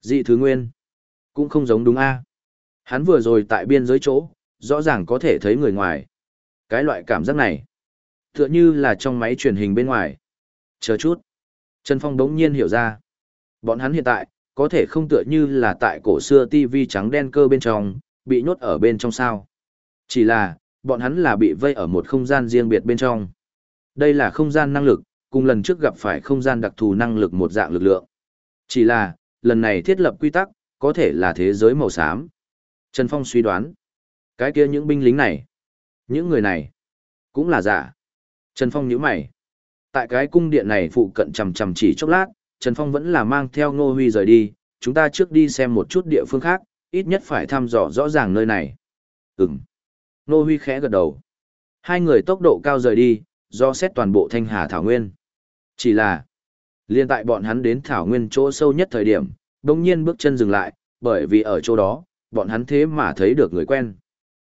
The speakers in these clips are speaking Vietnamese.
Dị thứ nguyên. Cũng không giống đúng a Hắn vừa rồi tại biên giới chỗ, rõ ràng có thể thấy người ngoài. Cái loại cảm giác này, tựa như là trong máy truyền hình bên ngoài. Chờ chút. Trần Phong đống nhiên hiểu ra. Bọn hắn hiện tại, có thể không tựa như là tại cổ xưa TV trắng đen cơ bên trong, bị nhốt ở bên trong sao. Chỉ là, bọn hắn là bị vây ở một không gian riêng biệt bên trong. Đây là không gian năng lực, cùng lần trước gặp phải không gian đặc thù năng lực một dạng lực lượng. Chỉ là, lần này thiết lập quy tắc, có thể là thế giới màu xám. Trần Phong suy đoán, cái kia những binh lính này, những người này, cũng là giả. Trần Phong nhíu mày. Tại cái cung điện này phụ cận chầm chầm chỉ chốc lát, Trần Phong vẫn là mang theo Ngô Huy rời đi, chúng ta trước đi xem một chút địa phương khác, ít nhất phải thăm dò rõ ràng nơi này. Ừm. Ngô Huy khẽ gật đầu. Hai người tốc độ cao rời đi, do xét toàn bộ thanh hà thảo nguyên. Chỉ là, liên tại bọn hắn đến thảo nguyên chỗ sâu nhất thời điểm, đồng nhiên bước chân dừng lại, bởi vì ở chỗ đó, bọn hắn thế mà thấy được người quen.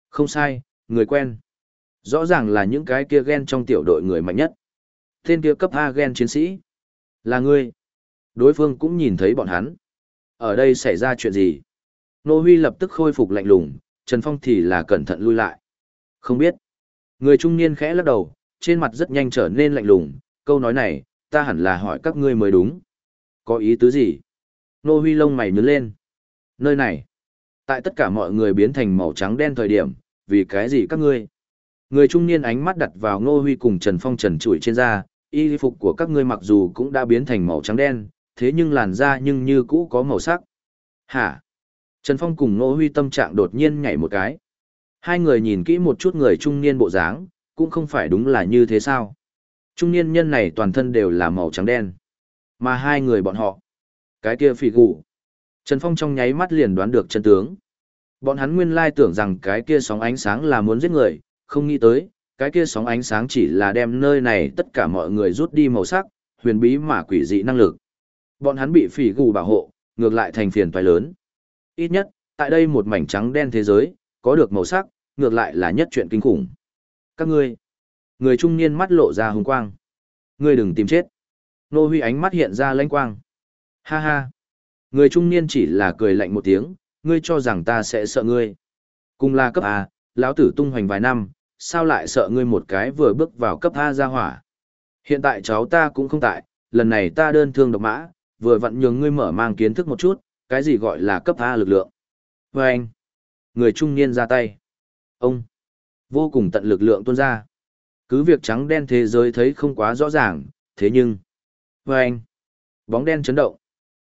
Không sai, người quen. Rõ ràng là những cái kia ghen trong tiểu đội người mạnh nhất. Tên kia cấp A ghen chiến sĩ. Là ngươi. Đối phương cũng nhìn thấy bọn hắn. Ở đây xảy ra chuyện gì? Nô Huy lập tức khôi phục lạnh lùng, Trần Phong thì là cẩn thận lui lại. Không biết. Người trung niên khẽ lắc đầu, trên mặt rất nhanh trở nên lạnh lùng, câu nói này, ta hẳn là hỏi các ngươi mới đúng. Có ý tứ gì? Nô Huy lông mày nhướng lên. Nơi này, tại tất cả mọi người biến thành màu trắng đen thời điểm, vì cái gì các ngươi? Người trung niên ánh mắt đặt vào Nô Huy cùng Trần Phong trần trụi trên da, y phục của các ngươi mặc dù cũng đã biến thành màu trắng đen, thế nhưng làn da nhưng như cũ có màu sắc. Hả? Trần Phong cùng Nô Huy tâm trạng đột nhiên nhảy một cái. Hai người nhìn kỹ một chút người trung niên bộ dáng, cũng không phải đúng là như thế sao. Trung niên nhân này toàn thân đều là màu trắng đen. Mà hai người bọn họ, cái kia phỉ gù. Trần Phong trong nháy mắt liền đoán được chân tướng. Bọn hắn nguyên lai tưởng rằng cái kia sóng ánh sáng là muốn giết người, không nghĩ tới, cái kia sóng ánh sáng chỉ là đem nơi này tất cả mọi người rút đi màu sắc, huyền bí mà quỷ dị năng lực. Bọn hắn bị phỉ gù bảo hộ, ngược lại thành phiền toái lớn. Ít nhất, tại đây một mảnh trắng đen thế giới, có được màu sắc, ngược lại là nhất chuyện kinh khủng. Các ngươi, người trung niên mắt lộ ra hùng quang. Ngươi đừng tìm chết. Nô Huy ánh mắt hiện ra lãnh quang. Ha ha. Người trung niên chỉ là cười lạnh một tiếng, ngươi cho rằng ta sẽ sợ ngươi. Cùng là cấp A, lão tử tung hoành vài năm, sao lại sợ ngươi một cái vừa bước vào cấp A ra hỏa. Hiện tại cháu ta cũng không tại, lần này ta đơn thương độc mã, vừa vặn nhường ngươi mở mang kiến thức một chút, cái gì gọi là cấp A lực lượng. Và anh, người trung niên ra tay. Ông, vô cùng tận lực lượng tuôn ra. Cứ việc trắng đen thế giới thấy không quá rõ ràng, thế nhưng... Và anh, bóng đen chấn động.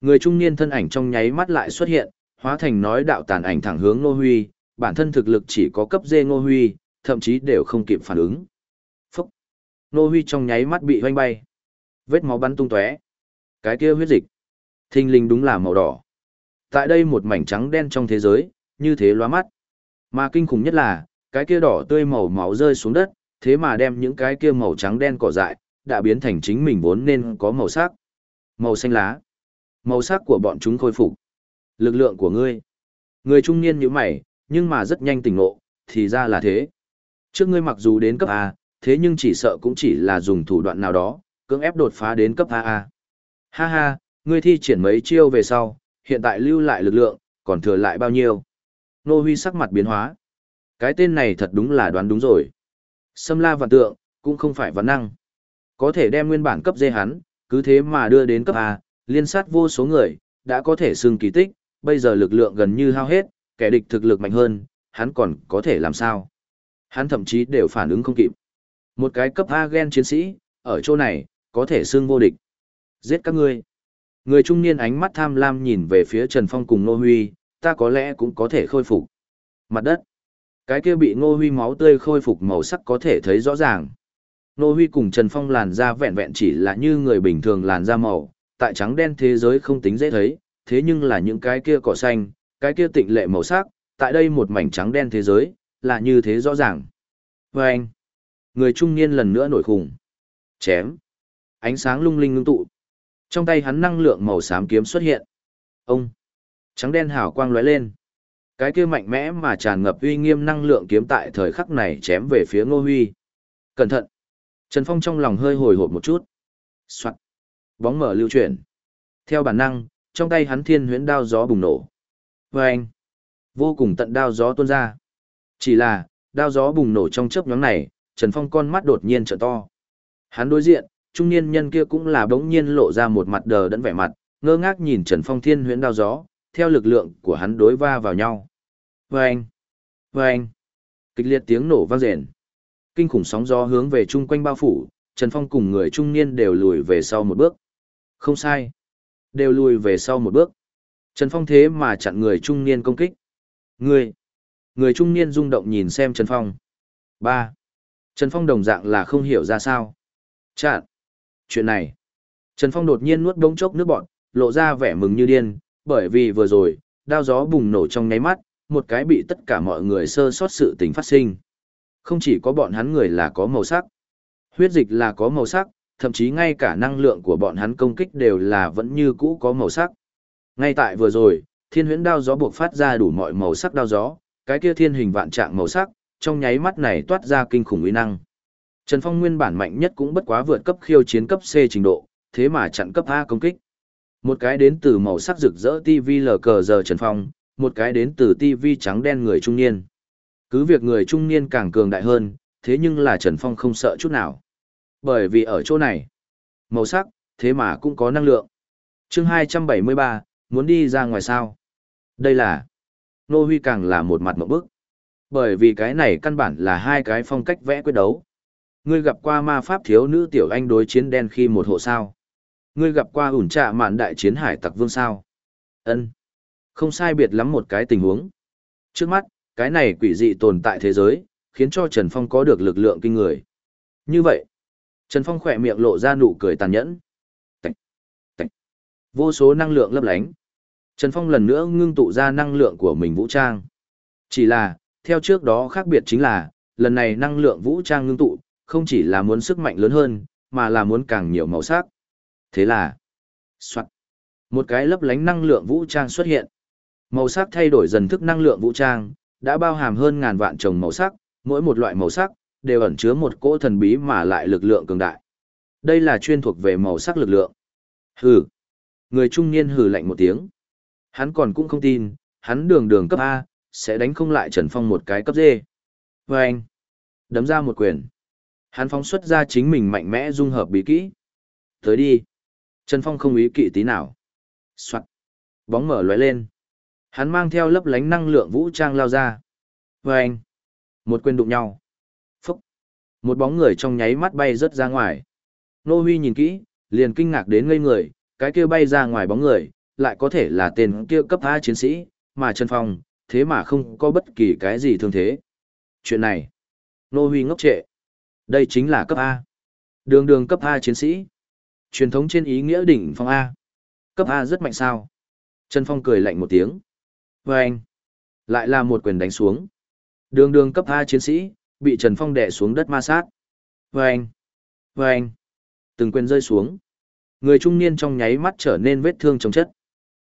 Người trung niên thân ảnh trong nháy mắt lại xuất hiện, hóa thành nói đạo tàn ảnh thẳng hướng Ngô Huy, bản thân thực lực chỉ có cấp dê Ngô Huy, thậm chí đều không kịp phản ứng. Phúc! Ngô Huy trong nháy mắt bị hoanh bay. Vết máu bắn tung tóe. Cái kia huyết dịch. Thinh linh đúng là màu đỏ. Tại đây một mảnh trắng đen trong thế giới, như thế loa mắt. Mà kinh khủng nhất là, cái kia đỏ tươi màu máu rơi xuống đất, thế mà đem những cái kia màu trắng đen cỏ dại, đã biến thành chính mình vốn nên có màu sắc. Màu xanh lá. Màu sắc của bọn chúng khôi phục. Lực lượng của ngươi. Người trung niên như mày, nhưng mà rất nhanh tỉnh ngộ, thì ra là thế. Trước ngươi mặc dù đến cấp A, thế nhưng chỉ sợ cũng chỉ là dùng thủ đoạn nào đó, cưỡng ép đột phá đến cấp AA. Ha ha, ngươi thi triển mấy chiêu về sau, hiện tại lưu lại lực lượng, còn thừa lại bao nhiêu? Nô Huy sắc mặt biến hóa. Cái tên này thật đúng là đoán đúng rồi. Xâm la vạn tượng, cũng không phải văn năng. Có thể đem nguyên bản cấp dê hắn, cứ thế mà đưa đến cấp A, liên sát vô số người, đã có thể xưng kỳ tích, bây giờ lực lượng gần như hao hết, kẻ địch thực lực mạnh hơn, hắn còn có thể làm sao? Hắn thậm chí đều phản ứng không kịp. Một cái cấp A gen chiến sĩ, ở chỗ này, có thể xưng vô địch. Giết các ngươi. Người trung niên ánh mắt tham lam nhìn về phía Trần Phong cùng Nô Huy, ta có lẽ cũng có thể khôi phục. Mặt đất. Cái kia bị Ngô Huy máu tươi khôi phục màu sắc có thể thấy rõ ràng. Ngô Huy cùng Trần Phong làn da vẹn vẹn chỉ là như người bình thường làn da màu, tại trắng đen thế giới không tính dễ thấy, thế nhưng là những cái kia cỏ xanh, cái kia tịnh lệ màu sắc, tại đây một mảnh trắng đen thế giới, là như thế rõ ràng. Và anh, người trung niên lần nữa nổi khủng. Chém. Ánh sáng lung linh ngưng tụ. Trong tay hắn năng lượng màu xám kiếm xuất hiện. Ông. Trắng đen hào quang lóe lên. Cái kia mạnh mẽ mà tràn ngập uy nghiêm năng lượng kiếm tại thời khắc này chém về phía Ngô Huy. Cẩn thận. Trần Phong trong lòng hơi hồi hộp một chút. Soạn. Bóng mở lưu chuyển. Theo bản năng, trong tay hắn thiên huyễn đao gió bùng nổ. Và anh, vô cùng tận đao gió tuôn ra. Chỉ là, đao gió bùng nổ trong chớp nhoáng này, Trần Phong con mắt đột nhiên trở to. Hắn đối diện, trung niên nhân kia cũng là bỗng nhiên lộ ra một mặt đờ đẫn vẻ mặt, ngơ ngác nhìn Trần Phong thiên huyễn đao gió, theo lực lượng của hắn đối va vào nhau. Vâng! Vâng! Kịch liệt tiếng nổ vang rền. Kinh khủng sóng gió hướng về chung quanh bao phủ, Trần Phong cùng người trung niên đều lùi về sau một bước. Không sai. Đều lùi về sau một bước. Trần Phong thế mà chặn người trung niên công kích. Người! Người trung niên rung động nhìn xem Trần Phong. ba Trần Phong đồng dạng là không hiểu ra sao. Chặn! Chuyện này! Trần Phong đột nhiên nuốt bỗng chốc nước bọn, lộ ra vẻ mừng như điên, bởi vì vừa rồi, đao gió bùng nổ trong nháy mắt, một cái bị tất cả mọi người sơ sót sự tình phát sinh. Không chỉ có bọn hắn người là có màu sắc, huyết dịch là có màu sắc, thậm chí ngay cả năng lượng của bọn hắn công kích đều là vẫn như cũ có màu sắc. Ngay tại vừa rồi, thiên huyễn đao gió buộc phát ra đủ mọi màu sắc đao gió, cái kia thiên hình vạn trạng màu sắc, trong nháy mắt này toát ra kinh khủng uy năng. Trần Phong nguyên bản mạnh nhất cũng bất quá vượt cấp khiêu chiến cấp C trình độ, thế mà chặn cấp A công kích. Một cái đến từ màu sắc rực rỡ TV lờ cờ giờ Trần Phong, một cái đến từ TV trắng đen người trung niên. Cứ việc người trung niên càng cường đại hơn, thế nhưng là Trần Phong không sợ chút nào. Bởi vì ở chỗ này, màu sắc, thế mà cũng có năng lượng. chương 273, muốn đi ra ngoài sao? Đây là, Nô Huy càng là một mặt mộng bức. Bởi vì cái này căn bản là hai cái phong cách vẽ quyết đấu. Ngươi gặp qua ma pháp thiếu nữ tiểu anh đối chiến đen khi một hộ sao? Ngươi gặp qua ủn trạ mạn đại chiến hải tặc vương sao? Ân, không sai biệt lắm một cái tình huống. Trước mắt, cái này quỷ dị tồn tại thế giới, khiến cho Trần Phong có được lực lượng kinh người. Như vậy, Trần Phong khỏe miệng lộ ra nụ cười tàn nhẫn. Tạch, tạch. Vô số năng lượng lấp lánh. Trần Phong lần nữa ngưng tụ ra năng lượng của mình vũ trang. Chỉ là, theo trước đó khác biệt chính là, lần này năng lượng vũ trang ngưng tụ, không chỉ là muốn sức mạnh lớn hơn, mà là muốn càng nhiều màu sắc. Thế là, soạn, một cái lấp lánh năng lượng vũ trang xuất hiện. Màu sắc thay đổi dần thức năng lượng vũ trang, đã bao hàm hơn ngàn vạn chồng màu sắc, mỗi một loại màu sắc, đều ẩn chứa một cỗ thần bí mà lại lực lượng cường đại. Đây là chuyên thuộc về màu sắc lực lượng. Hừ. Người trung niên hừ lạnh một tiếng. Hắn còn cũng không tin, hắn đường đường cấp A, sẽ đánh không lại Trần Phong một cái cấp D. Và anh. Đấm ra một quyền. Hắn phóng xuất ra chính mình mạnh mẽ dung hợp bí kỹ. Tới đi. Trần Phong không ý kỵ tí nào. Soạn. Bóng mở lóe lên. Hắn mang theo lấp lánh năng lượng vũ trang lao ra. Và anh. Một quyền đụng nhau. Phúc. Một bóng người trong nháy mắt bay rớt ra ngoài. Nô Huy nhìn kỹ, liền kinh ngạc đến ngây người, cái kia bay ra ngoài bóng người, lại có thể là tên kia cấp A chiến sĩ, mà Trần Phong, thế mà không có bất kỳ cái gì thương thế. Chuyện này, Nô Huy ngốc trệ. Đây chính là cấp A. Đường đường cấp A chiến sĩ. Truyền thống trên ý nghĩa đỉnh phong A. Cấp A rất mạnh sao. Trần Phong cười lạnh một tiếng. Và anh, lại là một quyền đánh xuống. Đường đường cấp A chiến sĩ, bị Trần Phong đè xuống đất ma sát. Và anh, và anh, từng quyền rơi xuống. Người trung niên trong nháy mắt trở nên vết thương trong chất.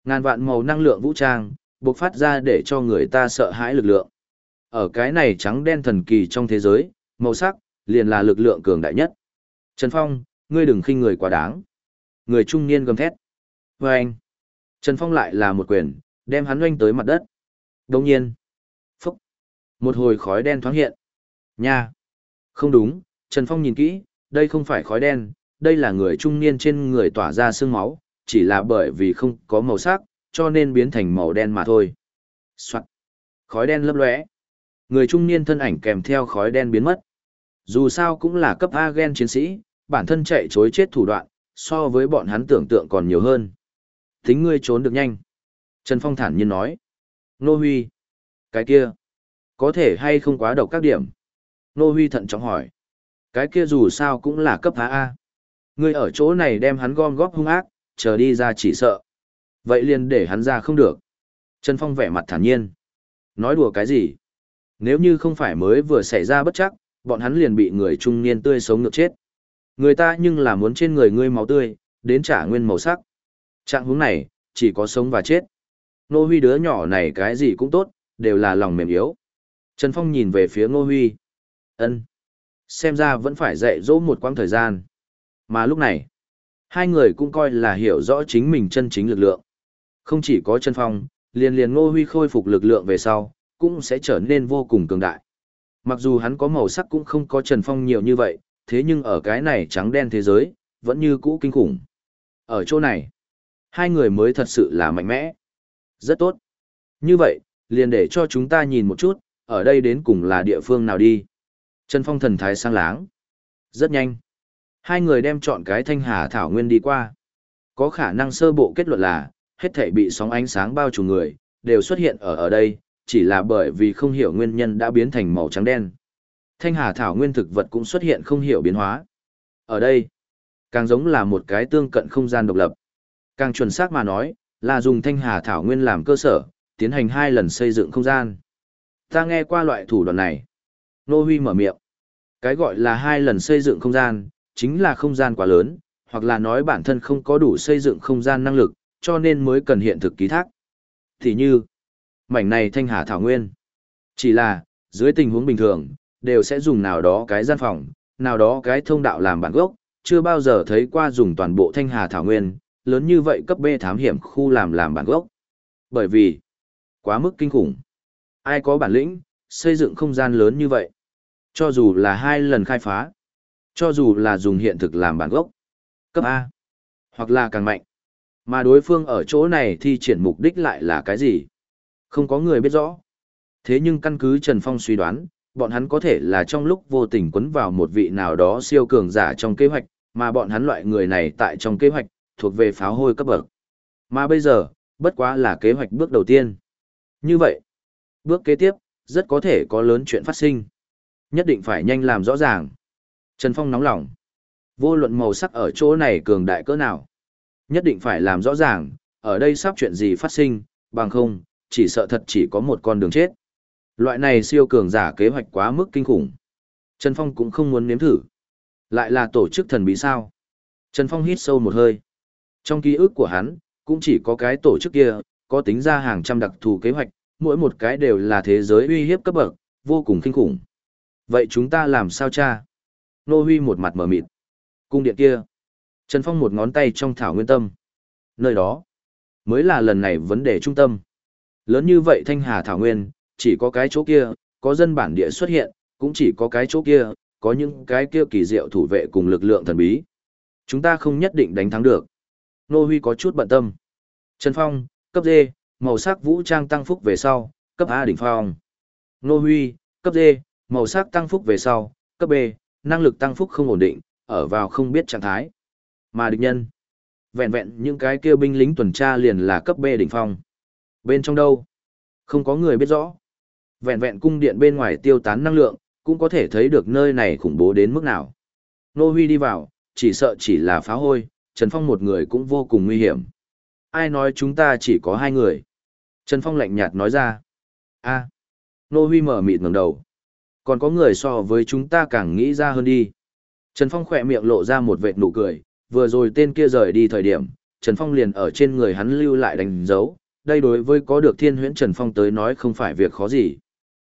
Ngàn vạn màu năng lượng vũ trang, bộc phát ra để cho người ta sợ hãi lực lượng. Ở cái này trắng đen thần kỳ trong thế giới, màu sắc, liền là lực lượng cường đại nhất. Trần Phong, ngươi đừng khinh người quá đáng. Người trung niên gầm thét. Và anh, Trần Phong lại là một quyền, đem hắn oanh tới mặt đất. Đồng nhiên, phúc, một hồi khói đen thoáng hiện. Nha, không đúng, Trần Phong nhìn kỹ, đây không phải khói đen, đây là người trung niên trên người tỏa ra sương máu, chỉ là bởi vì không có màu sắc, cho nên biến thành màu đen mà thôi. Soạn. Khói đen lấp lóe. Người trung niên thân ảnh kèm theo khói đen biến mất. Dù sao cũng là cấp A gen chiến sĩ, bản thân chạy chối chết thủ đoạn, so với bọn hắn tưởng tượng còn nhiều hơn. Tính ngươi trốn được nhanh. Trần Phong thản nhiên nói. Nô Huy. Cái kia. Có thể hay không quá độc các điểm. Nô Huy thận trọng hỏi. Cái kia dù sao cũng là cấp A A. Ngươi ở chỗ này đem hắn gom góp hung ác, chờ đi ra chỉ sợ. Vậy liền để hắn ra không được. Trần Phong vẻ mặt thản nhiên. Nói đùa cái gì? Nếu như không phải mới vừa xảy ra bất chắc, bọn hắn liền bị người trung niên tươi sống ngược chết. Người ta nhưng là muốn trên người ngươi máu tươi, đến trả nguyên màu sắc. Trạng hướng này, chỉ có sống và chết. Nô Huy đứa nhỏ này cái gì cũng tốt, đều là lòng mềm yếu. Trần Phong nhìn về phía Ngô Huy. ân Xem ra vẫn phải dạy dỗ một quãng thời gian. Mà lúc này, hai người cũng coi là hiểu rõ chính mình chân chính lực lượng. Không chỉ có Trần Phong, liền liền Ngô Huy khôi phục lực lượng về sau, cũng sẽ trở nên vô cùng cường đại. Mặc dù hắn có màu sắc cũng không có Trần Phong nhiều như vậy, thế nhưng ở cái này trắng đen thế giới, vẫn như cũ kinh khủng. Ở chỗ này, hai người mới thật sự là mạnh mẽ. Rất tốt. Như vậy, liền để cho chúng ta nhìn một chút, ở đây đến cùng là địa phương nào đi. Trần Phong thần thái sang láng. Rất nhanh. Hai người đem chọn cái thanh hà thảo nguyên đi qua. Có khả năng sơ bộ kết luận là, hết thể bị sóng ánh sáng bao trùm người, đều xuất hiện ở ở đây, chỉ là bởi vì không hiểu nguyên nhân đã biến thành màu trắng đen. Thanh hà thảo nguyên thực vật cũng xuất hiện không hiểu biến hóa. Ở đây, càng giống là một cái tương cận không gian độc lập. Càng chuẩn xác mà nói, là dùng thanh hà thảo nguyên làm cơ sở, tiến hành hai lần xây dựng không gian. Ta nghe qua loại thủ đoạn này. Nô Huy mở miệng. Cái gọi là hai lần xây dựng không gian, chính là không gian quá lớn, hoặc là nói bản thân không có đủ xây dựng không gian năng lực, cho nên mới cần hiện thực ký thác. Thì như, mảnh này thanh hà thảo nguyên. Chỉ là, dưới tình huống bình thường, đều sẽ dùng nào đó cái gian phòng, nào đó cái thông đạo làm bản gốc, chưa bao giờ thấy qua dùng toàn bộ thanh hà thảo nguyên, lớn như vậy cấp B thám hiểm khu làm làm bản gốc. Bởi vì, quá mức kinh khủng. Ai có bản lĩnh, xây dựng không gian lớn như vậy. Cho dù là hai lần khai phá, cho dù là dùng hiện thực làm bản gốc, cấp A, hoặc là càng mạnh. Mà đối phương ở chỗ này thì triển mục đích lại là cái gì? Không có người biết rõ. Thế nhưng căn cứ Trần Phong suy đoán, bọn hắn có thể là trong lúc vô tình quấn vào một vị nào đó siêu cường giả trong kế hoạch, mà bọn hắn loại người này tại trong kế hoạch, thuộc về pháo hôi cấp bậc. Mà bây giờ, bất quá là kế hoạch bước đầu tiên. Như vậy, bước kế tiếp, rất có thể có lớn chuyện phát sinh. Nhất định phải nhanh làm rõ ràng. Trần Phong nóng lòng. Vô luận màu sắc ở chỗ này cường đại cỡ nào. Nhất định phải làm rõ ràng, ở đây sắp chuyện gì phát sinh, bằng không, chỉ sợ thật chỉ có một con đường chết. Loại này siêu cường giả kế hoạch quá mức kinh khủng. Trần Phong cũng không muốn nếm thử. Lại là tổ chức thần bí sao. Trần Phong hít sâu một hơi. Trong ký ức của hắn, cũng chỉ có cái tổ chức kia, có tính ra hàng trăm đặc thù kế hoạch, mỗi một cái đều là thế giới uy hiếp cấp bậc, vô cùng kinh khủng. Vậy chúng ta làm sao cha? Nô Huy một mặt mở mịt. Cung điện kia. Trần Phong một ngón tay trong thảo nguyên tâm. Nơi đó, mới là lần này vấn đề trung tâm. Lớn như vậy Thanh Hà Thảo Nguyên, chỉ có cái chỗ kia, có dân bản địa xuất hiện, cũng chỉ có cái chỗ kia, có những cái kia kỳ diệu thủ vệ cùng lực lượng thần bí. Chúng ta không nhất định đánh thắng được. Nô Huy có chút bận tâm. Trần Phong, cấp D, màu sắc vũ trang tăng phúc về sau, cấp A đỉnh phong. Nô Huy, cấp D, màu sắc tăng phúc về sau, cấp B, năng lực tăng phúc không ổn định, ở vào không biết trạng thái. Mà địch nhân, vẹn vẹn những cái kia binh lính tuần tra liền là cấp B đỉnh phong. Bên trong đâu? Không có người biết rõ. Vẹn vẹn cung điện bên ngoài tiêu tán năng lượng, cũng có thể thấy được nơi này khủng bố đến mức nào. Nô Huy đi vào, chỉ sợ chỉ là phá hôi, Trần Phong một người cũng vô cùng nguy hiểm. Ai nói chúng ta chỉ có hai người? Trần Phong lạnh nhạt nói ra. a Nô Huy mở mịt ngẩng đầu. Còn có người so với chúng ta càng nghĩ ra hơn đi. Trần Phong khỏe miệng lộ ra một vệt nụ cười, vừa rồi tên kia rời đi thời điểm, Trần Phong liền ở trên người hắn lưu lại đánh dấu, đây đối với có được thiên huyễn Trần Phong tới nói không phải việc khó gì.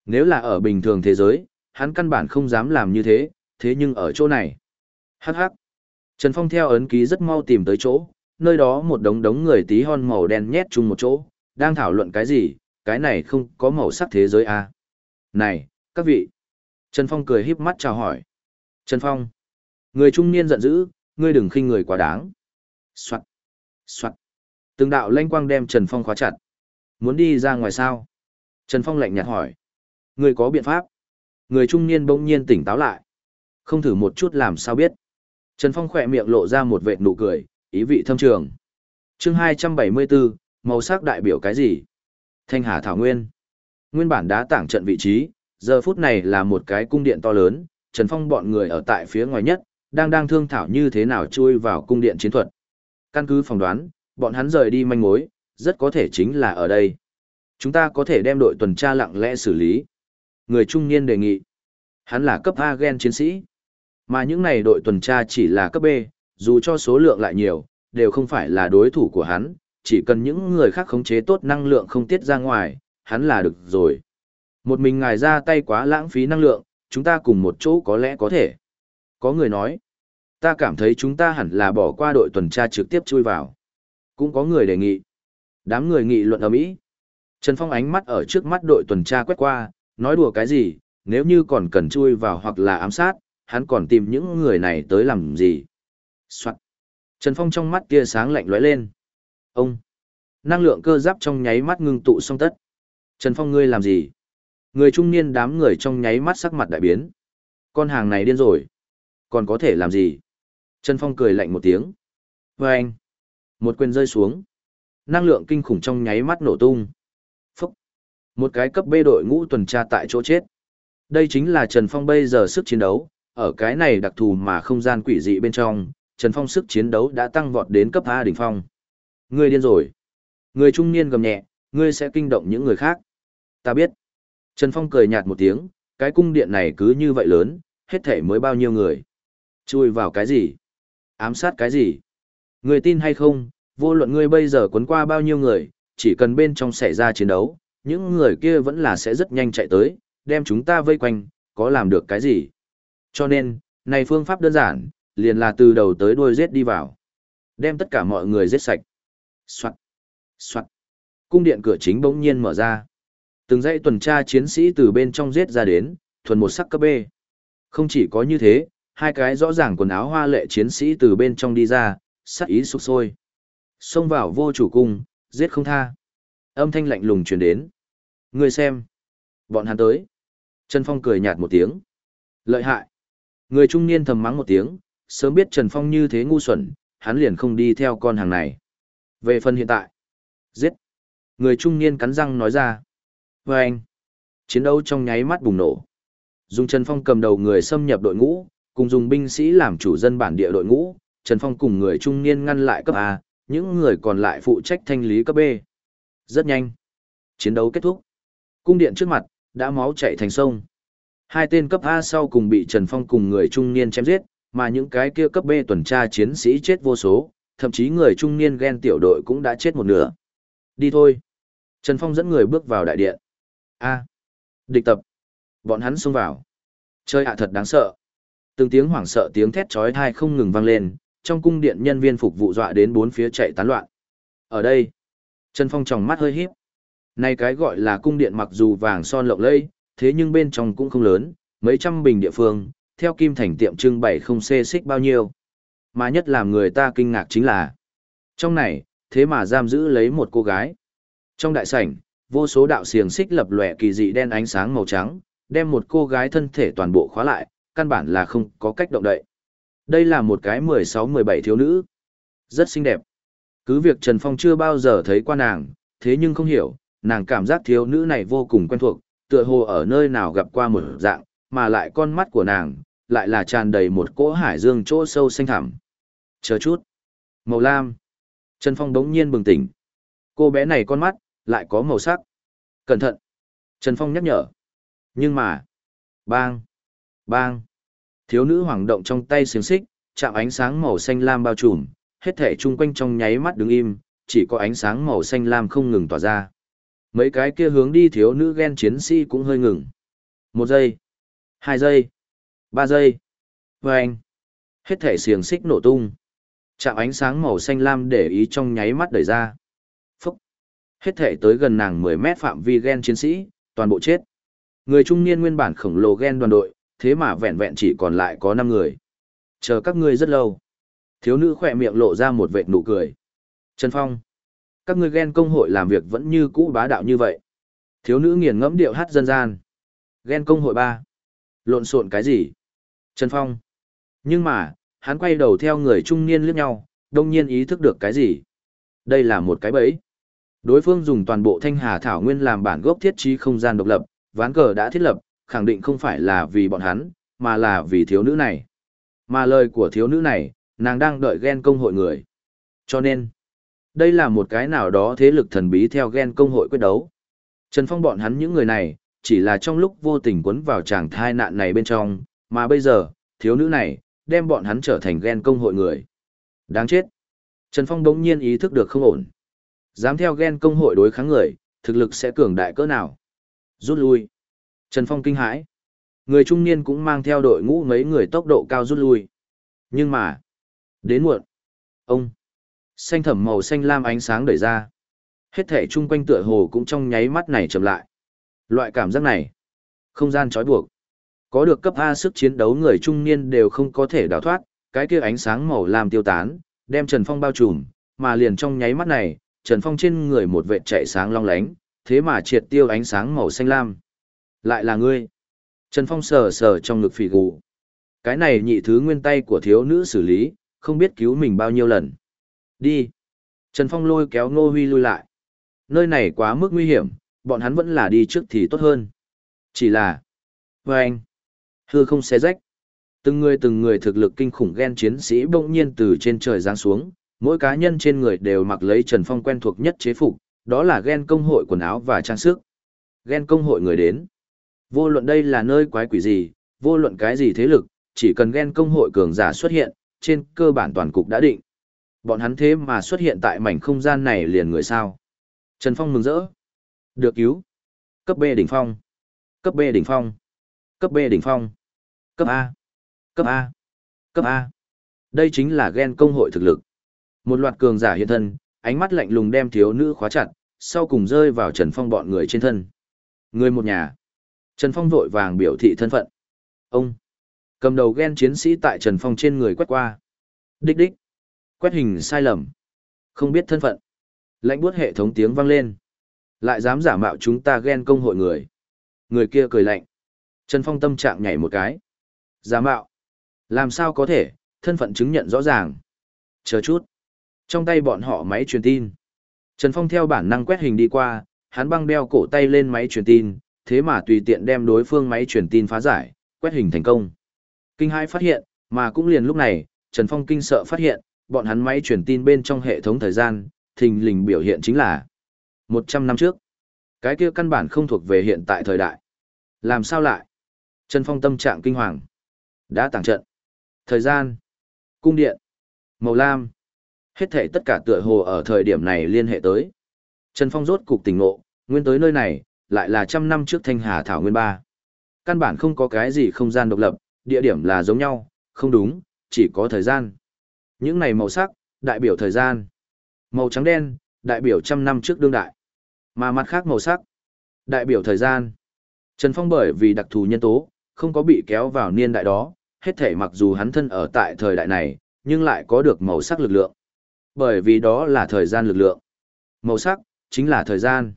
Nếu là ở bình thường thế giới, hắn căn bản không dám làm như thế, thế nhưng ở chỗ này. Hắc hắc. Trần Phong theo ấn ký rất mau tìm tới chỗ, nơi đó một đống đống người tí hon màu đen nhét chung một chỗ, đang thảo luận cái gì, cái này không có màu sắc thế giới à. Này, các vị. Trần Phong cười híp mắt chào hỏi. Trần Phong. Người trung niên giận dữ, ngươi đừng khinh người quá đáng. Soạn. Soạn. Từng đạo lanh quang đem Trần Phong khóa chặt. Muốn đi ra ngoài sao? Trần Phong lạnh nhạt hỏi. Ngươi có biện pháp? Người trung niên bỗng nhiên tỉnh táo lại. Không thử một chút làm sao biết. Trần Phong khỏe miệng lộ ra một vệt nụ cười, ý vị thâm trường. chương 274, màu sắc đại biểu cái gì? Thanh Hà Thảo Nguyên. Nguyên bản đá tảng trận vị trí, giờ phút này là một cái cung điện to lớn, Trần Phong bọn người ở tại phía ngoài nhất, đang đang thương thảo như thế nào chui vào cung điện chiến thuật. Căn cứ phỏng đoán, bọn hắn rời đi manh mối, rất có thể chính là ở đây. Chúng ta có thể đem đội tuần tra lặng lẽ xử lý. Người trung niên đề nghị. Hắn là cấp A gen chiến sĩ. Mà những này đội tuần tra chỉ là cấp B, dù cho số lượng lại nhiều, đều không phải là đối thủ của hắn, chỉ cần những người khác khống chế tốt năng lượng không tiết ra ngoài, hắn là được rồi. Một mình ngài ra tay quá lãng phí năng lượng, chúng ta cùng một chỗ có lẽ có thể. Có người nói, ta cảm thấy chúng ta hẳn là bỏ qua đội tuần tra trực tiếp chui vào. Cũng có người đề nghị, Đám người nghị luận ở mỹ. Trần Phong ánh mắt ở trước mắt đội tuần tra quét qua, nói đùa cái gì, nếu như còn cần chui vào hoặc là ám sát, hắn còn tìm những người này tới làm gì. Soạn. Trần Phong trong mắt kia sáng lạnh lóe lên. Ông. Năng lượng cơ giáp trong nháy mắt ngưng tụ xong tất. Trần Phong ngươi làm gì? Người trung niên đám người trong nháy mắt sắc mặt đại biến. Con hàng này điên rồi. Còn có thể làm gì? Trần Phong cười lạnh một tiếng. Và anh. Một quyền rơi xuống. Năng lượng kinh khủng trong nháy mắt nổ tung. Phúc. Một cái cấp B đội ngũ tuần tra tại chỗ chết. Đây chính là Trần Phong bây giờ sức chiến đấu, ở cái này đặc thù mà không gian quỷ dị bên trong, Trần Phong sức chiến đấu đã tăng vọt đến cấp A đỉnh phong. Ngươi điên rồi. Người trung niên gầm nhẹ, ngươi sẽ kinh động những người khác. Ta biết. Trần Phong cười nhạt một tiếng, cái cung điện này cứ như vậy lớn, hết thể mới bao nhiêu người. Chui vào cái gì? Ám sát cái gì? Người tin hay không, vô luận ngươi bây giờ cuốn qua bao nhiêu người, chỉ cần bên trong xảy ra chiến đấu, những người kia vẫn là sẽ rất nhanh chạy tới, đem chúng ta vây quanh, có làm được cái gì. Cho nên, này phương pháp đơn giản, liền là từ đầu tới đuôi giết đi vào. Đem tất cả mọi người giết sạch. Soạn. Soạn. Cung điện cửa chính bỗng nhiên mở ra. Từng dãy tuần tra chiến sĩ từ bên trong giết ra đến, thuần một sắc cấp B. Không chỉ có như thế, hai cái rõ ràng quần áo hoa lệ chiến sĩ từ bên trong đi ra, sắc ý sục sôi. Xông vào vô chủ cung, giết không tha. Âm thanh lạnh lùng truyền đến. Người xem. Bọn hắn tới. Trần Phong cười nhạt một tiếng. Lợi hại. Người trung niên thầm mắng một tiếng, sớm biết Trần Phong như thế ngu xuẩn, hắn liền không đi theo con hàng này. Về phần hiện tại. Giết. Người trung niên cắn răng nói ra. Và anh. Chiến đấu trong nháy mắt bùng nổ. Dùng Trần Phong cầm đầu người xâm nhập đội ngũ, cùng dùng binh sĩ làm chủ dân bản địa đội ngũ, Trần Phong cùng người trung niên ngăn lại cấp A, những người còn lại phụ trách thanh lý cấp B. Rất nhanh. Chiến đấu kết thúc. Cung điện trước mặt, đã máu chảy thành sông. Hai tên cấp A sau cùng bị Trần Phong cùng người trung niên chém giết, mà những cái kia cấp B tuần tra chiến sĩ chết vô số, thậm chí người trung niên ghen tiểu đội cũng đã chết một nửa. Đi thôi. Trần Phong dẫn người bước vào đại điện. A. Địch tập. Bọn hắn xông vào. Chơi ạ thật đáng sợ. Từng tiếng hoảng sợ tiếng thét chói tai không ngừng vang lên, trong cung điện nhân viên phục vụ dọa đến bốn phía chạy tán loạn. Ở đây, Trần Phong tròng mắt hơi híp. Này cái gọi là cung điện mặc dù vàng son lộng lẫy, thế nhưng bên trong cũng không lớn, mấy trăm bình địa phương, theo kim thành tiệm trưng bày không xê xích bao nhiêu. Mà nhất làm người ta kinh ngạc chính là, trong này, thế mà giam giữ lấy một cô gái. Trong đại sảnh, vô số đạo xiềng xích lập lòe kỳ dị đen ánh sáng màu trắng, đem một cô gái thân thể toàn bộ khóa lại, căn bản là không có cách động đậy. Đây là một cái 16-17 thiếu nữ. Rất xinh đẹp. Cứ việc Trần Phong chưa bao giờ thấy qua nàng, thế nhưng không hiểu, nàng cảm giác thiếu nữ này vô cùng quen thuộc, tựa hồ ở nơi nào gặp qua một dạng, mà lại con mắt của nàng, lại là tràn đầy một cỗ hải dương chỗ sâu xanh thẳm. Chờ chút. Màu lam. Trần Phong đống nhiên bừng tỉnh. Cô bé này con mắt, lại có màu sắc. Cẩn thận. Trần Phong nhắc nhở. Nhưng mà. Bang. Bang. Thiếu nữ hoảng động trong tay xiềng xích, chạm ánh sáng màu xanh lam bao trùm, hết thể chung quanh trong nháy mắt đứng im, chỉ có ánh sáng màu xanh lam không ngừng tỏa ra. Mấy cái kia hướng đi thiếu nữ ghen chiến sĩ cũng hơi ngừng. Một giây, hai giây, ba giây. Vâng! Hết thể xiềng xích nổ tung. Chạm ánh sáng màu xanh lam để ý trong nháy mắt đẩy ra. Phúc! Hết thể tới gần nàng 10 mét phạm vi ghen chiến sĩ, toàn bộ chết. Người trung niên nguyên bản khổng lồ ghen đoàn đội, thế mà vẹn vẹn chỉ còn lại có 5 người. Chờ các ngươi rất lâu. Thiếu nữ khỏe miệng lộ ra một vệt nụ cười. Trần Phong. Các ngươi ghen công hội làm việc vẫn như cũ bá đạo như vậy. Thiếu nữ nghiền ngẫm điệu hát dân gian. Ghen công hội ba Lộn xộn cái gì? Trần Phong. Nhưng mà, hắn quay đầu theo người trung niên liếc nhau, đông nhiên ý thức được cái gì? Đây là một cái bẫy. Đối phương dùng toàn bộ thanh hà thảo nguyên làm bản gốc thiết trí không gian độc lập, ván cờ đã thiết lập, khẳng định không phải là vì bọn hắn, mà là vì thiếu nữ này. Mà lời của thiếu nữ này, nàng đang đợi ghen công hội người. Cho nên, đây là một cái nào đó thế lực thần bí theo ghen công hội quyết đấu. Trần Phong bọn hắn những người này, chỉ là trong lúc vô tình quấn vào chàng thai nạn này bên trong, mà bây giờ, thiếu nữ này, đem bọn hắn trở thành ghen công hội người. Đáng chết. Trần Phong đống nhiên ý thức được không ổn. Dám theo ghen công hội đối kháng người, thực lực sẽ cường đại cỡ nào. Rút lui. Trần Phong kinh hãi. Người trung niên cũng mang theo đội ngũ mấy người tốc độ cao rút lui. Nhưng mà, đến muộn. Ông. Xanh thẩm màu xanh lam ánh sáng đẩy ra. Hết thể chung quanh tựa hồ cũng trong nháy mắt này chậm lại. Loại cảm giác này, không gian trói buộc. Có được cấp A sức chiến đấu người trung niên đều không có thể đào thoát, cái kia ánh sáng màu lam tiêu tán, đem Trần Phong bao trùm, mà liền trong nháy mắt này, Trần Phong trên người một vệt chạy sáng long lánh, thế mà triệt tiêu ánh sáng màu xanh lam. Lại là ngươi. Trần Phong sờ sờ trong ngực phỉ gù. Cái này nhị thứ nguyên tay của thiếu nữ xử lý, không biết cứu mình bao nhiêu lần. Đi. Trần Phong lôi kéo Ngô Huy lui lại. Nơi này quá mức nguy hiểm, bọn hắn vẫn là đi trước thì tốt hơn. Chỉ là... Và anh... Hư không xé rách. Từng người từng người thực lực kinh khủng ghen chiến sĩ bỗng nhiên từ trên trời giáng xuống, mỗi cá nhân trên người đều mặc lấy Trần Phong quen thuộc nhất chế phục, đó là ghen công hội quần áo và trang sức. Ghen công hội người đến. Vô luận đây là nơi quái quỷ gì, vô luận cái gì thế lực, chỉ cần ghen công hội cường giả xuất hiện, trên cơ bản toàn cục đã định. Bọn hắn thế mà xuất hiện tại mảnh không gian này liền người sao. Trần Phong mừng rỡ. Được cứu. Cấp B đỉnh phong. Cấp B đỉnh phong. Cấp B đỉnh phong. Cấp A. Cấp A. Cấp A. Đây chính là ghen công hội thực lực. Một loạt cường giả hiện thân, ánh mắt lạnh lùng đem thiếu nữ khóa chặt, sau cùng rơi vào Trần Phong bọn người trên thân. Người một nhà. Trần Phong vội vàng biểu thị thân phận. Ông. Cầm đầu ghen chiến sĩ tại Trần Phong trên người quét qua. Đích đích. Quét hình sai lầm. Không biết thân phận. Lạnh buốt hệ thống tiếng vang lên. Lại dám giả mạo chúng ta ghen công hội người. Người kia cười lạnh. Trần Phong tâm trạng nhảy một cái. Giả mạo. Làm sao có thể, thân phận chứng nhận rõ ràng. Chờ chút. Trong tay bọn họ máy truyền tin. Trần Phong theo bản năng quét hình đi qua, hắn băng đeo cổ tay lên máy truyền tin, thế mà tùy tiện đem đối phương máy truyền tin phá giải, quét hình thành công. Kinh hai phát hiện, mà cũng liền lúc này, Trần Phong kinh sợ phát hiện, bọn hắn máy truyền tin bên trong hệ thống thời gian, thình lình biểu hiện chính là 100 năm trước. Cái kia căn bản không thuộc về hiện tại thời đại. Làm sao lại? Trần Phong tâm trạng kinh hoàng. Đã tàng trận. Thời gian. Cung điện. Màu lam. Hết thể tất cả tựa hồ ở thời điểm này liên hệ tới. Trần Phong rốt cục tỉnh ngộ, nguyên tới nơi này, lại là trăm năm trước Thanh Hà Thảo Nguyên Ba. Căn bản không có cái gì không gian độc lập, địa điểm là giống nhau, không đúng, chỉ có thời gian. Những này màu sắc, đại biểu thời gian. Màu trắng đen, đại biểu trăm năm trước đương đại. Mà mặt khác màu sắc, đại biểu thời gian. Trần Phong bởi vì đặc thù nhân tố, không có bị kéo vào niên đại đó, hết thể mặc dù hắn thân ở tại thời đại này, nhưng lại có được màu sắc lực lượng. Bởi vì đó là thời gian lực lượng. Màu sắc, chính là thời gian.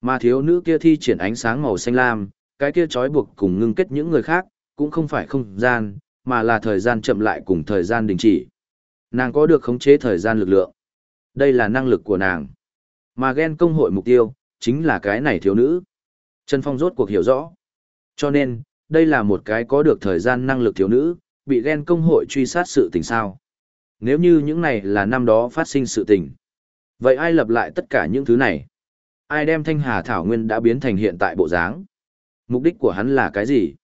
Mà thiếu nữ kia thi triển ánh sáng màu xanh lam, cái kia trói buộc cùng ngưng kết những người khác, cũng không phải không gian, mà là thời gian chậm lại cùng thời gian đình chỉ. Nàng có được khống chế thời gian lực lượng. Đây là năng lực của nàng. Mà ghen công hội mục tiêu, chính là cái này thiếu nữ. Trần Phong rốt cuộc hiểu rõ. Cho nên, đây là một cái có được thời gian năng lực thiếu nữ, bị ghen công hội truy sát sự tình sao. Nếu như những này là năm đó phát sinh sự tình. Vậy ai lập lại tất cả những thứ này? Ai đem thanh hà thảo nguyên đã biến thành hiện tại bộ dáng? Mục đích của hắn là cái gì?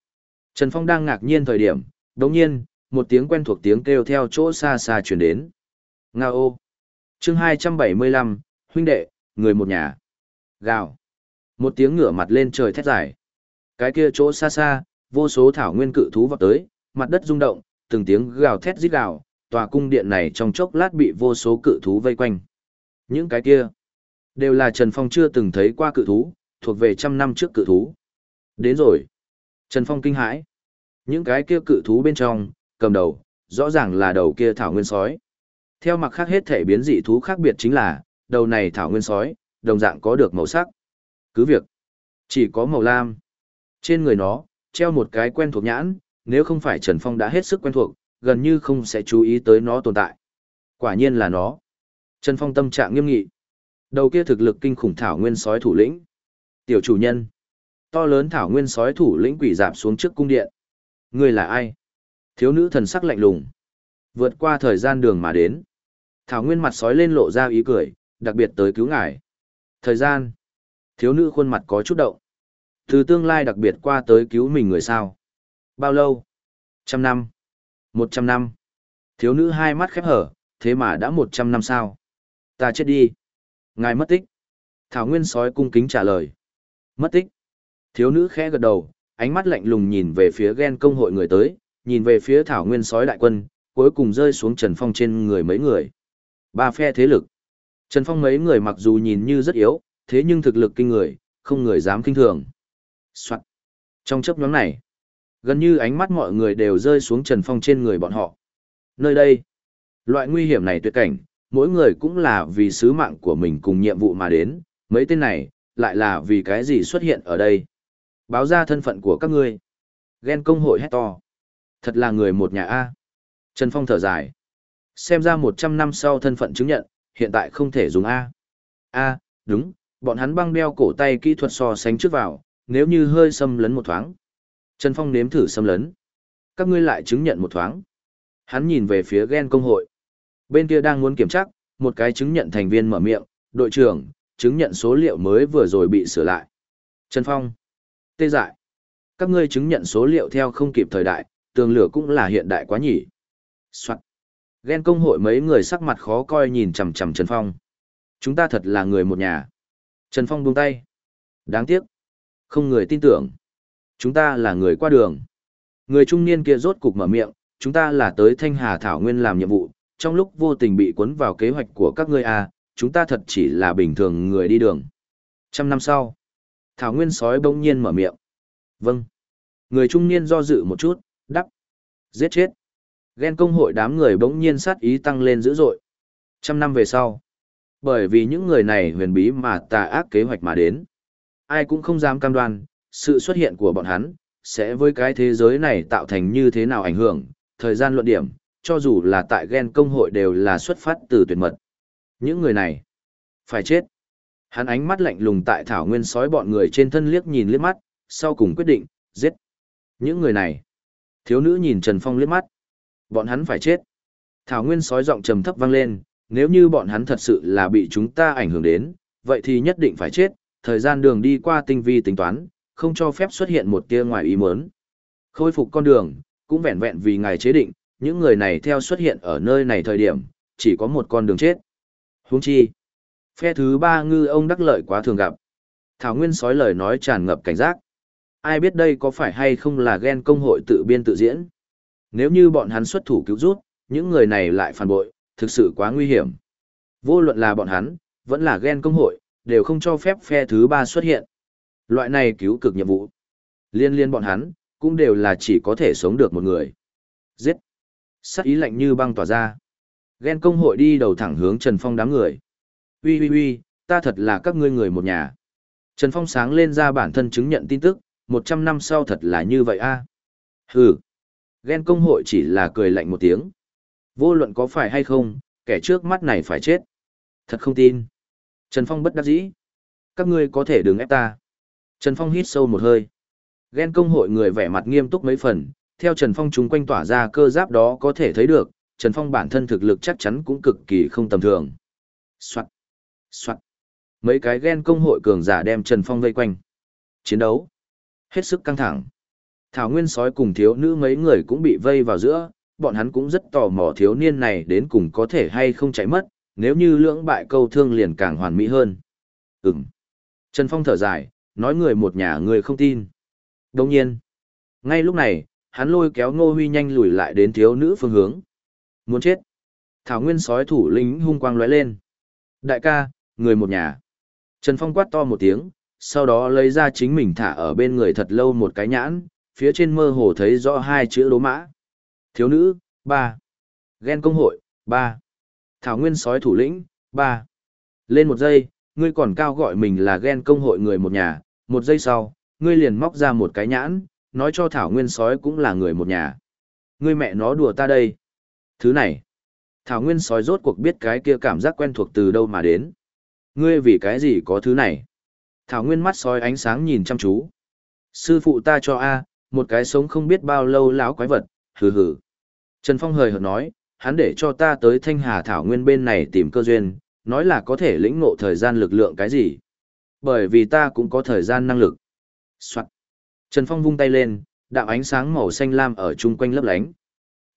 Trần Phong đang ngạc nhiên thời điểm, đồng nhiên, một tiếng quen thuộc tiếng kêu theo chỗ xa xa chuyển đến. Nga ô! chương 275, huynh đệ, người một nhà. Gào! Một tiếng ngửa mặt lên trời thét dài. Cái kia chỗ xa xa, vô số thảo nguyên cự thú vọt tới, mặt đất rung động, từng tiếng gào thét rít gào, tòa cung điện này trong chốc lát bị vô số cự thú vây quanh. Những cái kia, đều là Trần Phong chưa từng thấy qua cự thú, thuộc về trăm năm trước cự thú. Đến rồi. Trần Phong kinh hãi. Những cái kia cự thú bên trong, cầm đầu, rõ ràng là đầu kia thảo nguyên sói. Theo mặt khác hết thể biến dị thú khác biệt chính là, đầu này thảo nguyên sói, đồng dạng có được màu sắc. Cứ việc, chỉ có màu lam. Trên người nó, treo một cái quen thuộc nhãn, nếu không phải Trần Phong đã hết sức quen thuộc, gần như không sẽ chú ý tới nó tồn tại. Quả nhiên là nó. Trần Phong tâm trạng nghiêm nghị. Đầu kia thực lực kinh khủng thảo nguyên sói thủ lĩnh. Tiểu chủ nhân. To lớn thảo nguyên sói thủ lĩnh quỷ dạp xuống trước cung điện. Người là ai? Thiếu nữ thần sắc lạnh lùng. Vượt qua thời gian đường mà đến. Thảo nguyên mặt sói lên lộ ra ý cười, đặc biệt tới cứu ngài. Thời gian. Thiếu nữ khuôn mặt có chút động. Từ tương lai đặc biệt qua tới cứu mình người sao. Bao lâu? Trăm năm. Một trăm năm. Thiếu nữ hai mắt khép hở, thế mà đã một trăm năm sao? Ta chết đi. Ngài mất tích. Thảo Nguyên sói cung kính trả lời. Mất tích. Thiếu nữ khẽ gật đầu, ánh mắt lạnh lùng nhìn về phía ghen công hội người tới, nhìn về phía Thảo Nguyên sói đại quân, cuối cùng rơi xuống Trần Phong trên người mấy người. Ba phe thế lực. Trần Phong mấy người mặc dù nhìn như rất yếu, thế nhưng thực lực kinh người, không người dám kinh thường. Soạn. Trong chấp nhóm này, gần như ánh mắt mọi người đều rơi xuống Trần Phong trên người bọn họ. Nơi đây, loại nguy hiểm này tuyệt cảnh, mỗi người cũng là vì sứ mạng của mình cùng nhiệm vụ mà đến, mấy tên này, lại là vì cái gì xuất hiện ở đây. Báo ra thân phận của các ngươi. Ghen công hội hét to. Thật là người một nhà A. Trần Phong thở dài. Xem ra 100 năm sau thân phận chứng nhận, hiện tại không thể dùng A. A, đúng, bọn hắn băng đeo cổ tay kỹ thuật so sánh trước vào, nếu như hơi xâm lấn một thoáng. Trần Phong nếm thử xâm lấn. Các ngươi lại chứng nhận một thoáng. Hắn nhìn về phía ghen công hội. Bên kia đang muốn kiểm tra, một cái chứng nhận thành viên mở miệng, đội trưởng, chứng nhận số liệu mới vừa rồi bị sửa lại. Trần Phong. Tê dại. Các ngươi chứng nhận số liệu theo không kịp thời đại, tường lửa cũng là hiện đại quá nhỉ. Soạn. Ghen công hội mấy người sắc mặt khó coi nhìn chằm chằm Trần Phong. Chúng ta thật là người một nhà. Trần Phong buông tay. Đáng tiếc. Không người tin tưởng. Chúng ta là người qua đường. Người trung niên kia rốt cục mở miệng, chúng ta là tới Thanh Hà Thảo Nguyên làm nhiệm vụ, trong lúc vô tình bị cuốn vào kế hoạch của các ngươi à, chúng ta thật chỉ là bình thường người đi đường. Trăm năm sau, Thảo Nguyên sói bỗng nhiên mở miệng. Vâng. Người trung niên do dự một chút, đắp. Giết chết. Ghen công hội đám người bỗng nhiên sát ý tăng lên dữ dội. Trăm năm về sau. Bởi vì những người này huyền bí mà tà ác kế hoạch mà đến. Ai cũng không dám cam đoan, sự xuất hiện của bọn hắn, sẽ với cái thế giới này tạo thành như thế nào ảnh hưởng, thời gian luận điểm, cho dù là tại ghen công hội đều là xuất phát từ tuyệt mật. Những người này, phải chết. Hắn ánh mắt lạnh lùng tại thảo nguyên sói bọn người trên thân liếc nhìn liếc mắt, sau cùng quyết định, giết. Những người này, thiếu nữ nhìn Trần Phong liếc mắt. Bọn hắn phải chết. Thảo nguyên sói giọng trầm thấp vang lên, nếu như bọn hắn thật sự là bị chúng ta ảnh hưởng đến, vậy thì nhất định phải chết, thời gian đường đi qua tinh vi tính toán, không cho phép xuất hiện một tia ngoài ý muốn. Khôi phục con đường, cũng vẹn vẹn vì ngài chế định, những người này theo xuất hiện ở nơi này thời điểm, chỉ có một con đường chết. Huống chi, phe thứ ba ngư ông đắc lợi quá thường gặp. Thảo Nguyên sói lời nói tràn ngập cảnh giác. Ai biết đây có phải hay không là ghen công hội tự biên tự diễn. Nếu như bọn hắn xuất thủ cứu rút, những người này lại phản bội, thực sự quá nguy hiểm. Vô luận là bọn hắn, vẫn là ghen công hội, đều không cho phép phe thứ ba xuất hiện. Loại này cứu cực nhiệm vụ. Liên liên bọn hắn, cũng đều là chỉ có thể sống được một người. Giết. Sắc ý lạnh như băng tỏa ra. Ghen công hội đi đầu thẳng hướng Trần Phong đám người. Ui ui ui, ta thật là các ngươi người một nhà. Trần Phong sáng lên ra bản thân chứng nhận tin tức, 100 năm sau thật là như vậy a. Hừ. Ghen công hội chỉ là cười lạnh một tiếng. Vô luận có phải hay không, kẻ trước mắt này phải chết. Thật không tin. Trần Phong bất đắc dĩ. Các ngươi có thể đừng ép ta. Trần Phong hít sâu một hơi. Ghen công hội người vẻ mặt nghiêm túc mấy phần, theo Trần Phong chúng quanh tỏa ra cơ giáp đó có thể thấy được, Trần Phong bản thân thực lực chắc chắn cũng cực kỳ không tầm thường. Soạn. Soạn. Mấy cái ghen công hội cường giả đem Trần Phong vây quanh. Chiến đấu. Hết sức căng thẳng. Thảo Nguyên sói cùng thiếu nữ mấy người cũng bị vây vào giữa, bọn hắn cũng rất tò mò thiếu niên này đến cùng có thể hay không chạy mất, nếu như lưỡng bại câu thương liền càng hoàn mỹ hơn. Ừm. Trần Phong thở dài, nói người một nhà người không tin. Đồng nhiên. Ngay lúc này, hắn lôi kéo Ngô Huy nhanh lùi lại đến thiếu nữ phương hướng. Muốn chết. Thảo Nguyên sói thủ lĩnh hung quang lóe lên. Đại ca, người một nhà. Trần Phong quát to một tiếng, sau đó lấy ra chính mình thả ở bên người thật lâu một cái nhãn, phía trên mơ hồ thấy rõ hai chữ đố mã. Thiếu nữ, ba. Ghen công hội, ba. Thảo Nguyên sói thủ lĩnh, ba. Lên một giây, ngươi còn cao gọi mình là ghen công hội người một nhà, một giây sau, ngươi liền móc ra một cái nhãn, nói cho Thảo Nguyên sói cũng là người một nhà. Ngươi mẹ nó đùa ta đây. Thứ này. Thảo Nguyên sói rốt cuộc biết cái kia cảm giác quen thuộc từ đâu mà đến. Ngươi vì cái gì có thứ này? Thảo Nguyên mắt soi ánh sáng nhìn chăm chú. Sư phụ ta cho A, một cái sống không biết bao lâu láo quái vật, hừ hừ. Trần Phong hời hợt nói, hắn để cho ta tới Thanh Hà Thảo Nguyên bên này tìm cơ duyên, nói là có thể lĩnh ngộ thời gian lực lượng cái gì. Bởi vì ta cũng có thời gian năng lực. Soạn. Trần Phong vung tay lên, đạo ánh sáng màu xanh lam ở chung quanh lấp lánh.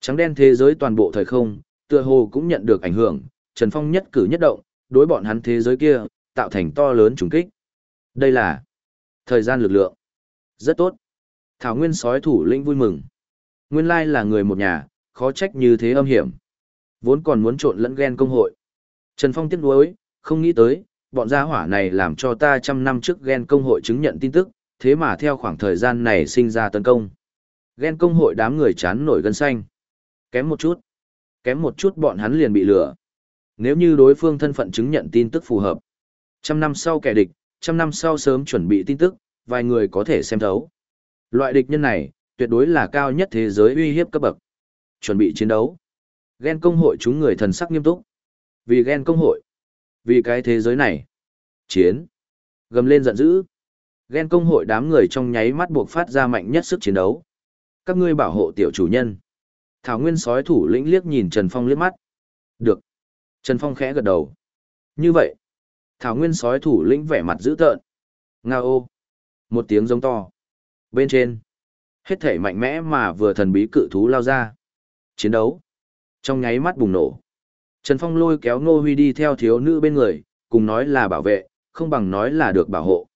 Trắng đen thế giới toàn bộ thời không, tựa hồ cũng nhận được ảnh hưởng, Trần Phong nhất cử nhất động, đối bọn hắn thế giới kia, tạo thành to lớn trùng kích. Đây là thời gian lực lượng. Rất tốt. Thảo Nguyên sói thủ lĩnh vui mừng. Nguyên lai là người một nhà, khó trách như thế âm hiểm. Vốn còn muốn trộn lẫn ghen công hội. Trần Phong tiếc nuối, không nghĩ tới, bọn gia hỏa này làm cho ta trăm năm trước ghen công hội chứng nhận tin tức, thế mà theo khoảng thời gian này sinh ra tấn công. Ghen công hội đám người chán nổi gân xanh. Kém một chút. Kém một chút bọn hắn liền bị lừa. Nếu như đối phương thân phận chứng nhận tin tức phù hợp. Trăm năm sau kẻ địch, trăm năm sau sớm chuẩn bị tin tức, vài người có thể xem thấu. Loại địch nhân này, tuyệt đối là cao nhất thế giới uy hiếp cấp bậc. Chuẩn bị chiến đấu. Ghen công hội chúng người thần sắc nghiêm túc. Vì ghen công hội. Vì cái thế giới này. Chiến. Gầm lên giận dữ. Ghen công hội đám người trong nháy mắt buộc phát ra mạnh nhất sức chiến đấu. Các ngươi bảo hộ tiểu chủ nhân. Thảo Nguyên sói thủ lĩnh liếc nhìn Trần Phong liếc mắt. Được. Trần Phong khẽ gật đầu. Như vậy. Thảo Nguyên sói thủ lĩnh vẻ mặt dữ tợn. Nga ô. Một tiếng giống to. Bên trên. Hết thể mạnh mẽ mà vừa thần bí cự thú lao ra. Chiến đấu. Trong nháy mắt bùng nổ. Trần Phong lôi kéo Ngô Huy đi theo thiếu nữ bên người, cùng nói là bảo vệ, không bằng nói là được bảo hộ.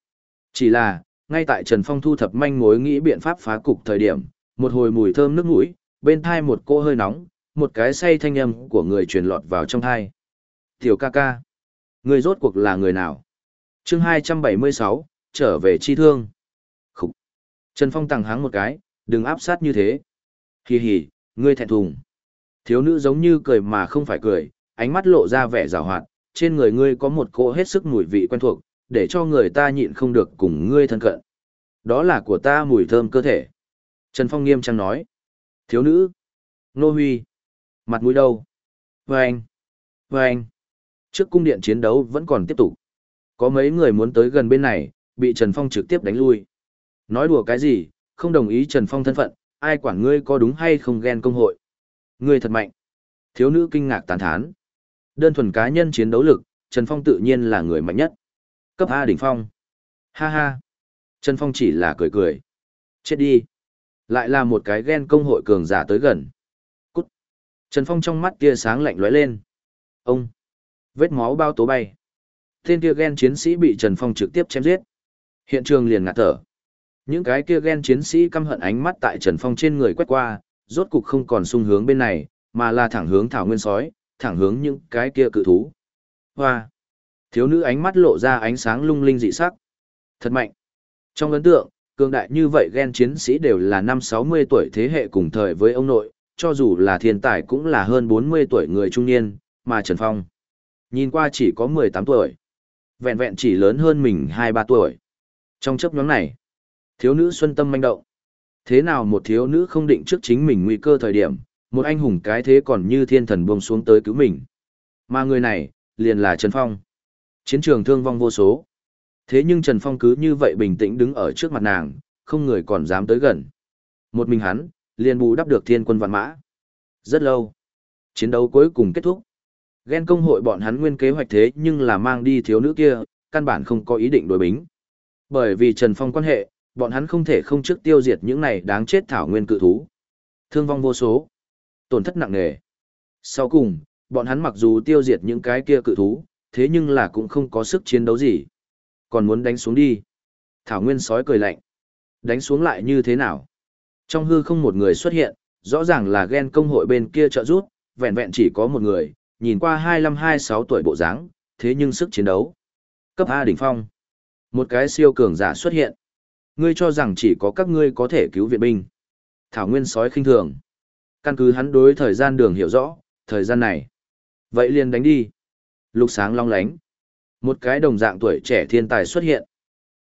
Chỉ là, ngay tại Trần Phong thu thập manh mối nghĩ biện pháp phá cục thời điểm, một hồi mùi thơm nước mũi, bên thai một cô hơi nóng, một cái say thanh âm của người truyền lọt vào trong thai. Tiểu ca ca, người rốt cuộc là người nào? chương 276, trở về chi thương. Khúc. Trần Phong tàng háng một cái, đừng áp sát như thế. Hì hì, ngươi thẹn thùng. Thiếu nữ giống như cười mà không phải cười, ánh mắt lộ ra vẻ rào hoạt, trên người ngươi có một cỗ hết sức mùi vị quen thuộc, để cho người ta nhịn không được cùng ngươi thân cận. Đó là của ta mùi thơm cơ thể. Trần Phong nghiêm trang nói. Thiếu nữ. Nô Huy. Mặt mũi đâu? Vâng. Vâng. Trước cung điện chiến đấu vẫn còn tiếp tục. Có mấy người muốn tới gần bên này, bị Trần Phong trực tiếp đánh lui. Nói đùa cái gì, không đồng ý Trần Phong thân phận, ai quản ngươi có đúng hay không ghen công hội. Ngươi thật mạnh. Thiếu nữ kinh ngạc tán thán. Đơn thuần cá nhân chiến đấu lực, Trần Phong tự nhiên là người mạnh nhất. Cấp A đỉnh phong. Ha ha. Trần Phong chỉ là cười cười. Chết đi. Lại là một cái ghen công hội cường giả tới gần. Cút. Trần Phong trong mắt tia sáng lạnh lóe lên. Ông. Vết máu bao tố bay. Tên kia ghen chiến sĩ bị Trần Phong trực tiếp chém giết. Hiện trường liền ngạt thở. Những cái kia ghen chiến sĩ căm hận ánh mắt tại Trần Phong trên người quét qua, rốt cục không còn xung hướng bên này, mà là thẳng hướng thảo nguyên sói, thẳng hướng những cái kia cự thú. Hoa! Thiếu nữ ánh mắt lộ ra ánh sáng lung linh dị sắc. Thật mạnh! Trong ấn tượng, cường đại như vậy ghen chiến sĩ đều là năm 60 tuổi thế hệ cùng thời với ông nội, cho dù là thiên tài cũng là hơn 40 tuổi người trung niên, mà Trần Phong. Nhìn qua chỉ có 18 tuổi. Vẹn vẹn chỉ lớn hơn mình 2-3 tuổi. Trong chấp nhóm này, thiếu nữ xuân tâm manh động. Thế nào một thiếu nữ không định trước chính mình nguy cơ thời điểm, một anh hùng cái thế còn như thiên thần buông xuống tới cứu mình. Mà người này, liền là Trần Phong. Chiến trường thương vong vô số. Thế nhưng Trần Phong cứ như vậy bình tĩnh đứng ở trước mặt nàng, không người còn dám tới gần. Một mình hắn, liền bù đắp được thiên quân vạn mã. Rất lâu. Chiến đấu cuối cùng kết thúc. Ghen công hội bọn hắn nguyên kế hoạch thế nhưng là mang đi thiếu nữ kia, căn bản không có ý định đối bính. Bởi vì Trần Phong quan hệ, bọn hắn không thể không trước tiêu diệt những này đáng chết thảo nguyên cự thú. Thương vong vô số, tổn thất nặng nề. Sau cùng, bọn hắn mặc dù tiêu diệt những cái kia cự thú, thế nhưng là cũng không có sức chiến đấu gì. Còn muốn đánh xuống đi. Thảo nguyên sói cười lạnh. Đánh xuống lại như thế nào? Trong hư không một người xuất hiện, rõ ràng là ghen công hội bên kia trợ rút, vẹn vẹn chỉ có một người, nhìn qua 25-26 tuổi bộ dáng, thế nhưng sức chiến đấu. Cấp A đỉnh phong. Một cái siêu cường giả xuất hiện. Ngươi cho rằng chỉ có các ngươi có thể cứu viện binh. Thảo Nguyên sói khinh thường. Căn cứ hắn đối thời gian đường hiểu rõ, thời gian này. Vậy liền đánh đi. Lục sáng long lánh. Một cái đồng dạng tuổi trẻ thiên tài xuất hiện.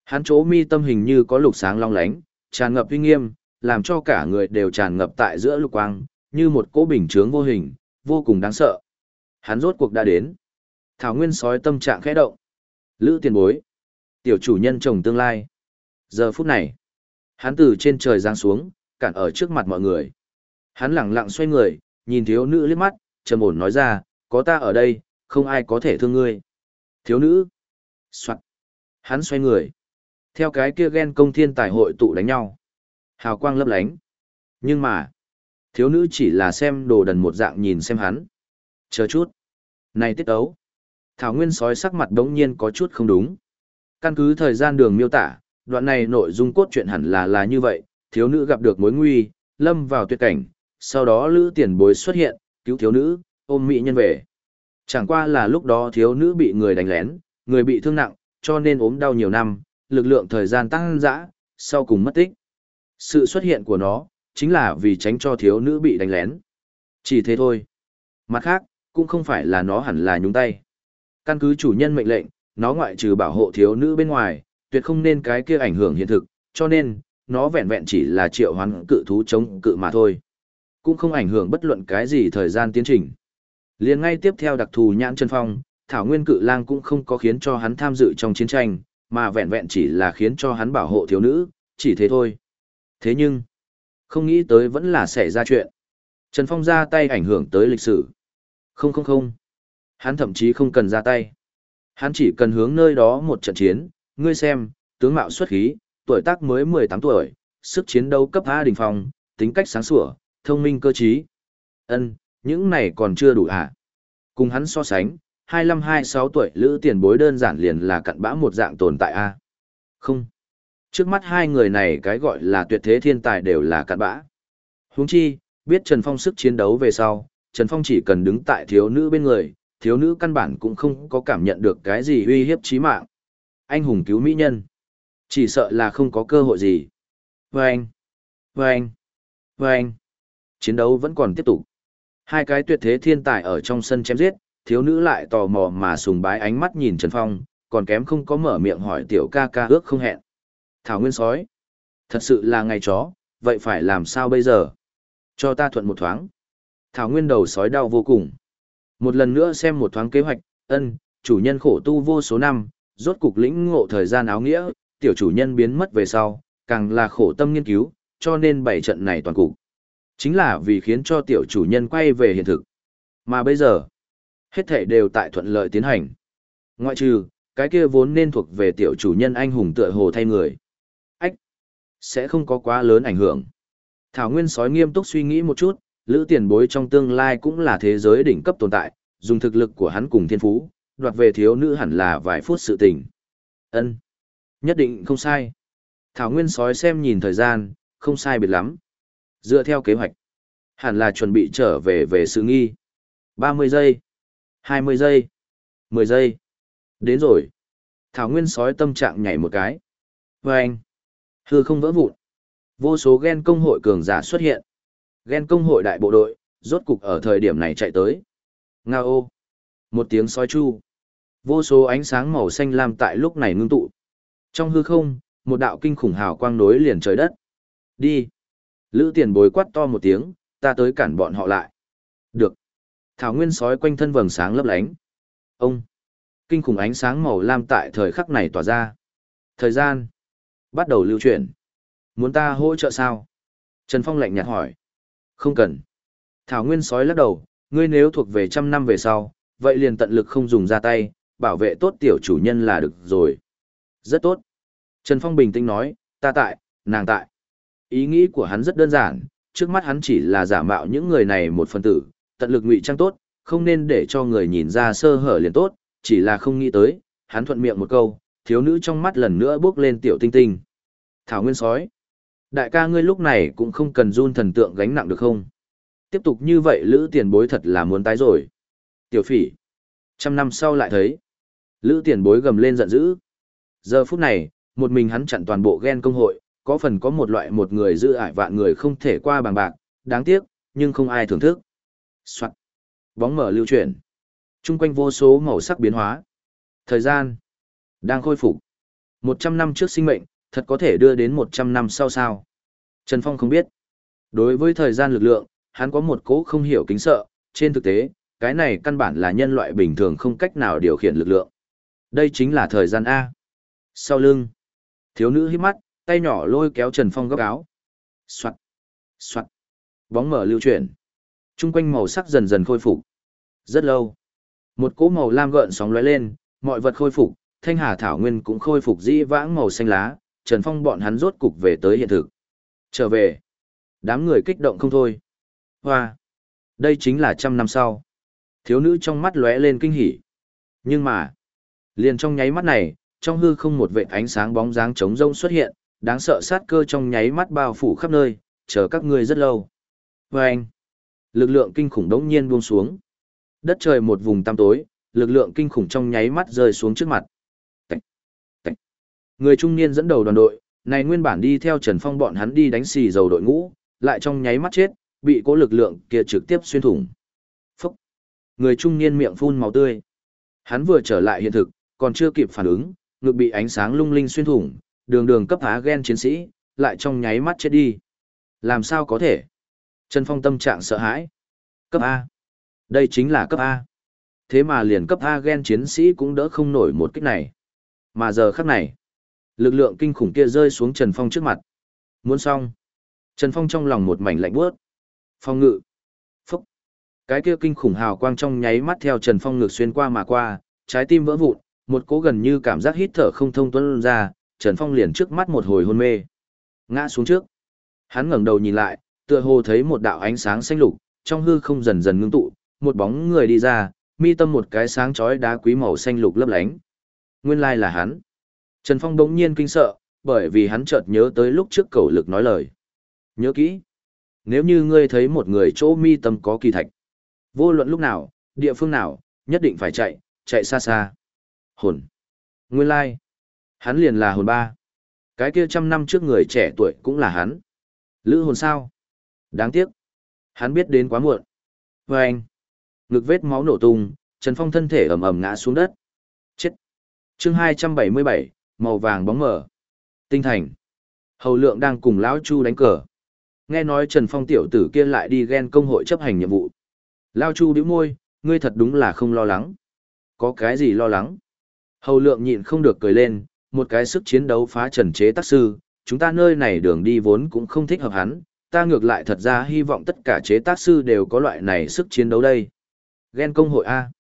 Hắn chỗ mi tâm hình như có lục sáng long lánh, tràn ngập uy nghiêm, làm cho cả người đều tràn ngập tại giữa lục quang, như một cỗ bình chướng vô hình, vô cùng đáng sợ. Hắn rốt cuộc đã đến. Thảo Nguyên sói tâm trạng khẽ động. Lữ tiền bối. Tiểu chủ nhân chồng tương lai. Giờ phút này, hắn từ trên trời giáng xuống, cản ở trước mặt mọi người. Hắn lẳng lặng xoay người, nhìn thiếu nữ liếc mắt, trầm ổn nói ra, có ta ở đây, không ai có thể thương ngươi. Thiếu nữ. Soạn. Hắn xoay người. Theo cái kia ghen công thiên tài hội tụ đánh nhau. Hào quang lấp lánh. Nhưng mà, thiếu nữ chỉ là xem đồ đần một dạng nhìn xem hắn. Chờ chút. Này tiết ấu. Thảo Nguyên sói sắc mặt đống nhiên có chút không đúng. Căn cứ thời gian đường miêu tả, đoạn này nội dung cốt truyện hẳn là là như vậy, thiếu nữ gặp được mối nguy, lâm vào tuyệt cảnh, sau đó lữ tiền bối xuất hiện, cứu thiếu nữ, ôm mỹ nhân về. Chẳng qua là lúc đó thiếu nữ bị người đánh lén, người bị thương nặng, cho nên ốm đau nhiều năm, lực lượng thời gian tăng dã, sau cùng mất tích. Sự xuất hiện của nó, chính là vì tránh cho thiếu nữ bị đánh lén. Chỉ thế thôi. Mặt khác, cũng không phải là nó hẳn là nhúng tay. Căn cứ chủ nhân mệnh lệnh, nó ngoại trừ bảo hộ thiếu nữ bên ngoài, tuyệt không nên cái kia ảnh hưởng hiện thực, cho nên, nó vẹn vẹn chỉ là triệu hoán cự thú chống cự mà thôi. Cũng không ảnh hưởng bất luận cái gì thời gian tiến trình. Liền ngay tiếp theo đặc thù nhãn chân phong, Thảo Nguyên cự lang cũng không có khiến cho hắn tham dự trong chiến tranh, mà vẹn vẹn chỉ là khiến cho hắn bảo hộ thiếu nữ, chỉ thế thôi. Thế nhưng, không nghĩ tới vẫn là xảy ra chuyện. Trần Phong ra tay ảnh hưởng tới lịch sử. Không không không. Hắn thậm chí không cần ra tay. Hắn chỉ cần hướng nơi đó một trận chiến, ngươi xem, tướng mạo xuất khí, tuổi tác mới 18 tuổi, sức chiến đấu cấp A đỉnh phong, tính cách sáng sủa, thông minh cơ trí. Ân, những này còn chưa đủ à? Cùng hắn so sánh, 25-26 tuổi lữ tiền bối đơn giản liền là cặn bã một dạng tồn tại a Không. Trước mắt hai người này cái gọi là tuyệt thế thiên tài đều là cặn bã. Huống chi, biết Trần Phong sức chiến đấu về sau, Trần Phong chỉ cần đứng tại thiếu nữ bên người, thiếu nữ căn bản cũng không có cảm nhận được cái gì uy hiếp chí mạng. Anh hùng cứu mỹ nhân. Chỉ sợ là không có cơ hội gì. Vâng! Vâng! Vâng! Chiến đấu vẫn còn tiếp tục. Hai cái tuyệt thế thiên tài ở trong sân chém giết, thiếu nữ lại tò mò mà sùng bái ánh mắt nhìn Trần Phong, còn kém không có mở miệng hỏi tiểu ca ca ước không hẹn. Thảo Nguyên sói. Thật sự là ngày chó, vậy phải làm sao bây giờ? Cho ta thuận một thoáng. Thảo Nguyên đầu sói đau vô cùng. Một lần nữa xem một thoáng kế hoạch, ân, chủ nhân khổ tu vô số năm, rốt cục lĩnh ngộ thời gian áo nghĩa, tiểu chủ nhân biến mất về sau, càng là khổ tâm nghiên cứu, cho nên bảy trận này toàn cục. Chính là vì khiến cho tiểu chủ nhân quay về hiện thực. Mà bây giờ, hết thảy đều tại thuận lợi tiến hành. Ngoại trừ, cái kia vốn nên thuộc về tiểu chủ nhân anh hùng tựa hồ thay người. Ách! Sẽ không có quá lớn ảnh hưởng. Thảo Nguyên sói nghiêm túc suy nghĩ một chút, lữ tiền bối trong tương lai cũng là thế giới đỉnh cấp tồn tại, dùng thực lực của hắn cùng thiên phú, đoạt về thiếu nữ hẳn là vài phút sự tình. Ân, Nhất định không sai. Thảo Nguyên sói xem nhìn thời gian, không sai biệt lắm. Dựa theo kế hoạch, hẳn là chuẩn bị trở về về sự nghi. 30 giây, 20 giây, 10 giây. Đến rồi. Thảo Nguyên sói tâm trạng nhảy một cái. Và anh, hư không vỡ vụn. Vô số gen công hội cường giả xuất hiện. Ghen công hội đại bộ đội, rốt cục ở thời điểm này chạy tới. Nga ô. Một tiếng sói chu. Vô số ánh sáng màu xanh lam tại lúc này ngưng tụ. Trong hư không, một đạo kinh khủng hào quang nối liền trời đất. Đi. Lữ tiền bối quát to một tiếng, ta tới cản bọn họ lại. Được. Thảo nguyên sói quanh thân vầng sáng lấp lánh. Ông. Kinh khủng ánh sáng màu lam tại thời khắc này tỏa ra. Thời gian. Bắt đầu lưu chuyển. Muốn ta hỗ trợ sao? Trần Phong lạnh nhạt hỏi. Không cần. Thảo nguyên sói lắc đầu, ngươi nếu thuộc về trăm năm về sau, vậy liền tận lực không dùng ra tay, bảo vệ tốt tiểu chủ nhân là được rồi. Rất tốt. Trần Phong bình tĩnh nói, ta tại, nàng tại. Ý nghĩ của hắn rất đơn giản, trước mắt hắn chỉ là giả mạo những người này một phần tử, tận lực ngụy trang tốt, không nên để cho người nhìn ra sơ hở liền tốt, chỉ là không nghĩ tới, hắn thuận miệng một câu, thiếu nữ trong mắt lần nữa bước lên tiểu tinh tinh. Thảo Nguyên sói. Đại ca ngươi lúc này cũng không cần run thần tượng gánh nặng được không? Tiếp tục như vậy lữ tiền bối thật là muốn tái rồi. Tiểu phỉ. Trăm năm sau lại thấy. Lữ tiền bối gầm lên giận dữ. Giờ phút này, một mình hắn chặn toàn bộ ghen công hội, có phần có một loại một người giữ ải vạn người không thể qua bằng bạc, đáng tiếc, nhưng không ai thưởng thức. Soạn. Bóng mở lưu chuyển. Trung quanh vô số màu sắc biến hóa. Thời gian. Đang khôi phục. Một trăm năm trước sinh mệnh, thật có thể đưa đến một trăm năm sau sao. Trần Phong không biết. Đối với thời gian lực lượng, hắn có một cố không hiểu kính sợ, trên thực tế, cái này căn bản là nhân loại bình thường không cách nào điều khiển lực lượng. Đây chính là thời gian A. Sau lưng, thiếu nữ hít mắt, tay nhỏ lôi kéo Trần Phong góc áo. Xoạn, xoạn, bóng mở lưu chuyển. Trung quanh màu sắc dần dần khôi phục. Rất lâu. Một cỗ màu lam gợn sóng lóe lên, mọi vật khôi phục, thanh hà thảo nguyên cũng khôi phục dĩ vãng màu xanh lá, Trần Phong bọn hắn rốt cục về tới hiện thực. Trở về. Đám người kích động không thôi. Hoa. Đây chính là trăm năm sau. Thiếu nữ trong mắt lóe lên kinh hỉ. Nhưng mà, liền trong nháy mắt này, trong hư không một vệt ánh sáng bóng dáng trống rông xuất hiện, đáng sợ sát cơ trong nháy mắt bao phủ khắp nơi, chờ các ngươi rất lâu. Và anh, lực lượng kinh khủng đống nhiên buông xuống. Đất trời một vùng tăm tối, lực lượng kinh khủng trong nháy mắt rơi xuống trước mặt. Người trung niên dẫn đầu đoàn đội, này nguyên bản đi theo Trần Phong bọn hắn đi đánh xì dầu đội ngũ, lại trong nháy mắt chết, bị cố lực lượng kia trực tiếp xuyên thủng. Phúc. Người trung niên miệng phun máu tươi. Hắn vừa trở lại hiện thực, còn chưa kịp phản ứng, ngực bị ánh sáng lung linh xuyên thủng, đường đường cấp há gen chiến sĩ, lại trong nháy mắt chết đi. Làm sao có thể? Trần Phong tâm trạng sợ hãi. Cấp A. Đây chính là cấp A. Thế mà liền cấp A gen chiến sĩ cũng đỡ không nổi một kích này. Mà giờ khắc này, lực lượng kinh khủng kia rơi xuống Trần Phong trước mặt. Muốn xong. Trần Phong trong lòng một mảnh lạnh bước. Phong ngự. Phúc. Cái kia kinh khủng hào quang trong nháy mắt theo Trần Phong ngược xuyên qua mà qua, trái tim vỡ vụn, một cố gần như cảm giác hít thở không thông tuân ra, Trần Phong liền trước mắt một hồi hôn mê. Ngã xuống trước. Hắn ngẩng đầu nhìn lại, tựa hồ thấy một đạo ánh sáng xanh lục, trong hư không dần dần ngưng tụ, một bóng người đi ra, mi tâm một cái sáng chói đá quý màu xanh lục lấp lánh. Nguyên lai là hắn. Trần Phong đống nhiên kinh sợ, bởi vì hắn chợt nhớ tới lúc trước cầu lực nói lời. Nhớ kỹ. Nếu như ngươi thấy một người chỗ mi tâm có kỳ thạch, vô luận lúc nào, địa phương nào, nhất định phải chạy, chạy xa xa. Hồn. Nguyên lai. Hắn liền là hồn ba. Cái kia trăm năm trước người trẻ tuổi cũng là hắn. Lữ hồn sao? Đáng tiếc. Hắn biết đến quá muộn. Và anh. Ngực vết máu nổ tung, Trần Phong thân thể ầm ầm ngã xuống đất. Chết. chương 277, màu vàng bóng mở. Tinh thành. Hầu lượng đang cùng lão Chu đánh cờ. Nghe nói Trần Phong tiểu tử kia lại đi ghen công hội chấp hành nhiệm vụ. Lão Chu bĩu môi, ngươi thật đúng là không lo lắng. Có cái gì lo lắng? Hầu lượng nhịn không được cười lên, một cái sức chiến đấu phá trần chế tác sư, chúng ta nơi này đường đi vốn cũng không thích hợp hắn, ta ngược lại thật ra hy vọng tất cả chế tác sư đều có loại này sức chiến đấu đây. Ghen công hội A.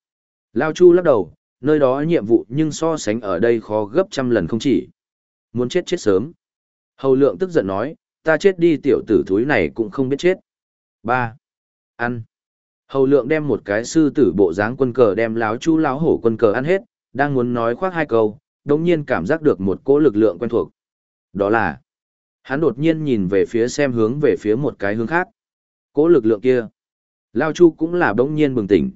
Lao Chu lắc đầu, nơi đó nhiệm vụ nhưng so sánh ở đây khó gấp trăm lần không chỉ. Muốn chết chết sớm. Hầu lượng tức giận nói, ta chết đi tiểu tử thúi này cũng không biết chết. 3. Ăn. Hầu lượng đem một cái sư tử bộ dáng quân cờ đem láo chu láo hổ quân cờ ăn hết, đang muốn nói khoác hai câu, đồng nhiên cảm giác được một cỗ lực lượng quen thuộc. Đó là, hắn đột nhiên nhìn về phía xem hướng về phía một cái hướng khác. Cỗ lực lượng kia. Lao chu cũng là bỗng nhiên bừng tỉnh.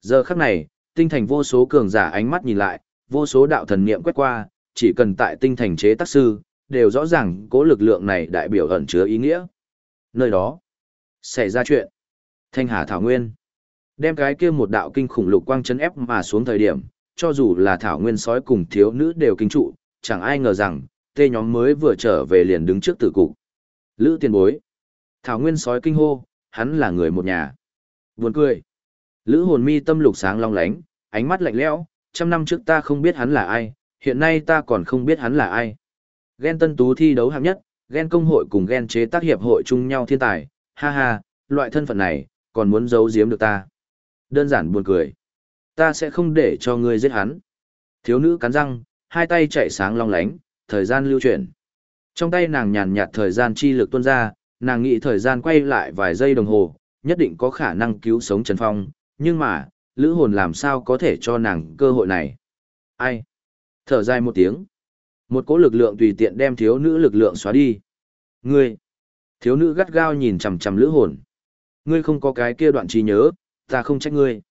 Giờ khắc này, tinh thành vô số cường giả ánh mắt nhìn lại, vô số đạo thần niệm quét qua, chỉ cần tại tinh thành chế tác sư, đều rõ ràng cố lực lượng này đại biểu ẩn chứa ý nghĩa. Nơi đó, xảy ra chuyện. Thanh Hà Thảo Nguyên. Đem cái kia một đạo kinh khủng lục quang chấn ép mà xuống thời điểm, cho dù là Thảo Nguyên sói cùng thiếu nữ đều kinh trụ, chẳng ai ngờ rằng, tê nhóm mới vừa trở về liền đứng trước tử cục. Lữ tiền bối. Thảo Nguyên sói kinh hô, hắn là người một nhà. Buồn cười. Lữ hồn mi tâm lục sáng long lánh, ánh mắt lạnh lẽo, trăm năm trước ta không biết hắn là ai, hiện nay ta còn không biết hắn là ai. Ghen tân tú thi đấu hạng nhất, ghen công hội cùng ghen chế tác hiệp hội chung nhau thiên tài, ha ha, loại thân phận này, còn muốn giấu giếm được ta. Đơn giản buồn cười. Ta sẽ không để cho ngươi giết hắn. Thiếu nữ cắn răng, hai tay chạy sáng long lánh, thời gian lưu chuyển. Trong tay nàng nhàn nhạt thời gian chi lực tuôn ra, nàng nghĩ thời gian quay lại vài giây đồng hồ, nhất định có khả năng cứu sống Trần Phong, nhưng mà, lữ hồn làm sao có thể cho nàng cơ hội này. Ai? Thở dài một tiếng. Một cỗ lực lượng tùy tiện đem thiếu nữ lực lượng xóa đi. Ngươi! Thiếu nữ gắt gao nhìn chằm chằm lữ hồn. Ngươi không có cái kia đoạn trí nhớ, ta không trách ngươi.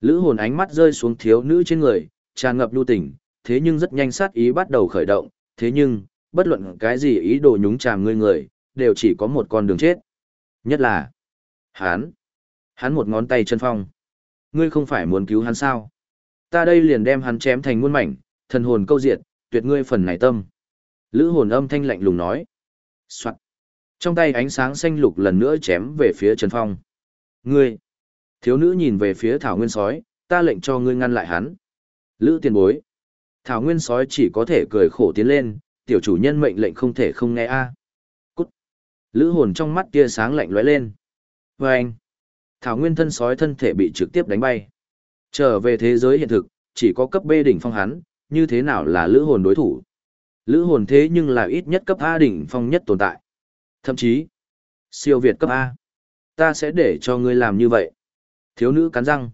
Lữ hồn ánh mắt rơi xuống thiếu nữ trên người, tràn ngập lưu tình, thế nhưng rất nhanh sát ý bắt đầu khởi động, thế nhưng, bất luận cái gì ý đồ nhúng chàm ngươi người, đều chỉ có một con đường chết. Nhất là, hắn, hắn một ngón tay chân phong. Ngươi không phải muốn cứu hắn sao? Ta đây liền đem hắn chém thành muôn mảnh, thần hồn câu diệt, tuyệt ngươi phần này tâm. Lữ hồn âm thanh lạnh lùng nói. Soạn. Trong tay ánh sáng xanh lục lần nữa chém về phía Trần Phong. Ngươi! Thiếu nữ nhìn về phía Thảo Nguyên Sói, ta lệnh cho ngươi ngăn lại hắn. Lữ tiền bối! Thảo Nguyên Sói chỉ có thể cười khổ tiến lên, tiểu chủ nhân mệnh lệnh không thể không nghe a. Cút! Lữ hồn trong mắt tia sáng lạnh lóe lên. Vâng anh! Thảo Nguyên thân sói thân thể bị trực tiếp đánh bay. Trở về thế giới hiện thực, chỉ có cấp B đỉnh phong hắn, như thế nào là lữ hồn đối thủ. Lữ hồn thế nhưng là ít nhất cấp A đỉnh phong nhất tồn tại. Thậm chí, siêu việt cấp A. Ta sẽ để cho ngươi làm như vậy. Thiếu nữ cắn răng.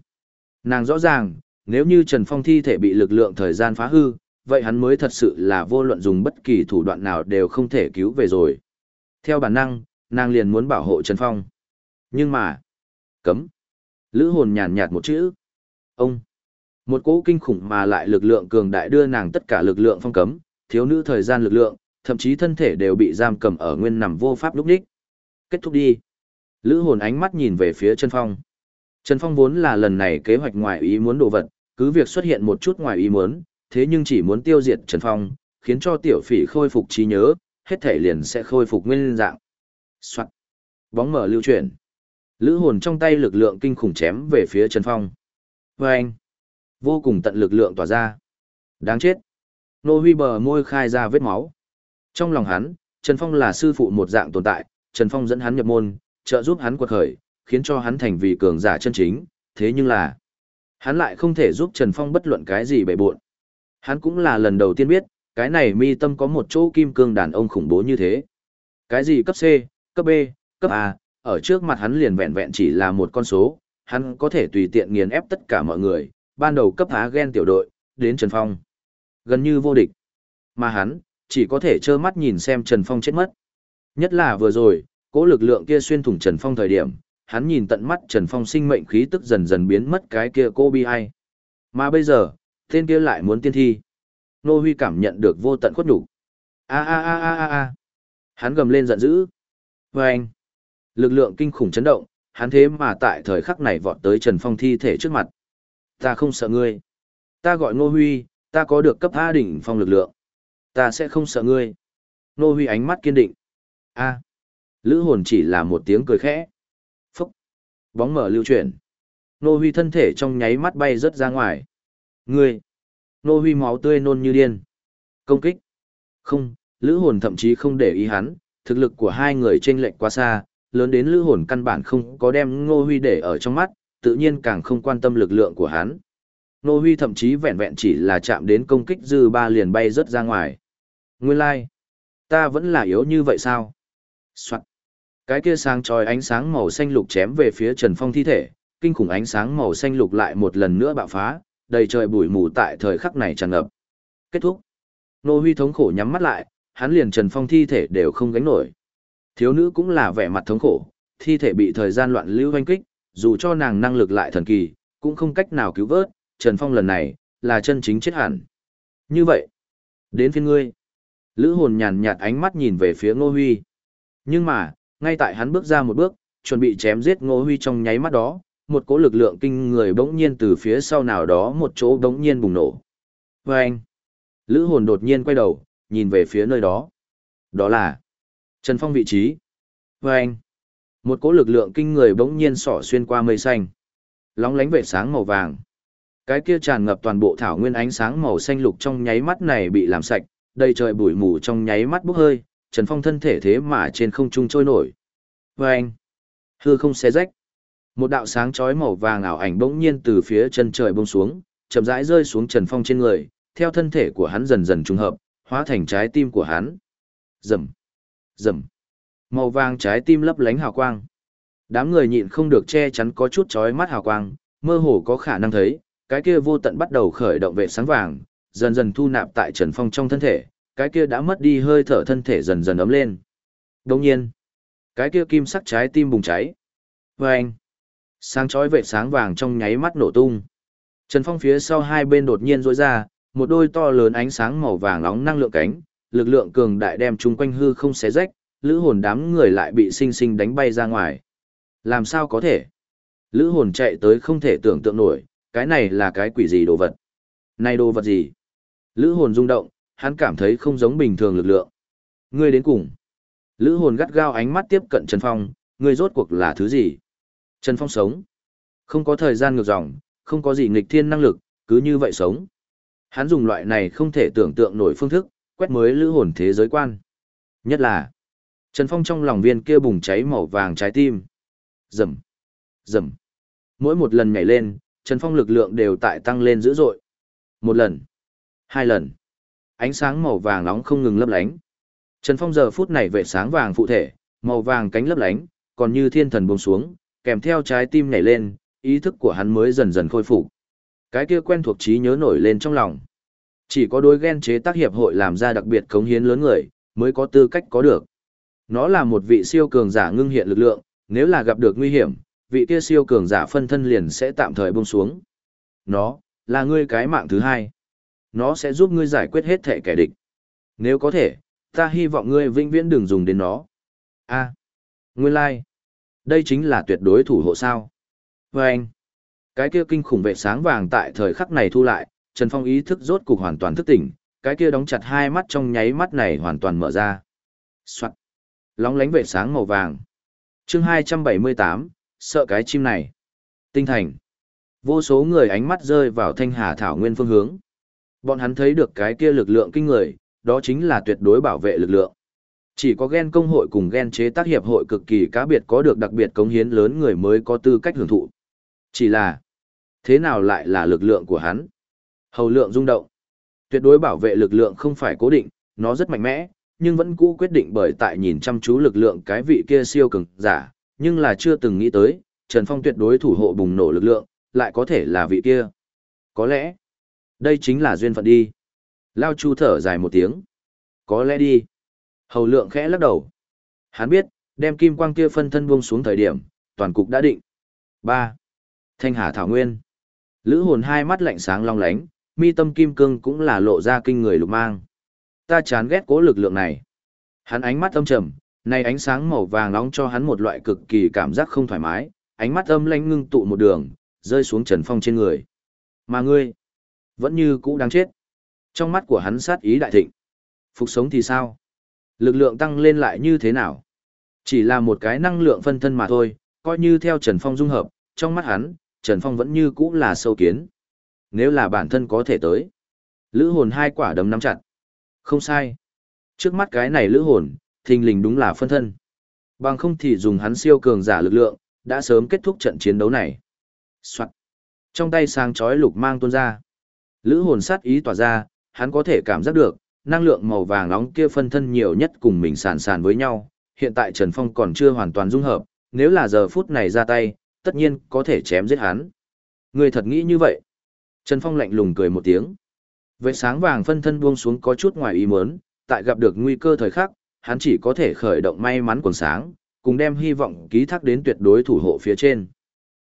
Nàng rõ ràng, nếu như Trần Phong thi thể bị lực lượng thời gian phá hư, vậy hắn mới thật sự là vô luận dùng bất kỳ thủ đoạn nào đều không thể cứu về rồi. Theo bản năng, nàng liền muốn bảo hộ Trần Phong. Nhưng mà, cấm. Lữ hồn nhàn nhạt một chữ. Ông. Một cỗ kinh khủng mà lại lực lượng cường đại đưa nàng tất cả lực lượng phong cấm, thiếu nữ thời gian lực lượng, thậm chí thân thể đều bị giam cầm ở nguyên nằm vô pháp lúc đích. Kết thúc đi. Lữ hồn ánh mắt nhìn về phía Trần Phong. Trần Phong vốn là lần này kế hoạch ngoài ý muốn đồ vật, cứ việc xuất hiện một chút ngoài ý muốn, thế nhưng chỉ muốn tiêu diệt Trần Phong, khiến cho tiểu phỉ khôi phục trí nhớ, hết thể liền sẽ khôi phục nguyên dạng. Soạn. Bóng mở lưu chuyển. Lữ hồn trong tay lực lượng kinh khủng chém về phía Trần Phong. Và anh. Vô cùng tận lực lượng tỏa ra. Đáng chết. Nô huy bờ môi khai ra vết máu. Trong lòng hắn, Trần Phong là sư phụ một dạng tồn tại, Trần Phong dẫn hắn nhập môn, trợ giúp hắn quật khởi, khiến cho hắn thành vị cường giả chân chính, thế nhưng là hắn lại không thể giúp Trần Phong bất luận cái gì bề bộn. Hắn cũng là lần đầu tiên biết, cái này mi tâm có một chỗ kim cương đàn ông khủng bố như thế. Cái gì cấp C, cấp B, cấp A, ở trước mặt hắn liền vẹn vẹn chỉ là một con số, hắn có thể tùy tiện nghiền ép tất cả mọi người, ban đầu cấp há ghen tiểu đội, đến Trần Phong. Gần như vô địch. Mà hắn, chỉ có thể trơ mắt nhìn xem Trần Phong chết mất. Nhất là vừa rồi, cỗ lực lượng kia xuyên thủng Trần Phong thời điểm, hắn nhìn tận mắt Trần Phong sinh mệnh khí tức dần dần biến mất cái kia cô bi ai. Mà bây giờ, tên kia lại muốn tiên thi. Nô Huy cảm nhận được vô tận khuất đủ. A a a a a a. Hắn gầm lên giận dữ. Vâng anh. Lực lượng kinh khủng chấn động, hắn thế mà tại thời khắc này vọt tới Trần Phong thi thể trước mặt. Ta không sợ ngươi. Ta gọi Nô Huy, ta có được cấp A đỉnh phong lực lượng. Ta sẽ không sợ ngươi. Nô Huy ánh mắt kiên định. A. Lữ hồn chỉ là một tiếng cười khẽ. Phúc. Bóng mở lưu chuyển. Nô Huy thân thể trong nháy mắt bay rớt ra ngoài. Ngươi. Nô Huy máu tươi nôn như điên. Công kích. Không, Lữ hồn thậm chí không để ý hắn, thực lực của hai người chênh lệch quá xa, lớn đến Lữ hồn căn bản không có đem Nô Huy để ở trong mắt, tự nhiên càng không quan tâm lực lượng của hắn. Nô Huy thậm chí vẹn vẹn chỉ là chạm đến công kích dư ba liền bay rớt ra ngoài. Nguyên lai, like. ta vẫn là yếu như vậy sao? Soạn. Cái kia sáng chói ánh sáng màu xanh lục chém về phía Trần Phong thi thể, kinh khủng ánh sáng màu xanh lục lại một lần nữa bạo phá, đầy trời bụi mù tại thời khắc này tràn ngập. Kết thúc. Nô Huy thống khổ nhắm mắt lại, hắn liền Trần Phong thi thể đều không gánh nổi. Thiếu nữ cũng là vẻ mặt thống khổ, thi thể bị thời gian loạn lưu hoanh kích, dù cho nàng năng lực lại thần kỳ, cũng không cách nào cứu vớt, Trần Phong lần này, là chân chính chết hẳn. Như vậy, đến phiên ngươi. Lữ hồn nhàn nhạt ánh mắt nhìn về phía Ngô Huy. Nhưng mà, ngay tại hắn bước ra một bước, chuẩn bị chém giết Ngô Huy trong nháy mắt đó, một cỗ lực lượng kinh người bỗng nhiên từ phía sau nào đó một chỗ bỗng nhiên bùng nổ. Và anh, Lữ hồn đột nhiên quay đầu, nhìn về phía nơi đó. Đó là Trần Phong vị trí. Và anh, một cỗ lực lượng kinh người bỗng nhiên xỏ xuyên qua mây xanh. Lóng lánh vệ sáng màu vàng. Cái kia tràn ngập toàn bộ thảo nguyên ánh sáng màu xanh lục trong nháy mắt này bị làm sạch, đầy trời bụi mù trong nháy mắt bốc hơi, Trần Phong thân thể thế mà trên không trung trôi nổi. Và anh, hư không xé rách. Một đạo sáng chói màu vàng ảo ảnh bỗng nhiên từ phía chân trời buông xuống, chậm rãi rơi xuống Trần Phong trên người, theo thân thể của hắn dần dần trùng hợp, hóa thành trái tim của hắn. Rầm, rầm. Màu vàng trái tim lấp lánh hào quang. Đám người nhịn không được che chắn có chút chói mắt hào quang, mơ hồ có khả năng thấy, cái kia vô tận bắt đầu khởi động vệ sáng vàng, dần dần thu nạp tại Trần Phong trong thân thể, cái kia đã mất đi hơi thở thân thể dần dần ấm lên. Đồng nhiên, cái kia kim sắc trái tim bùng cháy. Và anh, sáng chói vệ sáng vàng trong nháy mắt nổ tung. Trần Phong phía sau hai bên đột nhiên rối ra, một đôi to lớn ánh sáng màu vàng nóng năng lượng cánh, lực lượng cường đại đem chung quanh hư không xé rách, lữ hồn đám người lại bị sinh sinh đánh bay ra ngoài. Làm sao có thể? Lữ hồn chạy tới không thể tưởng tượng nổi, cái này là cái quỷ gì đồ vật? Này đồ vật gì? Lữ hồn rung động, hắn cảm thấy không giống bình thường lực lượng. Ngươi đến cùng. Lữ hồn gắt gao ánh mắt tiếp cận Trần Phong, ngươi rốt cuộc là thứ gì? Trần Phong sống. Không có thời gian ngược dòng, không có gì nghịch thiên năng lực, cứ như vậy sống. Hắn dùng loại này không thể tưởng tượng nổi phương thức, quét mới lữ hồn thế giới quan. Nhất là, Trần Phong trong lòng viên kia bùng cháy màu vàng trái tim. Rầm, rầm. Mỗi một lần nhảy lên, Trần Phong lực lượng đều tại tăng lên dữ dội. Một lần, hai lần. Ánh sáng màu vàng nóng không ngừng lấp lánh. Trần Phong giờ phút này vệ sáng vàng phụ thể, màu vàng cánh lấp lánh, còn như thiên thần buông xuống, kèm theo trái tim nhảy lên, ý thức của hắn mới dần dần khôi phục. Cái kia quen thuộc trí nhớ nổi lên trong lòng. Chỉ có đối ghen chế tác hiệp hội làm ra đặc biệt cống hiến lớn người, mới có tư cách có được. Nó là một vị siêu cường giả ngưng hiện lực lượng, nếu là gặp được nguy hiểm, vị kia siêu cường giả phân thân liền sẽ tạm thời buông xuống. Nó, là ngươi cái mạng thứ hai. Nó sẽ giúp ngươi giải quyết hết thể kẻ địch. Nếu có thể, ta hy vọng ngươi vĩnh viễn đừng dùng đến nó. A, nguyên lai, like. đây chính là tuyệt đối thủ hộ sao. Và anh, cái kia kinh khủng vệ sáng vàng tại thời khắc này thu lại, Trần Phong ý thức rốt cục hoàn toàn thức tỉnh, cái kia đóng chặt hai mắt trong nháy mắt này hoàn toàn mở ra. Soạt. Lóng lánh vệ sáng màu vàng. chương 278, sợ cái chim này. Tinh thành. Vô số người ánh mắt rơi vào thanh hà thảo nguyên phương hướng. Bọn hắn thấy được cái kia lực lượng kinh người, đó chính là tuyệt đối bảo vệ lực lượng. Chỉ có gen công hội cùng gen chế tác hiệp hội cực kỳ cá biệt có được đặc biệt cống hiến lớn người mới có tư cách hưởng thụ. Chỉ là, thế nào lại là lực lượng của hắn? Hầu lượng rung động. Tuyệt đối bảo vệ lực lượng không phải cố định, nó rất mạnh mẽ, nhưng vẫn cũ quyết định bởi tại nhìn chăm chú lực lượng cái vị kia siêu cường giả, nhưng là chưa từng nghĩ tới, Trần Phong tuyệt đối thủ hộ bùng nổ lực lượng, lại có thể là vị kia. Có lẽ, đây chính là duyên phận đi. Lao Chu thở dài một tiếng. Có lẽ đi. Hầu lượng khẽ lắc đầu. Hắn biết, đem kim quang kia phân thân buông xuống thời điểm, toàn cục đã định. 3. Thanh Hà Thảo Nguyên. Lữ hồn hai mắt lạnh sáng long lánh, mi tâm kim cương cũng là lộ ra kinh người lục mang. Ta chán ghét cố lực lượng này. Hắn ánh mắt âm trầm, này ánh sáng màu vàng nóng cho hắn một loại cực kỳ cảm giác không thoải mái, ánh mắt âm lãnh ngưng tụ một đường, rơi xuống Trần Phong trên người. Mà ngươi, vẫn như cũ đáng chết. Trong mắt của hắn sát ý đại thịnh. Phục sống thì sao? Lực lượng tăng lên lại như thế nào? Chỉ là một cái năng lượng phân thân mà thôi, coi như theo Trần Phong dung hợp, trong mắt hắn, Trần Phong vẫn như cũ là sâu kiến. Nếu là bản thân có thể tới. Lữ hồn hai quả đấm nắm chặt. Không sai. Trước mắt cái này lữ hồn, thình lình đúng là phân thân. Bằng không thì dùng hắn siêu cường giả lực lượng, đã sớm kết thúc trận chiến đấu này. Soạn. Trong tay sang chói lục mang tuôn ra. Lữ hồn sát ý tỏa ra, hắn có thể cảm giác được, năng lượng màu vàng nóng kia phân thân nhiều nhất cùng mình sàn sàn với nhau. Hiện tại Trần Phong còn chưa hoàn toàn dung hợp, nếu là giờ phút này ra tay, tất nhiên có thể chém giết hắn. Người thật nghĩ như vậy. Trần Phong lạnh lùng cười một tiếng. Vệ sáng vàng phân thân buông xuống có chút ngoài ý muốn, tại gặp được nguy cơ thời khắc, hắn chỉ có thể khởi động may mắn quần sáng, cùng đem hy vọng ký thác đến tuyệt đối thủ hộ phía trên.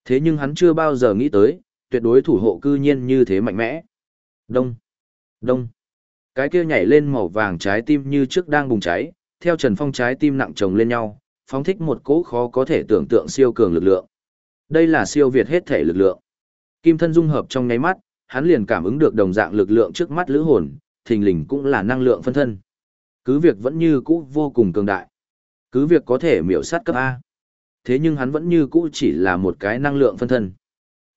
Thế nhưng hắn chưa bao giờ nghĩ tới, tuyệt đối thủ hộ cư nhiên như thế mạnh mẽ. Đông, đông. Cái kia nhảy lên màu vàng trái tim như trước đang bùng cháy, theo Trần Phong trái tim nặng chồng lên nhau, phóng thích một cỗ khó có thể tưởng tượng siêu cường lực lượng. Đây là siêu việt hết thể lực lượng. Kim thân dung hợp trong nháy mắt, hắn liền cảm ứng được đồng dạng lực lượng trước mắt lữ hồn, thình lình cũng là năng lượng phân thân. Cứ việc vẫn như cũ vô cùng cường đại. Cứ việc có thể miểu sát cấp A. Thế nhưng hắn vẫn như cũ chỉ là một cái năng lượng phân thân.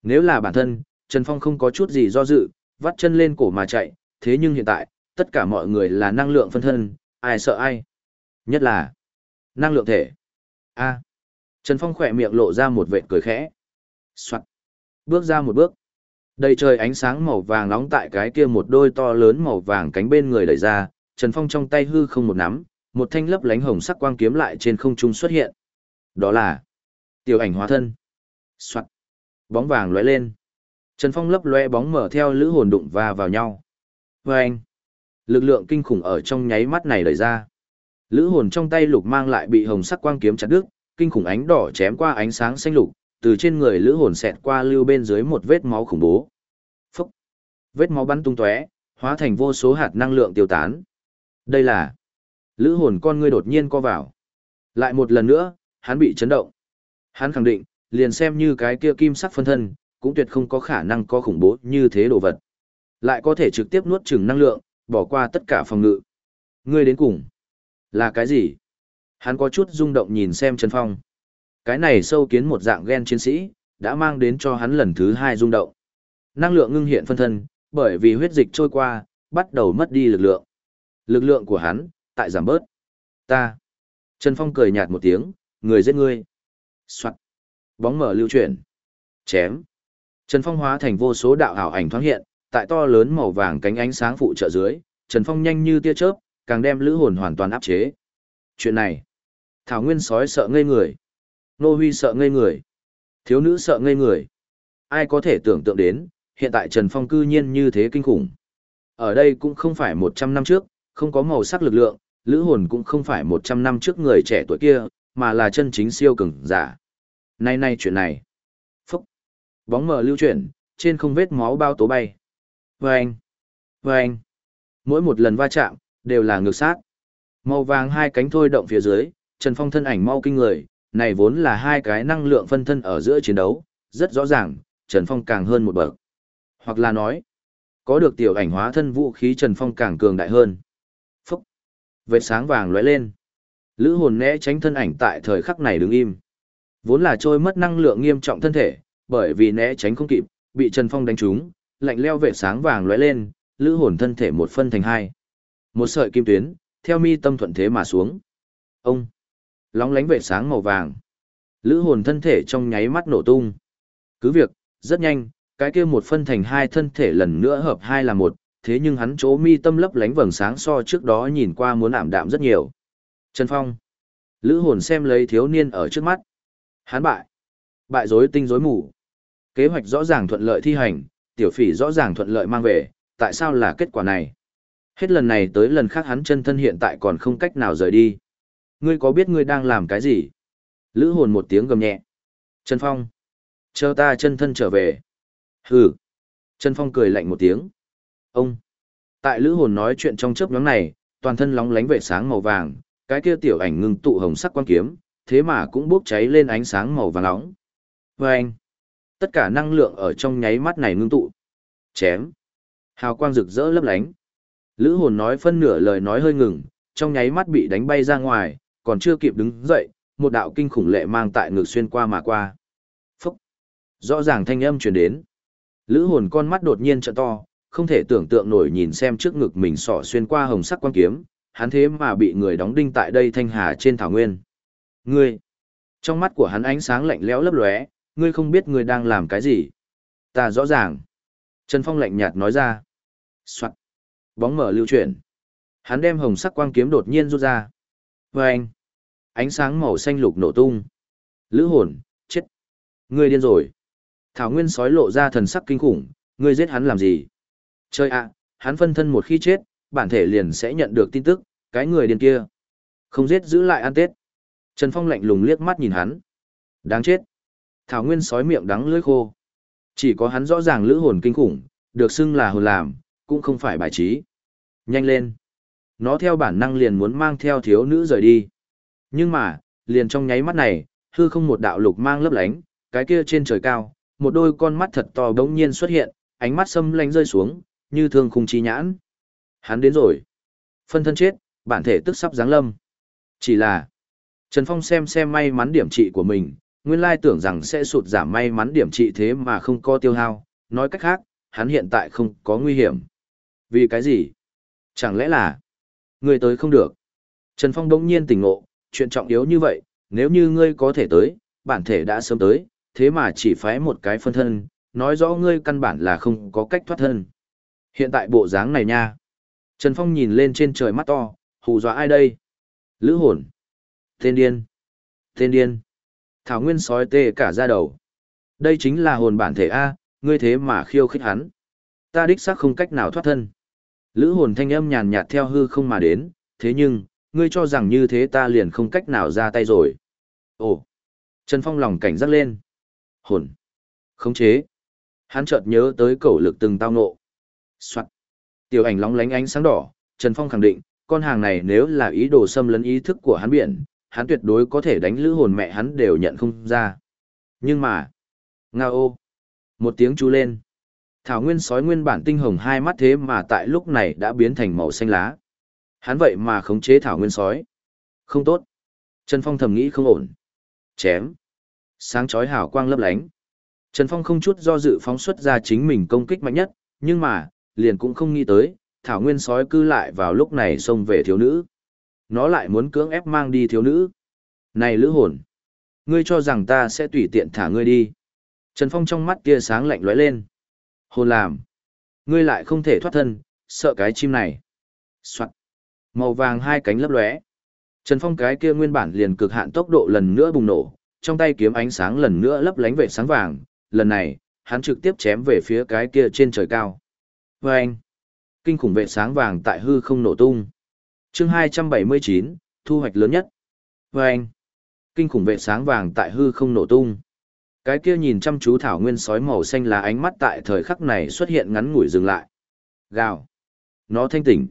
Nếu là bản thân, Trần Phong không có chút gì do dự, vắt chân lên cổ mà chạy, thế nhưng hiện tại, tất cả mọi người là năng lượng phân thân, ai sợ ai. Nhất là năng lượng thể. A. Trần Phong khỏe miệng lộ ra một vệt cười khẽ. Soạn. Bước ra một bước. Đầy trời ánh sáng màu vàng nóng tại cái kia một đôi to lớn màu vàng cánh bên người đẩy ra, Trần Phong trong tay hư không một nắm, một thanh lấp lánh hồng sắc quang kiếm lại trên không trung xuất hiện. Đó là tiểu ảnh hóa thân. Soạt. Bóng vàng lóe lên. Trần Phong lấp lóe bóng mở theo lữ hồn đụng và vào nhau. Và anh. Lực lượng kinh khủng ở trong nháy mắt này đẩy ra. Lữ hồn trong tay lục mang lại bị hồng sắc quang kiếm chặt đứt, kinh khủng ánh đỏ chém qua ánh sáng xanh lục, từ trên người lữ hồn xẹt qua lưu bên dưới một vết máu khủng bố. Phúc! Vết máu bắn tung tóe, hóa thành vô số hạt năng lượng tiêu tán. Đây là lữ hồn con ngươi đột nhiên co vào. Lại một lần nữa, hắn bị chấn động. Hắn khẳng định, liền xem như cái kia kim sắc phân thân, cũng tuyệt không có khả năng có khủng bố như thế đồ vật. Lại có thể trực tiếp nuốt chửng năng lượng, bỏ qua tất cả phòng ngự. Ngươi đến cùng. Là cái gì? Hắn có chút rung động nhìn xem Trần Phong. Cái này sâu kiến một dạng gen chiến sĩ, đã mang đến cho hắn lần thứ hai rung động. Năng lượng ngưng hiện phân thân, bởi vì huyết dịch trôi qua, bắt đầu mất đi lực lượng. Lực lượng của hắn, tại giảm bớt. Ta. Trần Phong cười nhạt một tiếng, người giết ngươi. Soạn. Bóng mở lưu chuyển. Chém. Trần Phong hóa thành vô số đạo ảo ảnh thoáng hiện, tại to lớn màu vàng cánh ánh sáng phụ trợ dưới, Trần Phong nhanh như tia chớp, càng đem lữ hồn hoàn toàn áp chế. Chuyện này, Thảo Nguyên sói sợ ngây người. Nô Huy sợ ngây người. Thiếu nữ sợ ngây người. Ai có thể tưởng tượng đến, hiện tại Trần Phong cư nhiên như thế kinh khủng. Ở đây cũng không phải 100 năm trước, không có màu sắc lực lượng, lữ hồn cũng không phải 100 năm trước người trẻ tuổi kia, mà là chân chính siêu cường giả. Nay nay chuyện này. Phúc. Bóng mờ lưu chuyển, trên không vết máu bao tố bay. Vâng. Vâng. Mỗi một lần va chạm, đều là ngược sát. Màu vàng hai cánh thôi động phía dưới, Trần Phong thân ảnh mau kinh người, này vốn là hai cái năng lượng phân thân ở giữa chiến đấu, rất rõ ràng, Trần Phong càng hơn một bậc. Hoặc là nói, có được tiểu ảnh hóa thân vũ khí Trần Phong càng cường đại hơn. Phúc! Vệt sáng vàng lóe lên. Lữ hồn né tránh thân ảnh tại thời khắc này đứng im. Vốn là trôi mất năng lượng nghiêm trọng thân thể, bởi vì né tránh không kịp, bị Trần Phong đánh trúng, lạnh leo vệt sáng vàng lóe lên, lữ hồn thân thể một phân thành hai. Một sợi kim tuyến, theo mi tâm thuận thế mà xuống. Ông! Lóng lánh vệt sáng màu vàng. Lữ hồn thân thể trong nháy mắt nổ tung. Cứ việc, rất nhanh, cái kia một phân thành hai thân thể lần nữa hợp hai là một, thế nhưng hắn chỗ mi tâm lấp lánh vầng sáng so trước đó nhìn qua muốn ảm đạm rất nhiều. Trần Phong. Lữ hồn xem lấy thiếu niên ở trước mắt. Hắn bại. Bại rối tinh rối mù. Kế hoạch rõ ràng thuận lợi thi hành, tiểu phỉ rõ ràng thuận lợi mang về, tại sao là kết quả này? Hết lần này tới lần khác hắn chân thân hiện tại còn không cách nào rời đi. Ngươi có biết ngươi đang làm cái gì? Lữ hồn một tiếng gầm nhẹ. Trần Phong. Chờ ta chân thân trở về. Hừ. Trần Phong cười lạnh một tiếng. Ông. Tại lữ hồn nói chuyện trong chớp nhóm này, toàn thân lóng lánh vệ sáng màu vàng, cái kia tiểu ảnh ngưng tụ hồng sắc quan kiếm, thế mà cũng bốc cháy lên ánh sáng màu vàng nóng. Và anh. Tất cả năng lượng ở trong nháy mắt này ngưng tụ. Chém. Hào quang rực rỡ lấp lánh. Lữ hồn nói phân nửa lời nói hơi ngừng, trong nháy mắt bị đánh bay ra ngoài, còn chưa kịp đứng dậy, một đạo kinh khủng lệ mang tại ngực xuyên qua mà qua. Phúc! Rõ ràng thanh âm truyền đến. Lữ hồn con mắt đột nhiên trợ to, không thể tưởng tượng nổi nhìn xem trước ngực mình sỏ xuyên qua hồng sắc quan kiếm, hắn thế mà bị người đóng đinh tại đây thanh hà trên thảo nguyên. Ngươi! Trong mắt của hắn ánh sáng lạnh lẽo lấp lóe, ngươi không biết ngươi đang làm cái gì. Ta rõ ràng. Trần Phong lạnh nhạt nói ra. Soạn. Bóng mở lưu chuyển. Hắn đem hồng sắc quang kiếm đột nhiên rút ra. Vâng! anh. Ánh sáng màu xanh lục nổ tung. Lữ hồn, chết. Ngươi điên rồi. Thảo Nguyên sói lộ ra thần sắc kinh khủng, ngươi giết hắn làm gì? Chơi ạ, hắn phân thân một khi chết, bản thể liền sẽ nhận được tin tức, cái người điên kia. Không giết giữ lại ăn tết. Trần Phong lạnh lùng liếc mắt nhìn hắn. Đáng chết. Thảo Nguyên sói miệng đắng lưỡi khô. Chỉ có hắn rõ ràng lữ hồn kinh khủng, được xưng là hồn làm, cũng không phải bài trí. Nhanh lên. Nó theo bản năng liền muốn mang theo thiếu nữ rời đi. Nhưng mà, liền trong nháy mắt này, hư không một đạo lục mang lấp lánh, cái kia trên trời cao, một đôi con mắt thật to bỗng nhiên xuất hiện, ánh mắt xâm lánh rơi xuống, như thương khung chi nhãn. Hắn đến rồi. Phân thân chết, bản thể tức sắp giáng lâm. Chỉ là, Trần Phong xem xem may mắn điểm trị của mình, nguyên lai tưởng rằng sẽ sụt giảm may mắn điểm trị thế mà không có tiêu hao, nói cách khác, hắn hiện tại không có nguy hiểm. Vì cái gì? Chẳng lẽ là, ngươi tới không được. Trần Phong đống nhiên tỉnh ngộ, chuyện trọng yếu như vậy, nếu như ngươi có thể tới, bản thể đã sớm tới, thế mà chỉ phái một cái phân thân, nói rõ ngươi căn bản là không có cách thoát thân. Hiện tại bộ dáng này nha. Trần Phong nhìn lên trên trời mắt to, hù dọa ai đây? Lữ hồn. Tên điên. Tên điên. Thảo Nguyên sói tê cả ra đầu. Đây chính là hồn bản thể A, ngươi thế mà khiêu khích hắn. Ta đích xác không cách nào thoát thân. Lữ hồn thanh âm nhàn nhạt theo hư không mà đến, thế nhưng, ngươi cho rằng như thế ta liền không cách nào ra tay rồi. Ồ! Trần Phong lòng cảnh giác lên. Hồn! Khống chế! Hắn chợt nhớ tới cẩu lực từng tao nộ. Soạn! Tiểu ảnh lóng lánh ánh sáng đỏ, Trần Phong khẳng định, con hàng này nếu là ý đồ xâm lấn ý thức của hắn biển, hắn tuyệt đối có thể đánh lữ hồn mẹ hắn đều nhận không ra. Nhưng mà, nga ô, một tiếng chú lên. Thảo nguyên sói nguyên bản tinh hồng hai mắt thế mà tại lúc này đã biến thành màu xanh lá. Hắn vậy mà khống chế thảo nguyên sói. Không tốt. Trần Phong thầm nghĩ không ổn. Chém. Sáng chói hào quang lấp lánh. Trần Phong không chút do dự phóng xuất ra chính mình công kích mạnh nhất, nhưng mà, liền cũng không nghĩ tới, thảo nguyên sói cư lại vào lúc này xông về thiếu nữ. Nó lại muốn cưỡng ép mang đi thiếu nữ. Này lữ hồn! Ngươi cho rằng ta sẽ tùy tiện thả ngươi đi. Trần Phong trong mắt kia sáng lạnh lóe lên. Hồn làm! Ngươi lại không thể thoát thân, sợ cái chim này. Soạn! Màu vàng hai cánh lấp lóe. Trần Phong cái kia nguyên bản liền cực hạn tốc độ lần nữa bùng nổ, trong tay kiếm ánh sáng lần nữa lấp lánh vệ sáng vàng, lần này, hắn trực tiếp chém về phía cái kia trên trời cao. Và anh, kinh khủng vệ sáng vàng tại hư không nổ tung. chương 279, thu hoạch lớn nhất. Và anh, kinh khủng vệ sáng vàng tại hư không nổ tung. Cái kia nhìn chăm chú thảo nguyên sói màu xanh là ánh mắt tại thời khắc này xuất hiện ngắn ngủi dừng lại. Gào. Nó thanh tỉnh.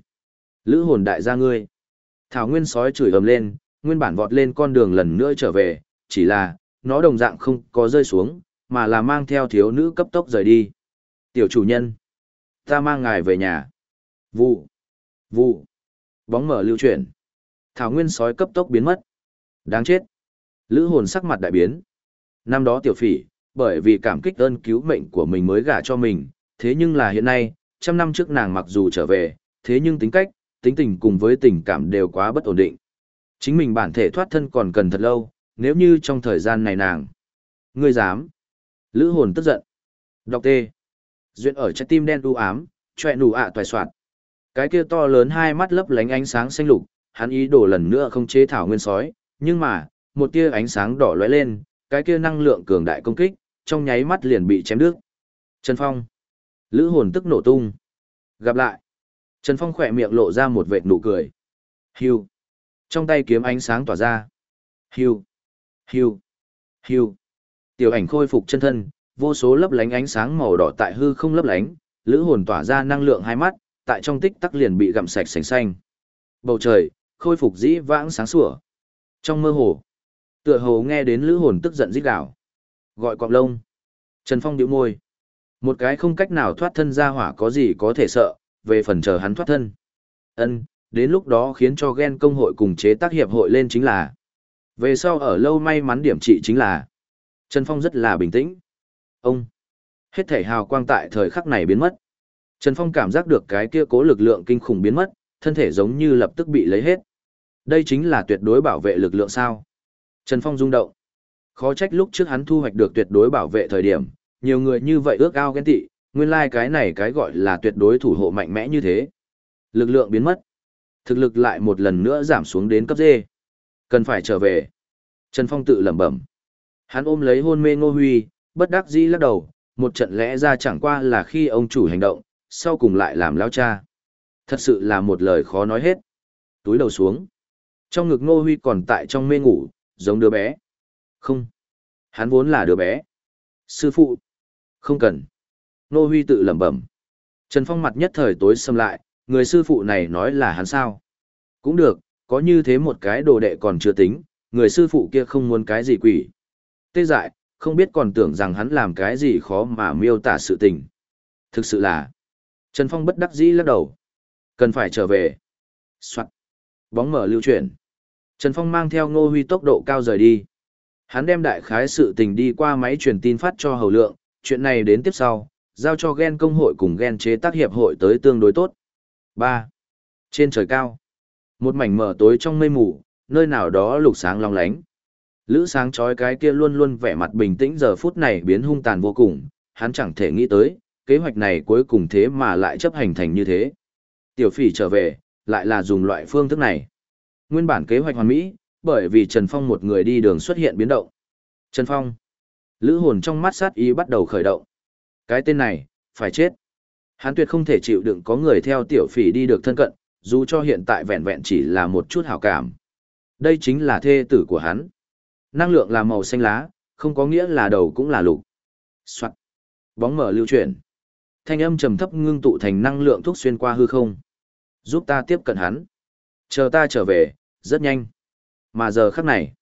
Lữ hồn đại gia ngươi. Thảo nguyên sói chửi ầm lên, nguyên bản vọt lên con đường lần nữa trở về, chỉ là, nó đồng dạng không có rơi xuống, mà là mang theo thiếu nữ cấp tốc rời đi. Tiểu chủ nhân. Ta mang ngài về nhà. Vụ. Vụ. Bóng mở lưu chuyển. Thảo nguyên sói cấp tốc biến mất. Đáng chết. Lữ hồn sắc mặt đại biến. Năm đó tiểu phỉ, bởi vì cảm kích ơn cứu mệnh của mình mới gả cho mình, thế nhưng là hiện nay, trăm năm trước nàng mặc dù trở về, thế nhưng tính cách, tính tình cùng với tình cảm đều quá bất ổn định. Chính mình bản thể thoát thân còn cần thật lâu, nếu như trong thời gian này nàng. Ngươi dám. Lữ hồn tức giận. Đọc tê. Duyện ở trái tim đen u ám, chọe nụ ạ toài soạn. Cái kia to lớn hai mắt lấp lánh ánh sáng xanh lục, hắn ý đồ lần nữa không chế thảo nguyên sói, nhưng mà, một tia ánh sáng đỏ lóe lên, cái kia năng lượng cường đại công kích, trong nháy mắt liền bị chém đứt. Trần Phong. Lữ hồn tức nổ tung. Gặp lại. Trần Phong khỏe miệng lộ ra một vệt nụ cười. hưu Trong tay kiếm ánh sáng tỏa ra. hưu hưu hưu Tiểu ảnh khôi phục chân thân, vô số lấp lánh ánh sáng màu đỏ tại hư không lấp lánh, lữ hồn tỏa ra năng lượng hai mắt, tại trong tích tắc liền bị gặm sạch sành xanh. Bầu trời, khôi phục dĩ vãng sáng sủa. Trong mơ hồ, tựa hồ nghe đến lữ hồn tức giận rít gào. Gọi quạng lông. Trần Phong điệu môi. Một cái không cách nào thoát thân ra hỏa có gì có thể sợ, về phần chờ hắn thoát thân. Ân, đến lúc đó khiến cho ghen công hội cùng chế tác hiệp hội lên chính là. Về sau ở lâu may mắn điểm trị chính là. Trần Phong rất là bình tĩnh. Ông. Hết thể hào quang tại thời khắc này biến mất. Trần Phong cảm giác được cái kia cố lực lượng kinh khủng biến mất, thân thể giống như lập tức bị lấy hết. Đây chính là tuyệt đối bảo vệ lực lượng sao. Trần Phong rung động. Khó trách lúc trước hắn thu hoạch được tuyệt đối bảo vệ thời điểm, nhiều người như vậy ước ao ghen tị, nguyên lai like cái này cái gọi là tuyệt đối thủ hộ mạnh mẽ như thế. Lực lượng biến mất. Thực lực lại một lần nữa giảm xuống đến cấp D. Cần phải trở về. Trần Phong tự lẩm bẩm. Hắn ôm lấy hôn mê Ngô Huy, bất đắc dĩ lắc đầu, một trận lẽ ra chẳng qua là khi ông chủ hành động, sau cùng lại làm lao cha. Thật sự là một lời khó nói hết. Túi đầu xuống. Trong ngực Ngô Huy còn tại trong mê ngủ, giống đứa bé. Không. Hắn vốn là đứa bé. Sư phụ. Không cần. nô Huy tự lẩm bẩm. Trần Phong mặt nhất thời tối xâm lại, người sư phụ này nói là hắn sao. Cũng được, có như thế một cái đồ đệ còn chưa tính, người sư phụ kia không muốn cái gì quỷ. Tê dại, không biết còn tưởng rằng hắn làm cái gì khó mà miêu tả sự tình. Thực sự là, Trần Phong bất đắc dĩ lắc đầu. Cần phải trở về. Soạn. Bóng mở lưu chuyển. Trần Phong mang theo Ngô Huy tốc độ cao rời đi. Hắn đem đại khái sự tình đi qua máy truyền tin phát cho hầu lượng, chuyện này đến tiếp sau, giao cho Gen công hội cùng Gen chế tác hiệp hội tới tương đối tốt. 3. Trên trời cao, một mảnh mờ tối trong mây mù, nơi nào đó lục sáng long lánh. Lữ sáng chói cái kia luôn luôn vẻ mặt bình tĩnh giờ phút này biến hung tàn vô cùng, hắn chẳng thể nghĩ tới, kế hoạch này cuối cùng thế mà lại chấp hành thành như thế. Tiểu phỉ trở về, lại là dùng loại phương thức này. Nguyên bản kế hoạch hoàn mỹ, bởi vì Trần Phong một người đi đường xuất hiện biến động. Trần Phong. Lữ hồn trong mắt sát ý bắt đầu khởi động. Cái tên này, phải chết. Hắn tuyệt không thể chịu đựng có người theo tiểu phỉ đi được thân cận, dù cho hiện tại vẹn vẹn chỉ là một chút hảo cảm. Đây chính là thê tử của hắn. Năng lượng là màu xanh lá, không có nghĩa là đầu cũng là lục. Soạn. Bóng mở lưu chuyển. Thanh âm trầm thấp ngưng tụ thành năng lượng thuốc xuyên qua hư không. Giúp ta tiếp cận hắn. Chờ ta trở về, rất nhanh. Mà giờ khắc này,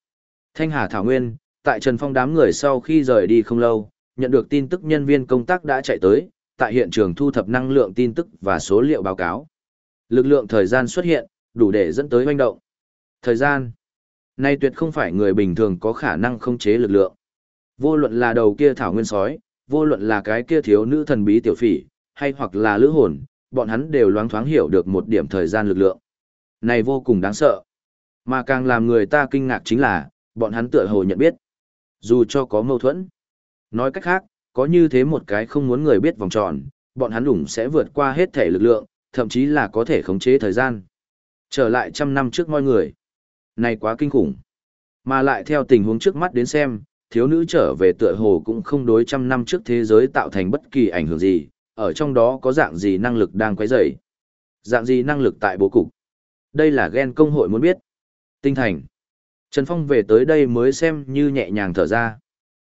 Thanh Hà Thảo Nguyên, tại Trần Phong đám người sau khi rời đi không lâu, nhận được tin tức nhân viên công tác đã chạy tới, tại hiện trường thu thập năng lượng tin tức và số liệu báo cáo. Lực lượng thời gian xuất hiện, đủ để dẫn tới hoành động. Thời gian. Nay tuyệt không phải người bình thường có khả năng không chế lực lượng. Vô luận là đầu kia thảo nguyên sói, vô luận là cái kia thiếu nữ thần bí tiểu phỉ, hay hoặc là lữ hồn, bọn hắn đều loáng thoáng hiểu được một điểm thời gian lực lượng. Này vô cùng đáng sợ. Mà càng làm người ta kinh ngạc chính là, bọn hắn tựa hồ nhận biết. Dù cho có mâu thuẫn. Nói cách khác, có như thế một cái không muốn người biết vòng tròn, bọn hắn đủng sẽ vượt qua hết thể lực lượng, thậm chí là có thể khống chế thời gian. Trở lại trăm năm trước mọi người. Này quá kinh khủng. Mà lại theo tình huống trước mắt đến xem, thiếu nữ trở về tựa hồ cũng không đối trăm năm trước thế giới tạo thành bất kỳ ảnh hưởng gì, ở trong đó có dạng gì năng lực đang quấy rầy. Dạng gì năng lực tại bố cục. Đây là ghen công hội muốn biết. Tinh thành. Trần Phong về tới đây mới xem như nhẹ nhàng thở ra.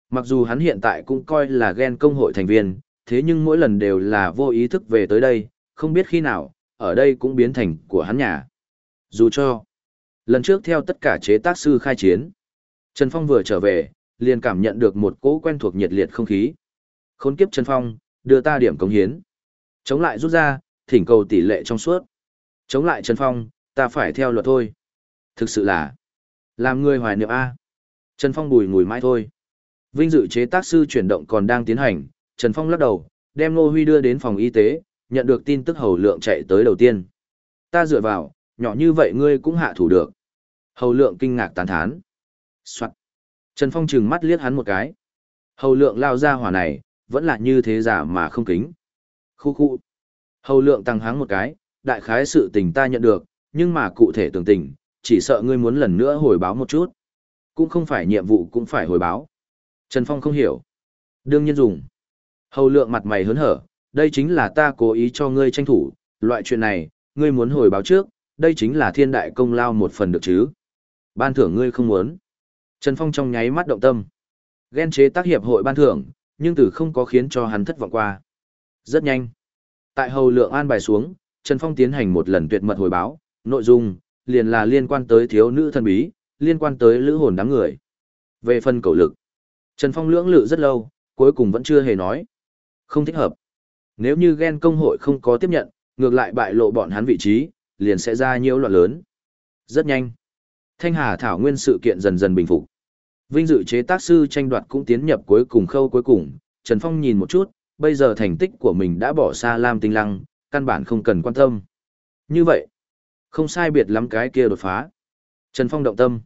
Mặc dù hắn hiện tại cũng coi là ghen công hội thành viên, thế nhưng mỗi lần đều là vô ý thức về tới đây, không biết khi nào, ở đây cũng biến thành của hắn nhà. Dù cho, lần trước theo tất cả chế tác sư khai chiến, Trần Phong vừa trở về, liền cảm nhận được một cỗ quen thuộc nhiệt liệt không khí. Khốn kiếp Trần Phong, đưa ta điểm cống hiến. Chống lại rút ra, thỉnh cầu tỷ lệ trong suốt. Chống lại Trần Phong, ta phải theo luật thôi. Thực sự là, làm người hoài niệm A. Trần Phong bùi ngùi mãi thôi. Vinh dự chế tác sư chuyển động còn đang tiến hành, Trần Phong lắc đầu, đem Nô Huy đưa đến phòng y tế, nhận được tin tức hầu lượng chạy tới đầu tiên. Ta dựa vào, nhỏ như vậy ngươi cũng hạ thủ được. Hầu lượng kinh ngạc tán thán. Soạn. Trần Phong trừng mắt liếc hắn một cái. Hầu lượng lao ra hỏa này, vẫn là như thế giả mà không kính. Khu khu. Hầu lượng tăng háng một cái, đại khái sự tình ta nhận được, nhưng mà cụ thể tường tình, chỉ sợ ngươi muốn lần nữa hồi báo một chút. Cũng không phải nhiệm vụ cũng phải hồi báo. Trần Phong không hiểu. Đương nhiên dùng. Hầu lượng mặt mày hớn hở, đây chính là ta cố ý cho ngươi tranh thủ, loại chuyện này, ngươi muốn hồi báo trước, đây chính là thiên đại công lao một phần được chứ. Ban thưởng ngươi không muốn. Trần Phong trong nháy mắt động tâm. Ghen chế tác hiệp hội ban thưởng, nhưng từ không có khiến cho hắn thất vọng qua. Rất nhanh. Tại hầu lượng an bài xuống, Trần Phong tiến hành một lần tuyệt mật hồi báo, nội dung, liền là liên quan tới thiếu nữ thần bí, liên quan tới lữ hồn đám người. Về phần cầu lực, Trần Phong lưỡng lự rất lâu, cuối cùng vẫn chưa hề nói. Không thích hợp. Nếu như ghen công hội không có tiếp nhận, ngược lại bại lộ bọn hắn vị trí, liền sẽ ra nhiều loạn lớn. Rất nhanh. Thanh Hà Thảo Nguyên sự kiện dần dần bình phục. Vinh dự chế tác sư tranh đoạt cũng tiến nhập cuối cùng khâu cuối cùng, Trần Phong nhìn một chút, bây giờ thành tích của mình đã bỏ xa Lam Tinh Lăng, căn bản không cần quan tâm. Như vậy, không sai biệt lắm cái kia đột phá. Trần Phong động tâm.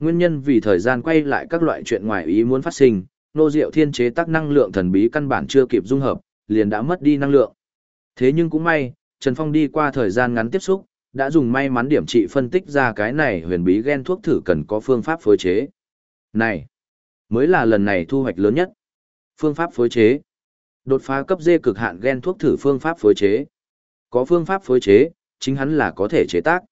Nguyên nhân vì thời gian quay lại các loại chuyện ngoài ý muốn phát sinh, nô diệu thiên chế tác năng lượng thần bí căn bản chưa kịp dung hợp, liền đã mất đi năng lượng. Thế nhưng cũng may, Trần Phong đi qua thời gian ngắn tiếp xúc, đã dùng may mắn điểm trị phân tích ra cái này huyền bí gen thuốc thử cần có phương pháp phối chế. Này, mới là lần này thu hoạch lớn nhất. Phương pháp phối chế. Đột phá cấp dê cực hạn gen thuốc thử phương pháp phối chế. Có phương pháp phối chế, chính hắn là có thể chế tác.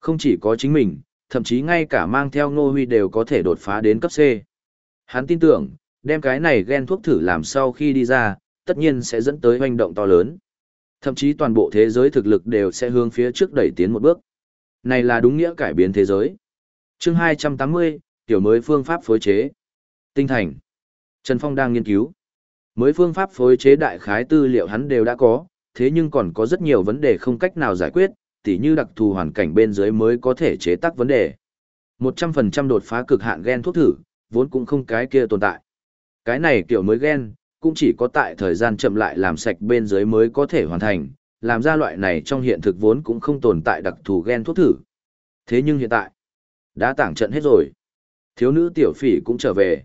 Không chỉ có chính mình, thậm chí ngay cả mang theo Ngô Huy đều có thể đột phá đến cấp C. Hắn tin tưởng, đem cái này gen thuốc thử làm sau khi đi ra, tất nhiên sẽ dẫn tới hoành động to lớn. Thậm chí toàn bộ thế giới thực lực đều sẽ hướng phía trước đẩy tiến một bước. Này là đúng nghĩa cải biến thế giới. Chương 280, tiểu mới phương pháp phối chế. Tinh thành. Trần Phong đang nghiên cứu. Mới phương pháp phối chế đại khái tư liệu hắn đều đã có, thế nhưng còn có rất nhiều vấn đề không cách nào giải quyết, tỉ như đặc thù hoàn cảnh bên dưới mới có thể chế tác vấn đề. 100% đột phá cực hạn gen thuốc thử, vốn cũng không cái kia tồn tại. Cái này kiểu mới gen, cũng chỉ có tại thời gian chậm lại làm sạch bên dưới mới có thể hoàn thành, làm ra loại này trong hiện thực vốn cũng không tồn tại đặc thù gen thuốc thử. Thế nhưng hiện tại, đã tảng trận hết rồi. Thiếu nữ tiểu phỉ cũng trở về.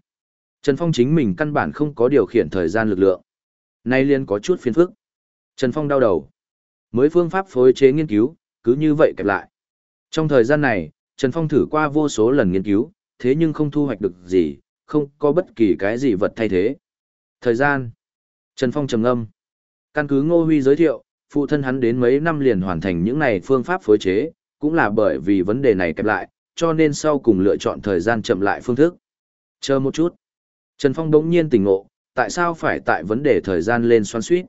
Trần Phong chính mình căn bản không có điều khiển thời gian lực lượng. Nay liên có chút phiền phức. Trần Phong đau đầu. Mới phương pháp phối chế nghiên cứu, cứ như vậy kẹp lại. Trong thời gian này, Trần Phong thử qua vô số lần nghiên cứu, thế nhưng không thu hoạch được gì, không có bất kỳ cái gì vật thay thế. Thời gian. Trần Phong trầm ngâm. Căn cứ Ngô Huy giới thiệu, phụ thân hắn đến mấy năm liền hoàn thành những này phương pháp phối chế, cũng là bởi vì vấn đề này kẹp lại, cho nên sau cùng lựa chọn thời gian chậm lại phương thức. Chờ một chút. Trần Phong đống nhiên tỉnh ngộ, tại sao phải tại vấn đề thời gian lên xoan suýt.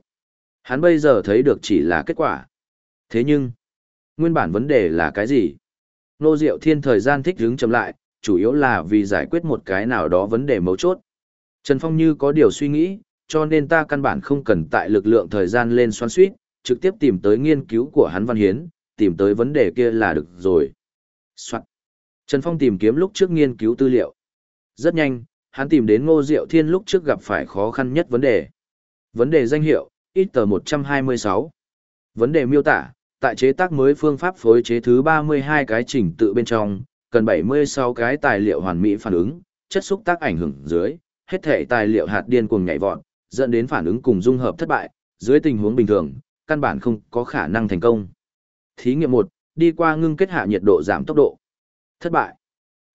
Hắn bây giờ thấy được chỉ là kết quả. Thế nhưng, nguyên bản vấn đề là cái gì? Nô Diệu Thiên thời gian thích hứng chậm lại, chủ yếu là vì giải quyết một cái nào đó vấn đề mấu chốt. Trần Phong như có điều suy nghĩ, cho nên ta căn bản không cần tại lực lượng thời gian lên xoan suýt, trực tiếp tìm tới nghiên cứu của hắn Văn Hiến, tìm tới vấn đề kia là được rồi. Soạn. Trần Phong tìm kiếm lúc trước nghiên cứu tư liệu. Rất nhanh, hắn tìm đến Ngô Diệu Thiên lúc trước gặp phải khó khăn nhất vấn đề. Vấn đề danh hiệu, ít tờ 126. Vấn đề miêu tả, tại chế tác mới phương pháp phối chế thứ 32 cái trình tự bên trong, cần 76 cái tài liệu hoàn mỹ phản ứng, chất xúc tác ảnh hưởng dưới, hết thể tài liệu hạt điên cuồng nhảy vọt, dẫn đến phản ứng cùng dung hợp thất bại, dưới tình huống bình thường, căn bản không có khả năng thành công. Thí nghiệm 1, đi qua ngưng kết hạ nhiệt độ giảm tốc độ. Thất bại.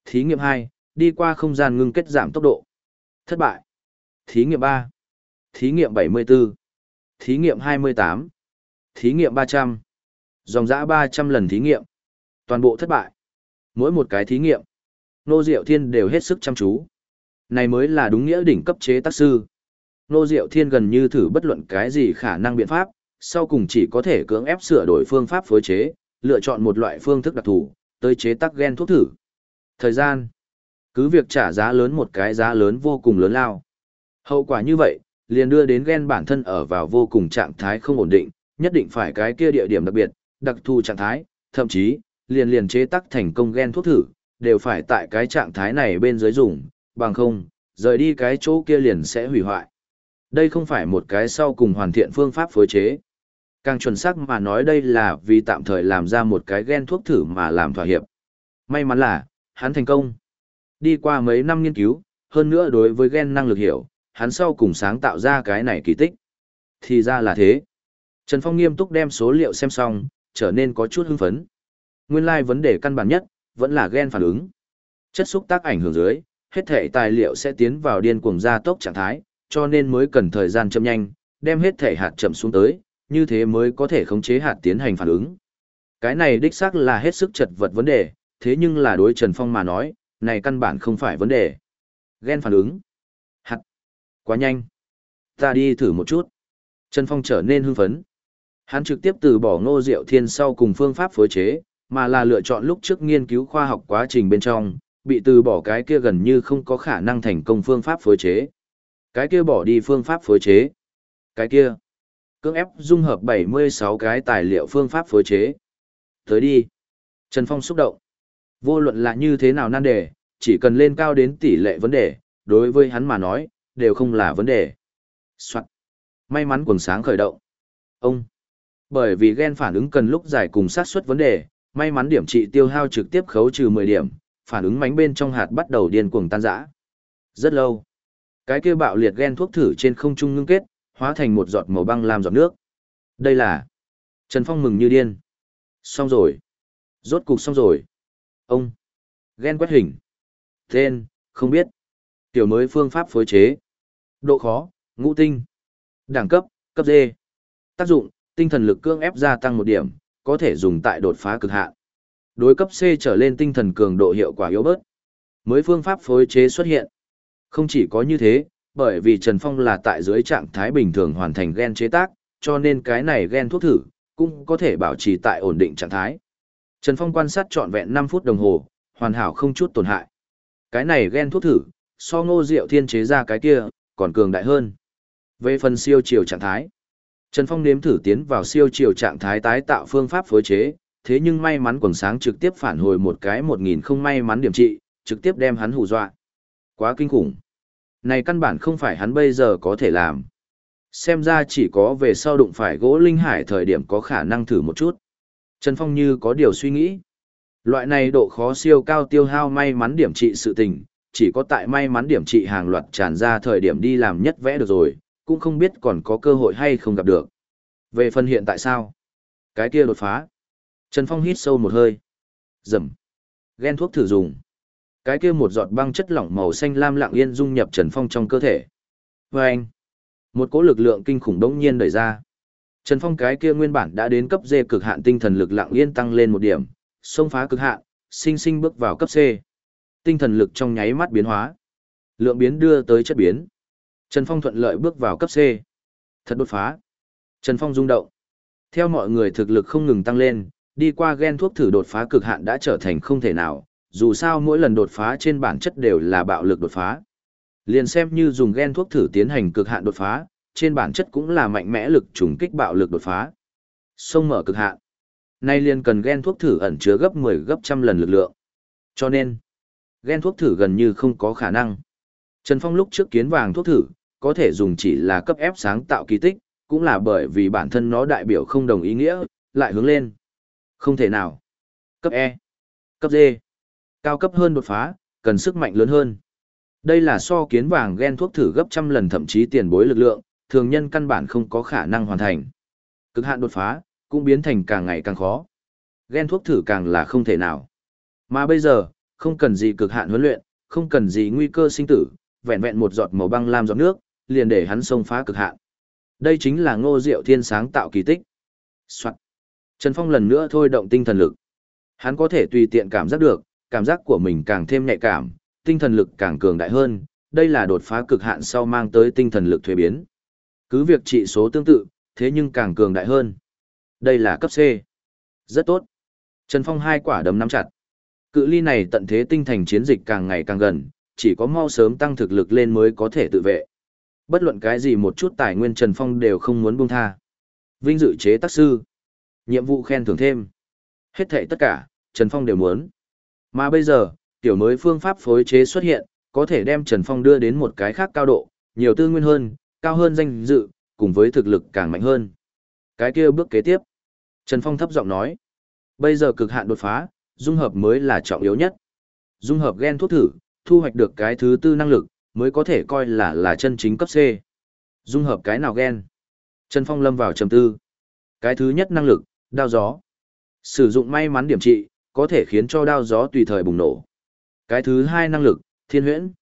Thí nghiệm 2, đi qua không gian ngưng kết giảm tốc độ. Thất bại. Thí nghiệm 3. Thí nghiệm 74. Thí nghiệm 28. Thí nghiệm 300. Dòng dã 300 lần thí nghiệm. Toàn bộ thất bại. Mỗi một cái thí nghiệm, Nô Diệu Thiên đều hết sức chăm chú. Này mới là đúng nghĩa đỉnh cấp chế tác sư. Nô Diệu Thiên gần như thử bất luận cái gì khả năng biện pháp, sau cùng chỉ có thể cưỡng ép sửa đổi phương pháp phối chế, lựa chọn một loại phương thức đặc thù, tới chế tác gen thuốc thử. Thời gian. Cứ việc trả giá lớn một cái giá lớn vô cùng lớn lao. Hậu quả như vậy, liền đưa đến gen bản thân ở vào vô cùng trạng thái không ổn định, nhất định phải cái kia địa điểm đặc biệt, đặc thù trạng thái, thậm chí, liền liền chế tác thành công gen thuốc thử, đều phải tại cái trạng thái này bên dưới dùng, bằng không, rời đi cái chỗ kia liền sẽ hủy hoại. Đây không phải một cái sau cùng hoàn thiện phương pháp phối chế. Càng chuẩn xác mà nói đây là vì tạm thời làm ra một cái gen thuốc thử mà làm thỏa hiệp. May mắn là, hắn thành công. Đi qua mấy năm nghiên cứu, hơn nữa đối với gen năng lực hiểu, hắn sau cùng sáng tạo ra cái này kỳ tích. Thì ra là thế. Trần Phong nghiêm túc đem số liệu xem xong, trở nên có chút hưng phấn. Nguyên lai like vấn đề căn bản nhất, vẫn là gen phản ứng. Chất xúc tác ảnh hưởng dưới, hết thể tài liệu sẽ tiến vào điên cuồng gia tốc trạng thái, cho nên mới cần thời gian chậm nhanh, đem hết thể hạt chậm xuống tới, như thế mới có thể khống chế hạt tiến hành phản ứng. Cái này đích xác là hết sức chật vật vấn đề, thế nhưng là đối Trần Phong mà nói, này căn bản không phải vấn đề. Gen phản ứng. Quá nhanh. Ta đi thử một chút. Trần Phong trở nên hưng phấn. Hắn trực tiếp từ bỏ ngô diệu thiên sau cùng phương pháp phối chế, mà là lựa chọn lúc trước nghiên cứu khoa học quá trình bên trong, bị từ bỏ cái kia gần như không có khả năng thành công phương pháp phối chế. Cái kia bỏ đi phương pháp phối chế. Cái kia. Cưỡng ép dung hợp 76 cái tài liệu phương pháp phối chế. Tới đi. Trần Phong xúc động. Vô luận là như thế nào nan đề, chỉ cần lên cao đến tỷ lệ vấn đề, đối với hắn mà nói, đều không là vấn đề. Soạn. May mắn quần sáng khởi động. Ông. Bởi vì gen phản ứng cần lúc giải cùng sát suất vấn đề, may mắn điểm trị tiêu hao trực tiếp khấu trừ 10 điểm, phản ứng mánh bên trong hạt bắt đầu điên cuồng tan rã. Rất lâu. Cái kia bạo liệt gen thuốc thử trên không trung ngưng kết, hóa thành một giọt màu băng làm giọt nước. Đây là Trần Phong mừng như điên. Xong rồi. Rốt cục xong rồi. Ông. Gen quét hình. Tên, không biết. Tiểu mới phương pháp phối chế. Độ khó, ngũ tinh. Đẳng cấp, cấp D. Tác dụng, tinh thần lực cương ép gia tăng một điểm, có thể dùng tại đột phá cực hạn. Đối cấp C trở lên tinh thần cường độ hiệu quả yếu bớt. Mới phương pháp phối chế xuất hiện. Không chỉ có như thế, bởi vì Trần Phong là tại dưới trạng thái bình thường hoàn thành gen chế tác, cho nên cái này gen thuốc thử, cũng có thể bảo trì tại ổn định trạng thái. Trần Phong quan sát trọn vẹn 5 phút đồng hồ, hoàn hảo không chút tổn hại. Cái này gen thuốc thử, so ngô diệu thiên chế ra cái kia, còn cường đại hơn. Về phần siêu chiều trạng thái, Trần Phong nếm thử tiến vào siêu chiều trạng thái tái tạo phương pháp phối chế, thế nhưng may mắn quần sáng trực tiếp phản hồi một cái 1000 không may mắn điểm trị, trực tiếp đem hắn hù dọa. Quá kinh khủng. Này căn bản không phải hắn bây giờ có thể làm. Xem ra chỉ có về sau đụng phải gỗ linh hải thời điểm có khả năng thử một chút. Trần Phong như có điều suy nghĩ. Loại này độ khó siêu cao tiêu hao may mắn điểm trị sự tình, chỉ có tại may mắn điểm trị hàng loạt tràn ra thời điểm đi làm nhất vẽ được rồi, cũng không biết còn có cơ hội hay không gặp được. Về phần hiện tại sao? Cái kia đột phá. Trần Phong hít sâu một hơi. Dầm. Ghen thuốc thử dùng. Cái kia một giọt băng chất lỏng màu xanh lam lặng yên dung nhập Trần Phong trong cơ thể. Và anh. Một cỗ lực lượng kinh khủng đống nhiên đẩy ra. Trần Phong cái kia nguyên bản đã đến cấp D cực hạn tinh thần lực lặng yên tăng lên một điểm, xông phá cực hạn, sinh sinh bước vào cấp C. Tinh thần lực trong nháy mắt biến hóa. Lượng biến đưa tới chất biến. Trần Phong thuận lợi bước vào cấp C. Thật đột phá. Trần Phong rung động. Theo mọi người thực lực không ngừng tăng lên, đi qua gen thuốc thử đột phá cực hạn đã trở thành không thể nào, dù sao mỗi lần đột phá trên bản chất đều là bạo lực đột phá. Liền xem như dùng gen thuốc thử tiến hành cực hạn đột phá, trên bản chất cũng là mạnh mẽ lực trùng kích bạo lực đột phá. Sông mở cực hạn. Nay liền cần gen thuốc thử ẩn chứa gấp 10 gấp trăm lần lực lượng. Cho nên, Ghen thuốc thử gần như không có khả năng. Trần Phong lúc trước kiến vàng thuốc thử, có thể dùng chỉ là cấp ép sáng tạo kỳ tích, cũng là bởi vì bản thân nó đại biểu không đồng ý nghĩa, lại hướng lên. Không thể nào. Cấp E. Cấp D. Cao cấp hơn đột phá, cần sức mạnh lớn hơn. Đây là so kiến vàng gen thuốc thử gấp trăm lần thậm chí tiền bối lực lượng, thường nhân căn bản không có khả năng hoàn thành. Cực hạn đột phá, cũng biến thành càng ngày càng khó. Gen thuốc thử càng là không thể nào. Mà bây giờ, không cần gì cực hạn huấn luyện, không cần gì nguy cơ sinh tử, vẹn vẹn một giọt màu băng lam giọt nước, liền để hắn xông phá cực hạn. Đây chính là Ngô Diệu Thiên sáng tạo kỳ tích. Soạn. Trần Phong lần nữa thôi động tinh thần lực. Hắn có thể tùy tiện cảm giác được, cảm giác của mình càng thêm nhạy cảm, tinh thần lực càng cường đại hơn, đây là đột phá cực hạn sau mang tới tinh thần lực thuế biến. Cứ việc trị số tương tự, thế nhưng càng cường đại hơn. Đây là cấp C. Rất tốt. Trần Phong hai quả đấm nắm chặt. Cự ly này tận thế tinh thành chiến dịch càng ngày càng gần, chỉ có mau sớm tăng thực lực lên mới có thể tự vệ. Bất luận cái gì một chút tài nguyên Trần Phong đều không muốn buông tha. Vinh dự chế tác sư. Nhiệm vụ khen thưởng thêm. Hết thảy tất cả, Trần Phong đều muốn. Mà bây giờ, tiểu mới phương pháp phối chế xuất hiện, có thể đem Trần Phong đưa đến một cái khác cao độ, nhiều tư nguyên hơn, cao hơn danh dự, cùng với thực lực càng mạnh hơn. Cái kia bước kế tiếp. Trần Phong thấp giọng nói. Bây giờ cực hạn đột phá, dung hợp mới là trọng yếu nhất. Dung hợp gen thuốc thử, thu hoạch được cái thứ tư năng lực, mới có thể coi là là chân chính cấp C. Dung hợp cái nào gen? Trần Phong lâm vào trầm tư. Cái thứ nhất năng lực, đao gió. Sử dụng may mắn điểm trị, có thể khiến cho đao gió tùy thời bùng nổ. Cái thứ hai năng lực, thiên huyễn.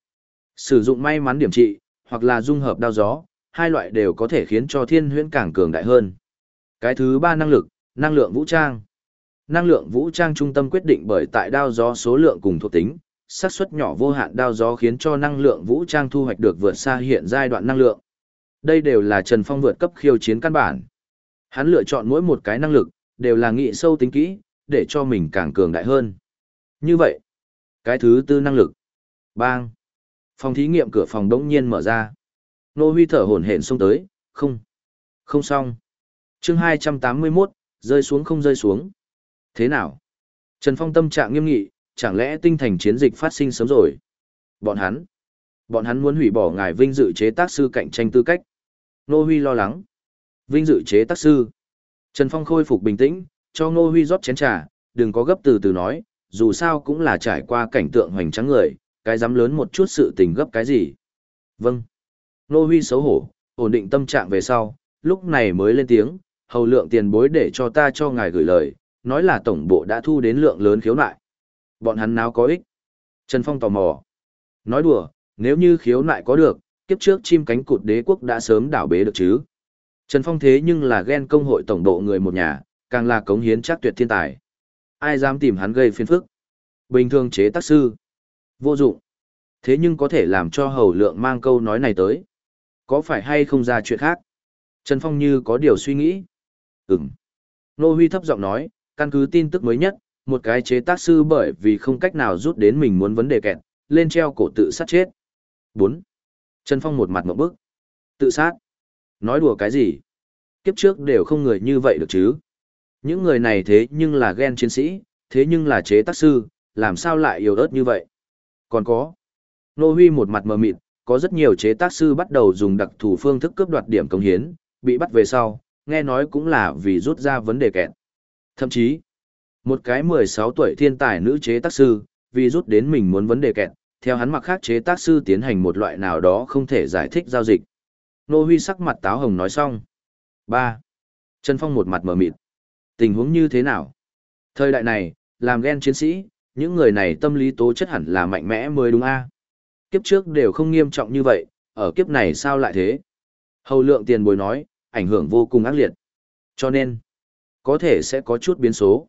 Sử dụng may mắn điểm trị, hoặc là dung hợp đao gió, hai loại đều có thể khiến cho thiên huyễn càng cường đại hơn. Cái thứ ba năng lực, năng lượng vũ trang. Năng lượng vũ trang trung tâm quyết định bởi tại đao gió số lượng cùng thuộc tính, xác suất nhỏ vô hạn đao gió khiến cho năng lượng vũ trang thu hoạch được vượt xa hiện giai đoạn năng lượng. Đây đều là Trần Phong vượt cấp khiêu chiến căn bản. Hắn lựa chọn mỗi một cái năng lực, đều là nghị sâu tính kỹ, để cho mình càng cường đại hơn. Như vậy, cái thứ tư năng lực. Bang. Phòng thí nghiệm cửa phòng đống nhiên mở ra. Nô Huy thở hổn hển xông tới, không. Không xong. chương 281, rơi xuống không rơi xuống. Thế nào? Trần Phong tâm trạng nghiêm nghị, chẳng lẽ tinh thành chiến dịch phát sinh sớm rồi? Bọn hắn. Bọn hắn muốn hủy bỏ ngài vinh dự chế tác sư cạnh tranh tư cách. Nô Huy lo lắng. Vinh dự chế tác sư. Trần Phong khôi phục bình tĩnh, cho Nô Huy rót chén trà, đừng có gấp từ từ nói, dù sao cũng là trải qua cảnh tượng hoành tráng người, cái dám lớn một chút sự tình gấp cái gì. Vâng. Nô Huy xấu hổ, ổn định tâm trạng về sau, lúc này mới lên tiếng, hầu lượng tiền bối để cho ta cho ngài gửi lời, nói là tổng bộ đã thu đến lượng lớn khiếu nại. Bọn hắn nào có ích? Trần Phong tò mò. Nói đùa, nếu như khiếu nại có được, kiếp trước chim cánh cụt đế quốc đã sớm đảo bế được chứ. Trần Phong thế nhưng là ghen công hội tổng độ người một nhà, càng là cống hiến chắc tuyệt thiên tài. Ai dám tìm hắn gây phiền phức? Bình thường chế tác sư. Vô dụng. Thế nhưng có thể làm cho hầu lượng mang câu nói này tới. Có phải hay không ra chuyện khác? Trần Phong như có điều suy nghĩ. Ừm. Nô Huy thấp giọng nói, căn cứ tin tức mới nhất, một cái chế tác sư bởi vì không cách nào rút đến mình muốn vấn đề kẹt, lên treo cổ tự sát chết. 4. Trần Phong một mặt một bức. Tự sát? Nói đùa cái gì? Kiếp trước đều không người như vậy được chứ. Những người này thế nhưng là ghen chiến sĩ, thế nhưng là chế tác sư, làm sao lại yếu ớt như vậy? Còn có. Nô Huy một mặt mờ mịt, có rất nhiều chế tác sư bắt đầu dùng đặc thù phương thức cướp đoạt điểm công hiến, bị bắt về sau, nghe nói cũng là vì rút ra vấn đề kẹt. Thậm chí, một cái 16 tuổi thiên tài nữ chế tác sư, vì rút đến mình muốn vấn đề kẹt, theo hắn mặc khác chế tác sư tiến hành một loại nào đó không thể giải thích giao dịch. Nô Huy sắc mặt táo hồng nói xong. 3. Trần Phong một mặt mở mịt. Tình huống như thế nào? Thời đại này, làm ghen chiến sĩ, những người này tâm lý tố chất hẳn là mạnh mẽ mới đúng a. Kiếp trước đều không nghiêm trọng như vậy, ở kiếp này sao lại thế? Hầu lượng tiền bồi nói, ảnh hưởng vô cùng ác liệt. Cho nên, có thể sẽ có chút biến số.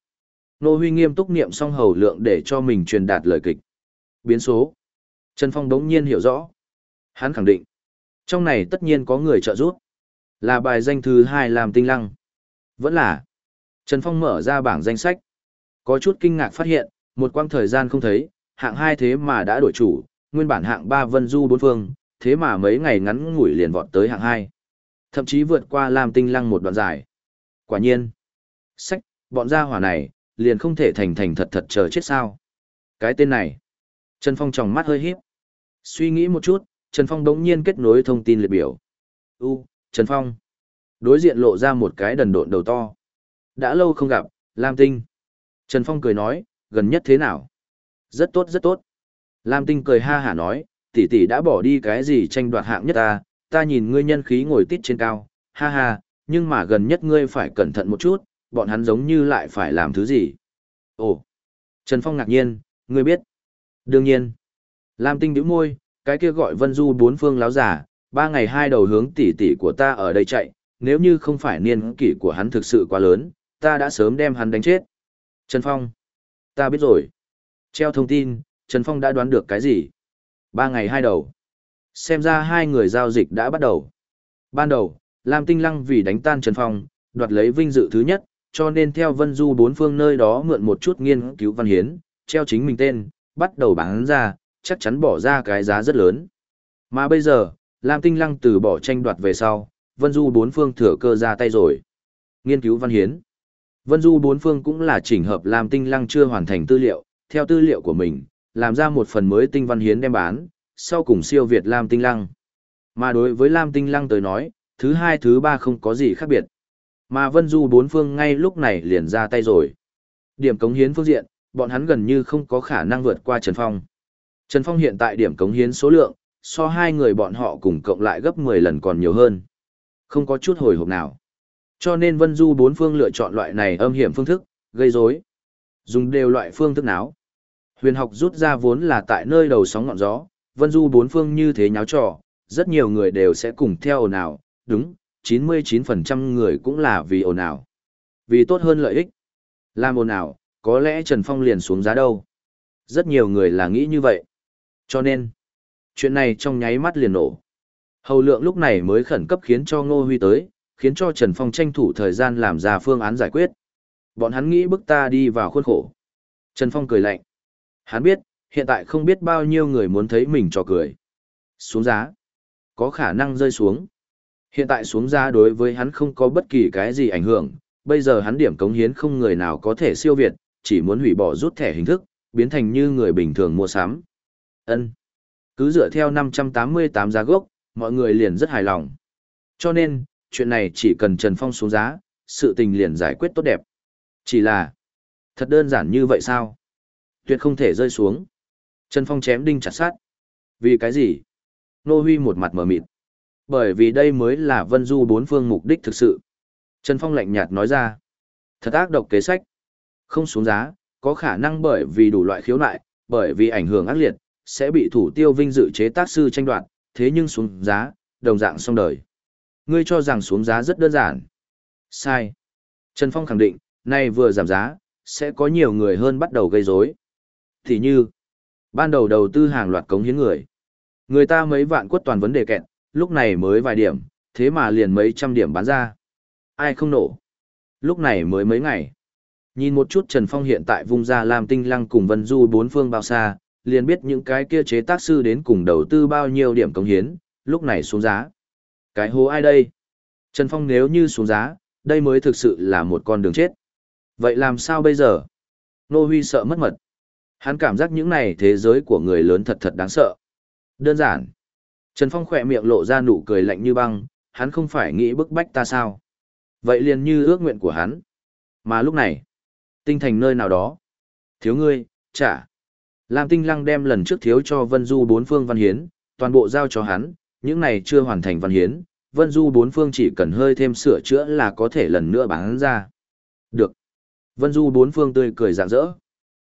Nô Huy nghiêm túc niệm xong hầu lượng để cho mình truyền đạt lời kịch. Biến số. Trần Phong đống nhiên hiểu rõ. Hắn khẳng định. Trong này tất nhiên có người trợ giúp. Là bài danh thứ hai làm tinh lăng. Vẫn là. Trần Phong mở ra bảng danh sách. Có chút kinh ngạc phát hiện, một quãng thời gian không thấy, hạng hai thế mà đã đổi chủ, nguyên bản hạng ba vân du bốn phương, thế mà mấy ngày ngắn ngủi liền vọt tới hạng hai. Thậm chí vượt qua làm tinh lăng một đoạn dài. Quả nhiên. Sách, bọn gia hỏa này, liền không thể thành thành thật thật chờ chết sao. Cái tên này. Trần Phong tròng mắt hơi híp. Suy nghĩ một chút, Trần Phong đống nhiên kết nối thông tin liệt biểu. U, Trần Phong. Đối diện lộ ra một cái đần độn đầu to. Đã lâu không gặp, Lam Tinh. Trần Phong cười nói, gần nhất thế nào? Rất tốt rất tốt. Lam Tinh cười ha hả nói, tỷ tỷ đã bỏ đi cái gì tranh đoạt hạng nhất ta, ta nhìn ngươi nhân khí ngồi tít trên cao, ha ha, nhưng mà gần nhất ngươi phải cẩn thận một chút, bọn hắn giống như lại phải làm thứ gì. Ồ, Trần Phong ngạc nhiên, ngươi biết. Đương nhiên. Lam Tinh bĩu môi, cái kia gọi Vân Du bốn phương láo giả, ba ngày hai đầu hướng tỷ tỷ của ta ở đây chạy, nếu như không phải niên kỷ của hắn thực sự quá lớn, ta đã sớm đem hắn đánh chết. Trần Phong. Ta biết rồi. Treo thông tin, Trần Phong đã đoán được cái gì? Ba ngày hai đầu. Xem ra hai người giao dịch đã bắt đầu. Ban đầu, Lam Tinh Lăng vì đánh tan Trần Phong, đoạt lấy vinh dự thứ nhất, cho nên theo Vân Du bốn phương nơi đó mượn một chút nghiên cứu văn hiến, treo chính mình tên, bắt đầu bán ra, chắc chắn bỏ ra cái giá rất lớn. Mà bây giờ, Lam Tinh Lăng từ bỏ tranh đoạt về sau, Vân Du bốn phương thừa cơ ra tay rồi. Nghiên cứu văn hiến. Vân Du bốn phương cũng là chỉnh hợp Lam Tinh Lăng chưa hoàn thành tư liệu, theo tư liệu của mình, làm ra một phần mới tinh văn hiến đem bán, sau cùng siêu Việt Lam Tinh Lăng. Mà đối với Lam Tinh Lăng tới nói, thứ hai thứ ba không có gì khác biệt. Mà Vân Du bốn phương ngay lúc này liền ra tay rồi. Điểm cống hiến phương diện, bọn hắn gần như không có khả năng vượt qua Trần Phong. Trần Phong hiện tại điểm cống hiến số lượng, so hai người bọn họ cùng cộng lại gấp 10 lần còn nhiều hơn. Không có chút hồi hộp nào. Cho nên Vân Du bốn phương lựa chọn loại này âm hiểm phương thức, gây rối. Dùng đều loại phương thức nào. Huyền học rút ra vốn là tại nơi đầu sóng ngọn gió, Vân Du bốn phương như thế nháo trò, rất nhiều người đều sẽ cùng theo ồn ào, đúng, 99% người cũng là vì ồn ào. Vì tốt hơn lợi ích. Làm ồn ào, có lẽ Trần Phong liền xuống giá đâu. Rất nhiều người là nghĩ như vậy. Cho nên, chuyện này trong nháy mắt liền nổ. Hầu lượng lúc này mới khẩn cấp khiến cho Ngô Huy tới, khiến cho Trần Phong tranh thủ thời gian làm ra phương án giải quyết. Bọn hắn nghĩ bức ta đi vào khuôn khổ. Trần Phong cười lạnh. Hắn biết, hiện tại không biết bao nhiêu người muốn thấy mình cho cười. Xuống giá. Có khả năng rơi xuống. Hiện tại xuống giá đối với hắn không có bất kỳ cái gì ảnh hưởng, bây giờ hắn điểm cống hiến không người nào có thể siêu việt, chỉ muốn hủy bỏ rút thẻ hình thức, biến thành như người bình thường mua sắm. Ân. Cứ dựa theo 588 giá gốc, mọi người liền rất hài lòng. Cho nên, chuyện này chỉ cần Trần Phong xuống giá, sự tình liền giải quyết tốt đẹp. Chỉ là, thật đơn giản như vậy sao? Tuyệt không thể rơi xuống. Trần Phong chém đinh chặt sát. Vì cái gì? Nô Huy một mặt mở mịt. Bởi vì đây mới là Vân Du bốn phương mục đích thực sự. Trần Phong lạnh nhạt nói ra. Thật ác độc kế sách. Không xuống giá, có khả năng bởi vì đủ loại khiếu nại, bởi vì ảnh hưởng ác liệt, sẽ bị thủ tiêu vinh dự chế tác sư tranh đoạt, thế nhưng xuống giá, đồng dạng xong đời. Ngươi cho rằng xuống giá rất đơn giản. Sai. Trần Phong khẳng định, nay vừa giảm giá, sẽ có nhiều người hơn bắt đầu gây rối. Thì như, ban đầu đầu tư hàng loạt cống hiến người. Người ta mấy vạn quất toàn vấn đề kẹt, lúc này mới vài điểm, thế mà liền mấy trăm điểm bán ra. Ai không nổ? Lúc này mới mấy ngày. Nhìn một chút Trần Phong hiện tại vùng ra làm tinh lăng cùng Vân Du bốn phương bao xa, liền biết những cái kia chế tác sư đến cùng đầu tư bao nhiêu điểm cống hiến, lúc này xuống giá. Cái hố ai đây? Trần Phong nếu như xuống giá, đây mới thực sự là một con đường chết. Vậy làm sao bây giờ? Nô Huy sợ mất mật. Hắn cảm giác những này thế giới của người lớn thật thật đáng sợ. Đơn giản. Trần Phong khỏe miệng lộ ra nụ cười lạnh như băng, hắn không phải nghĩ bức bách ta sao. Vậy liền như ước nguyện của hắn. Mà lúc này, tinh thành nơi nào đó. Thiếu ngươi, trả. Lam Tinh Lăng đem lần trước thiếu cho Vân Du bốn phương văn hiến, toàn bộ giao cho hắn, những này chưa hoàn thành văn hiến, Vân Du bốn phương chỉ cần hơi thêm sửa chữa là có thể lần nữa bán ra. Được. Vân Du bốn phương tươi cười rạng rỡ.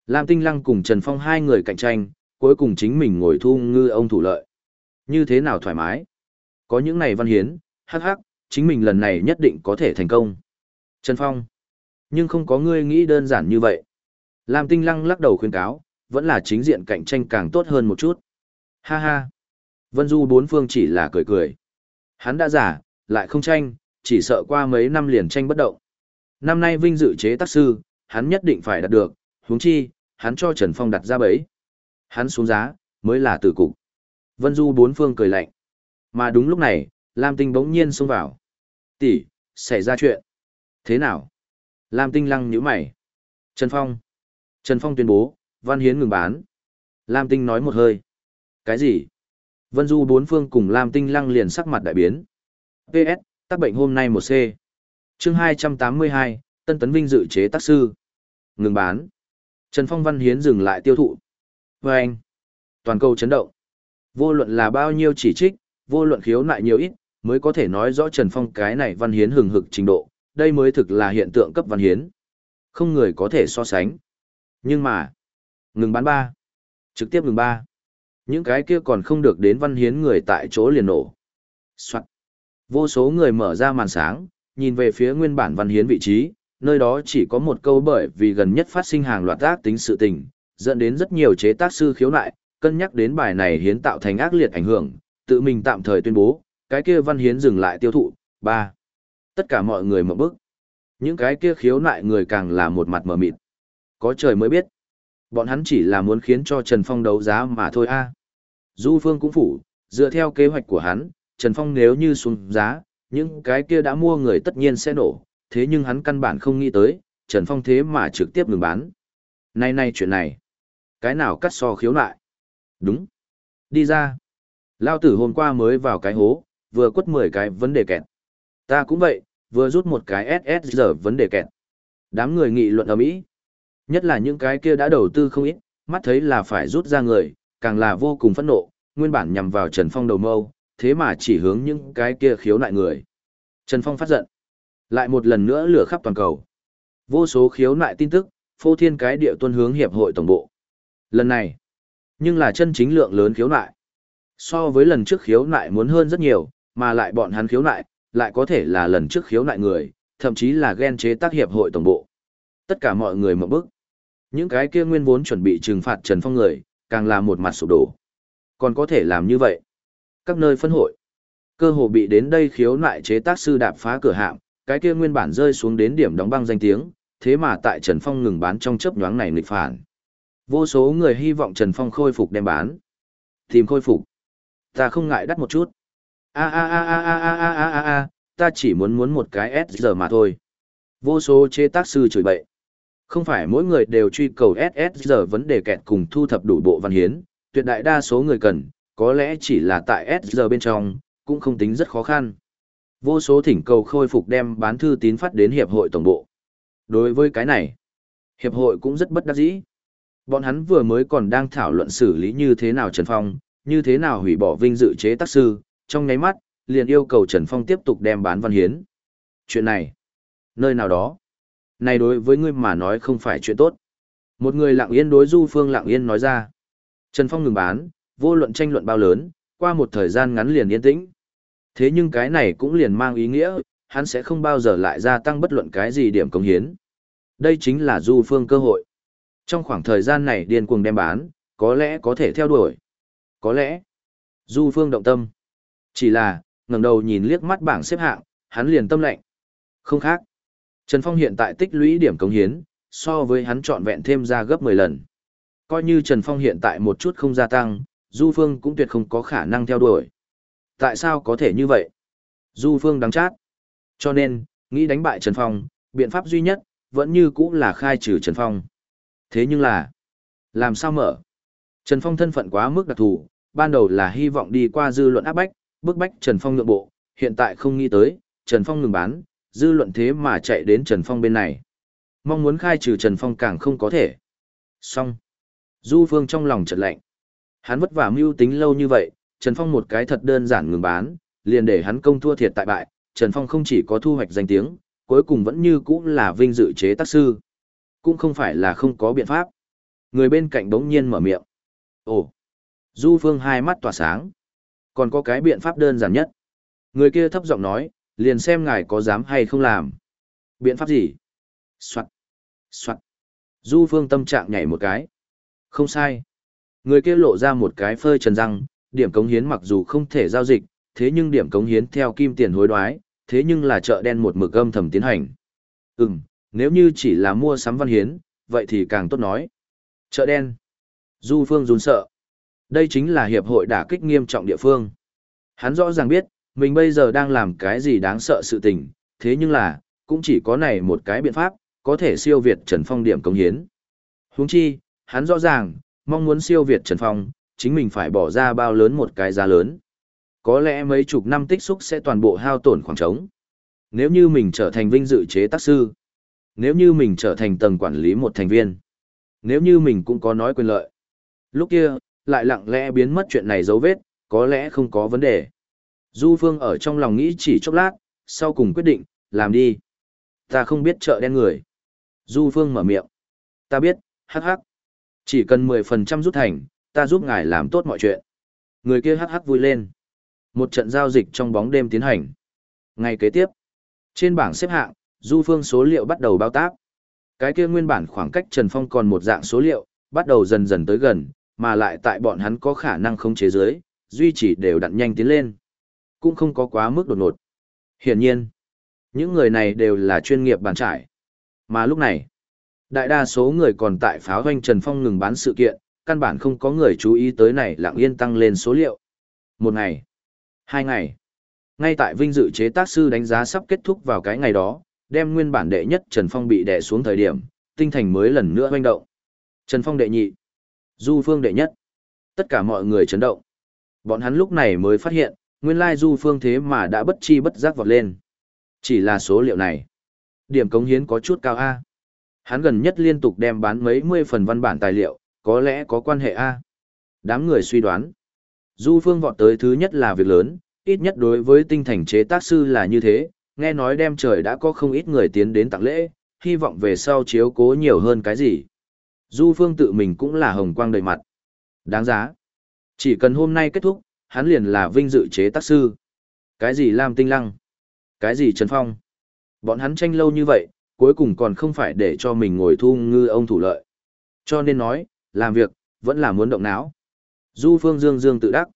Lam Tinh Lăng cùng Trần Phong hai người cạnh tranh, cuối cùng chính mình ngồi thu ngư ông thủ lợi. Như thế nào thoải mái? Có những này văn hiến, hắc hắc, chính mình lần này nhất định có thể thành công. Trần Phong. Nhưng không có ngươi nghĩ đơn giản như vậy. Lam Tinh Lăng lắc đầu khuyên cáo, vẫn là chính diện cạnh tranh càng tốt hơn một chút. Ha ha. Vân Du bốn phương chỉ là cười cười. Hắn đã giả, lại không tranh, chỉ sợ qua mấy năm liền tranh bất động. Năm nay vinh dự chế tác sư, hắn nhất định phải đạt được, huống chi, hắn cho Trần Phong đặt ra bấy. Hắn xuống giá, mới là tử cục. Vân Du bốn phương cười lạnh. Mà đúng lúc này, Lam Tinh bỗng nhiên xông vào. Tỷ, xảy ra chuyện. Thế nào? Lam Tinh lăng nhíu mày. Trần Phong. Trần Phong tuyên bố, Văn Hiến ngừng bán. Lam Tinh nói một hơi. Cái gì? Vân Du bốn phương cùng Lam Tinh lăng liền sắc mặt đại biến. PS, tác bệnh hôm nay một c chương 282, Tân Tấn Vinh dự chế tác sư. Ngừng bán. Trần Phong Văn Hiến dừng lại tiêu thụ. Vâng. anh. Toàn cầu chấn động. Vô luận là bao nhiêu chỉ trích, vô luận khiếu nại nhiều ít, mới có thể nói rõ Trần Phong cái này Văn Hiến hừng hực trình độ, đây mới thực là hiện tượng cấp Văn Hiến. Không người có thể so sánh. Nhưng mà, ngừng bán ba. Trực tiếp ngừng ba. Những cái kia còn không được đến Văn Hiến người tại chỗ liền nổ. Soạn. Vô số người mở ra màn sáng, nhìn về phía nguyên bản Văn Hiến vị trí, nơi đó chỉ có một câu bởi vì gần nhất phát sinh hàng loạt tác tính sự tình, dẫn đến rất nhiều chế tác sư khiếu nại, cân nhắc đến bài này hiến tạo thành ác liệt ảnh hưởng, tự mình tạm thời tuyên bố, cái kia văn hiến dừng lại tiêu thụ. ba Tất cả mọi người mở bức. Những cái kia khiếu nại người càng là một mặt mở mịt. Có trời mới biết. Bọn hắn chỉ là muốn khiến cho Trần Phong đấu giá mà thôi a. Du Phương cũng phủ, dựa theo kế hoạch của hắn, Trần Phong nếu như xuống giá, những cái kia đã mua người tất nhiên sẽ nổ, thế nhưng hắn căn bản không nghĩ tới, Trần Phong thế mà trực tiếp ngừng bán. Nay nay chuyện này, cái nào cắt so khiếu nại? Đúng. Đi ra. Lao tử hôm qua mới vào cái hố, vừa quất 10 cái vấn đề kẹt. Ta cũng vậy, vừa rút một cái SS giờ vấn đề kẹt. Đám người nghị luận ở Mỹ. Nhất là những cái kia đã đầu tư không ít, mắt thấy là phải rút ra người, càng là vô cùng phẫn nộ, nguyên bản nhằm vào Trần Phong đầu mâu, thế mà chỉ hướng những cái kia khiếu nại người. Trần Phong phát giận. Lại một lần nữa lửa khắp toàn cầu. Vô số khiếu nại tin tức, phô thiên cái địa tuân hướng hiệp hội tổng bộ. Lần này, nhưng là chân chính lượng lớn khiếu nại. So với lần trước khiếu nại muốn hơn rất nhiều, mà lại bọn hắn khiếu nại, lại có thể là lần trước khiếu nại người, thậm chí là ghen chế tác hiệp hội tổng bộ. Tất cả mọi người mở bức. Những cái kia nguyên vốn chuẩn bị trừng phạt Trần Phong người, càng là một mặt sụp đổ. Còn có thể làm như vậy. Các nơi phân hội, cơ hồ bị đến đây khiếu nại chế tác sư đạp phá cửa hạm, cái kia nguyên bản rơi xuống đến điểm đóng băng danh tiếng, thế mà tại Trần Phong ngừng bán trong chớp nhoáng này nghịch phản. Vô số người hy vọng Trần Phong khôi phục đem bán. Tìm khôi phục. Ta không ngại đắt một chút. A a a a a a a a a a, ta chỉ muốn muốn một cái S giờ mà thôi. Vô số chế tác sư chửi bậy. Không phải mỗi người đều truy cầu SS giờ vấn đề kẹt cùng thu thập đủ bộ văn hiến, tuyệt đại đa số người cần, có lẽ chỉ là tại S giờ bên trong, cũng không tính rất khó khăn. Vô số thỉnh cầu khôi phục đem bán thư tín phát đến hiệp hội tổng bộ. Đối với cái này, hiệp hội cũng rất bất đắc dĩ. Bọn hắn vừa mới còn đang thảo luận xử lý như thế nào Trần Phong, như thế nào hủy bỏ vinh dự chế tác sư, trong nháy mắt, liền yêu cầu Trần Phong tiếp tục đem bán văn hiến. Chuyện này, nơi nào đó, này đối với ngươi mà nói không phải chuyện tốt. Một người lặng yên đối Du Phương lặng yên nói ra. Trần Phong ngừng bán, vô luận tranh luận bao lớn, qua một thời gian ngắn liền yên tĩnh. Thế nhưng cái này cũng liền mang ý nghĩa, hắn sẽ không bao giờ lại gia tăng bất luận cái gì điểm công hiến. Đây chính là Du Phương cơ hội. Trong khoảng thời gian này điên cuồng đem bán, có lẽ có thể theo đuổi. Có lẽ, Du Phương động tâm. Chỉ là, ngẩng đầu nhìn liếc mắt bảng xếp hạng, hắn liền tâm lệnh. Không khác. Trần Phong hiện tại tích lũy điểm cống hiến, so với hắn trọn vẹn thêm ra gấp 10 lần. Coi như Trần Phong hiện tại một chút không gia tăng, Du Phương cũng tuyệt không có khả năng theo đuổi. Tại sao có thể như vậy? Du Phương đáng chát. Cho nên, nghĩ đánh bại Trần Phong, biện pháp duy nhất, vẫn như cũ là khai trừ Trần Phong. Thế nhưng là, làm sao mở? Trần Phong thân phận quá mức đặc thù, ban đầu là hy vọng đi qua dư luận áp bách, bức bách Trần Phong nhượng bộ, hiện tại không nghĩ tới, Trần Phong ngừng bán, dư luận thế mà chạy đến Trần Phong bên này. Mong muốn khai trừ Trần Phong càng không có thể. Xong. Du Phương trong lòng chợt lạnh. Hắn vất vả mưu tính lâu như vậy, Trần Phong một cái thật đơn giản ngừng bán, liền để hắn công thua thiệt tại bại, Trần Phong không chỉ có thu hoạch danh tiếng, cuối cùng vẫn như cũ là vinh dự chế tác sư. Cũng không phải là không có biện pháp. Người bên cạnh đống nhiên mở miệng. Ồ! Du Phương hai mắt tỏa sáng. Còn có cái biện pháp đơn giản nhất. Người kia thấp giọng nói, liền xem ngài có dám hay không làm. Biện pháp gì? Soạn. Soạn. Du Phương tâm trạng nhảy một cái. Không sai. Người kia lộ ra một cái phơi trần răng, điểm cống hiến mặc dù không thể giao dịch, thế nhưng điểm cống hiến theo kim tiền hối đoái, thế nhưng là chợ đen một mực âm thầm tiến hành. Ừm, nếu như chỉ là mua sắm văn hiến, vậy thì càng tốt nói. Chợ đen. Du Phương run sợ. Đây chính là hiệp hội đả kích nghiêm trọng địa phương. Hắn rõ ràng biết, mình bây giờ đang làm cái gì đáng sợ sự tình, thế nhưng là, cũng chỉ có này một cái biện pháp, có thể siêu việt Trần Phong điểm công hiến. Huống chi, hắn rõ ràng, mong muốn siêu việt Trần Phong, chính mình phải bỏ ra bao lớn một cái giá lớn. Có lẽ mấy chục năm tích xúc sẽ toàn bộ hao tổn khoảng trống. Nếu như mình trở thành vinh dự chế tác sư, nếu như mình trở thành tầng quản lý một thành viên, nếu như mình cũng có nói quyền lợi. Lúc kia, lại lặng lẽ biến mất chuyện này dấu vết, có lẽ không có vấn đề. Du Phương ở trong lòng nghĩ chỉ chốc lát, sau cùng quyết định, làm đi. Ta không biết chợ đen người. Du Phương mở miệng. Ta biết, hắc hắc. Chỉ cần 10% rút thành, ta giúp ngài làm tốt mọi chuyện. Người kia hắc hắc vui lên. Một trận giao dịch trong bóng đêm tiến hành. Ngày kế tiếp, trên bảng xếp hạng, Du Phương số liệu bắt đầu bao tác. Cái kia nguyên bản khoảng cách Trần Phong còn một dạng số liệu, bắt đầu dần dần tới gần, mà lại tại bọn hắn có khả năng khống chế dưới, duy trì đều đặn nhanh tiến lên. Cũng không có quá mức đột ngột. Hiển nhiên, những người này đều là chuyên nghiệp bàn trải. Mà lúc này, đại đa số người còn tại pháo doanh Trần Phong ngừng bán sự kiện, căn bản không có người chú ý tới này lặng yên tăng lên số liệu. Một ngày, hai ngày, ngay tại vinh dự chế tác sư đánh giá sắp kết thúc vào cái ngày đó, đem nguyên bản đệ nhất Trần Phong bị đè xuống thời điểm, tinh thành mới lần nữa hoành động. Trần Phong đệ nhị, Du Phương đệ nhất. Tất cả mọi người chấn động. Bọn hắn lúc này mới phát hiện, nguyên lai Du Phương thế mà đã bất chi bất giác vọt lên. Chỉ là số liệu này. Điểm cống hiến có chút cao A. Hắn gần nhất liên tục đem bán mấy mươi phần văn bản tài liệu, có lẽ có quan hệ A. Đám người suy đoán. Du Phương vọt tới thứ nhất là việc lớn, ít nhất đối với tinh thành chế tác sư là như thế, nghe nói đem trời đã có không ít người tiến đến tặng lễ, hy vọng về sau chiếu cố nhiều hơn cái gì. Du Phương tự mình cũng là hồng quang đầy mặt. Đáng giá. Chỉ cần hôm nay kết thúc, hắn liền là vinh dự chế tác sư. Cái gì Lam Tinh Lăng? Cái gì Trần Phong? Bọn hắn tranh lâu như vậy, cuối cùng còn không phải để cho mình ngồi thu ngư ông thủ lợi. Cho nên nói, làm việc, vẫn là muốn động não. Du Phương Dương Dương tự đắc.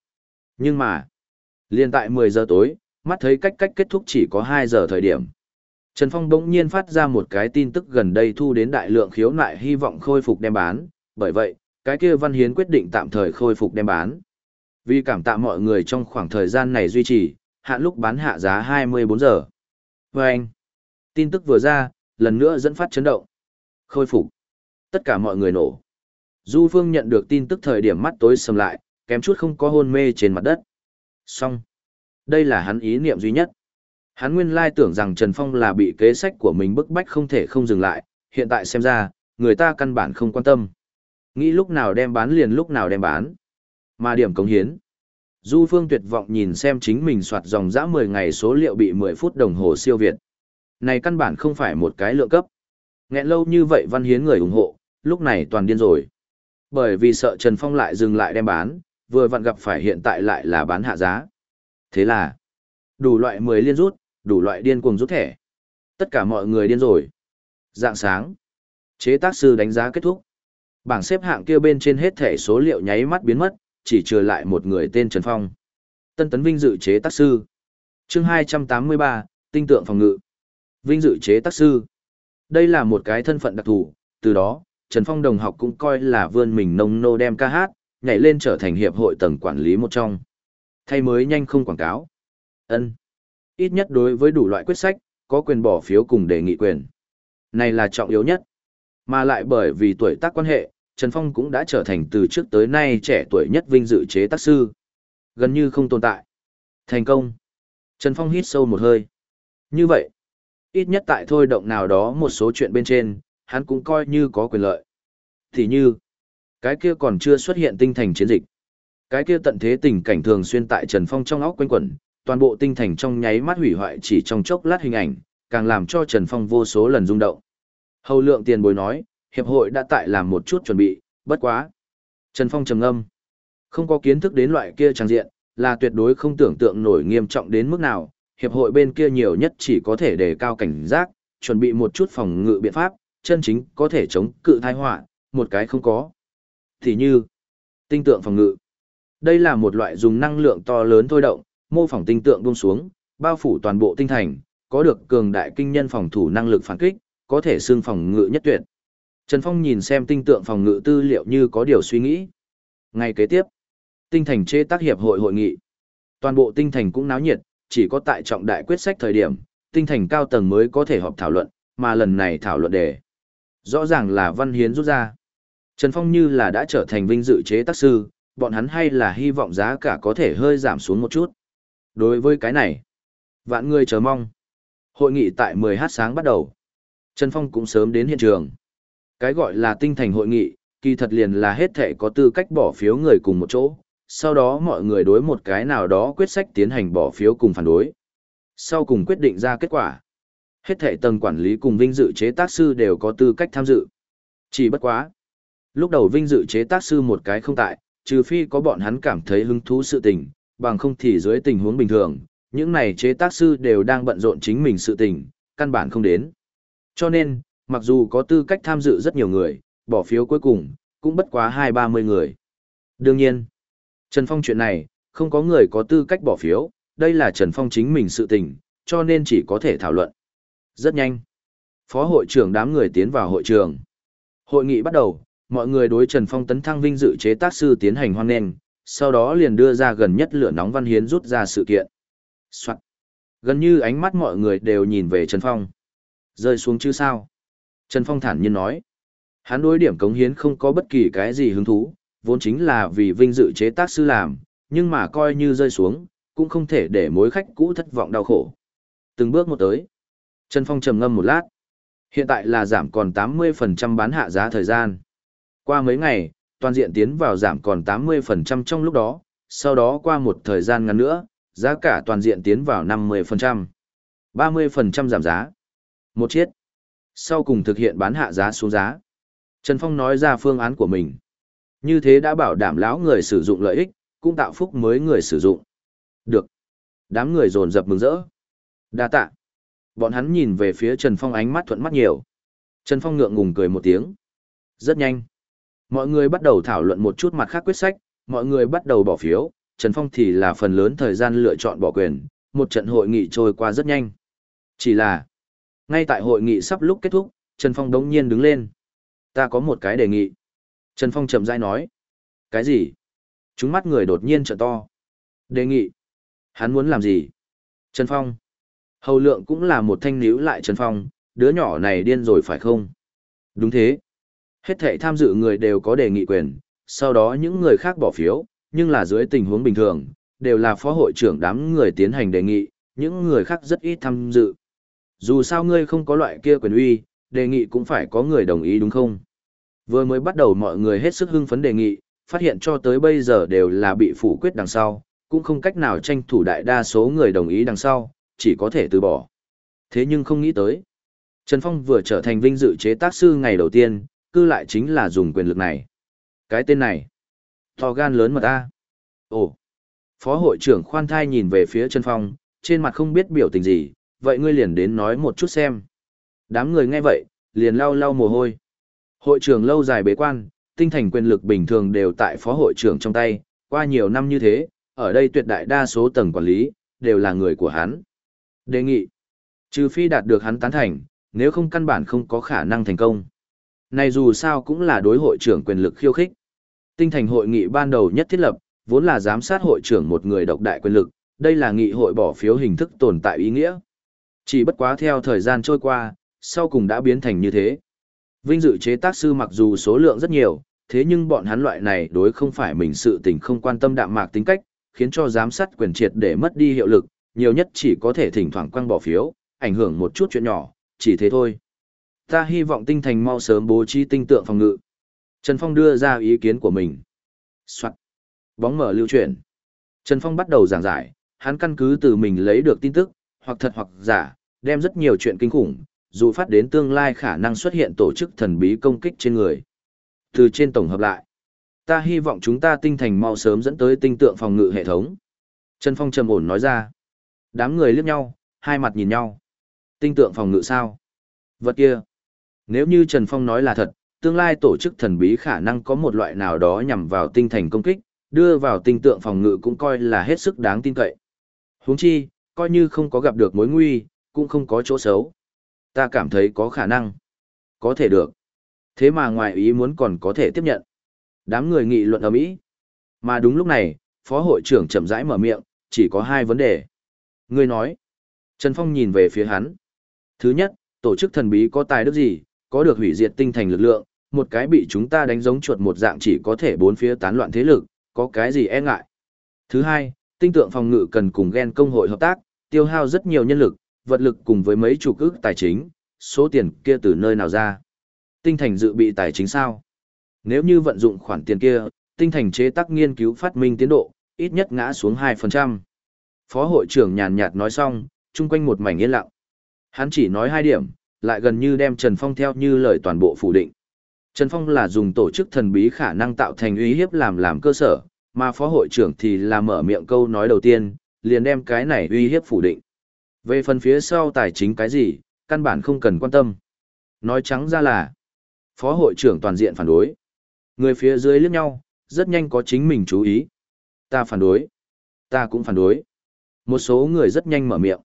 Nhưng mà, liền tại 10 giờ tối, mắt thấy cách cách kết thúc chỉ có 2 giờ thời điểm. Trần Phong bỗng nhiên phát ra một cái tin tức gần đây thu đến đại lượng khiếu nại hy vọng khôi phục đem bán, bởi vậy, cái kia Văn Hiến quyết định tạm thời khôi phục đem bán. Vì cảm tạ mọi người trong khoảng thời gian này duy trì, hạn lúc bán hạ giá 24 giờ. Và anh, tin tức vừa ra, lần nữa dẫn phát chấn động. Khôi phục. Tất cả mọi người nổ. Du Phương nhận được tin tức thời điểm mắt tối sầm lại, kém chút không có hôn mê trên mặt đất. Xong. Đây là hắn ý niệm duy nhất. Hắn nguyên lai tưởng rằng Trần Phong là bị kế sách của mình bức bách không thể không dừng lại, hiện tại xem ra, người ta căn bản không quan tâm. Nghĩ lúc nào đem bán liền lúc nào đem bán. Mà điểm cống hiến. Du Phương tuyệt vọng nhìn xem chính mình soạt dòng dã 10 ngày số liệu bị 10 phút đồng hồ siêu việt. Này căn bản không phải một cái lượng cấp. Nghẹn lâu như vậy văn hiến người ủng hộ, lúc này toàn điên rồi. Bởi vì sợ Trần Phong lại dừng lại đem bán, vừa vặn gặp phải hiện tại lại là bán hạ giá. Thế là, đủ loại 10 liên rút, đủ loại điên cuồng rút thẻ. Tất cả mọi người điên rồi. Dạng sáng, chế tác sư đánh giá kết thúc. Bảng xếp hạng kia bên trên hết thẻ số liệu nháy mắt biến mất, chỉ trừ lại một người tên Trần Phong. Tân tấn vinh dự chế tác sư. Chương 283, tinh tượng phòng ngự. Vinh dự chế tác sư. Đây là một cái thân phận đặc thù, từ đó, Trần Phong đồng học cũng coi là vươn mình nông nô đem ca hát, nhảy lên trở thành hiệp hội tầng quản lý một trong. Thay mới nhanh không quảng cáo. Ân. Ít nhất đối với đủ loại quyết sách, có quyền bỏ phiếu cùng đề nghị quyền. Này là trọng yếu nhất. Mà lại bởi vì tuổi tác quan hệ, Trần Phong cũng đã trở thành từ trước tới nay trẻ tuổi nhất vinh dự chế tác sư. Gần như không tồn tại. Thành công. Trần Phong hít sâu một hơi. Như vậy, ít nhất tại thôi động nào đó một số chuyện bên trên, hắn cũng coi như có quyền lợi. Thì như, cái kia còn chưa xuất hiện tinh thành chiến dịch. Cái kia tận thế tình cảnh thường xuyên tại Trần Phong trong óc quanh quẩn, toàn bộ tinh thành trong nháy mắt hủy hoại chỉ trong chốc lát hình ảnh, càng làm cho Trần Phong vô số lần rung động. Hầu lượng tiền bối nói, hiệp hội đã tại làm một chút chuẩn bị, bất quá. Trần Phong trầm ngâm. Không có kiến thức đến loại kia trang diện, là tuyệt đối không tưởng tượng nổi nghiêm trọng đến mức nào, hiệp hội bên kia nhiều nhất chỉ có thể đề cao cảnh giác, chuẩn bị một chút phòng ngự biện pháp, chân chính có thể chống cự tai họa, một cái không có. Thì như, tinh tượng phòng ngự. Đây là một loại dùng năng lượng to lớn thôi động, mô phỏng tinh tượng buông xuống, bao phủ toàn bộ tinh thành, có được cường đại kinh nhân phòng thủ năng lực phản kích, có thể xương phòng ngự nhất tuyệt. Trần Phong nhìn xem tinh tượng phòng ngự tư liệu như có điều suy nghĩ. Ngày kế tiếp, tinh thành chế tác hiệp hội hội nghị. Toàn bộ tinh thành cũng náo nhiệt, chỉ có tại trọng đại quyết sách thời điểm, tinh thành cao tầng mới có thể họp thảo luận, mà lần này thảo luận đề. Rõ ràng là văn hiến rút ra. Trần Phong như là đã trở thành vinh dự chế tác sư, bọn hắn hay là hy vọng giá cả có thể hơi giảm xuống một chút. Đối với cái này, vạn người chờ mong. Hội nghị tại 10h sáng bắt đầu. Trần Phong cũng sớm đến hiện trường. Cái gọi là tinh thành hội nghị, kỳ thật liền là hết thể có tư cách bỏ phiếu người cùng một chỗ, sau đó mọi người đối một cái nào đó quyết sách tiến hành bỏ phiếu cùng phản đối. Sau cùng quyết định ra kết quả. Hết thể tầng quản lý cùng vinh dự chế tác sư đều có tư cách tham dự. Chỉ bất quá. Lúc đầu vinh dự chế tác sư một cái không tại, trừ phi có bọn hắn cảm thấy hứng thú sự tình, bằng không thì dưới tình huống bình thường, những này chế tác sư đều đang bận rộn chính mình sự tình, căn bản không đến. Cho nên, mặc dù có tư cách tham dự rất nhiều người, bỏ phiếu cuối cùng, cũng bất quá hai ba mươi người. Đương nhiên, Trần Phong chuyện này, không có người có tư cách bỏ phiếu, đây là Trần Phong chính mình sự tình, cho nên chỉ có thể thảo luận. Rất nhanh. Phó hội trưởng đám người tiến vào hội trường. Hội nghị bắt đầu, mọi người đối Trần Phong tấn thăng vinh dự chế tác sư tiến hành hoan nghênh, sau đó liền đưa ra gần nhất lửa nóng văn hiến rút ra sự kiện. Soạn. Gần như ánh mắt mọi người đều nhìn về Trần Phong. Rơi xuống chứ sao? Trần Phong thản nhiên nói. Hắn đối điểm cống hiến không có bất kỳ cái gì hứng thú, vốn chính là vì vinh dự chế tác sư làm, nhưng mà coi như rơi xuống, cũng không thể để mối khách cũ thất vọng đau khổ. Từng bước một tới. Trần Phong trầm ngâm một lát. Hiện tại là giảm còn 80% bán hạ giá thời gian. Qua mấy ngày, toàn diện tiến vào giảm còn 80% trong lúc đó, sau đó qua một thời gian ngắn nữa, giá cả toàn diện tiến vào 50%. 30% giảm giá. Một chiết. Sau cùng thực hiện bán hạ giá xuống giá. Trần Phong nói ra phương án của mình. Như thế đã bảo đảm lão người sử dụng lợi ích, cũng tạo phúc mới người sử dụng. Được. Đám người dồn dập mừng rỡ. Đa tạ. Bọn hắn nhìn về phía Trần Phong ánh mắt thuận mắt nhiều. Trần Phong ngượng ngùng cười một tiếng. Rất nhanh. Mọi người bắt đầu thảo luận một chút mặt khác quyết sách, mọi người bắt đầu bỏ phiếu, Trần Phong thì là phần lớn thời gian lựa chọn bỏ quyền, một trận hội nghị trôi qua rất nhanh. Chỉ là, ngay tại hội nghị sắp lúc kết thúc, Trần Phong đống nhiên đứng lên. Ta có một cái đề nghị. Trần Phong chậm rãi nói. Cái gì? Chúng mắt người đột nhiên trợ to. Đề nghị. Hắn muốn làm gì? Trần Phong. Hầu lượng cũng là một thanh níu lại Trần Phong, đứa nhỏ này điên rồi phải không? Đúng thế. Hết thảy tham dự người đều có đề nghị quyền, sau đó những người khác bỏ phiếu, nhưng là dưới tình huống bình thường, đều là phó hội trưởng đám người tiến hành đề nghị, những người khác rất ít tham dự. Dù sao ngươi không có loại kia quyền uy, đề nghị cũng phải có người đồng ý đúng không? Vừa mới bắt đầu mọi người hết sức hưng phấn đề nghị, phát hiện cho tới bây giờ đều là bị phủ quyết đằng sau, cũng không cách nào tranh thủ đại đa số người đồng ý đằng sau, chỉ có thể từ bỏ. Thế nhưng không nghĩ tới. Trần Phong vừa trở thành vinh dự chế tác sư ngày đầu tiên, cư lại chính là dùng quyền lực này. Cái tên này. To gan lớn mà ta. Ồ. Phó hội trưởng khoan thai nhìn về phía Trần Phong, trên mặt không biết biểu tình gì, vậy ngươi liền đến nói một chút xem. Đám người nghe vậy, liền lau lau mồ hôi. Hội trưởng lâu dài bế quan, tinh thành quyền lực bình thường đều tại phó hội trưởng trong tay, qua nhiều năm như thế, ở đây tuyệt đại đa số tầng quản lý, đều là người của hắn. Đề nghị, trừ phi đạt được hắn tán thành, nếu không căn bản không có khả năng thành công. Này dù sao cũng là đối hội trưởng quyền lực khiêu khích. Tinh thành hội nghị ban đầu nhất thiết lập, vốn là giám sát hội trưởng một người độc đại quyền lực, đây là nghị hội bỏ phiếu hình thức tồn tại ý nghĩa. Chỉ bất quá theo thời gian trôi qua, sau cùng đã biến thành như thế. Vinh dự chế tác sư mặc dù số lượng rất nhiều, thế nhưng bọn hắn loại này đối không phải mình sự tình không quan tâm đạm mạc tính cách, khiến cho giám sát quyền triệt để mất đi hiệu lực, nhiều nhất chỉ có thể thỉnh thoảng quăng bỏ phiếu, ảnh hưởng một chút chuyện nhỏ, chỉ thế thôi. Ta hy vọng tinh thành mau sớm bố trí tinh tượng phòng ngự. Trần Phong đưa ra ý kiến của mình. Soạn. Bóng mở lưu chuyển. Trần Phong bắt đầu giảng giải, hắn căn cứ từ mình lấy được tin tức, hoặc thật hoặc giả, đem rất nhiều chuyện kinh khủng, dù phát đến tương lai khả năng xuất hiện tổ chức thần bí công kích trên người. Từ trên tổng hợp lại, ta hy vọng chúng ta tinh thành mau sớm dẫn tới tinh tượng phòng ngự hệ thống. Trần Phong trầm ổn nói ra. Đám người liếc nhau, hai mặt nhìn nhau. Tinh tượng phòng ngự sao? Vật kia. Nếu như Trần Phong nói là thật, tương lai tổ chức thần bí khả năng có một loại nào đó nhằm vào tinh thành công kích, đưa vào tinh tượng phòng ngự cũng coi là hết sức đáng tin cậy. Huống chi, coi như không có gặp được mối nguy, cũng không có chỗ xấu. Ta cảm thấy có khả năng. Có thể được. Thế mà ngoài ý muốn còn có thể tiếp nhận. Đám người nghị luận ở Mỹ. Mà đúng lúc này, Phó hội trưởng chậm rãi mở miệng, chỉ có hai vấn đề. Người nói. Trần Phong nhìn về phía hắn. Thứ nhất, tổ chức thần bí có tài đức gì, có được hủy diệt tinh thành lực lượng, một cái bị chúng ta đánh giống chuột một dạng chỉ có thể bốn phía tán loạn thế lực, có cái gì e ngại. Thứ hai, tinh tượng phòng ngự cần cùng gen công hội hợp tác, tiêu hao rất nhiều nhân lực, vật lực cùng với mấy chủ cước tài chính, số tiền kia từ nơi nào ra. Tinh thành dự bị tài chính sao? Nếu như vận dụng khoản tiền kia, tinh thành chế tác nghiên cứu phát minh tiến độ, ít nhất ngã xuống 2%. Phó hội trưởng nhàn nhạt nói xong, chung quanh một mảnh yên lặng. Hắn chỉ nói hai điểm, lại gần như đem Trần Phong theo như lời toàn bộ phủ định. Trần Phong là dùng tổ chức thần bí khả năng tạo thành uy hiếp làm làm cơ sở, mà phó hội trưởng thì là mở miệng câu nói đầu tiên, liền đem cái này uy hiếp phủ định. Về phần phía sau tài chính cái gì, căn bản không cần quan tâm. Nói trắng ra là, phó hội trưởng toàn diện phản đối. Người phía dưới liếc nhau, rất nhanh có chính mình chú ý. Ta phản đối. ta cũng phản đối. Một số người rất nhanh mở miệng.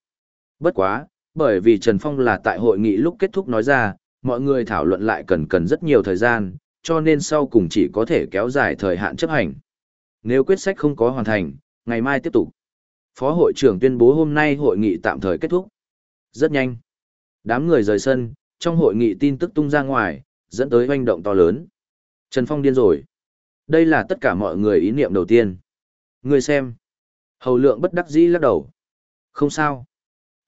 Bất quá, bởi vì Trần Phong là tại hội nghị lúc kết thúc nói ra, mọi người thảo luận lại cần cần rất nhiều thời gian, cho nên sau cùng chỉ có thể kéo dài thời hạn chấp hành. Nếu quyết sách không có hoàn thành, ngày mai tiếp tục. Phó hội trưởng tuyên bố hôm nay hội nghị tạm thời kết thúc. Rất nhanh. Đám người rời sân, trong hội nghị tin tức tung ra ngoài, dẫn tới hoành động to lớn. Trần Phong điên rồi. Đây là tất cả mọi người ý niệm đầu tiên. Người xem. Hầu lượng bất đắc dĩ lắc đầu. Không sao.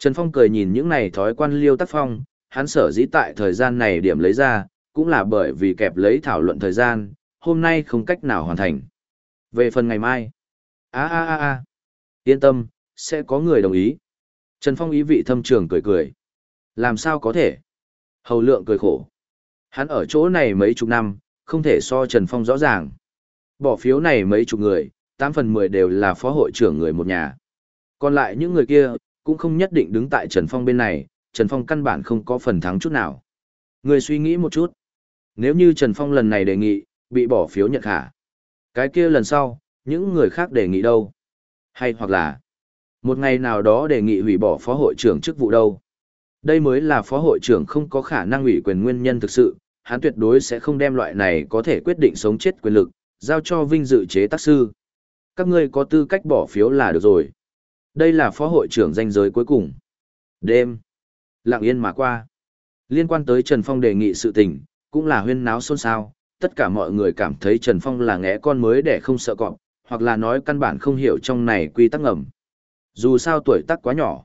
Trần Phong cười nhìn những này thói quan liêu tác phong, hắn sở dĩ tại thời gian này điểm lấy ra, cũng là bởi vì kẹp lấy thảo luận thời gian, hôm nay không cách nào hoàn thành. Về phần ngày mai. a a a a Yên tâm, sẽ có người đồng ý. Trần Phong ý vị thâm trường cười cười. Làm sao có thể? Hầu lượng cười khổ. Hắn ở chỗ này mấy chục năm, không thể so Trần Phong rõ ràng. Bỏ phiếu này mấy chục người, 8 phần 10 đều là phó hội trưởng người một nhà. Còn lại những người kia, cũng không nhất định đứng tại Trần Phong bên này, Trần Phong căn bản không có phần thắng chút nào. Người suy nghĩ một chút. Nếu như Trần Phong lần này đề nghị, bị bỏ phiếu nhận khả. Cái kia lần sau, những người khác đề nghị đâu? Hay hoặc là, một ngày nào đó đề nghị hủy bỏ phó hội trưởng chức vụ đâu? Đây mới là phó hội trưởng không có khả năng ủy quyền nguyên nhân thực sự, hắn tuyệt đối sẽ không đem loại này có thể quyết định sống chết quyền lực, giao cho vinh dự chế tác sư. Các ngươi có tư cách bỏ phiếu là được rồi. Đây là phó hội trưởng danh giới cuối cùng. Đêm. Lặng yên mà qua. Liên quan tới Trần Phong đề nghị sự tình, cũng là huyên náo xôn xao. Tất cả mọi người cảm thấy Trần Phong là ngẽ con mới để không sợ cọp, hoặc là nói căn bản không hiểu trong này quy tắc ngầm. Dù sao tuổi tác quá nhỏ.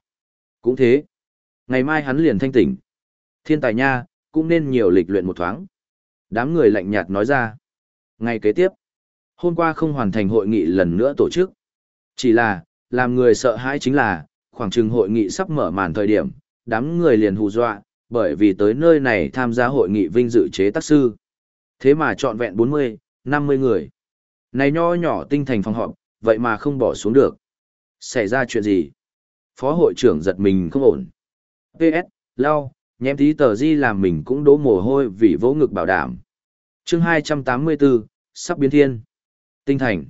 Cũng thế. Ngày mai hắn liền thanh tỉnh. Thiên tài nha, cũng nên nhiều lịch luyện một thoáng. Đám người lạnh nhạt nói ra. Ngày kế tiếp, hôm qua không hoàn thành hội nghị lần nữa tổ chức. Chỉ là, làm người sợ hãi chính là, khoảng chừng hội nghị sắp mở màn thời điểm, đám người liền hù dọa, bởi vì tới nơi này tham gia hội nghị vinh dự chế tác sư. Thế mà trọn vẹn 40, 50 người. Này nho nhỏ tinh thành phòng họp, vậy mà không bỏ xuống được. Xảy ra chuyện gì? Phó hội trưởng giật mình không ổn. PS, lau, nhém tí tờ di làm mình cũng đố mồ hôi vì vỗ ngực bảo đảm. chương 284, sắp biến thiên. Tinh thành.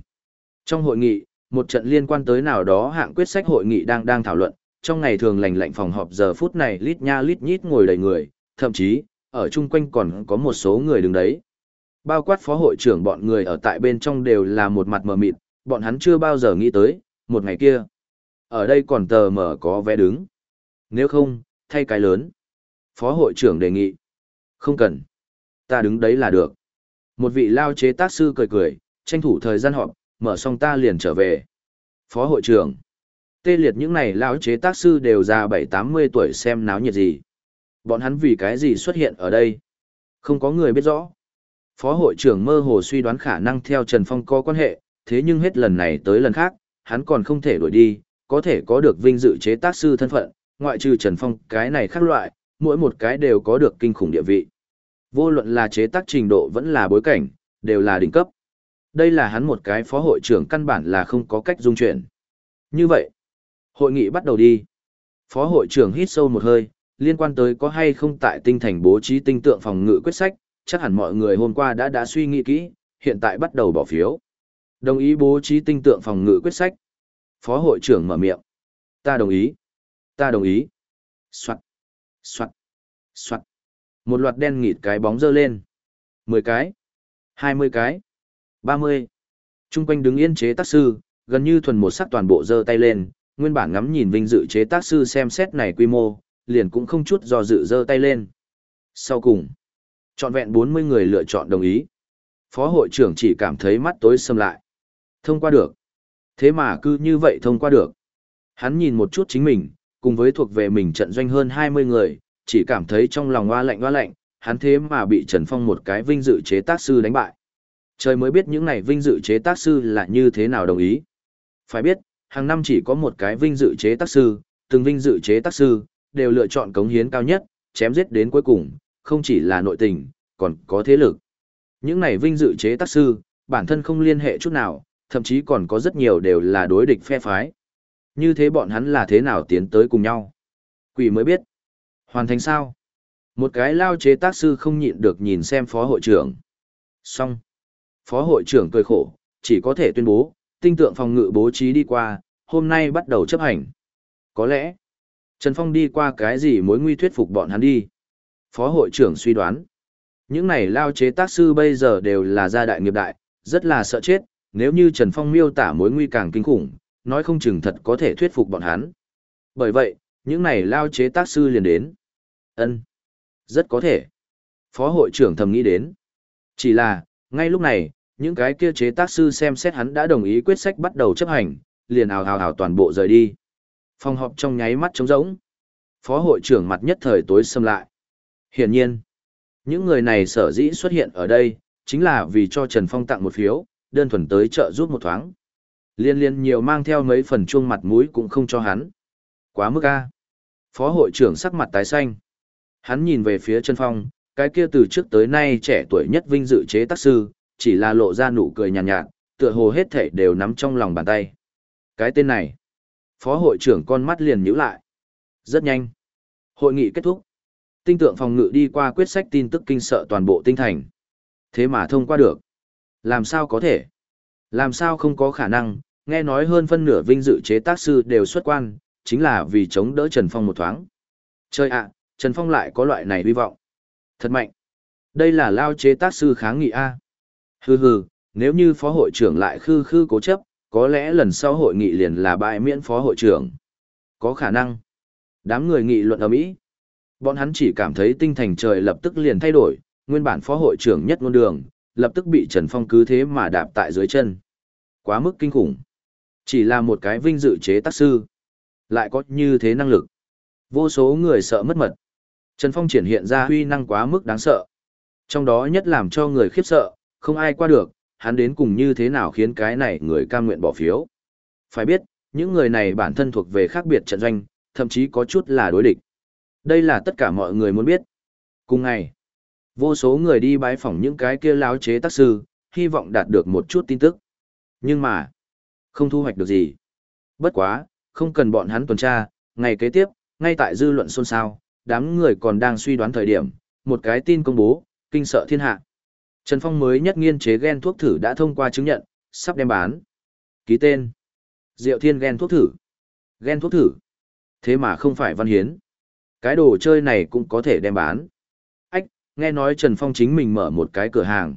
Trong hội nghị, một trận liên quan tới nào đó hạng quyết sách hội nghị đang đang thảo luận, trong ngày thường lành lạnh phòng họp giờ phút này lít nha lít nhít ngồi đầy người, thậm chí, ở chung quanh còn có một số người đứng đấy. Bao quát phó hội trưởng bọn người ở tại bên trong đều là một mặt mờ mịt, bọn hắn chưa bao giờ nghĩ tới, một ngày kia. Ở đây còn tờ mở có vé đứng. Nếu không, thay cái lớn. Phó hội trưởng đề nghị. Không cần. Ta đứng đấy là được. Một vị lao chế tác sư cười cười, tranh thủ thời gian họp, mở xong ta liền trở về. Phó hội trưởng. Tê liệt những này lão chế tác sư đều già 7-80 tuổi xem náo nhiệt gì. Bọn hắn vì cái gì xuất hiện ở đây? Không có người biết rõ. Phó hội trưởng mơ hồ suy đoán khả năng theo Trần Phong có quan hệ, thế nhưng hết lần này tới lần khác, hắn còn không thể đuổi đi, có thể có được vinh dự chế tác sư thân phận, ngoại trừ Trần Phong cái này khác loại, mỗi một cái đều có được kinh khủng địa vị. Vô luận là chế tác trình độ vẫn là bối cảnh, đều là đỉnh cấp. Đây là hắn một cái phó hội trưởng căn bản là không có cách dung chuyển. Như vậy, hội nghị bắt đầu đi. Phó hội trưởng hít sâu một hơi, liên quan tới có hay không tại tinh thành bố trí tinh tượng phòng ngự quyết sách, chắc hẳn mọi người hôm qua đã đã suy nghĩ kỹ, hiện tại bắt đầu bỏ phiếu. Đồng ý bố trí tinh tượng phòng ngự quyết sách. Phó hội trưởng mở miệng. Ta đồng ý. Ta đồng ý. Soạn. Soạn. Soạn. Một loạt đen nghịt cái bóng dơ lên. mười cái. hai mươi cái ba mươi Trung quanh đứng yên chế tác sư, gần như thuần một sắc toàn bộ dơ tay lên, nguyên bản ngắm nhìn vinh dự chế tác sư xem xét này quy mô, liền cũng không chút do dự dơ tay lên. Sau cùng, trọn vẹn bốn mươi người lựa chọn đồng ý. Phó hội trưởng chỉ cảm thấy mắt tối xâm lại. Thông qua được. Thế mà cứ như vậy thông qua được. Hắn nhìn một chút chính mình, cùng với thuộc về mình trận doanh hơn 20 người, chỉ cảm thấy trong lòng hoa lạnh hoa lạnh, hắn thế mà bị Trần Phong một cái vinh dự chế tác sư đánh bại. Trời mới biết những này vinh dự chế tác sư là như thế nào đồng ý. Phải biết, hàng năm chỉ có một cái vinh dự chế tác sư, từng vinh dự chế tác sư, đều lựa chọn cống hiến cao nhất, chém giết đến cuối cùng, không chỉ là nội tình, còn có thế lực. Những này vinh dự chế tác sư, bản thân không liên hệ chút nào, thậm chí còn có rất nhiều đều là đối địch phe phái. Như thế bọn hắn là thế nào tiến tới cùng nhau? Quỷ mới biết. Hoàn thành sao? Một cái lao chế tác sư không nhịn được nhìn xem phó hội trưởng. Xong. Phó hội trưởng cười khổ, chỉ có thể tuyên bố, tinh tượng phòng ngự bố trí đi qua, hôm nay bắt đầu chấp hành. Có lẽ, Trần Phong đi qua cái gì mối nguy thuyết phục bọn hắn đi. Phó hội trưởng suy đoán, những này lao chế tác sư bây giờ đều là gia đại nghiệp đại, rất là sợ chết, nếu như Trần Phong miêu tả mối nguy càng kinh khủng, nói không chừng thật có thể thuyết phục bọn hắn. Bởi vậy, những này lao chế tác sư liền đến. ân Rất có thể. Phó hội trưởng thầm nghĩ đến. Chỉ là, ngay lúc này, những cái kia chế tác sư xem xét hắn đã đồng ý quyết sách bắt đầu chấp hành, liền ào ào ào toàn bộ rời đi. Phòng họp trong nháy mắt trống rỗng. Phó hội trưởng mặt nhất thời tối xâm lại. Hiển nhiên, những người này sở dĩ xuất hiện ở đây, chính là vì cho Trần Phong tặng một phiếu, đơn thuần tới trợ giúp một thoáng. Liên liên nhiều mang theo mấy phần chuông mặt mũi cũng không cho hắn. Quá mức a. Phó hội trưởng sắc mặt tái xanh. Hắn nhìn về phía Trần Phong, cái kia từ trước tới nay trẻ tuổi nhất vinh dự chế tác sư, chỉ là lộ ra nụ cười nhàn nhạt, nhạt, tựa hồ hết thảy đều nắm trong lòng bàn tay. Cái tên này, phó hội trưởng con mắt liền nhíu lại. Rất nhanh. Hội nghị kết thúc. Tinh tượng phòng ngự đi qua quyết sách tin tức kinh sợ toàn bộ tinh thành. Thế mà thông qua được. Làm sao có thể? Làm sao không có khả năng, nghe nói hơn phân nửa vinh dự chế tác sư đều xuất quan, chính là vì chống đỡ Trần Phong một thoáng. Chơi ạ, Trần Phong lại có loại này hy vọng. Thật mạnh. Đây là lao chế tác sư kháng nghị A. Hừ hừ, nếu như phó hội trưởng lại khư khư cố chấp, có lẽ lần sau hội nghị liền là bại miễn phó hội trưởng. Có khả năng. Đám người nghị luận ở Mỹ. Bọn hắn chỉ cảm thấy tinh thành trời lập tức liền thay đổi, nguyên bản phó hội trưởng nhất ngôn đường, lập tức bị Trần Phong cứ thế mà đạp tại dưới chân. Quá mức kinh khủng. Chỉ là một cái vinh dự chế tác sư. Lại có như thế năng lực. Vô số người sợ mất mật. Trần Phong triển hiện ra huy năng quá mức đáng sợ. Trong đó nhất làm cho người khiếp sợ, không ai qua được, hắn đến cùng như thế nào khiến cái này người cam nguyện bỏ phiếu. Phải biết, những người này bản thân thuộc về khác biệt trận doanh, thậm chí có chút là đối địch. Đây là tất cả mọi người muốn biết. Cùng ngày, vô số người đi bái phỏng những cái kia láo chế tác sư, hy vọng đạt được một chút tin tức. Nhưng mà, không thu hoạch được gì. Bất quá, không cần bọn hắn tuần tra, ngày kế tiếp, ngay tại dư luận xôn xao, đám người còn đang suy đoán thời điểm, một cái tin công bố, kinh sợ thiên hạ. Trần Phong mới nhất nghiên chế gen thuốc thử đã thông qua chứng nhận, sắp đem bán. Ký tên. Diệu Thiên gen thuốc thử. Gen thuốc thử. Thế mà không phải văn hiến. Cái đồ chơi này cũng có thể đem bán. Ách, nghe nói Trần Phong chính mình mở một cái cửa hàng.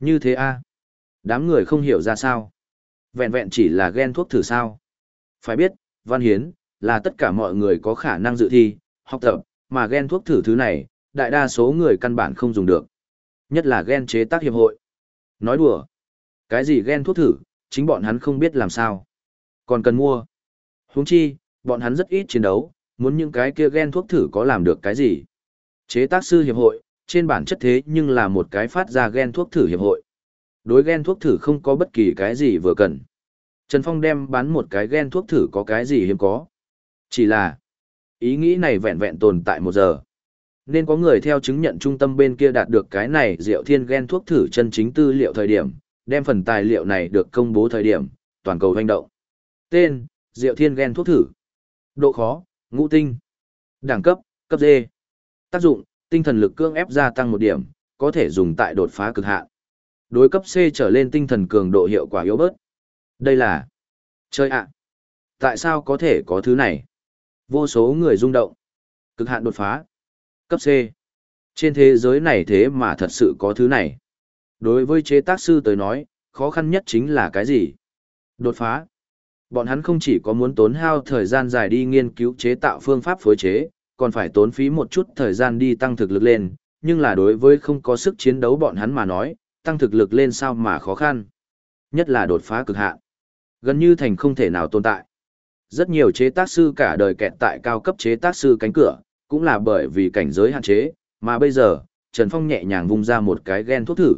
Như thế a Đám người không hiểu ra sao. Vẹn vẹn chỉ là gen thuốc thử sao. Phải biết, văn hiến, là tất cả mọi người có khả năng dự thi, học tập, mà gen thuốc thử thứ này, đại đa số người căn bản không dùng được. Nhất là gen chế tác hiệp hội. Nói đùa. Cái gì gen thuốc thử, chính bọn hắn không biết làm sao. Còn cần mua. Huống chi, bọn hắn rất ít chiến đấu, muốn những cái kia gen thuốc thử có làm được cái gì. Chế tác sư hiệp hội, trên bản chất thế nhưng là một cái phát ra gen thuốc thử hiệp hội. Đối gen thuốc thử không có bất kỳ cái gì vừa cần. Trần Phong đem bán một cái gen thuốc thử có cái gì hiếm có. Chỉ là, ý nghĩ này vẹn vẹn tồn tại một giờ. Nên có người theo chứng nhận trung tâm bên kia đạt được cái này Diệu Thiên gen thuốc thử chân chính tư liệu thời điểm, đem phần tài liệu này được công bố thời điểm, toàn cầu hoành động. Tên, Diệu Thiên gen thuốc thử. Độ khó, ngũ tinh. Đẳng cấp, cấp D. Tác dụng, tinh thần lực cương ép gia tăng một điểm, có thể dùng tại đột phá cực hạn. Đối cấp C trở lên tinh thần cường độ hiệu quả yếu bớt. Đây là... Chơi ạ! Tại sao có thể có thứ này? Vô số người rung động. Cực hạn đột phá. Cấp C. Trên thế giới này thế mà thật sự có thứ này. Đối với chế tác sư tới nói, khó khăn nhất chính là cái gì? Đột phá. Bọn hắn không chỉ có muốn tốn hao thời gian dài đi nghiên cứu chế tạo phương pháp phối chế, còn phải tốn phí một chút thời gian đi tăng thực lực lên, nhưng là đối với không có sức chiến đấu bọn hắn mà nói, tăng thực lực lên sao mà khó khăn. Nhất là đột phá cực hạn. Gần như thành không thể nào tồn tại. Rất nhiều chế tác sư cả đời kẹt tại cao cấp chế tác sư cánh cửa, cũng là bởi vì cảnh giới hạn chế, mà bây giờ, Trần Phong nhẹ nhàng vung ra một cái gen thuốc thử.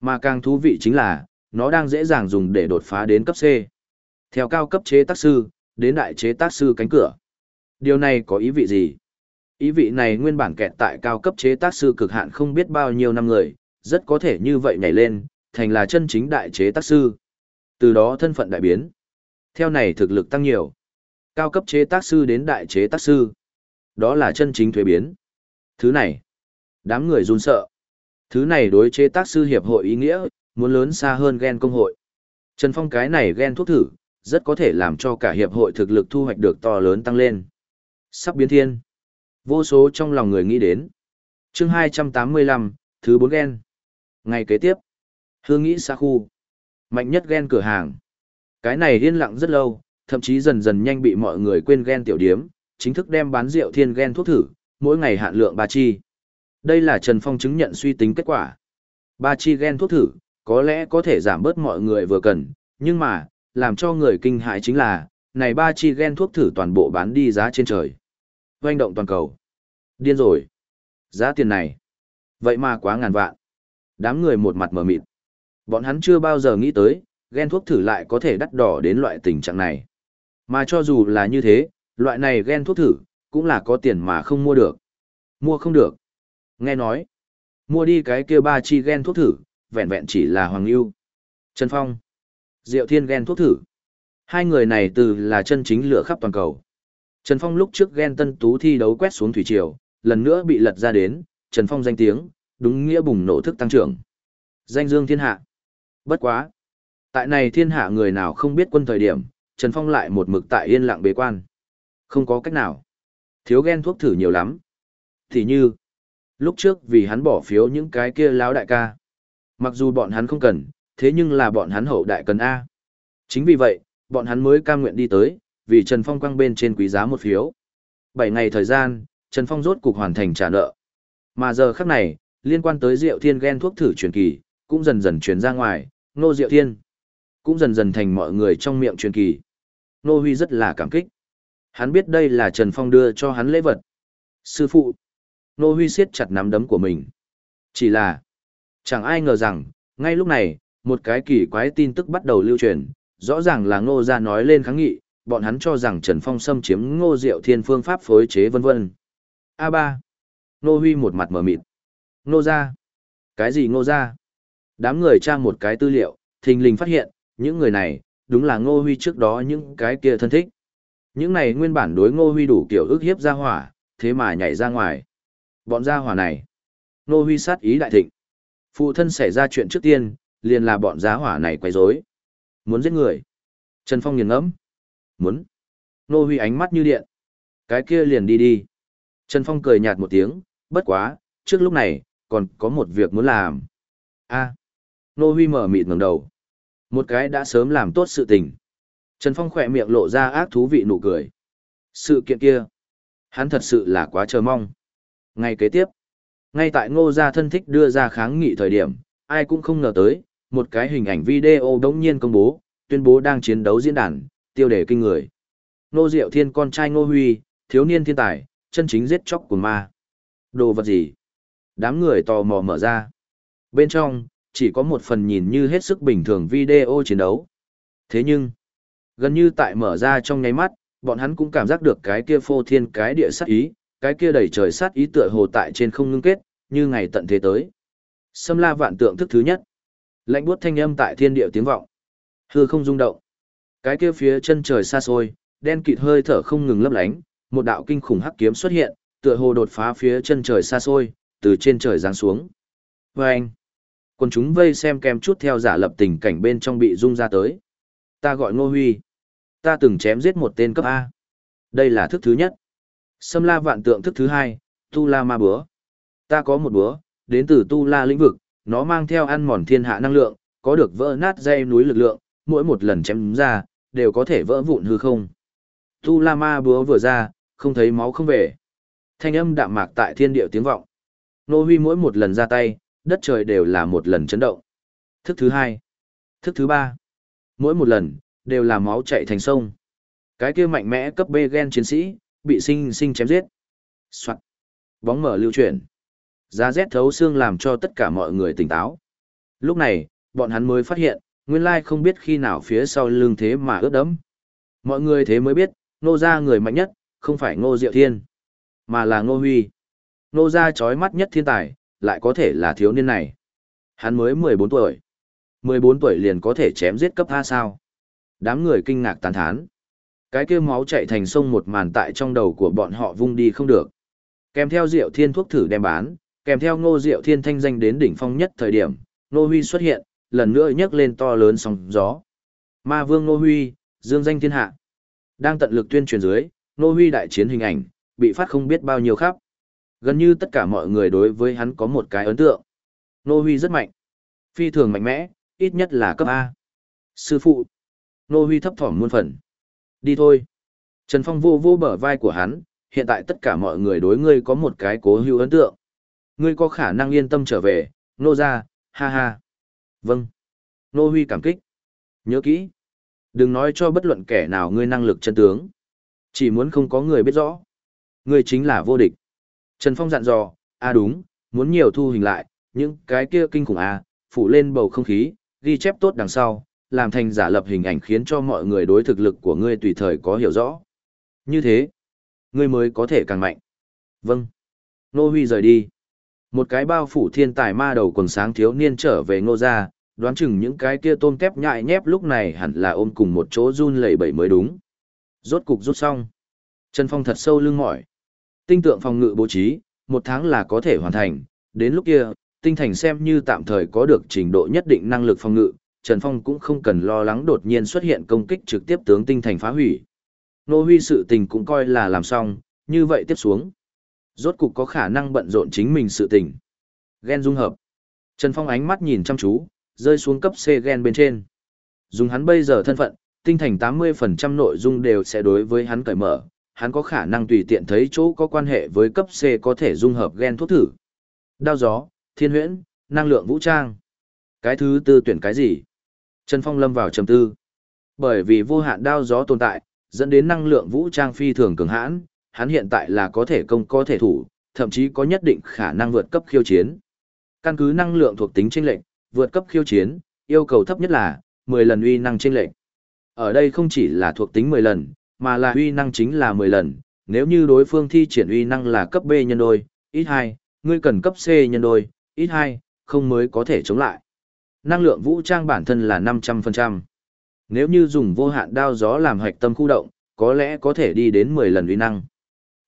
Mà càng thú vị chính là, nó đang dễ dàng dùng để đột phá đến cấp C. Theo cao cấp chế tác sư, đến đại chế tác sư cánh cửa. Điều này có ý vị gì? Ý vị này nguyên bản kẹt tại cao cấp chế tác sư cực hạn không biết bao nhiêu năm người, rất có thể như vậy nhảy lên, thành là chân chính đại chế tác sư. Từ đó thân phận đại biến. Theo này thực lực tăng nhiều. Cao cấp chế tác sư đến đại chế tác sư. Đó là chân chính thuế biến. Thứ này, đám người run sợ. Thứ này đối chế tác sư hiệp hội ý nghĩa, muốn lớn xa hơn gen công hội. Trần Phong cái này gen thuốc thử, rất có thể làm cho cả hiệp hội thực lực thu hoạch được to lớn tăng lên. Sắp biến thiên. Vô số trong lòng người nghĩ đến. chương 285, thứ 4 gen. Ngày kế tiếp, hương nghĩ xa khu. Mạnh nhất gen cửa hàng. Cái này yên lặng rất lâu, thậm chí dần dần nhanh bị mọi người quên gen tiểu điếm, chính thức đem bán rượu thiên gen thuốc thử, mỗi ngày hạn lượng ba chi. Đây là Trần Phong chứng nhận suy tính kết quả. Ba chi gen thuốc thử, có lẽ có thể giảm bớt mọi người vừa cần, nhưng mà, làm cho người kinh hãi chính là, này ba chi gen thuốc thử toàn bộ bán đi giá trên trời. Doanh động toàn cầu. Điên rồi. Giá tiền này. Vậy mà quá ngàn vạn. Đám người một mặt mở mịt. Bọn hắn chưa bao giờ nghĩ tới, gen thuốc thử lại có thể đắt đỏ đến loại tình trạng này. Mà cho dù là như thế, loại này gen thuốc thử, cũng là có tiền mà không mua được. Mua không được. Nghe nói, mua đi cái kia ba chi gen thuốc thử, vẹn vẹn chỉ là Hoàng Lưu. Trần Phong, Diệu Thiên gen thuốc thử. Hai người này từ là chân chính lửa khắp toàn cầu. Trần Phong lúc trước gen tân tú thi đấu quét xuống thủy triều, lần nữa bị lật ra đến, Trần Phong danh tiếng, đúng nghĩa bùng nổ thức tăng trưởng. Danh dương thiên hạ. Bất quá. Tại này thiên hạ người nào không biết quân thời điểm, Trần Phong lại một mực tại yên lặng bế quan. Không có cách nào. Thiếu ghen thuốc thử nhiều lắm. Thì như, lúc trước vì hắn bỏ phiếu những cái kia lão đại ca. Mặc dù bọn hắn không cần, thế nhưng là bọn hắn hậu đại cần A. Chính vì vậy, bọn hắn mới cam nguyện đi tới, vì Trần Phong quăng bên trên quý giá một phiếu. Bảy ngày thời gian, Trần Phong rốt cục hoàn thành trả nợ. Mà giờ khắc này, liên quan tới Diệu Thiên ghen thuốc thử truyền kỳ, cũng dần dần truyền ra ngoài, Nô Diệu Thiên cũng dần dần thành mọi người trong miệng truyền kỳ. Nô Huy rất là cảm kích. Hắn biết đây là Trần Phong đưa cho hắn lễ vật. Sư phụ. Nô Huy siết chặt nắm đấm của mình. Chỉ là, chẳng ai ngờ rằng, ngay lúc này, một cái kỳ quái tin tức bắt đầu lưu truyền, rõ ràng là Ngô gia nói lên kháng nghị, bọn hắn cho rằng Trần Phong xâm chiếm Ngô Diệu Thiên phương pháp phối chế vân vân. A3. Nô Huy một mặt mở mịt. Ngô gia. Cái gì Ngô gia? Đám người tra một cái tư liệu, thình lình phát hiện, những người này, đúng là Ngô Huy trước đó những cái kia thân thích. Những này nguyên bản đối Ngô Huy đủ kiểu ức hiếp ra hỏa, thế mà nhảy ra ngoài. Bọn gia hỏa này. Ngô Huy sát ý đại thịnh. Phụ thân xảy ra chuyện trước tiên, liền là bọn giá hỏa này quấy rối. Muốn giết người. Trần Phong nghiền ngẫm. Muốn. Ngô Huy ánh mắt như điện. Cái kia liền đi đi. Trần Phong cười nhạt một tiếng, bất quá, trước lúc này, còn có một việc muốn làm. a à. Ngô Huy mở mịt ngẩng đầu. Một cái đã sớm làm tốt sự tình. Trần Phong khỏe miệng lộ ra ác thú vị nụ cười. Sự kiện kia, hắn thật sự là quá chờ mong. Ngay kế tiếp, ngay tại ngô gia thân thích đưa ra kháng nghị thời điểm, ai cũng không ngờ tới, một cái hình ảnh video đống nhiên công bố, tuyên bố đang chiến đấu diễn đàn, tiêu đề kinh người. Ngô Diệu Thiên con trai Ngô Huy, thiếu niên thiên tài, chân chính giết chóc của ma. Đồ vật gì? Đám người tò mò mở ra. Bên trong, chỉ có một phần nhìn như hết sức bình thường video chiến đấu. Thế nhưng, gần như tại mở ra trong nháy mắt, bọn hắn cũng cảm giác được cái kia phô thiên cái địa sát ý, cái kia đầy trời sát ý tựa hồ tại trên không ngưng kết, như ngày tận thế tới. Xâm la vạn tượng thức thứ nhất. Lạnh buốt thanh âm tại thiên địa tiếng vọng. Hư không rung động. Cái kia phía chân trời xa xôi, đen kịt hơi thở không ngừng lấp lánh, một đạo kinh khủng hắc kiếm xuất hiện, tựa hồ đột phá phía chân trời xa xôi, từ trên trời giáng xuống. Và vâng! anh, Quân chúng vây xem kèm chút theo giả lập tình cảnh bên trong bị rung ra tới. Ta gọi Ngô Huy. Ta từng chém giết một tên cấp A. Đây là thức thứ nhất. Xâm la vạn tượng thức thứ hai, Tu La Ma Búa. Ta có một búa, đến từ Tu La lĩnh vực, nó mang theo ăn mòn thiên hạ năng lượng, có được vỡ nát dây núi lực lượng, mỗi một lần chém ra, đều có thể vỡ vụn hư không. Tu La Ma Búa vừa ra, không thấy máu không về. Thanh âm đạm mạc tại thiên địa tiếng vọng. Nô Huy mỗi một lần ra tay, đất trời đều là một lần chấn động. Thức thứ hai, thức thứ ba, mỗi một lần, đều là máu chạy thành sông. Cái kia mạnh mẽ cấp B gen chiến sĩ, bị sinh sinh chém giết. Soạn. Bóng mở lưu chuyển. Giá rét thấu xương làm cho tất cả mọi người tỉnh táo. Lúc này, bọn hắn mới phát hiện, nguyên lai không biết khi nào phía sau lưng thế mà ướt đẫm. Mọi người thế mới biết, nô gia người mạnh nhất, không phải ngô diệu thiên, mà là ngô huy. Nô gia chói mắt nhất thiên tài, lại có thể là thiếu niên này. Hắn mới 14 tuổi. 14 tuổi liền có thể chém giết cấp A sao. Đám người kinh ngạc tán thán. Cái kia máu chạy thành sông một màn tại trong đầu của bọn họ vung đi không được. Kèm theo Diệu Thiên thuốc thử đem bán, kèm theo Ngô Diệu Thiên thanh danh đến đỉnh phong nhất thời điểm, Ngô Huy xuất hiện, lần nữa nhấc lên to lớn sóng gió. Ma Vương Ngô Huy, dương danh thiên hạ. Đang tận lực tuyên truyền dưới, Ngô Huy đại chiến hình ảnh, bị phát không biết bao nhiêu khắp. Gần như tất cả mọi người đối với hắn có một cái ấn tượng. Ngô Huy rất mạnh. Phi thường mạnh mẽ, ít nhất là cấp A. Sư phụ. Nô Huy thấp thỏm muôn phần. Đi thôi. Trần Phong vô vô bờ vai của hắn, hiện tại tất cả mọi người đối ngươi có một cái cố hữu ấn tượng. Ngươi có khả năng yên tâm trở về, nô ra, ha ha. Vâng. Nô Huy cảm kích. Nhớ kỹ. Đừng nói cho bất luận kẻ nào ngươi năng lực chân tướng. Chỉ muốn không có người biết rõ. Ngươi chính là vô địch. Trần Phong dặn dò, à đúng, muốn nhiều thu hình lại, những cái kia kinh khủng à, phủ lên bầu không khí, ghi chép tốt đằng sau, làm thành giả lập hình ảnh khiến cho mọi người đối thực lực của ngươi tùy thời có hiểu rõ. Như thế, ngươi mới có thể càng mạnh. Vâng. Nô Huy rời đi. Một cái bao phủ thiên tài ma đầu quần sáng thiếu niên trở về ngô ra, đoán chừng những cái kia tôm tép nhại nhép lúc này hẳn là ôm cùng một chỗ run lẩy bẩy mới đúng. Rốt cục rút xong. Trần Phong thật sâu lưng mỏi. Tinh tượng phòng ngự bố trí, một tháng là có thể hoàn thành, đến lúc kia, tinh thành xem như tạm thời có được trình độ nhất định năng lực phòng ngự, Trần Phong cũng không cần lo lắng đột nhiên xuất hiện công kích trực tiếp tướng tinh thành phá hủy. Nô huy sự tình cũng coi là làm xong, như vậy tiếp xuống. Rốt cục có khả năng bận rộn chính mình sự tình. Gen dung hợp. Trần Phong ánh mắt nhìn chăm chú, rơi xuống cấp C gen bên trên. Dùng hắn bây giờ thân phận, tinh thành 80% nội dung đều sẽ đối với hắn cởi mở, hắn có khả năng tùy tiện thấy chỗ có quan hệ với cấp C có thể dung hợp gen thuốc thử. Đao gió, thiên huyễn, năng lượng vũ trang. Cái thứ tư tuyển cái gì? Trần Phong lâm vào trầm tư. Bởi vì vô hạn đao gió tồn tại, dẫn đến năng lượng vũ trang phi thường cường hãn, hắn hiện tại là có thể công có thể thủ, thậm chí có nhất định khả năng vượt cấp khiêu chiến. Căn cứ năng lượng thuộc tính chênh lệnh, vượt cấp khiêu chiến, yêu cầu thấp nhất là 10 lần uy năng chênh lệnh. Ở đây không chỉ là thuộc tính 10 lần, mà là uy năng chính là 10 lần, nếu như đối phương thi triển uy năng là cấp B nhân đôi, ít 2, ngươi cần cấp C nhân đôi, ít 2, không mới có thể chống lại. Năng lượng vũ trang bản thân là 500%. Nếu như dùng vô hạn đao gió làm hoạch tâm khu động, có lẽ có thể đi đến 10 lần uy năng.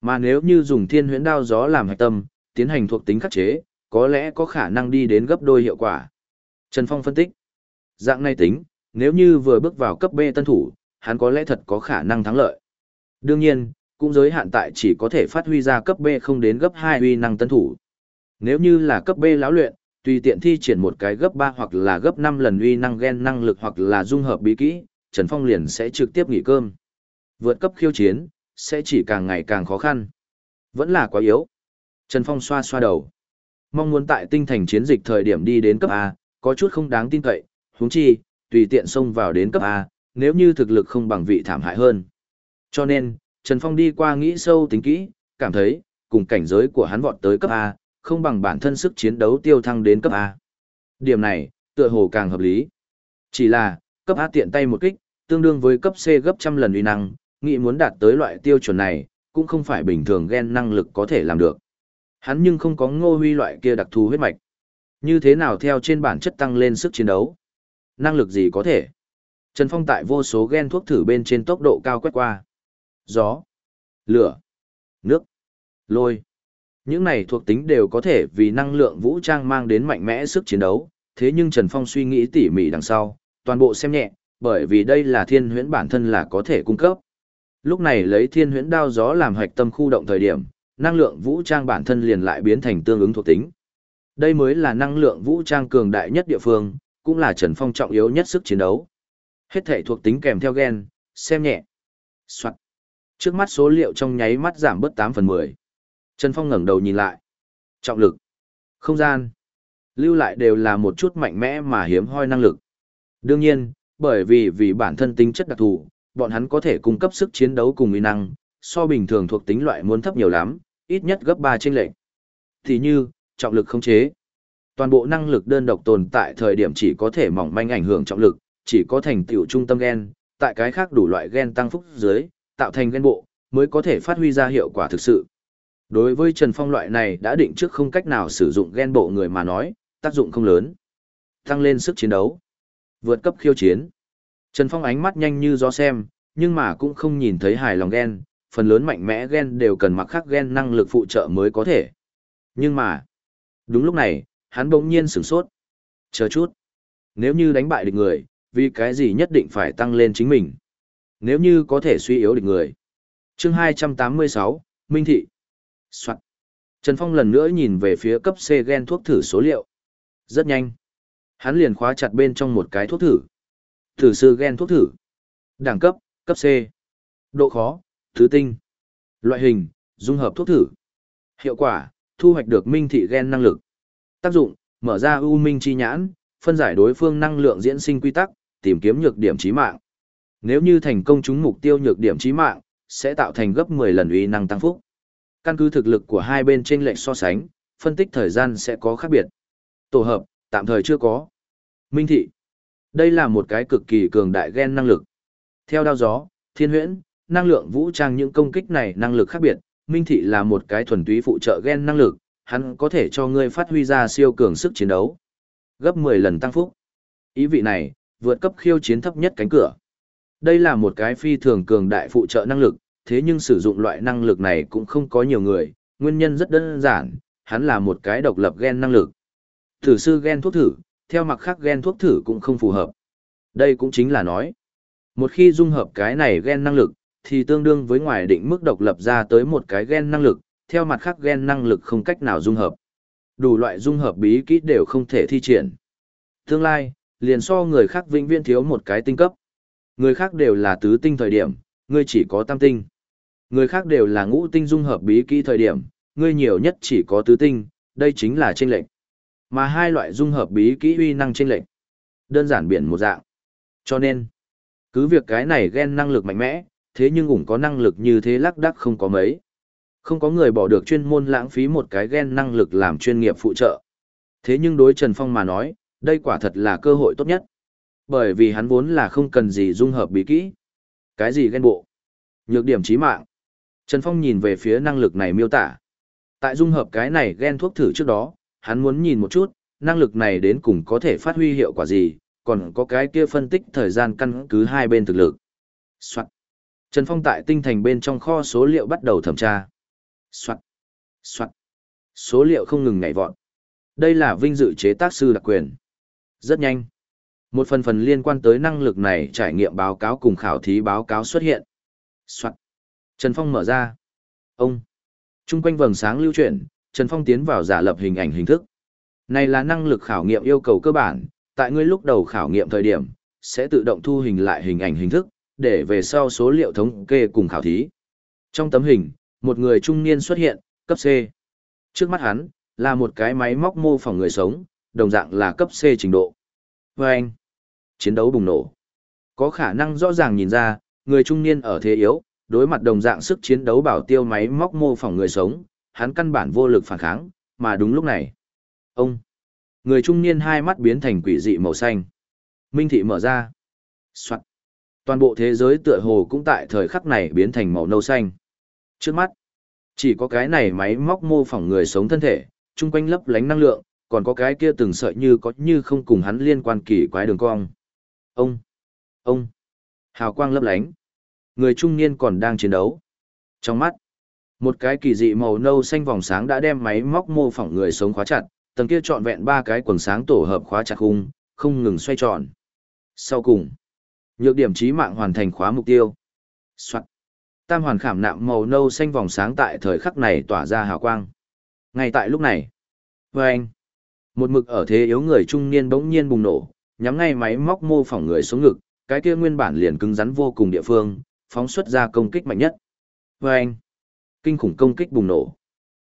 Mà nếu như dùng thiên huyễn đao gió làm hoạch tâm, tiến hành thuộc tính khắc chế, có lẽ có khả năng đi đến gấp đôi hiệu quả. Trần Phong phân tích. Dạng này tính, nếu như vừa bước vào cấp B tân thủ, hắn có lẽ thật có khả năng thắng lợi. Đương nhiên, cũng giới hạn tại chỉ có thể phát huy ra cấp B không đến gấp 2 uy năng tân thủ. Nếu như là cấp B lão luyện, tùy tiện thi triển một cái gấp 3 hoặc là gấp 5 lần uy năng gen năng lực hoặc là dung hợp bí kỹ, Trần Phong liền sẽ trực tiếp nghỉ cơm. Vượt cấp khiêu chiến, sẽ chỉ càng ngày càng khó khăn. Vẫn là quá yếu. Trần Phong xoa xoa đầu. Mong muốn tại tinh thành chiến dịch thời điểm đi đến cấp A, có chút không đáng tin cậy, huống chi, tùy tiện xông vào đến cấp A, nếu như thực lực không bằng vị thảm hại hơn. Cho nên, Trần Phong đi qua nghĩ sâu tính kỹ, cảm thấy, cùng cảnh giới của hắn vọt tới cấp A, không bằng bản thân sức chiến đấu tiêu thăng đến cấp A. Điểm này, tựa hồ càng hợp lý. Chỉ là, cấp A tiện tay một kích, tương đương với cấp C gấp trăm lần uy năng, nghĩ muốn đạt tới loại tiêu chuẩn này, cũng không phải bình thường gen năng lực có thể làm được. Hắn nhưng không có ngô huy loại kia đặc thù huyết mạch. Như thế nào theo trên bản chất tăng lên sức chiến đấu? Năng lực gì có thể? Trần Phong tại vô số gen thuốc thử bên trên tốc độ cao quét qua. Gió, lửa, nước, lôi. Những này thuộc tính đều có thể vì năng lượng vũ trang mang đến mạnh mẽ sức chiến đấu, thế nhưng Trần Phong suy nghĩ tỉ mỉ đằng sau, toàn bộ xem nhẹ, bởi vì đây là thiên huyễn bản thân là có thể cung cấp. Lúc này lấy thiên huyễn đao gió làm hoạch tâm khu động thời điểm, năng lượng vũ trang bản thân liền lại biến thành tương ứng thuộc tính. Đây mới là năng lượng vũ trang cường đại nhất địa phương, cũng là Trần Phong trọng yếu nhất sức chiến đấu. Hết thể thuộc tính kèm theo gen, xem nhẹ. Soạn. Trước mắt số liệu trong nháy mắt giảm bớt 8 phần 10. Trần Phong ngẩng đầu nhìn lại. Trọng lực, không gian, lưu lại đều là một chút mạnh mẽ mà hiếm hoi năng lực. Đương nhiên, bởi vì vì bản thân tính chất đặc thù, bọn hắn có thể cung cấp sức chiến đấu cùng uy năng, so bình thường thuộc tính loại muốn thấp nhiều lắm, ít nhất gấp 3 trên lệnh. Thì như, trọng lực không chế. Toàn bộ năng lực đơn độc tồn tại thời điểm chỉ có thể mỏng manh ảnh hưởng trọng lực, chỉ có thành tựu trung tâm gen, tại cái khác đủ loại gen tăng phúc dưới, tạo thành gen bộ, mới có thể phát huy ra hiệu quả thực sự. Đối với Trần Phong loại này đã định trước không cách nào sử dụng gen bộ người mà nói, tác dụng không lớn. Tăng lên sức chiến đấu. Vượt cấp khiêu chiến. Trần Phong ánh mắt nhanh như gió xem, nhưng mà cũng không nhìn thấy hài lòng gen, phần lớn mạnh mẽ gen đều cần mặc khắc gen năng lực phụ trợ mới có thể. Nhưng mà, đúng lúc này, hắn bỗng nhiên sửng sốt. Chờ chút. Nếu như đánh bại địch người, vì cái gì nhất định phải tăng lên chính mình. Nếu như có thể suy yếu địch người. chương 286, Minh Thị. Soạn. Trần Phong lần nữa nhìn về phía cấp C gen thuốc thử số liệu. Rất nhanh. Hắn liền khóa chặt bên trong một cái thuốc thử. Thử sư gen thuốc thử. Đẳng cấp, cấp C. Độ khó, thứ tinh. Loại hình, dung hợp thuốc thử. Hiệu quả, thu hoạch được minh thị gen năng lực. Tác dụng, mở ra ưu minh chi nhãn, phân giải đối phương năng lượng diễn sinh quy tắc, tìm kiếm nhược điểm chí mạng. Nếu như thành công trúng mục tiêu nhược điểm chí mạng, sẽ tạo thành gấp 10 lần uy năng tăng phúc. Căn cứ thực lực của hai bên trên lệnh so sánh, phân tích thời gian sẽ có khác biệt. Tổ hợp, tạm thời chưa có. Minh thị. Đây là một cái cực kỳ cường đại gen năng lực. Theo đao gió, thiên huyễn, năng lượng vũ trang những công kích này năng lực khác biệt, Minh thị là một cái thuần túy phụ trợ gen năng lực, hắn có thể cho ngươi phát huy ra siêu cường sức chiến đấu. Gấp 10 lần tăng phúc. Ý vị này, vượt cấp khiêu chiến thấp nhất cánh cửa. Đây là một cái phi thường cường đại phụ trợ năng lực, thế nhưng sử dụng loại năng lực này cũng không có nhiều người, nguyên nhân rất đơn giản, hắn là một cái độc lập gen năng lực. Thử sư gen thuốc thử, theo mặt khác gen thuốc thử cũng không phù hợp. Đây cũng chính là nói, một khi dung hợp cái này gen năng lực, thì tương đương với ngoài định mức độc lập ra tới một cái gen năng lực, theo mặt khác gen năng lực không cách nào dung hợp. Đủ loại dung hợp bí kíp đều không thể thi triển. Tương lai, liền so người khác vĩnh viễn thiếu một cái tinh cấp. Người khác đều là tứ tinh thời điểm, ngươi chỉ có tam tinh. Người khác đều là ngũ tinh dung hợp bí kỹ thời điểm, ngươi nhiều nhất chỉ có tứ tinh, đây chính là chênh lệnh. Mà hai loại dung hợp bí kỹ uy năng chênh lệnh. Đơn giản biển một dạng. Cho nên, cứ việc cái này ghen năng lực mạnh mẽ, thế nhưng cũng có năng lực như thế lắc đắc không có mấy. Không có người bỏ được chuyên môn lãng phí một cái gen năng lực làm chuyên nghiệp phụ trợ. Thế nhưng đối Trần Phong mà nói, đây quả thật là cơ hội tốt nhất. Bởi vì hắn vốn là không cần gì dung hợp bí kỹ. Cái gì gen bộ? Nhược điểm chí mạng. Trần Phong nhìn về phía năng lực này miêu tả. Tại dung hợp cái này gen thuốc thử trước đó, hắn muốn nhìn một chút, năng lực này đến cùng có thể phát huy hiệu quả gì, còn có cái kia phân tích thời gian căn cứ hai bên thực lực. Soạn. Trần Phong tại tinh thành bên trong kho số liệu bắt đầu thẩm tra. Soạn. Soạn. Số liệu không ngừng nhảy vọt. Đây là vinh dự chế tác sư đặc quyền. Rất nhanh. Một phần phần liên quan tới năng lực này trải nghiệm báo cáo cùng khảo thí báo cáo xuất hiện. Soạn. Trần Phong mở ra. Ông. Trung quanh vầng sáng lưu chuyển, Trần Phong tiến vào giả lập hình ảnh hình thức. Này là năng lực khảo nghiệm yêu cầu cơ bản, tại ngươi lúc đầu khảo nghiệm thời điểm, sẽ tự động thu hình lại hình ảnh hình thức, để về sau số liệu thống kê cùng khảo thí. Trong tấm hình, một người trung niên xuất hiện, cấp C. Trước mắt hắn, là một cái máy móc mô phỏng người sống, đồng dạng là cấp C trình độ. Và anh, chiến đấu bùng nổ. Có khả năng rõ ràng nhìn ra, người trung niên ở thế yếu, đối mặt đồng dạng sức chiến đấu bảo tiêu máy móc mô phỏng người sống, hắn căn bản vô lực phản kháng, mà đúng lúc này. Ông, người trung niên hai mắt biến thành quỷ dị màu xanh. Minh thị mở ra. Soạn. Toàn bộ thế giới tựa hồ cũng tại thời khắc này biến thành màu nâu xanh. Trước mắt, chỉ có cái này máy móc mô phỏng người sống thân thể, chung quanh lấp lánh năng lượng, còn có cái kia từng sợi như có như không cùng hắn liên quan kỳ quái đường cong. Ông, ông, hào quang lấp lánh. Người trung niên còn đang chiến đấu. Trong mắt, một cái kỳ dị màu nâu xanh vòng sáng đã đem máy móc mô phỏng người sống khóa chặt, tầng kia trọn vẹn ba cái quần sáng tổ hợp khóa chặt khung, không ngừng xoay tròn. Sau cùng, nhược điểm trí mạng hoàn thành khóa mục tiêu. Soạn. Tam hoàn khảm nạm màu nâu xanh vòng sáng tại thời khắc này tỏa ra hào quang. Ngay tại lúc này, với anh, một mực ở thế yếu người trung niên bỗng nhiên bùng nổ, nhắm ngay máy móc mô phỏng người xuống ngực, cái kia nguyên bản liền cứng rắn vô cùng địa phương, phóng xuất ra công kích mạnh nhất. Với anh, kinh khủng công kích bùng nổ.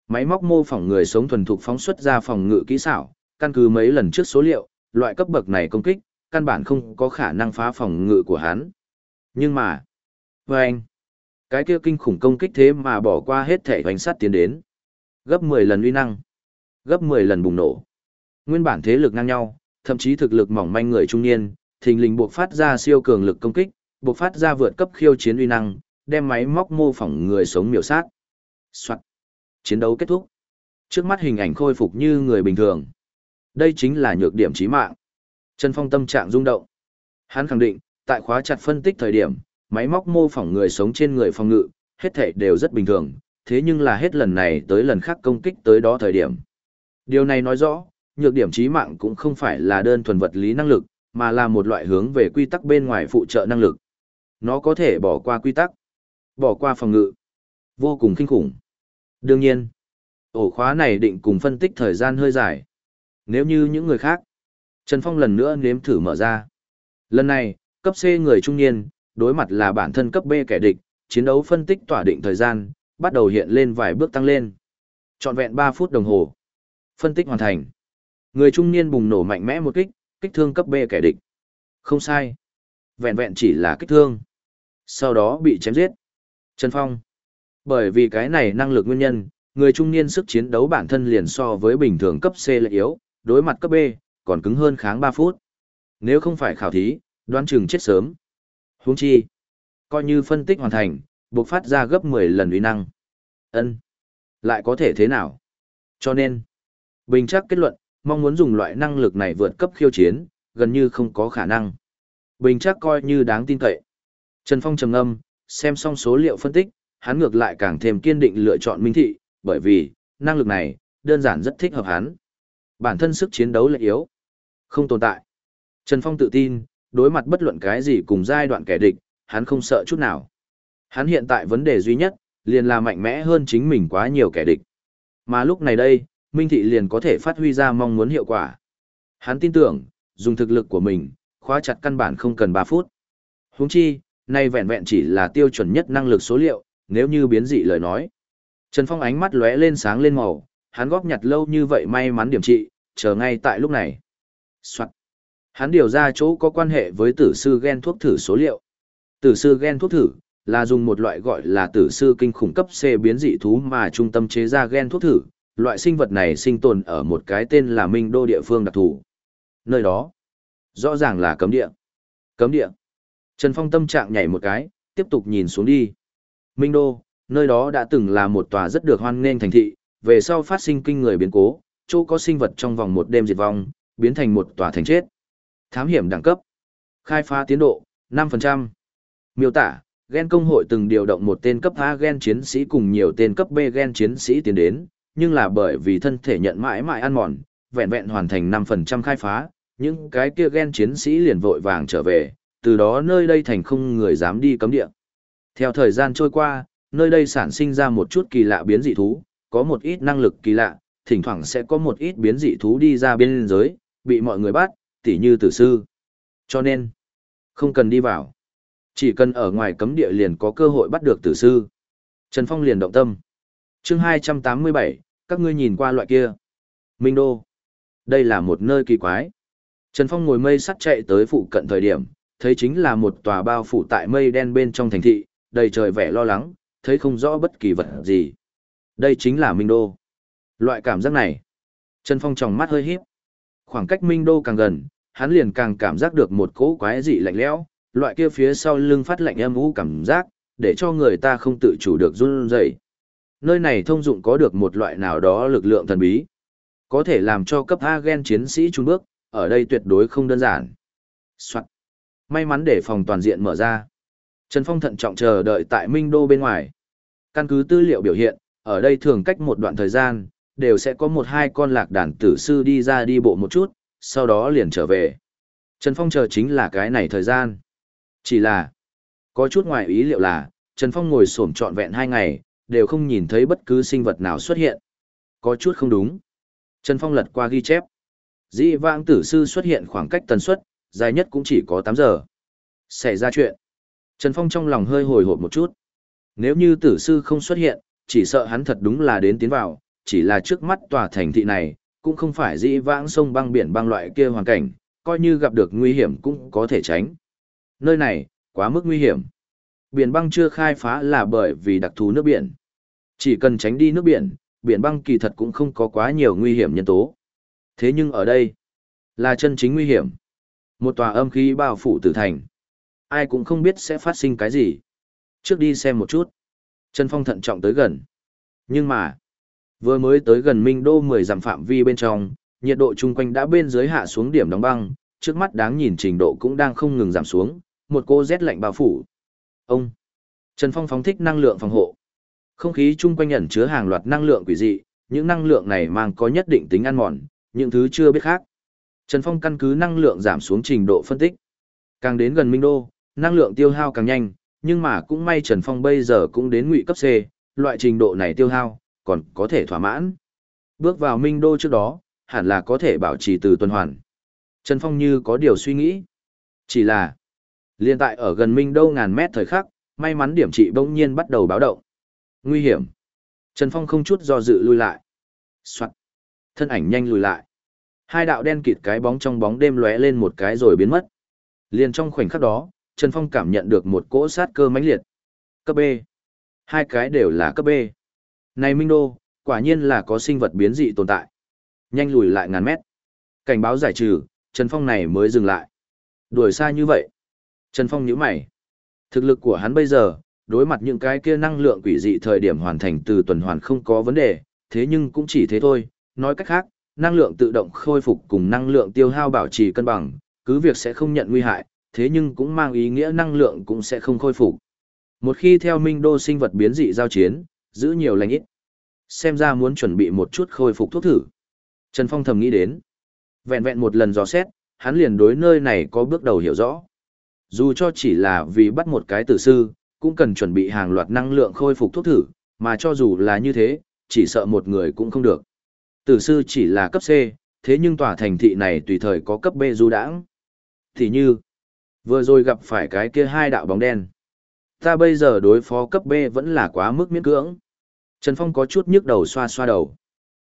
Máy móc mô phỏng người sống thuần thục phóng xuất ra phòng ngự kỹ xảo, căn cứ mấy lần trước số liệu, loại cấp bậc này công kích, căn bản không có khả năng phá phòng ngự của hắn. Nhưng mà, với anh, cái kia kinh khủng công kích thế mà bỏ qua hết thể hoành sát tiến đến. Gấp 10 lần uy năng, gấp 10 lần bùng nổ. Nguyên bản thế lực ngang nhau, thậm chí thực lực mỏng manh người trung niên, thình lình buộc phát ra siêu cường lực công kích, bộc phát ra vượt cấp khiêu chiến uy năng, đem máy móc mô phỏng người sống miểu sát. Soạn. Chiến đấu kết thúc. Trước mắt hình ảnh khôi phục như người bình thường. Đây chính là nhược điểm chí mạng. Trần Phong tâm trạng rung động. Hắn khẳng định, tại khóa chặt phân tích thời điểm, máy móc mô phỏng người sống trên người phòng ngự, hết thể đều rất bình thường, thế nhưng là hết lần này tới lần khác công kích tới đó thời điểm. Điều này nói rõ, nhược điểm chí mạng cũng không phải là đơn thuần vật lý năng lực, mà là một loại hướng về quy tắc bên ngoài phụ trợ năng lực nó có thể bỏ qua quy tắc, bỏ qua phòng ngự. Vô cùng kinh khủng. Đương nhiên, ổ khóa này định cùng phân tích thời gian hơi dài. Nếu như những người khác, Trần Phong lần nữa nếm thử mở ra. Lần này, cấp C người trung niên, đối mặt là bản thân cấp B kẻ địch, chiến đấu phân tích tỏa định thời gian, bắt đầu hiện lên vài bước tăng lên. Trọn vẹn 3 phút đồng hồ. Phân tích hoàn thành. Người trung niên bùng nổ mạnh mẽ một kích, kích thương cấp B kẻ địch. Không sai. Vẹn vẹn chỉ là kích thương. Sau đó bị chém giết. Trần Phong. Bởi vì cái này năng lực nguyên nhân, người trung niên sức chiến đấu bản thân liền so với bình thường cấp C là yếu, đối mặt cấp B, còn cứng hơn kháng 3 phút. Nếu không phải khảo thí, đoán chừng chết sớm. Huống chi, coi như phân tích hoàn thành, buộc phát ra gấp 10 lần uy năng. Ân, Lại có thể thế nào? Cho nên, bình chắc kết luận, mong muốn dùng loại năng lực này vượt cấp khiêu chiến, gần như không có khả năng. Bình chắc coi như đáng tin cậy. Trần Phong trầm ngâm, xem xong số liệu phân tích, hắn ngược lại càng thêm kiên định lựa chọn Minh Thị, bởi vì, năng lực này, đơn giản rất thích hợp hắn. Bản thân sức chiến đấu lại yếu. Không tồn tại. Trần Phong tự tin, đối mặt bất luận cái gì cùng giai đoạn kẻ địch, hắn không sợ chút nào. Hắn hiện tại vấn đề duy nhất, liền là mạnh mẽ hơn chính mình quá nhiều kẻ địch. Mà lúc này đây, Minh Thị liền có thể phát huy ra mong muốn hiệu quả. Hắn tin tưởng, dùng thực lực của mình, khóa chặt căn bản không cần 3 phút. Huống chi, nay vẹn vẹn chỉ là tiêu chuẩn nhất năng lực số liệu, nếu như biến dị lời nói. Trần Phong ánh mắt lóe lên sáng lên màu, hắn góp nhặt lâu như vậy may mắn điểm trị, chờ ngay tại lúc này. Soạn. Hắn điều ra chỗ có quan hệ với tử sư gen thuốc thử số liệu. Tử sư gen thuốc thử là dùng một loại gọi là tử sư kinh khủng cấp C biến dị thú mà trung tâm chế ra gen thuốc thử. Loại sinh vật này sinh tồn ở một cái tên là Minh Đô địa phương đặc thù. Nơi đó, rõ ràng là cấm địa. Cấm địa. Trần Phong tâm trạng nhảy một cái, tiếp tục nhìn xuống đi. Minh Đô, nơi đó đã từng là một tòa rất được hoan nghênh thành thị, về sau phát sinh kinh người biến cố, chỗ có sinh vật trong vòng một đêm diệt vong, biến thành một tòa thành chết. Thám hiểm đẳng cấp. Khai phá tiến độ, 5%. Miêu tả, gen công hội từng điều động một tên cấp A gen chiến sĩ cùng nhiều tên cấp B gen chiến sĩ tiến đến, nhưng là bởi vì thân thể nhận mãi mãi ăn mòn, vẹn vẹn hoàn thành 5% khai phá, những cái kia gen chiến sĩ liền vội vàng trở về, từ đó nơi đây thành không người dám đi cấm địa. Theo thời gian trôi qua, nơi đây sản sinh ra một chút kỳ lạ biến dị thú, có một ít năng lực kỳ lạ, thỉnh thoảng sẽ có một ít biến dị thú đi ra biên giới, bị mọi người bắt, tỉ như tử sư. Cho nên, không cần đi vào. Chỉ cần ở ngoài cấm địa liền có cơ hội bắt được tử sư. Trần Phong liền động tâm. chương 287, các ngươi nhìn qua loại kia. Minh Đô. Đây là một nơi kỳ quái. Trần Phong ngồi mây sắt chạy tới phụ cận thời điểm, thấy chính là một tòa bao phủ tại mây đen bên trong thành thị, đầy trời vẻ lo lắng, thấy không rõ bất kỳ vật gì. Đây chính là Minh Đô. Loại cảm giác này. Trần Phong tròng mắt hơi híp. Khoảng cách Minh Đô càng gần, hắn liền càng cảm giác được một cỗ quái dị lạnh lẽo, loại kia phía sau lưng phát lạnh âm u cảm giác, để cho người ta không tự chủ được run rẩy. Nơi này thông dụng có được một loại nào đó lực lượng thần bí, có thể làm cho cấp A gen chiến sĩ trung bước, ở đây tuyệt đối không đơn giản. Soạn. May mắn để phòng toàn diện mở ra. Trần Phong thận trọng chờ đợi tại Minh Đô bên ngoài. Căn cứ tư liệu biểu hiện, ở đây thường cách một đoạn thời gian, đều sẽ có một hai con lạc đàn tử sư đi ra đi bộ một chút, sau đó liền trở về. Trần Phong chờ chính là cái này thời gian. Chỉ là, có chút ngoài ý liệu là, Trần Phong ngồi xổm trọn vẹn hai ngày, đều không nhìn thấy bất cứ sinh vật nào xuất hiện. Có chút không đúng. Trần Phong lật qua ghi chép. Dĩ vãng tử sư xuất hiện khoảng cách tần suất, dài nhất cũng chỉ có 8 giờ. Xảy ra chuyện. Trần Phong trong lòng hơi hồi hộp một chút. Nếu như tử sư không xuất hiện, chỉ sợ hắn thật đúng là đến tiến vào, chỉ là trước mắt tòa thành thị này, cũng không phải dĩ vãng sông băng biển băng loại kia hoàn cảnh, coi như gặp được nguy hiểm cũng có thể tránh. Nơi này, quá mức nguy hiểm. Biển băng chưa khai phá là bởi vì đặc thù nước biển. Chỉ cần tránh đi nước biển, biển băng kỳ thật cũng không có quá nhiều nguy hiểm nhân tố. Thế nhưng ở đây, là chân chính nguy hiểm. Một tòa âm khí bao phủ tử thành. Ai cũng không biết sẽ phát sinh cái gì. Trước đi xem một chút. Trần Phong thận trọng tới gần. Nhưng mà, vừa mới tới gần Minh Đô 10 dặm phạm vi bên trong, nhiệt độ chung quanh đã bên dưới hạ xuống điểm đóng băng, trước mắt đáng nhìn trình độ cũng đang không ngừng giảm xuống, một cô rét lạnh bao phủ. Ông Trần Phong phóng thích năng lượng phòng hộ. Không khí chung quanh ẩn chứa hàng loạt năng lượng quỷ dị, những năng lượng này mang có nhất định tính ăn mòn, những thứ chưa biết khác. Trần Phong căn cứ năng lượng giảm xuống trình độ phân tích. Càng đến gần Minh Đô, năng lượng tiêu hao càng nhanh, nhưng mà cũng may Trần Phong bây giờ cũng đến ngụy cấp C, loại trình độ này tiêu hao, còn có thể thỏa mãn. Bước vào Minh Đô trước đó, hẳn là có thể bảo trì từ tuần hoàn. Trần Phong như có điều suy nghĩ. Chỉ là, liên tại ở gần Minh Đô ngàn mét thời khắc, may mắn điểm trị bỗng nhiên bắt đầu báo động. Nguy hiểm. Trần Phong không chút do dự lui lại. Soạn. Thân ảnh nhanh lùi lại. Hai đạo đen kịt cái bóng trong bóng đêm lóe lên một cái rồi biến mất. Liền trong khoảnh khắc đó, Trần Phong cảm nhận được một cỗ sát cơ mãnh liệt. Cấp B. Hai cái đều là cấp B. Này Minh Đô, quả nhiên là có sinh vật biến dị tồn tại. Nhanh lùi lại ngàn mét. Cảnh báo giải trừ, Trần Phong này mới dừng lại. Đuổi xa như vậy. Trần Phong nhíu mày. Thực lực của hắn bây giờ, đối mặt những cái kia năng lượng quỷ dị thời điểm hoàn thành từ tuần hoàn không có vấn đề, thế nhưng cũng chỉ thế thôi. Nói cách khác, năng lượng tự động khôi phục cùng năng lượng tiêu hao bảo trì cân bằng, cứ việc sẽ không nhận nguy hại, thế nhưng cũng mang ý nghĩa năng lượng cũng sẽ không khôi phục. Một khi theo minh đô sinh vật biến dị giao chiến, giữ nhiều lành ít. Xem ra muốn chuẩn bị một chút khôi phục thuốc thử. Trần Phong thầm nghĩ đến. Vẹn vẹn một lần dò xét, hắn liền đối nơi này có bước đầu hiểu rõ. Dù cho chỉ là vì bắt một cái tử sư, cũng cần chuẩn bị hàng loạt năng lượng khôi phục thuốc thử, mà cho dù là như thế, chỉ sợ một người cũng không được. Tử sư chỉ là cấp C, thế nhưng tòa thành thị này tùy thời có cấp B du đãng. Thì như, vừa rồi gặp phải cái kia hai đạo bóng đen. Ta bây giờ đối phó cấp B vẫn là quá mức miễn cưỡng. Trần Phong có chút nhức đầu xoa xoa đầu.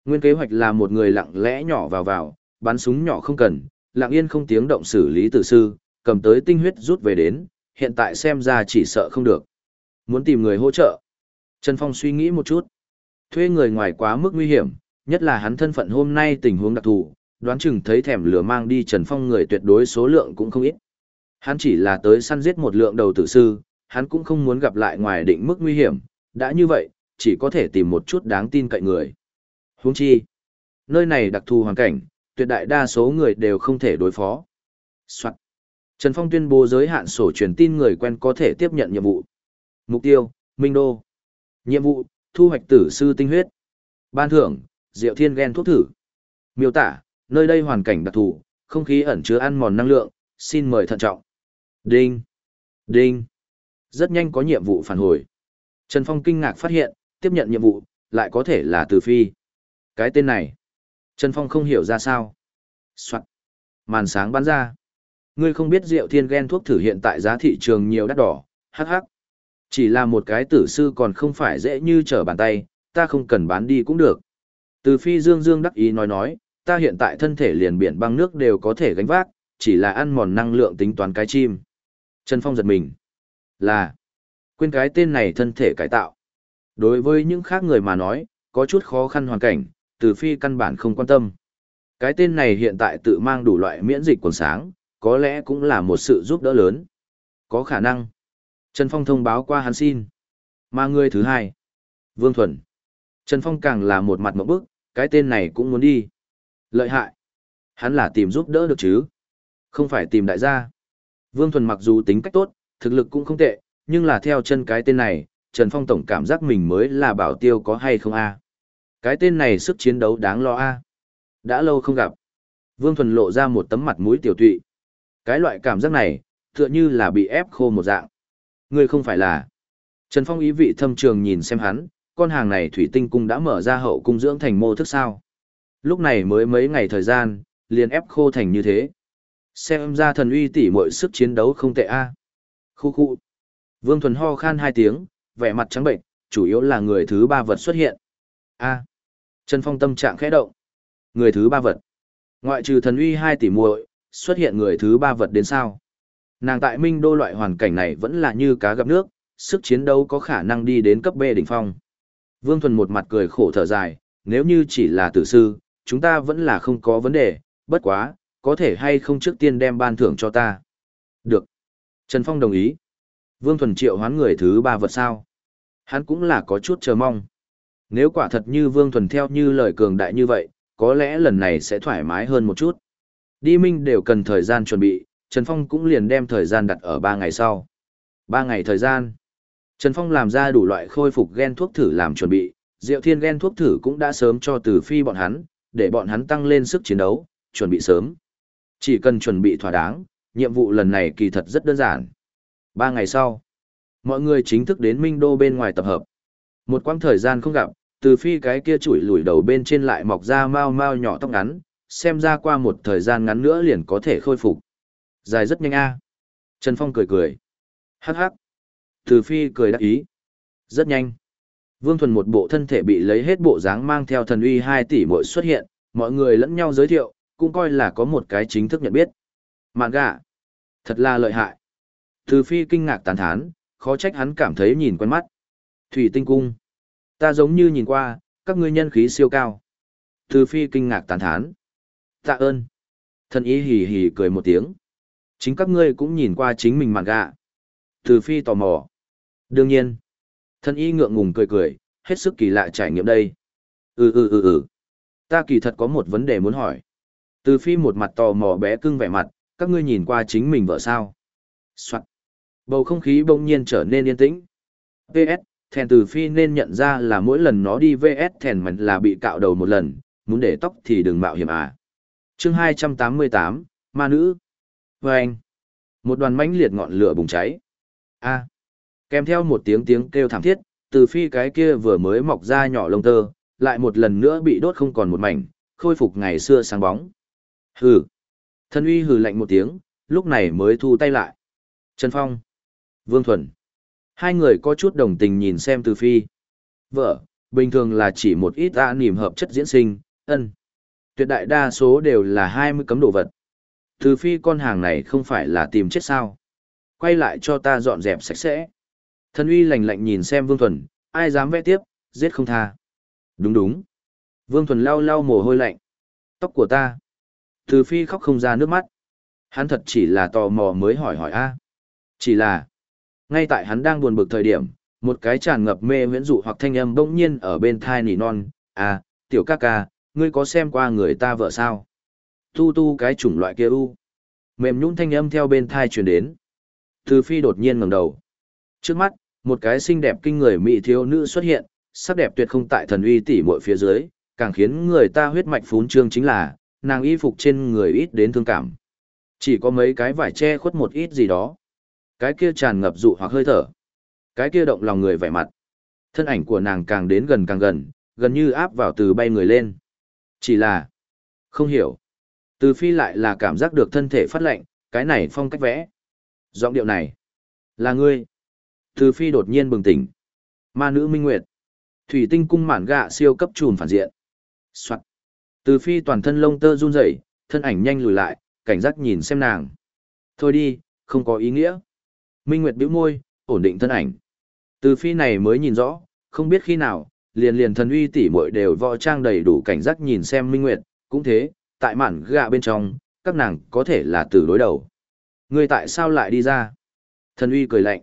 Nguyên kế hoạch là một người lặng lẽ nhỏ vào vào, bắn súng nhỏ không cần, lặng yên không tiếng động xử lý tử sư, cầm tới tinh huyết rút về đến, hiện tại xem ra chỉ sợ không được. Muốn tìm người hỗ trợ. Trần Phong suy nghĩ một chút. Thuê người ngoài quá mức nguy hiểm, nhất là hắn thân phận hôm nay tình huống đặc thù, đoán chừng thấy thèm lửa mang đi Trần Phong người tuyệt đối số lượng cũng không ít. Hắn chỉ là tới săn giết một lượng đầu tử sư, hắn cũng không muốn gặp lại ngoài định mức nguy hiểm, đã như vậy, chỉ có thể tìm một chút đáng tin cậy người. Huống chi, nơi này đặc thù hoàn cảnh, tuyệt đại đa số người đều không thể đối phó. Soạn. Trần Phong tuyên bố giới hạn sổ truyền tin người quen có thể tiếp nhận nhiệm vụ. Mục tiêu, Minh Đô. Nhiệm vụ, thu hoạch tử sư tinh huyết. Ban thưởng, Diệu Thiên Ghen thuốc thử. Miêu tả, nơi đây hoàn cảnh đặc thù, không khí ẩn chứa ăn mòn năng lượng, xin mời thận trọng. Đinh. Đinh. Rất nhanh có nhiệm vụ phản hồi. Trần Phong kinh ngạc phát hiện, tiếp nhận nhiệm vụ, lại có thể là từ phi. Cái tên này, Trần Phong không hiểu ra sao. Soạn. Màn sáng bắn ra. Ngươi không biết Diệu thiên Ghen thuốc thử hiện tại giá thị trường nhiều đắt đỏ, hắc hắc. Chỉ là một cái tử sư còn không phải dễ như trở bàn tay, ta không cần bán đi cũng được. Từ phi dương dương đắc ý nói nói, ta hiện tại thân thể liền biển băng nước đều có thể gánh vác, chỉ là ăn mòn năng lượng tính toán cái chim. Trần Phong giật mình. Là, quên cái tên này thân thể cải tạo. Đối với những khác người mà nói, có chút khó khăn hoàn cảnh, từ phi căn bản không quan tâm. Cái tên này hiện tại tự mang đủ loại miễn dịch quần sáng, có lẽ cũng là một sự giúp đỡ lớn. Có khả năng. Trần Phong thông báo qua hắn xin. Mà người thứ hai. Vương Thuần. Trần Phong càng là một mặt mộng bức, cái tên này cũng muốn đi. Lợi hại. Hắn là tìm giúp đỡ được chứ. Không phải tìm đại gia. Vương Thuần mặc dù tính cách tốt, thực lực cũng không tệ, nhưng là theo chân cái tên này, Trần Phong tổng cảm giác mình mới là bảo tiêu có hay không a Cái tên này sức chiến đấu đáng lo a Đã lâu không gặp. Vương Thuần lộ ra một tấm mặt mũi tiểu tụy. Cái loại cảm giác này, tựa như là bị ép khô một dạng. Ngươi không phải là. Trần Phong ý vị thâm trường nhìn xem hắn, con hàng này thủy tinh cung đã mở ra hậu cung dưỡng thành mô thức sao. Lúc này mới mấy ngày thời gian, liền ép khô thành như thế. Xem ra thần uy tỷ mọi sức chiến đấu không tệ a. Khu khu. Vương Thuần ho khan hai tiếng, vẻ mặt trắng bệnh, chủ yếu là người thứ ba vật xuất hiện. A. Trần Phong tâm trạng khẽ động. Người thứ ba vật. Ngoại trừ thần uy hai tỷ muội, xuất hiện người thứ ba vật đến sao? Nàng tại Minh Đô loại hoàn cảnh này vẫn là như cá gặp nước, sức chiến đấu có khả năng đi đến cấp B đỉnh phong. Vương Thuần một mặt cười khổ thở dài, nếu như chỉ là tử sư, chúng ta vẫn là không có vấn đề, bất quá, có thể hay không trước tiên đem ban thưởng cho ta. Được. Trần Phong đồng ý. Vương Thuần triệu hoán người thứ ba vật sao. Hắn cũng là có chút chờ mong. Nếu quả thật như Vương Thuần theo như lời cường đại như vậy, có lẽ lần này sẽ thoải mái hơn một chút. Đi Minh đều cần thời gian chuẩn bị, Trần Phong cũng liền đem thời gian đặt ở 3 ngày sau. 3 ngày thời gian. Trần Phong làm ra đủ loại khôi phục gen thuốc thử làm chuẩn bị, Diệu Thiên gen thuốc thử cũng đã sớm cho từ phi bọn hắn, để bọn hắn tăng lên sức chiến đấu, chuẩn bị sớm. Chỉ cần chuẩn bị thỏa đáng, nhiệm vụ lần này kỳ thật rất đơn giản. Ba ngày sau, mọi người chính thức đến Minh Đô bên ngoài tập hợp. Một quãng thời gian không gặp, từ phi cái kia chuỗi lùi đầu bên trên lại mọc ra mau mau nhỏ tóc ngắn, xem ra qua một thời gian ngắn nữa liền có thể khôi phục. Dài rất nhanh a. Trần Phong cười cười. Hắc hắc. Từ phi cười đắc ý. Rất nhanh. Vương Thuần một bộ thân thể bị lấy hết bộ dáng mang theo thần uy 2 tỷ mỗi xuất hiện, mọi người lẫn nhau giới thiệu, cũng coi là có một cái chính thức nhận biết. Mạn gạ. Thật là lợi hại. Từ phi kinh ngạc tán thán, khó trách hắn cảm thấy nhìn quen mắt. Thủy tinh cung. Ta giống như nhìn qua, các ngươi nhân khí siêu cao. Từ phi kinh ngạc tán thán. Tạ ơn. Thần ý hì hì cười một tiếng. Chính các ngươi cũng nhìn qua chính mình mạn gạ. Từ phi tò mò. Đương nhiên. thân y ngượng ngùng cười cười, hết sức kỳ lạ trải nghiệm đây. Ừ ừ ừ ừ. Ta kỳ thật có một vấn đề muốn hỏi. Từ phi một mặt tò mò bé cưng vẻ mặt, các ngươi nhìn qua chính mình vợ sao. Soạn. Bầu không khí bỗng nhiên trở nên yên tĩnh. VS, thèn từ phi nên nhận ra là mỗi lần nó đi VS thèn mình là bị cạo đầu một lần, muốn để tóc thì đừng mạo hiểm à. chương 288, Ma Nữ. Và anh. Một đoàn mãnh liệt ngọn lửa bùng cháy. a Kèm theo một tiếng tiếng kêu thảm thiết, từ phi cái kia vừa mới mọc ra nhỏ lông tơ, lại một lần nữa bị đốt không còn một mảnh, khôi phục ngày xưa sáng bóng. Hừ. Thân uy hừ lạnh một tiếng, lúc này mới thu tay lại. Trần Phong. Vương Thuần. Hai người có chút đồng tình nhìn xem từ phi. Vợ, bình thường là chỉ một ít ta niềm hợp chất diễn sinh, ân. Tuyệt đại đa số đều là hai mươi cấm đồ vật. Từ phi con hàng này không phải là tìm chết sao. Quay lại cho ta dọn dẹp sạch sẽ. Thân uy lạnh lạnh nhìn xem Vương Thuần, ai dám vẽ tiếp, giết không tha. Đúng đúng. Vương Thuần lau lau mồ hôi lạnh. Tóc của ta. Từ phi khóc không ra nước mắt. Hắn thật chỉ là tò mò mới hỏi hỏi a. Chỉ là, ngay tại hắn đang buồn bực thời điểm, một cái tràn ngập mê miễn dụ hoặc thanh âm bỗng nhiên ở bên thai nỉ non, à, tiểu ca ca, ngươi có xem qua người ta vợ sao? Tu tu cái chủng loại kia u. Mềm nhũn thanh âm theo bên thai truyền đến. Từ phi đột nhiên ngẩng đầu. Trước mắt, một cái xinh đẹp kinh người mỹ thiếu nữ xuất hiện, sắc đẹp tuyệt không tại thần uy tỷ muội phía dưới, càng khiến người ta huyết mạch phún trương chính là, nàng y phục trên người ít đến thương cảm. Chỉ có mấy cái vải che khuất một ít gì đó. Cái kia tràn ngập dụ hoặc hơi thở. Cái kia động lòng người vẻ mặt. Thân ảnh của nàng càng đến gần càng gần, gần như áp vào từ bay người lên. Chỉ là, không hiểu. Từ phi lại là cảm giác được thân thể phát lệnh, cái này phong cách vẽ. Giọng điệu này, là ngươi. Từ phi đột nhiên bừng tỉnh. Ma nữ minh nguyệt. Thủy tinh cung mản gạ siêu cấp trùm phản diện. Soạn. Từ phi toàn thân lông tơ run rẩy, thân ảnh nhanh lùi lại, cảnh giác nhìn xem nàng. Thôi đi, không có ý nghĩa. Minh Nguyệt bĩu môi, ổn định thân ảnh. Từ phi này mới nhìn rõ, không biết khi nào, liền liền thần uy tỷ muội đều võ trang đầy đủ cảnh giác nhìn xem Minh Nguyệt, cũng thế, tại mản gạ bên trong, các nàng có thể là từ đối đầu. Người tại sao lại đi ra? Thần uy cười lạnh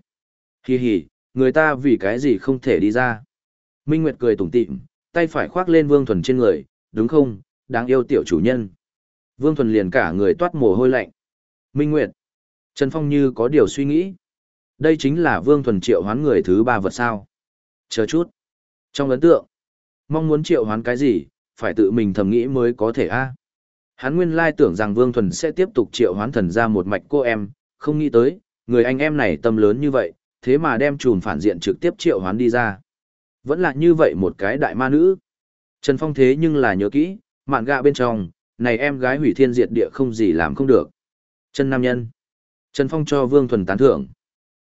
hì hì, người ta vì cái gì không thể đi ra? Minh Nguyệt cười tủm tỉm, tay phải khoác lên Vương Thuần trên người, đúng không, đáng yêu tiểu chủ nhân. Vương Thuần liền cả người toát mồ hôi lạnh. Minh Nguyệt. Trần Phong như có điều suy nghĩ. Đây chính là Vương Thuần triệu hoán người thứ ba vật sao. Chờ chút. Trong ấn tượng, mong muốn triệu hoán cái gì, phải tự mình thầm nghĩ mới có thể a. Hắn nguyên lai tưởng rằng Vương Thuần sẽ tiếp tục triệu hoán thần ra một mạch cô em, không nghĩ tới, người anh em này tâm lớn như vậy, thế mà đem chùm phản diện trực tiếp triệu hoán đi ra. Vẫn là như vậy một cái đại ma nữ. Trần Phong thế nhưng là nhớ kỹ, mạn gạ bên trong, này em gái hủy thiên diệt địa không gì làm không được. trần nam nhân. Trần Phong cho Vương Thuần tán thưởng.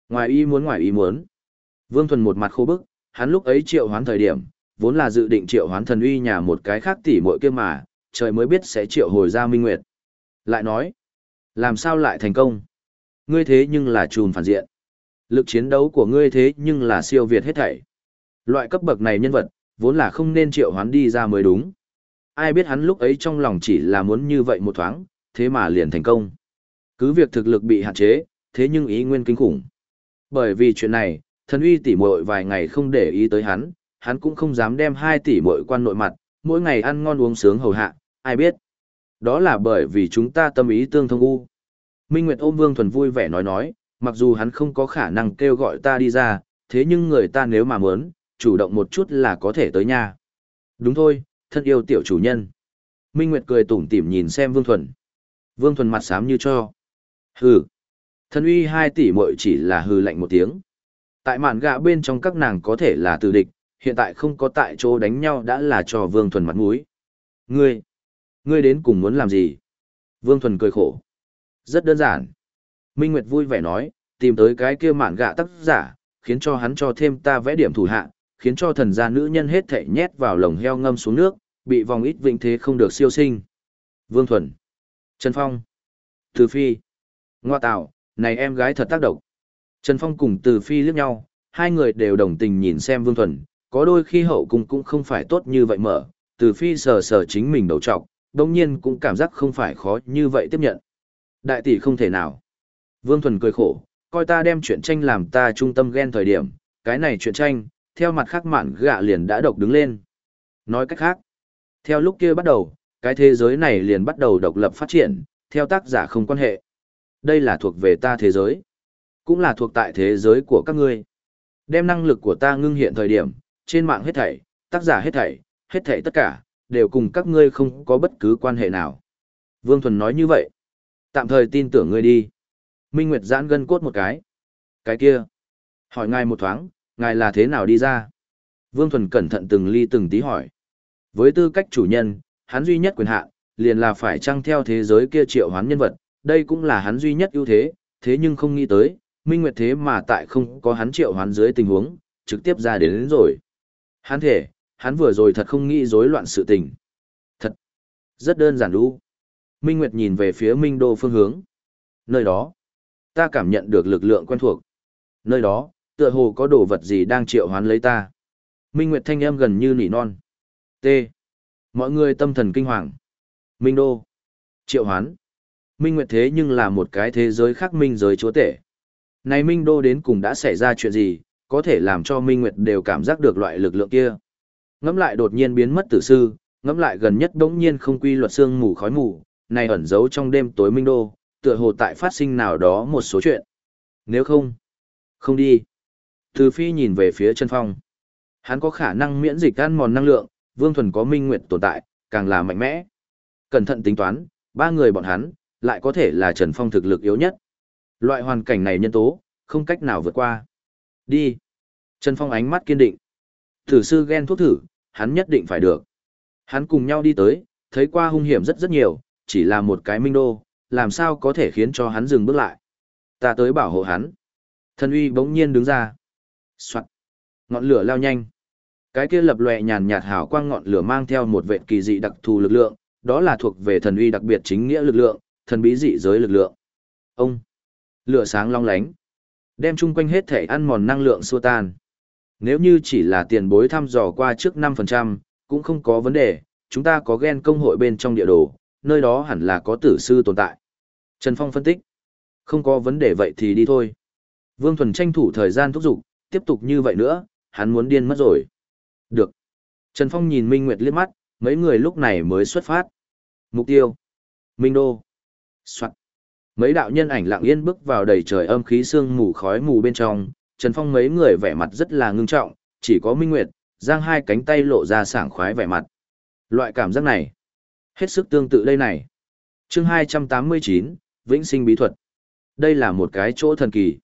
Ngoài ý muốn ngoài ý muốn. Vương Thuần một mặt khô bức, hắn lúc ấy triệu hoán thời điểm, vốn là dự định triệu hoán thần uy nhà một cái khác tỉ muội kia mà, trời mới biết sẽ triệu hồi ra Minh Nguyệt. Lại nói, làm sao lại thành công? Ngươi thế nhưng là trùn phản diện. Lực chiến đấu của ngươi thế nhưng là siêu việt hết thảy. Loại cấp bậc này nhân vật, vốn là không nên triệu hoán đi ra mới đúng. Ai biết hắn lúc ấy trong lòng chỉ là muốn như vậy một thoáng, thế mà liền thành công. Cứ việc thực lực bị hạn chế, thế nhưng ý nguyên kinh khủng. Bởi vì chuyện này, thần uy tỷ muội vài ngày không để ý tới hắn, hắn cũng không dám đem hai tỷ muội quan nội mặt, mỗi ngày ăn ngon uống sướng hầu hạ, ai biết. Đó là bởi vì chúng ta tâm ý tương thông u. Minh Nguyệt ôm Vương Thuần vui vẻ nói nói, mặc dù hắn không có khả năng kêu gọi ta đi ra, thế nhưng người ta nếu mà muốn, chủ động một chút là có thể tới nhà. Đúng thôi, thân yêu tiểu chủ nhân. Minh Nguyệt cười tủm tỉm nhìn xem Vương Thuần. Vương Thuần mặt xám như cho. Hừ. Thần uy hai tỷ muội chỉ là hư lạnh một tiếng. Tại mạn gạ bên trong các nàng có thể là tử địch, hiện tại không có tại chỗ đánh nhau đã là cho Vương Thuần mặt mũi. Ngươi, ngươi đến cùng muốn làm gì? Vương Thuần cười khổ. Rất đơn giản. Minh Nguyệt vui vẻ nói, tìm tới cái kia mạn gạ tác giả, khiến cho hắn cho thêm ta vẽ điểm thủ hạ, khiến cho thần gia nữ nhân hết thảy nhét vào lồng heo ngâm xuống nước, bị vòng ít vĩnh thế không được siêu sinh. Vương Thuần, Trần Phong, Từ Phi, Ngoa Tạo, này em gái thật tác động. Trần Phong cùng Từ Phi liếc nhau, hai người đều đồng tình nhìn xem Vương Thuần, có đôi khi hậu cung cũng không phải tốt như vậy mở, Từ Phi sờ sờ chính mình đầu trọc, đồng nhiên cũng cảm giác không phải khó như vậy tiếp nhận. Đại tỷ không thể nào. Vương Thuần cười khổ, coi ta đem chuyện tranh làm ta trung tâm ghen thời điểm, cái này chuyện tranh, theo mặt khác mạn gạ liền đã độc đứng lên. Nói cách khác, theo lúc kia bắt đầu, cái thế giới này liền bắt đầu độc lập phát triển, theo tác giả không quan hệ. Đây là thuộc về ta thế giới, cũng là thuộc tại thế giới của các ngươi. Đem năng lực của ta ngưng hiện thời điểm, trên mạng hết thảy, tác giả hết thảy, hết thảy tất cả, đều cùng các ngươi không có bất cứ quan hệ nào. Vương Thuần nói như vậy. Tạm thời tin tưởng ngươi đi. Minh Nguyệt giãn gân cốt một cái. Cái kia. Hỏi ngài một thoáng, ngài là thế nào đi ra? Vương Thuần cẩn thận từng ly từng tí hỏi. Với tư cách chủ nhân, hắn duy nhất quyền hạn liền là phải trăng theo thế giới kia triệu hoán nhân vật, đây cũng là hắn duy nhất ưu thế, thế nhưng không nghĩ tới, Minh Nguyệt thế mà tại không có hắn triệu hoán dưới tình huống, trực tiếp ra đến, đến rồi. Hắn thể, hắn vừa rồi thật không nghĩ rối loạn sự tình. Thật, rất đơn giản đu. Minh Nguyệt nhìn về phía Minh Đô phương hướng. Nơi đó, ta cảm nhận được lực lượng quen thuộc. Nơi đó, tựa hồ có đồ vật gì đang triệu hoán lấy ta. Minh Nguyệt thanh âm gần như nỉ non. T. Mọi người tâm thần kinh hoàng. Minh Đô. Triệu hoán. Minh Nguyệt thế nhưng là một cái thế giới khác minh giới chúa tể. Này Minh Đô đến cùng đã xảy ra chuyện gì, có thể làm cho Minh Nguyệt đều cảm giác được loại lực lượng kia. Ngắm lại đột nhiên biến mất tử sư, ngắm lại gần nhất đống nhiên không quy luật xương mù khói mù, này ẩn giấu trong đêm tối Minh Đô, tựa hồ tại phát sinh nào đó một số chuyện. Nếu không, không đi. Từ phi nhìn về phía Trần phong. Hắn có khả năng miễn dịch ăn mòn năng lượng, Vương Thuần có minh nguyệt tồn tại, càng là mạnh mẽ. Cẩn thận tính toán, ba người bọn hắn, lại có thể là Trần Phong thực lực yếu nhất. Loại hoàn cảnh này nhân tố, không cách nào vượt qua. Đi. Trần Phong ánh mắt kiên định. Thử sư ghen thuốc thử, hắn nhất định phải được. Hắn cùng nhau đi tới, thấy qua hung hiểm rất rất nhiều, chỉ là một cái minh đô, làm sao có thể khiến cho hắn dừng bước lại. Ta tới bảo hộ hắn. Thần uy bỗng nhiên đứng ra. Soạn. Ngọn lửa lao nhanh. Cái kia lập lòe nhàn nhạt hào quang ngọn lửa mang theo một vệ kỳ dị đặc thù lực lượng, đó là thuộc về thần uy đặc biệt chính nghĩa lực lượng, thần bí dị giới lực lượng. Ông. Lửa sáng long lánh. Đem chung quanh hết thể ăn mòn năng lượng xua tan. Nếu như chỉ là tiền bối thăm dò qua trước 5%, cũng không có vấn đề, chúng ta có gen công hội bên trong địa đồ, nơi đó hẳn là có tử sư tồn tại. Trần Phong phân tích. Không có vấn đề vậy thì đi thôi. Vương Thuần tranh thủ thời gian thúc giục, tiếp tục như vậy nữa, hắn muốn điên mất rồi. Được. Trần Phong nhìn Minh Nguyệt liếc mắt, mấy người lúc này mới xuất phát. Mục tiêu. Minh Đô. Soạn. Mấy đạo nhân ảnh lặng yên bước vào đầy trời âm khí sương mù khói mù bên trong, Trần Phong mấy người vẻ mặt rất là ngưng trọng, chỉ có Minh Nguyệt, giang hai cánh tay lộ ra sảng khoái vẻ mặt. Loại cảm giác này, hết sức tương tự đây này. Chương 289, Vĩnh sinh bí thuật. Đây là một cái chỗ thần kỳ.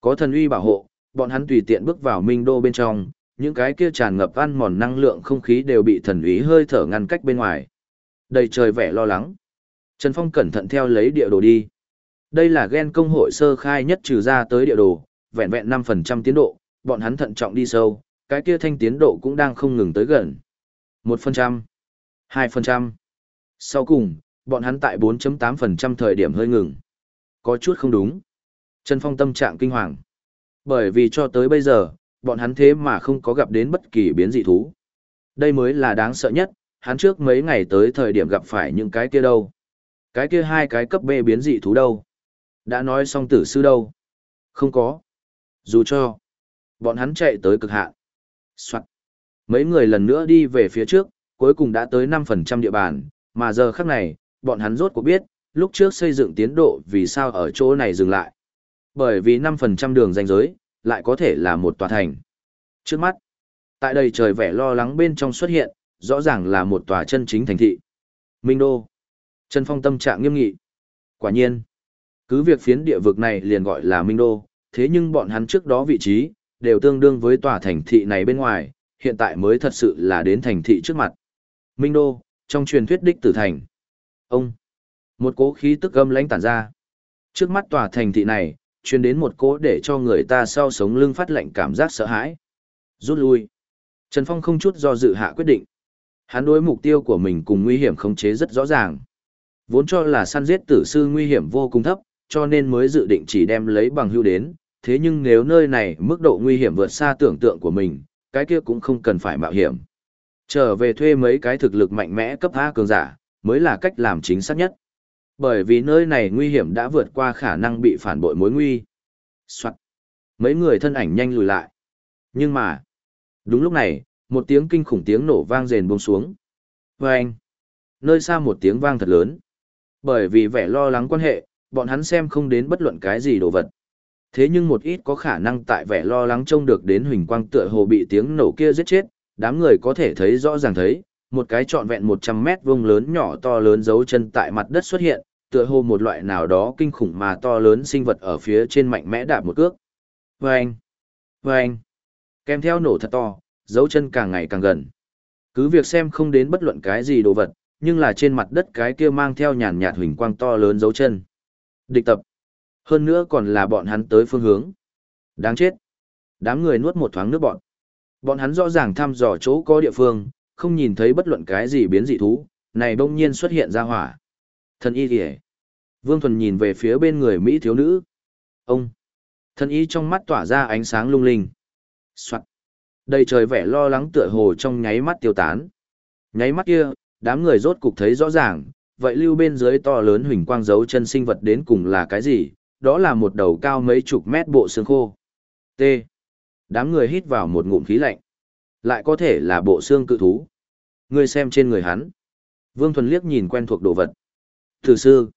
Có thần uy bảo hộ, bọn hắn tùy tiện bước vào minh đô bên trong, những cái kia tràn ngập ăn mòn năng lượng không khí đều bị thần uy hơi thở ngăn cách bên ngoài. Đầy trời vẻ lo lắng. Trần Phong cẩn thận theo lấy địa đồ đi. Đây là gen công hội sơ khai nhất trừ ra tới địa đồ, vẹn vẹn 5% tiến độ, bọn hắn thận trọng đi sâu, cái kia thanh tiến độ cũng đang không ngừng tới gần. 1%, 2%. Sau cùng, bọn hắn tại 4.8% thời điểm hơi ngừng. Có chút không đúng. Trần Phong tâm trạng kinh hoàng. Bởi vì cho tới bây giờ, bọn hắn thế mà không có gặp đến bất kỳ biến dị thú. Đây mới là đáng sợ nhất, hắn trước mấy ngày tới thời điểm gặp phải những cái kia đâu. Cái kia hai cái cấp B biến dị thú đâu. Đã nói xong tử sư đâu. Không có. Dù cho, bọn hắn chạy tới cực hạn. Soạn. Mấy người lần nữa đi về phía trước, cuối cùng đã tới 5% địa bàn, mà giờ khắc này, bọn hắn rốt cuộc biết, lúc trước xây dựng tiến độ vì sao ở chỗ này dừng lại. Bởi vì 5% đường ranh giới, lại có thể là một tòa thành. Trước mắt, tại đây trời vẻ lo lắng bên trong xuất hiện, rõ ràng là một tòa chân chính thành thị. Minh Đô. Trần Phong tâm trạng nghiêm nghị. Quả nhiên, Cứ việc phiến địa vực này liền gọi là Minh Đô, thế nhưng bọn hắn trước đó vị trí, đều tương đương với tòa thành thị này bên ngoài, hiện tại mới thật sự là đến thành thị trước mặt. Minh Đô, trong truyền thuyết đích tử thành. Ông, một cố khí tức âm lãnh tản ra. Trước mắt tòa thành thị này, truyền đến một cố để cho người ta sau sống lưng phát lạnh cảm giác sợ hãi. Rút lui. Trần Phong không chút do dự hạ quyết định. Hắn đối mục tiêu của mình cùng nguy hiểm khống chế rất rõ ràng. Vốn cho là săn giết tử sư nguy hiểm vô cùng thấp, cho nên mới dự định chỉ đem lấy bằng hưu đến, thế nhưng nếu nơi này mức độ nguy hiểm vượt xa tưởng tượng của mình, cái kia cũng không cần phải mạo hiểm. Trở về thuê mấy cái thực lực mạnh mẽ cấp A cường giả, mới là cách làm chính xác nhất. Bởi vì nơi này nguy hiểm đã vượt qua khả năng bị phản bội mối nguy. Soạn. Mấy người thân ảnh nhanh lùi lại. Nhưng mà, đúng lúc này, một tiếng kinh khủng tiếng nổ vang rền buông xuống. Vâng! Nơi xa một tiếng vang thật lớn. Bởi vì vẻ lo lắng quan hệ, bọn hắn xem không đến bất luận cái gì đồ vật. Thế nhưng một ít có khả năng tại vẻ lo lắng trông được đến huỳnh quang tựa hồ bị tiếng nổ kia giết chết, đám người có thể thấy rõ ràng thấy, một cái trọn vẹn 100 mét vuông lớn nhỏ to lớn dấu chân tại mặt đất xuất hiện, tựa hồ một loại nào đó kinh khủng mà to lớn sinh vật ở phía trên mạnh mẽ đạp một cước. Vâng! Vâng! Kèm theo nổ thật to, dấu chân càng ngày càng gần. Cứ việc xem không đến bất luận cái gì đồ vật, nhưng là trên mặt đất cái kia mang theo nhàn nhạt huỳnh quang to lớn dấu chân. Địch tập. Hơn nữa còn là bọn hắn tới phương hướng. Đáng chết. Đám người nuốt một thoáng nước bọn. Bọn hắn rõ ràng thăm dò chỗ có địa phương, không nhìn thấy bất luận cái gì biến dị thú, này bỗng nhiên xuất hiện ra hỏa. Thần y kìa. Vương Thuần nhìn về phía bên người Mỹ thiếu nữ. Ông. Thần y trong mắt tỏa ra ánh sáng lung linh. Soạn. Đầy trời vẻ lo lắng tựa hồ trong nháy mắt tiêu tán. Nháy mắt kia, đám người rốt cục thấy rõ ràng, vậy lưu bên dưới to lớn huỳnh quang dấu chân sinh vật đến cùng là cái gì, đó là một đầu cao mấy chục mét bộ xương khô. T. Đám người hít vào một ngụm khí lạnh. Lại có thể là bộ xương cự thú. ngươi xem trên người hắn. Vương Thuần liếc nhìn quen thuộc đồ vật. Thử sư.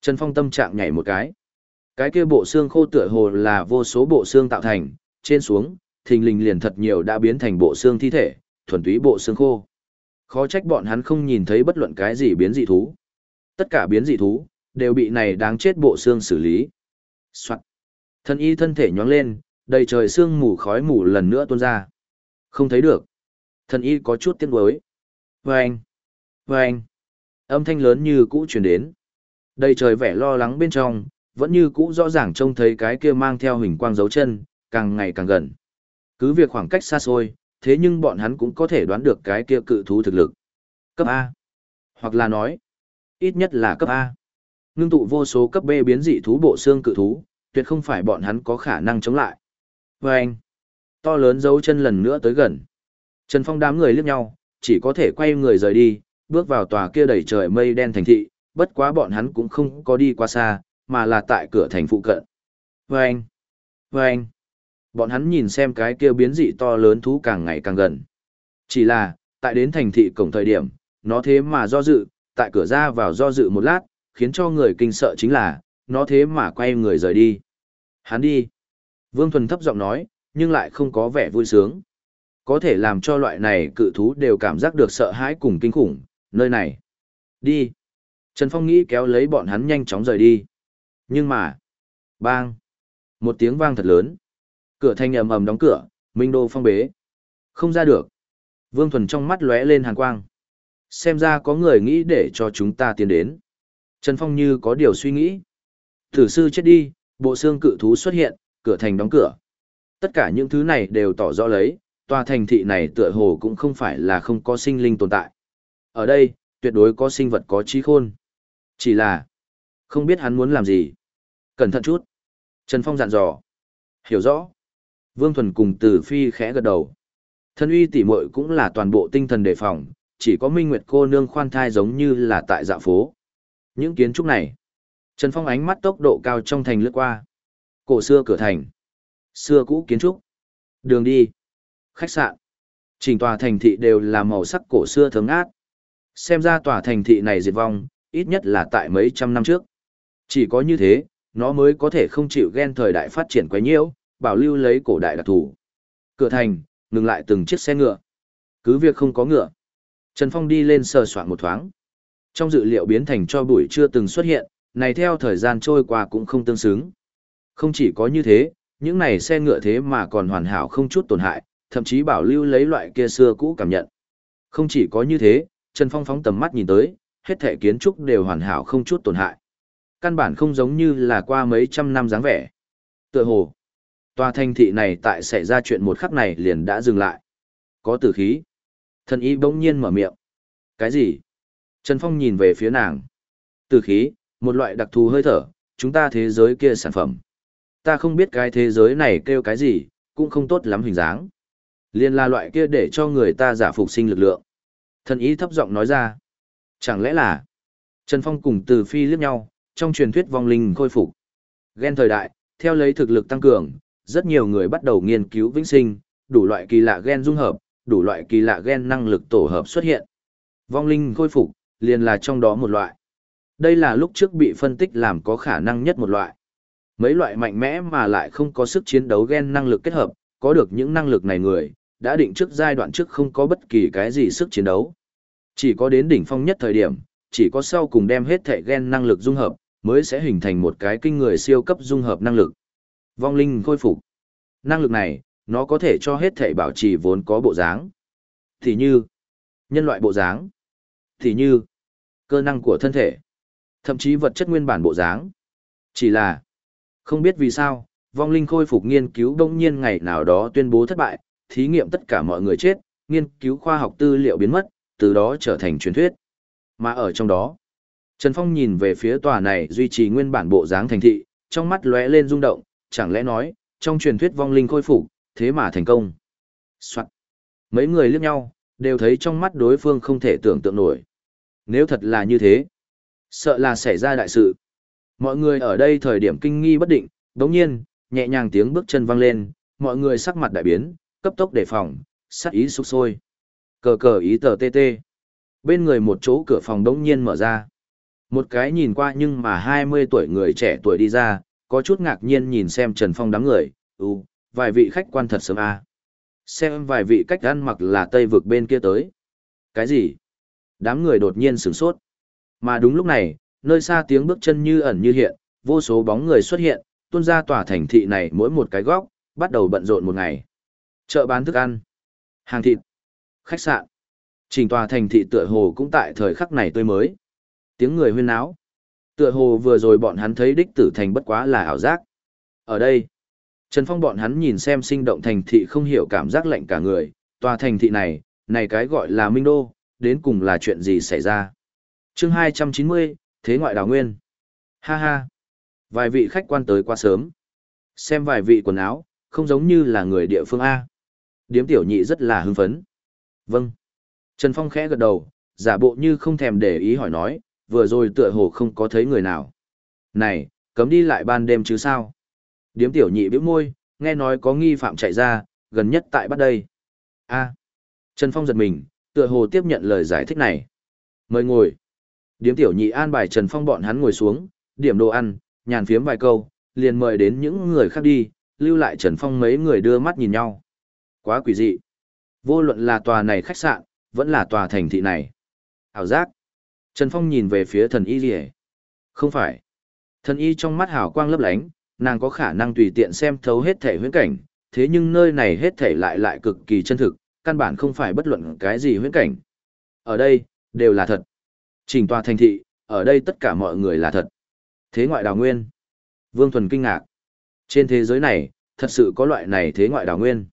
Trần Phong tâm trạng nhảy một cái. Cái kia bộ xương khô tựa hồ là vô số bộ xương tạo thành, trên xuống, thình lình liền thật nhiều đã biến thành bộ xương thi thể, thuần túy bộ xương khô. Khó trách bọn hắn không nhìn thấy bất luận cái gì biến dị thú. Tất cả biến dị thú, đều bị này đáng chết bộ xương xử lý. Soạn. Thân y thân thể nhóng lên, đầy trời xương mù khói mù lần nữa tuôn ra. Không thấy được. thần y có chút tiếc nuối. Vâng! Vâng! Âm thanh lớn như cũ truyền đến. Đầy trời vẻ lo lắng bên trong, vẫn như cũ rõ ràng trông thấy cái kia mang theo hình quang dấu chân, càng ngày càng gần. Cứ việc khoảng cách xa xôi, thế nhưng bọn hắn cũng có thể đoán được cái kia cự thú thực lực. Cấp A. Hoặc là nói, ít nhất là cấp A. Ngưng tụ vô số cấp B biến dị thú bộ xương cự thú, tuyệt không phải bọn hắn có khả năng chống lại. Và anh, to lớn dấu chân lần nữa tới gần. Trần Phong đám người liếc nhau, chỉ có thể quay người rời đi, bước vào tòa kia đầy trời mây đen thành thị, bất quá bọn hắn cũng không có đi qua xa, mà là tại cửa thành phụ cận. Và anh, và anh, bọn hắn nhìn xem cái kia biến dị to lớn thú càng ngày càng gần. Chỉ là, tại đến thành thị cổng thời điểm, nó thế mà do dự, tại cửa ra vào do dự một lát, khiến cho người kinh sợ chính là, nó thế mà quay người rời đi. Hắn đi. Vương Thuần thấp giọng nói, nhưng lại không có vẻ vui sướng. Có thể làm cho loại này cự thú đều cảm giác được sợ hãi cùng kinh khủng, nơi này. Đi. Trần Phong nghĩ kéo lấy bọn hắn nhanh chóng rời đi. Nhưng mà. Bang. Một tiếng vang thật lớn. Cửa thanh ầm ầm đóng cửa, Minh Đô phong bế. Không ra được. Vương Thuần trong mắt lóe lên hàn quang. Xem ra có người nghĩ để cho chúng ta tiến đến. Trần Phong như có điều suy nghĩ. Thử sư chết đi, bộ xương cự thú xuất hiện, cửa thành đóng cửa. Tất cả những thứ này đều tỏ rõ lấy, tòa thành thị này tựa hồ cũng không phải là không có sinh linh tồn tại. Ở đây, tuyệt đối có sinh vật có trí khôn. Chỉ là, không biết hắn muốn làm gì. Cẩn thận chút. Trần Phong dặn dò. Hiểu rõ. Vương Thuần cùng Từ Phi khẽ gật đầu. Thân uy tỉ muội cũng là toàn bộ tinh thần đề phòng, chỉ có Minh Nguyệt cô nương khoan thai giống như là tại dạ phố. Những kiến trúc này, Trần Phong ánh mắt tốc độ cao trong thành lướt qua. Cổ xưa cửa thành, xưa cũ kiến trúc, đường đi, khách sạn, chỉnh tòa thành thị đều là màu sắc cổ xưa thấm át. Xem ra tòa thành thị này diệt vong, ít nhất là tại mấy trăm năm trước. Chỉ có như thế, nó mới có thể không chịu ghen thời đại phát triển quá nhiễu, bảo lưu lấy cổ đại đặc thù. Cửa thành, ngừng lại từng chiếc xe ngựa. Cứ việc không có ngựa. Trần Phong đi lên sờ soạn một thoáng. Trong dự liệu biến thành cho bụi chưa từng xuất hiện, này theo thời gian trôi qua cũng không tương xứng. Không chỉ có như thế, những này xe ngựa thế mà còn hoàn hảo không chút tổn hại, thậm chí bảo lưu lấy loại kia xưa cũ cảm nhận. Không chỉ có như thế, Trần Phong phóng tầm mắt nhìn tới, hết thể kiến trúc đều hoàn hảo không chút tổn hại. Căn bản không giống như là qua mấy trăm năm dáng vẻ. Tựa hồ, tòa thành thị này tại xảy ra chuyện một khắc này liền đã dừng lại. Có tử khí. Thần y bỗng nhiên mở miệng. Cái gì? Trần Phong nhìn về phía nàng. Tử khí, một loại đặc thù hơi thở, chúng ta thế giới kia sản phẩm. Ta không biết cái thế giới này kêu cái gì, cũng không tốt lắm hình dáng. Liên là loại kia để cho người ta giả phục sinh lực lượng. Thần ý thấp giọng nói ra. Chẳng lẽ là... Trần Phong cùng Từ Phi liếc nhau, trong truyền thuyết vong linh khôi phục. Gen thời đại, theo lấy thực lực tăng cường, rất nhiều người bắt đầu nghiên cứu vĩnh sinh, đủ loại kỳ lạ gen dung hợp, đủ loại kỳ lạ gen năng lực tổ hợp xuất hiện. Vong linh khôi phục, liền là trong đó một loại. Đây là lúc trước bị phân tích làm có khả năng nhất một loại. Mấy loại mạnh mẽ mà lại không có sức chiến đấu gen năng lực kết hợp, có được những năng lực này người, đã định trước giai đoạn trước không có bất kỳ cái gì sức chiến đấu. Chỉ có đến đỉnh phong nhất thời điểm, chỉ có sau cùng đem hết thể gen năng lực dung hợp, mới sẽ hình thành một cái kinh người siêu cấp dung hợp năng lực. Vong linh khôi phục. Năng lực này, nó có thể cho hết thể bảo trì vốn có bộ dáng. Thì như, nhân loại bộ dáng. Thì như, cơ năng của thân thể. Thậm chí vật chất nguyên bản bộ dáng. Chỉ là, không biết vì sao, vong linh khôi phục nghiên cứu đông nhiên ngày nào đó tuyên bố thất bại, thí nghiệm tất cả mọi người chết, nghiên cứu khoa học tư liệu biến mất, từ đó trở thành truyền thuyết. Mà ở trong đó, Trần Phong nhìn về phía tòa này duy trì nguyên bản bộ dáng thành thị, trong mắt lóe lên rung động, chẳng lẽ nói, trong truyền thuyết vong linh khôi phục, thế mà thành công. Soạn. Mấy người liếc nhau, đều thấy trong mắt đối phương không thể tưởng tượng nổi. Nếu thật là như thế, sợ là xảy ra đại sự. Mọi người ở đây thời điểm kinh nghi bất định, đống nhiên, nhẹ nhàng tiếng bước chân vang lên, mọi người sắc mặt đại biến, cấp tốc đề phòng, sát ý sục sôi. Cờ cờ ý tờ tê tê. Bên người một chỗ cửa phòng đống nhiên mở ra. Một cái nhìn qua nhưng mà 20 tuổi người trẻ tuổi đi ra, có chút ngạc nhiên nhìn xem Trần Phong đám người, ừ, vài vị khách quan thật sớm à. Xem vài vị cách ăn mặc là tây vực bên kia tới. Cái gì? Đám người đột nhiên sửng sốt. Mà đúng lúc này, nơi xa tiếng bước chân như ẩn như hiện, vô số bóng người xuất hiện, tuôn ra tòa thành thị này mỗi một cái góc, bắt đầu bận rộn một ngày. Chợ bán thức ăn, hàng thịt, khách sạn. Trình tòa thành thị tựa hồ cũng tại thời khắc này tươi mới. Tiếng người huyên náo. Tựa hồ vừa rồi bọn hắn thấy đích tử thành bất quá là ảo giác. Ở đây, Trần Phong bọn hắn nhìn xem sinh động thành thị không hiểu cảm giác lạnh cả người, tòa thành thị này, này cái gọi là Minh Đô, đến cùng là chuyện gì xảy ra. chương 290, Thế ngoại đào nguyên. Ha ha. Vài vị khách quan tới quá sớm. Xem vài vị quần áo, không giống như là người địa phương A. Điếm tiểu nhị rất là hưng phấn. Vâng. Trần Phong khẽ gật đầu, giả bộ như không thèm để ý hỏi nói, vừa rồi tựa hồ không có thấy người nào. Này, cấm đi lại ban đêm chứ sao? Điếm tiểu nhị bĩu môi, nghe nói có nghi phạm chạy ra, gần nhất tại bắt đây. A. Trần Phong giật mình, tựa hồ tiếp nhận lời giải thích này. Mời ngồi. Điếm tiểu nhị an bài Trần Phong bọn hắn ngồi xuống, điểm đồ ăn, nhàn phiếm vài câu, liền mời đến những người khác đi, lưu lại Trần Phong mấy người đưa mắt nhìn nhau. Quá quỷ dị. Vô luận là tòa này khách sạn, vẫn là tòa thành thị này. Hảo giác. Trần Phong nhìn về phía thần y rìa. Không phải. Thần y trong mắt hào quang lấp lánh, nàng có khả năng tùy tiện xem thấu hết thể huyễn cảnh, thế nhưng nơi này hết thể lại lại cực kỳ chân thực, căn bản không phải bất luận cái gì huyễn cảnh. Ở đây, đều là thật. Trình tòa thành thị, ở đây tất cả mọi người là thật. Thế ngoại đào nguyên. Vương Thuần kinh ngạc. Trên thế giới này, thật sự có loại này thế ngoại đào nguyên.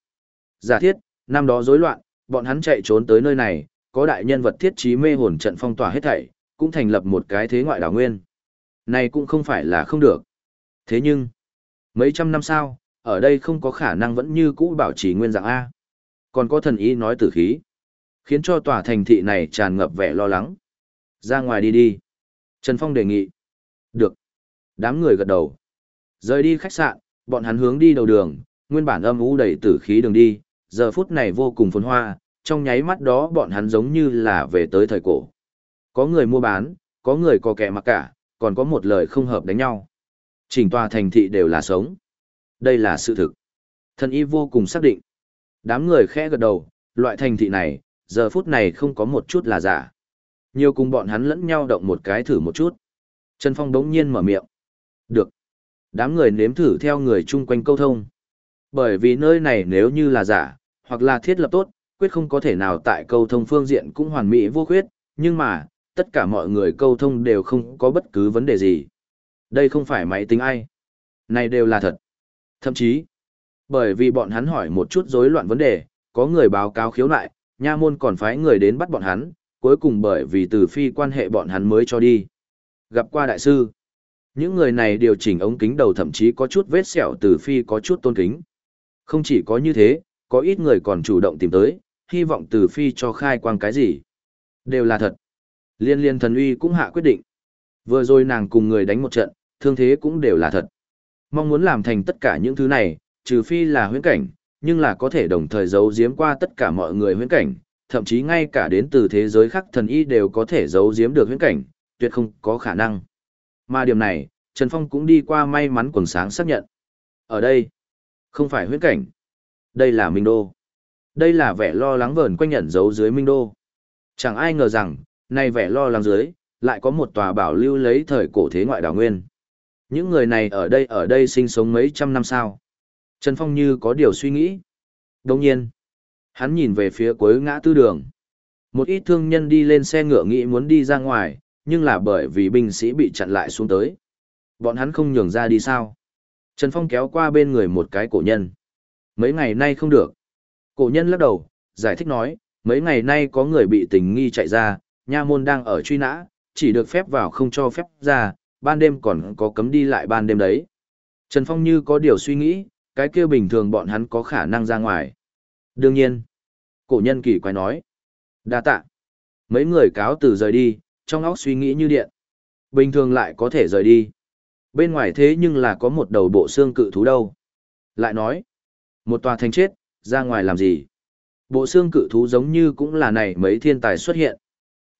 Giả thiết, năm đó rối loạn, bọn hắn chạy trốn tới nơi này, có đại nhân vật thiết trí mê hồn trận phong tỏa hết thảy, cũng thành lập một cái thế ngoại Đào nguyên. Này cũng không phải là không được. Thế nhưng, mấy trăm năm sau, ở đây không có khả năng vẫn như cũ bảo trì nguyên dạng A. Còn có thần ý nói tử khí, khiến cho tòa thành thị này tràn ngập vẻ lo lắng. Ra ngoài đi đi. Trần Phong đề nghị. Được. Đám người gật đầu. Rời đi khách sạn, bọn hắn hướng đi đầu đường, nguyên bản âm u đầy tử khí đường đi, giờ phút này vô cùng phồn hoa, trong nháy mắt đó bọn hắn giống như là về tới thời cổ. Có người mua bán, có người có kẻ mặc cả, còn có một lời không hợp đánh nhau. Chỉnh tòa thành thị đều là sống. Đây là sự thực. Thần y vô cùng xác định. Đám người khẽ gật đầu, loại thành thị này, giờ phút này không có một chút là giả. Nhiều cùng bọn hắn lẫn nhau động một cái thử một chút. Trần Phong đống nhiên mở miệng. Được. Đám người nếm thử theo người chung quanh câu thông. Bởi vì nơi này nếu như là giả, hoặc là thiết lập tốt, quyết không có thể nào tại câu thông phương diện cũng hoàn mỹ vô khuyết, nhưng mà, tất cả mọi người câu thông đều không có bất cứ vấn đề gì. Đây không phải máy tính ai. Này đều là thật. Thậm chí, bởi vì bọn hắn hỏi một chút rối loạn vấn đề, có người báo cáo khiếu nại, nha môn còn phái người đến bắt bọn hắn, cuối cùng bởi vì từ phi quan hệ bọn hắn mới cho đi. Gặp qua đại sư, những người này điều chỉnh ống kính đầu thậm chí có chút vết sẹo từ phi có chút tôn kính. Không chỉ có như thế, có ít người còn chủ động tìm tới, hy vọng từ phi cho khai quang cái gì. Đều là thật. Liên liên thần uy cũng hạ quyết định. Vừa rồi nàng cùng người đánh một trận, thương thế cũng đều là thật. Mong muốn làm thành tất cả những thứ này, trừ phi là huyễn cảnh, nhưng là có thể đồng thời giấu giếm qua tất cả mọi người huyễn cảnh, thậm chí ngay cả đến từ thế giới khác thần y đều có thể giấu giếm được huyễn cảnh, tuyệt không có khả năng. Mà điểm này, Trần Phong cũng đi qua may mắn quần sáng xác nhận. Ở đây, không phải huyễn cảnh. Đây là Minh Đô. Đây là vẻ lo lắng vờn quanh nhận giấu dưới Minh Đô. Chẳng ai ngờ rằng, nay vẻ lo lắng dưới, lại có một tòa bảo lưu lấy thời cổ thế ngoại đảo nguyên. Những người này ở đây ở đây sinh sống mấy trăm năm sao. Trần Phong như có điều suy nghĩ. Đồng nhiên, hắn nhìn về phía cuối ngã tư đường. Một ít thương nhân đi lên xe ngựa nghĩ muốn đi ra ngoài, nhưng là bởi vì binh sĩ bị chặn lại xuống tới. Bọn hắn không nhường ra đi sao. Trần Phong kéo qua bên người một cái cổ nhân. Mấy ngày nay không được. Cổ nhân lắc đầu, giải thích nói, mấy ngày nay có người bị tình nghi chạy ra, nha môn đang ở truy nã, chỉ được phép vào không cho phép ra, ban đêm còn có cấm đi lại ban đêm đấy. Trần Phong như có điều suy nghĩ, cái kia bình thường bọn hắn có khả năng ra ngoài. Đương nhiên, cổ nhân kỳ quái nói. đa tạ. Mấy người cáo từ rời đi, trong óc suy nghĩ như điện. Bình thường lại có thể rời đi. Bên ngoài thế nhưng là có một đầu bộ xương cự thú đâu. Lại nói, một tòa thành chết, ra ngoài làm gì? Bộ xương cự thú giống như cũng là này mấy thiên tài xuất hiện.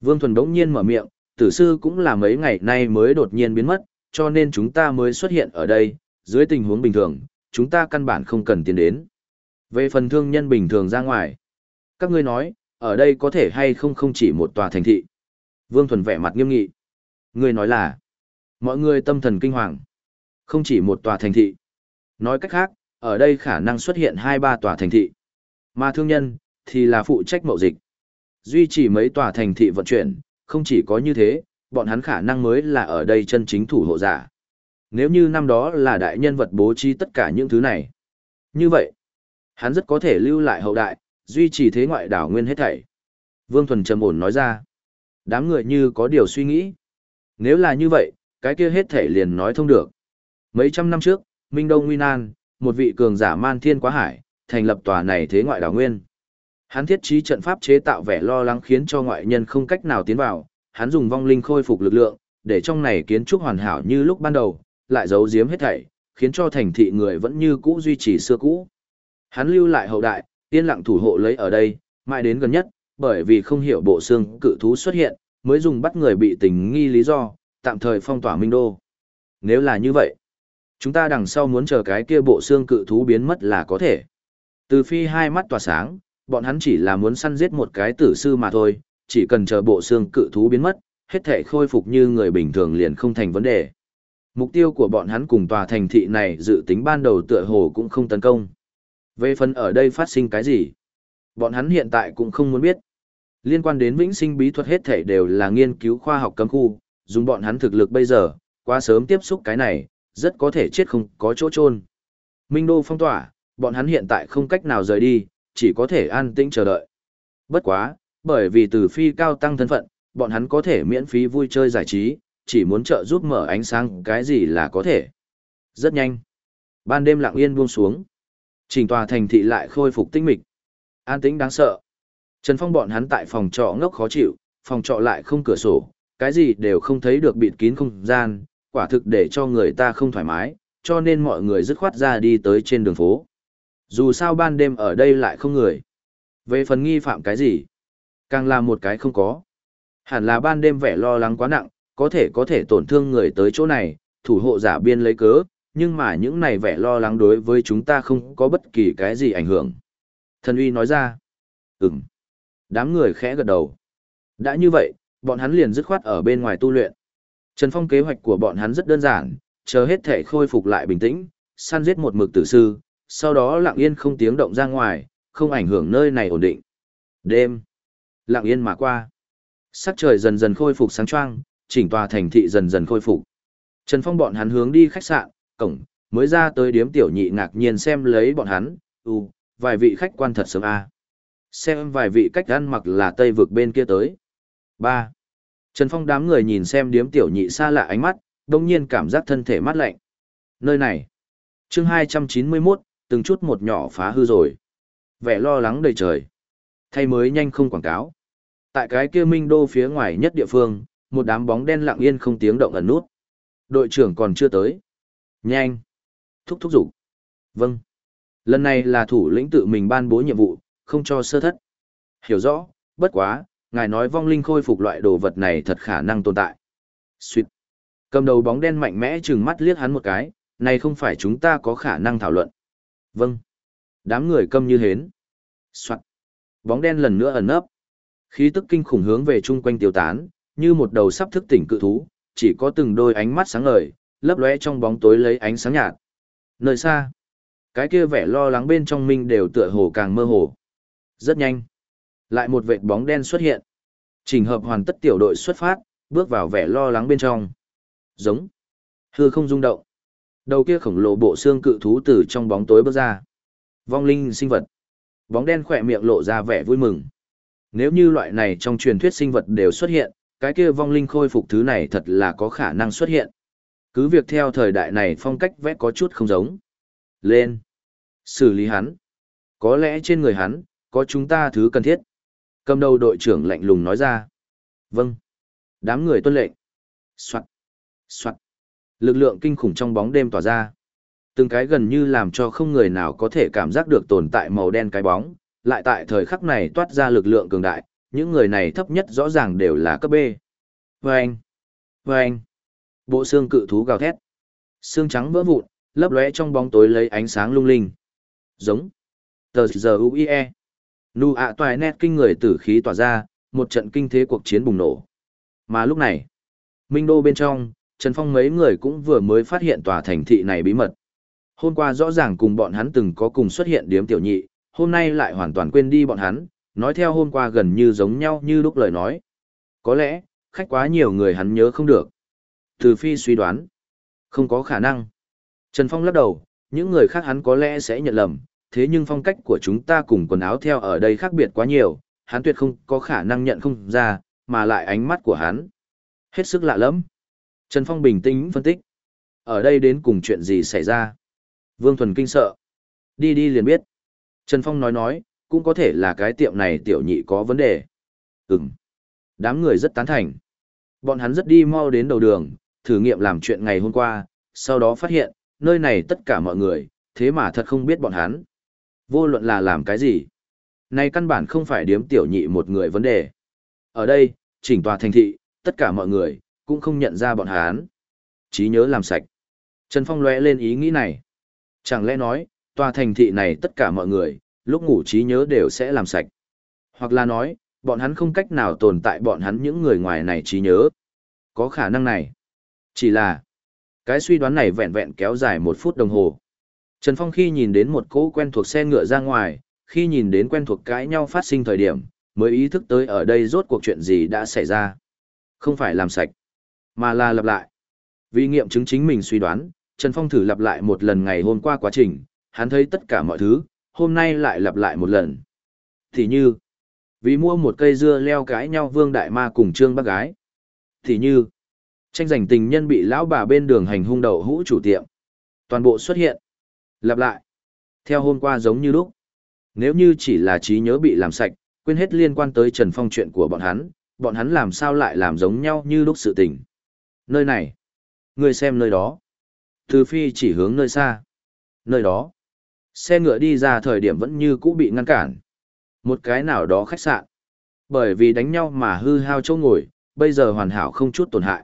Vương Thuần đống nhiên mở miệng, tử sư cũng là mấy ngày nay mới đột nhiên biến mất, cho nên chúng ta mới xuất hiện ở đây, dưới tình huống bình thường, chúng ta căn bản không cần tiến đến. Về phần thương nhân bình thường ra ngoài, các ngươi nói, ở đây có thể hay không không chỉ một tòa thành thị. Vương Thuần vẻ mặt nghiêm nghị. Ngươi nói là, mọi người tâm thần kinh hoàng. Không chỉ một tòa thành thị. Nói cách khác, ở đây khả năng xuất hiện hai ba tòa thành thị. Mà thương nhân, thì là phụ trách mậu dịch. Duy trì mấy tòa thành thị vận chuyển, không chỉ có như thế, bọn hắn khả năng mới là ở đây chân chính thủ hộ giả. Nếu như năm đó là đại nhân vật bố trí tất cả những thứ này. Như vậy, hắn rất có thể lưu lại hậu đại, duy trì thế ngoại đảo nguyên hết thảy. Vương Thuần trầm ổn nói ra. Đám người như có điều suy nghĩ. Nếu là như vậy, cái kia hết thảy liền nói thông được. Mấy trăm năm trước, Minh Đông Nguy Nan, một vị cường giả man thiên quá hải, thành lập tòa này thế ngoại đảo nguyên. Hắn thiết trí trận pháp chế tạo vẻ lo lắng khiến cho ngoại nhân không cách nào tiến vào, hắn dùng vong linh khôi phục lực lượng, để trong này kiến trúc hoàn hảo như lúc ban đầu, lại giấu giếm hết thảy, khiến cho thành thị người vẫn như cũ duy trì xưa cũ. Hắn lưu lại hậu đại, yên lặng thủ hộ lấy ở đây, mãi đến gần nhất, bởi vì không hiểu bộ xương cự thú xuất hiện, mới dùng bắt người bị tình nghi lý do, tạm thời phong tỏa Minh Đô. Nếu là như vậy, chúng ta đằng sau muốn chờ cái kia bộ xương cự thú biến mất là có thể. Từ phi hai mắt tỏa sáng, bọn hắn chỉ là muốn săn giết một cái tử sư mà thôi, chỉ cần chờ bộ xương cự thú biến mất, hết thể khôi phục như người bình thường liền không thành vấn đề. Mục tiêu của bọn hắn cùng tòa thành thị này dự tính ban đầu tựa hồ cũng không tấn công. Về phần ở đây phát sinh cái gì? Bọn hắn hiện tại cũng không muốn biết. Liên quan đến vĩnh sinh bí thuật hết thể đều là nghiên cứu khoa học cấm khu, dùng bọn hắn thực lực bây giờ, quá sớm tiếp xúc cái này, rất có thể chết không có chỗ chôn. Minh Đô phong tỏa, bọn hắn hiện tại không cách nào rời đi, chỉ có thể an tĩnh chờ đợi. Bất quá, bởi vì từ phi cao tăng thân phận, bọn hắn có thể miễn phí vui chơi giải trí, chỉ muốn trợ giúp mở ánh sáng cái gì là có thể. Rất nhanh. Ban đêm lặng yên buông xuống chỉnh tòa thành thị lại khôi phục tinh mịch. An tĩnh đáng sợ. Trần Phong bọn hắn tại phòng trọ ngốc khó chịu, phòng trọ lại không cửa sổ, cái gì đều không thấy được bịt kín không gian, quả thực để cho người ta không thoải mái, cho nên mọi người dứt khoát ra đi tới trên đường phố. Dù sao ban đêm ở đây lại không người. Về phần nghi phạm cái gì? Càng là một cái không có. Hẳn là ban đêm vẻ lo lắng quá nặng, có thể có thể tổn thương người tới chỗ này, thủ hộ giả biên lấy cớ, nhưng mà những này vẻ lo lắng đối với chúng ta không có bất kỳ cái gì ảnh hưởng. Thần uy nói ra. Ừm. Đám người khẽ gật đầu. Đã như vậy, bọn hắn liền dứt khoát ở bên ngoài tu luyện. Trần Phong kế hoạch của bọn hắn rất đơn giản, chờ hết thể khôi phục lại bình tĩnh, săn giết một mực tử sư, sau đó lặng yên không tiếng động ra ngoài, không ảnh hưởng nơi này ổn định. Đêm, lặng yên mà qua. Sắc trời dần dần khôi phục sáng choang, chỉnh tòa thành thị dần dần khôi phục. Trần Phong bọn hắn hướng đi khách sạn, cổng, mới ra tới điếm tiểu nhị ngạc nhiên xem lấy bọn hắn, ừ, vài vị khách quan thật sớm a. À. Xem vài vị cách ăn mặc là tây vực bên kia tới. ba Trần Phong đám người nhìn xem điếm tiểu nhị xa lạ ánh mắt, đồng nhiên cảm giác thân thể mát lạnh. Nơi này. chương 291, từng chút một nhỏ phá hư rồi. Vẻ lo lắng đầy trời. Thay mới nhanh không quảng cáo. Tại cái kia minh đô phía ngoài nhất địa phương, một đám bóng đen lặng yên không tiếng động ẩn nút. Đội trưởng còn chưa tới. Nhanh. Thúc thúc giục. Vâng. Lần này là thủ lĩnh tự mình ban bố nhiệm vụ, không cho sơ thất. Hiểu rõ, bất quá, ngài nói vong linh khôi phục loại đồ vật này thật khả năng tồn tại. Xuyệt. Cầm đầu bóng đen mạnh mẽ chừng mắt liếc hắn một cái, này không phải chúng ta có khả năng thảo luận. Vâng. Đám người câm như hến. Soạn. Bóng đen lần nữa ẩn nấp. Khí tức kinh khủng hướng về chung quanh tiêu tán, như một đầu sắp thức tỉnh cự thú, chỉ có từng đôi ánh mắt sáng ngời, lấp lóe trong bóng tối lấy ánh sáng nhạt. Nơi xa, cái kia vẻ lo lắng bên trong minh đều tựa hồ càng mơ hồ. Rất nhanh, lại một vệt bóng đen xuất hiện. Trình hợp hoàn tất tiểu đội xuất phát, bước vào vẻ lo lắng bên trong. Giống. Hư không rung động. Đầu kia khổng lồ bộ xương cự thú từ trong bóng tối bước ra. Vong linh sinh vật. Bóng đen khỏe miệng lộ ra vẻ vui mừng. Nếu như loại này trong truyền thuyết sinh vật đều xuất hiện, cái kia vong linh khôi phục thứ này thật là có khả năng xuất hiện. Cứ việc theo thời đại này phong cách vẽ có chút không giống. Lên. Xử lý hắn. Có lẽ trên người hắn, có chúng ta thứ cần thiết. Cầm đầu đội trưởng lạnh lùng nói ra. Vâng. Đám người tuân lệnh. Soạn. Soạn. Lực lượng kinh khủng trong bóng đêm tỏa ra. Từng cái gần như làm cho không người nào có thể cảm giác được tồn tại màu đen cái bóng, lại tại thời khắc này toát ra lực lượng cường đại, những người này thấp nhất rõ ràng đều là cấp B. Vâng! Vâng! Bộ xương cự thú gào thét. Xương trắng vỡ vụn, lấp lóe trong bóng tối lấy ánh sáng lung linh. Giống. Tờ giờ UIE. Nụ ạ toài nét kinh người tử khí tỏa ra, một trận kinh thế cuộc chiến bùng nổ. Mà lúc này, Minh Đô bên trong, Trần Phong mấy người cũng vừa mới phát hiện tòa thành thị này bí mật. Hôm qua rõ ràng cùng bọn hắn từng có cùng xuất hiện điếm tiểu nhị, hôm nay lại hoàn toàn quên đi bọn hắn, nói theo hôm qua gần như giống nhau như lúc lời nói. Có lẽ, khách quá nhiều người hắn nhớ không được. Từ phi suy đoán, không có khả năng. Trần Phong lắc đầu, những người khác hắn có lẽ sẽ nhận lầm, thế nhưng phong cách của chúng ta cùng quần áo theo ở đây khác biệt quá nhiều, hắn tuyệt không có khả năng nhận không ra, mà lại ánh mắt của hắn. Hết sức lạ lắm. Trần Phong bình tĩnh phân tích. Ở đây đến cùng chuyện gì xảy ra? Vương Thuần kinh sợ. Đi đi liền biết. Trần Phong nói nói, cũng có thể là cái tiệm này tiểu nhị có vấn đề. Ừm. Đám người rất tán thành. Bọn hắn rất đi mau đến đầu đường, thử nghiệm làm chuyện ngày hôm qua, sau đó phát hiện, nơi này tất cả mọi người, thế mà thật không biết bọn hắn. Vô luận là làm cái gì. Này căn bản không phải điếm tiểu nhị một người vấn đề. Ở đây, chỉnh tòa thành thị, tất cả mọi người, cũng không nhận ra bọn hắn. Chí nhớ làm sạch. Trần Phong lóe lên ý nghĩ này. Chẳng lẽ nói, tòa thành thị này tất cả mọi người, lúc ngủ trí nhớ đều sẽ làm sạch. Hoặc là nói, bọn hắn không cách nào tồn tại bọn hắn những người ngoài này trí nhớ. Có khả năng này. Chỉ là, cái suy đoán này vẹn vẹn kéo dài một phút đồng hồ. Trần Phong khi nhìn đến một cỗ quen thuộc xe ngựa ra ngoài, khi nhìn đến quen thuộc cãi nhau phát sinh thời điểm, mới ý thức tới ở đây rốt cuộc chuyện gì đã xảy ra. Không phải làm sạch, mà là lặp lại. Vì nghiệm chứng chính mình suy đoán, Trần Phong thử lặp lại một lần ngày hôm qua quá trình, hắn thấy tất cả mọi thứ, hôm nay lại lặp lại một lần. Thì như, vì mua một cây dưa leo cãi nhau Vương Đại Ma cùng Trương Bác Gái. Thì như, tranh giành tình nhân bị lão bà bên đường hành hung đầu hũ chủ tiệm. Toàn bộ xuất hiện. Lặp lại. Theo hôm qua giống như lúc. Nếu như chỉ là trí nhớ bị làm sạch, quên hết liên quan tới Trần Phong chuyện của bọn hắn, bọn hắn làm sao lại làm giống nhau như lúc sự tình. Nơi này. Người xem nơi đó. Từ phi chỉ hướng nơi xa. Nơi đó. Xe ngựa đi ra thời điểm vẫn như cũ bị ngăn cản. Một cái nào đó khách sạn. Bởi vì đánh nhau mà hư hao chỗ ngồi, bây giờ hoàn hảo không chút tổn hại.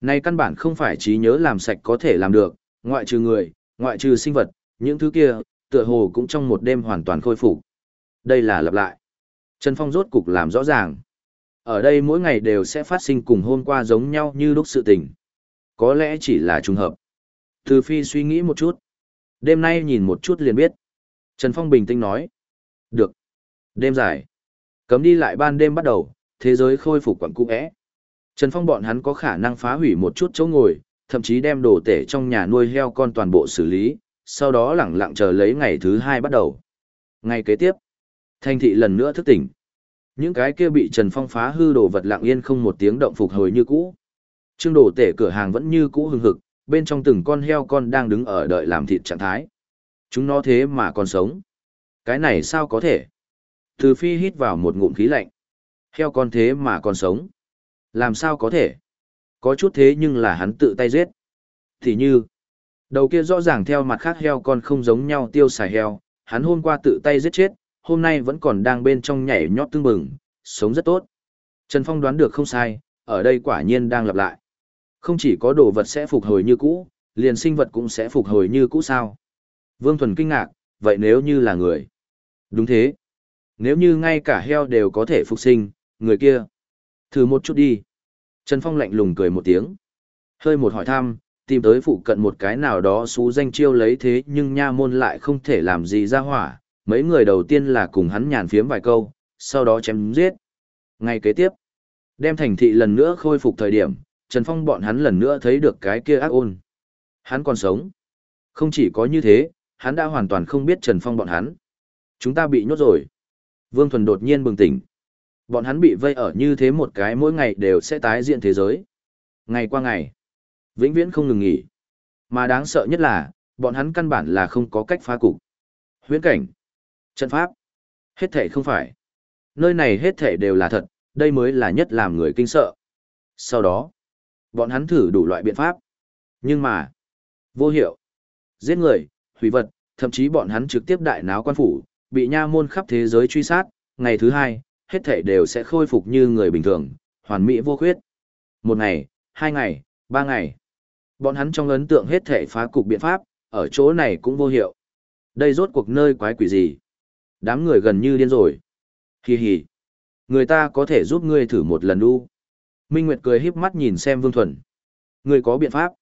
Này căn bản không phải trí nhớ làm sạch có thể làm được, ngoại trừ người, ngoại trừ sinh vật, những thứ kia, tựa hồ cũng trong một đêm hoàn toàn khôi phục. Đây là lặp lại. Trần Phong rốt cục làm rõ ràng. Ở đây mỗi ngày đều sẽ phát sinh cùng hôm qua giống nhau như lúc sự tình. Có lẽ chỉ là trùng hợp. Từ phi suy nghĩ một chút. Đêm nay nhìn một chút liền biết. Trần Phong bình tĩnh nói. Được. Đêm dài. Cấm đi lại ban đêm bắt đầu, thế giới khôi phục quẳng cung ẽ. Trần Phong bọn hắn có khả năng phá hủy một chút chỗ ngồi, thậm chí đem đồ tể trong nhà nuôi heo con toàn bộ xử lý, sau đó lẳng lặng chờ lấy ngày thứ hai bắt đầu. Ngày kế tiếp, thanh thị lần nữa thức tỉnh. Những cái kia bị Trần Phong phá hư đồ vật lặng yên không một tiếng động phục hồi như cũ. Trương đồ tể cửa hàng vẫn như cũ hừng hực, bên trong từng con heo con đang đứng ở đợi làm thịt trạng thái. Chúng nó thế mà còn sống. Cái này sao có thể? Từ phi hít vào một ngụm khí lạnh. Heo con thế mà còn sống. Làm sao có thể? Có chút thế nhưng là hắn tự tay giết. Thì như, đầu kia rõ ràng theo mặt khác heo con không giống nhau tiêu xài heo, hắn hôm qua tự tay giết chết, hôm nay vẫn còn đang bên trong nhảy nhót tương bừng, sống rất tốt. Trần Phong đoán được không sai, ở đây quả nhiên đang lặp lại. Không chỉ có đồ vật sẽ phục hồi như cũ, liền sinh vật cũng sẽ phục hồi như cũ sao. Vương Thuần kinh ngạc, vậy nếu như là người? Đúng thế. Nếu như ngay cả heo đều có thể phục sinh, người kia. Thử một chút đi. Trần Phong lạnh lùng cười một tiếng. Hơi một hỏi thăm, tìm tới phụ cận một cái nào đó xú danh chiêu lấy thế nhưng nha môn lại không thể làm gì ra hỏa. Mấy người đầu tiên là cùng hắn nhàn phiếm vài câu, sau đó chém giết. Ngay kế tiếp, đem thành thị lần nữa khôi phục thời điểm, Trần Phong bọn hắn lần nữa thấy được cái kia ác ôn. Hắn còn sống. Không chỉ có như thế, hắn đã hoàn toàn không biết Trần Phong bọn hắn. Chúng ta bị nhốt rồi. Vương Thuần đột nhiên bừng tỉnh. Bọn hắn bị vây ở như thế một cái mỗi ngày đều sẽ tái diện thế giới. Ngày qua ngày. Vĩnh viễn không ngừng nghỉ. Mà đáng sợ nhất là, bọn hắn căn bản là không có cách phá cục. Huyễn cảnh. Trận pháp. Hết thể không phải. Nơi này hết thể đều là thật, đây mới là nhất làm người kinh sợ. Sau đó, bọn hắn thử đủ loại biện pháp. Nhưng mà, vô hiệu. Giết người, hủy vật, thậm chí bọn hắn trực tiếp đại náo quan phủ, bị nha môn khắp thế giới truy sát, ngày thứ hai, hết thể đều sẽ khôi phục như người bình thường, hoàn mỹ vô khuyết. Một ngày, hai ngày, ba ngày. Bọn hắn trong ấn tượng hết thể phá cục biện pháp, ở chỗ này cũng vô hiệu. Đây rốt cuộc nơi quái quỷ gì? Đám người gần như điên rồi. Hi hi. Người ta có thể giúp ngươi thử một lần đu. Minh Nguyệt cười híp mắt nhìn xem Vương Thuần. Ngươi có biện pháp.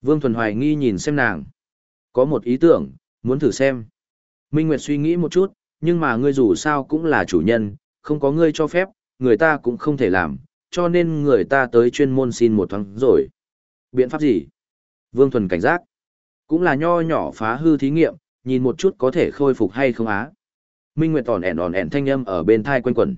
Vương Thuần hoài nghi nhìn xem nàng. Có một ý tưởng, muốn thử xem. Minh Nguyệt suy nghĩ một chút, nhưng mà ngươi dù sao cũng là chủ nhân, không có ngươi cho phép, người ta cũng không thể làm, cho nên người ta tới chuyên môn xin một thoáng rồi. Biện pháp gì? Vương Thuần cảnh giác. Cũng là nho nhỏ phá hư thí nghiệm, nhìn một chút có thể khôi phục hay không á. Minh Nguyệt tòn ẻn òn ẻn thanh âm ở bên thai quanh quẩn.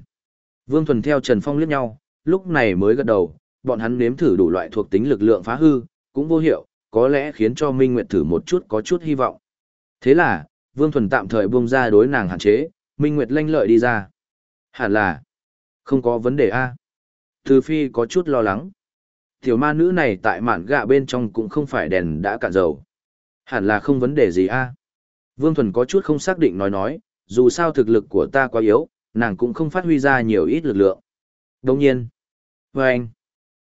Vương Thuần theo Trần Phong liếc nhau, lúc này mới gật đầu, bọn hắn nếm thử đủ loại thuộc tính lực lượng phá hư, cũng vô hiệu, có lẽ khiến cho Minh Nguyệt thử một chút có chút hy vọng. Thế là, Vương Thuần tạm thời buông ra đối nàng hạn chế, Minh Nguyệt lanh lợi đi ra. Hẳn là, không có vấn đề a. Từ Phi có chút lo lắng. Tiểu ma nữ này tại mạn gạ bên trong cũng không phải đèn đã cạn dầu. Hẳn là không vấn đề gì a. Vương Thuần có chút không xác định nói nói, dù sao thực lực của ta quá yếu, nàng cũng không phát huy ra nhiều ít lực lượng. Đồng nhiên, với anh,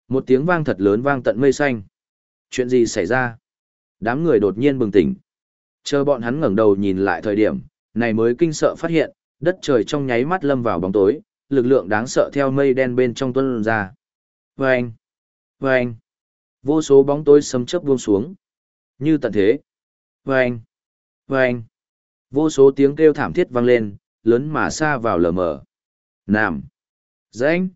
một tiếng vang thật lớn vang tận mây xanh. Chuyện gì xảy ra? Đám người đột nhiên bừng tỉnh. Chờ bọn hắn ngẩng đầu nhìn lại thời điểm, này mới kinh sợ phát hiện, đất trời trong nháy mắt lâm vào bóng tối, lực lượng đáng sợ theo mây đen bên trong tuôn ra. Vâng! Vâng! Vô số bóng tối sấm chớp buông xuống. Như tận thế. Vâng! Vâng! Vô số tiếng kêu thảm thiết vang lên, lớn mà xa vào lờ mờ. Nam! Danh!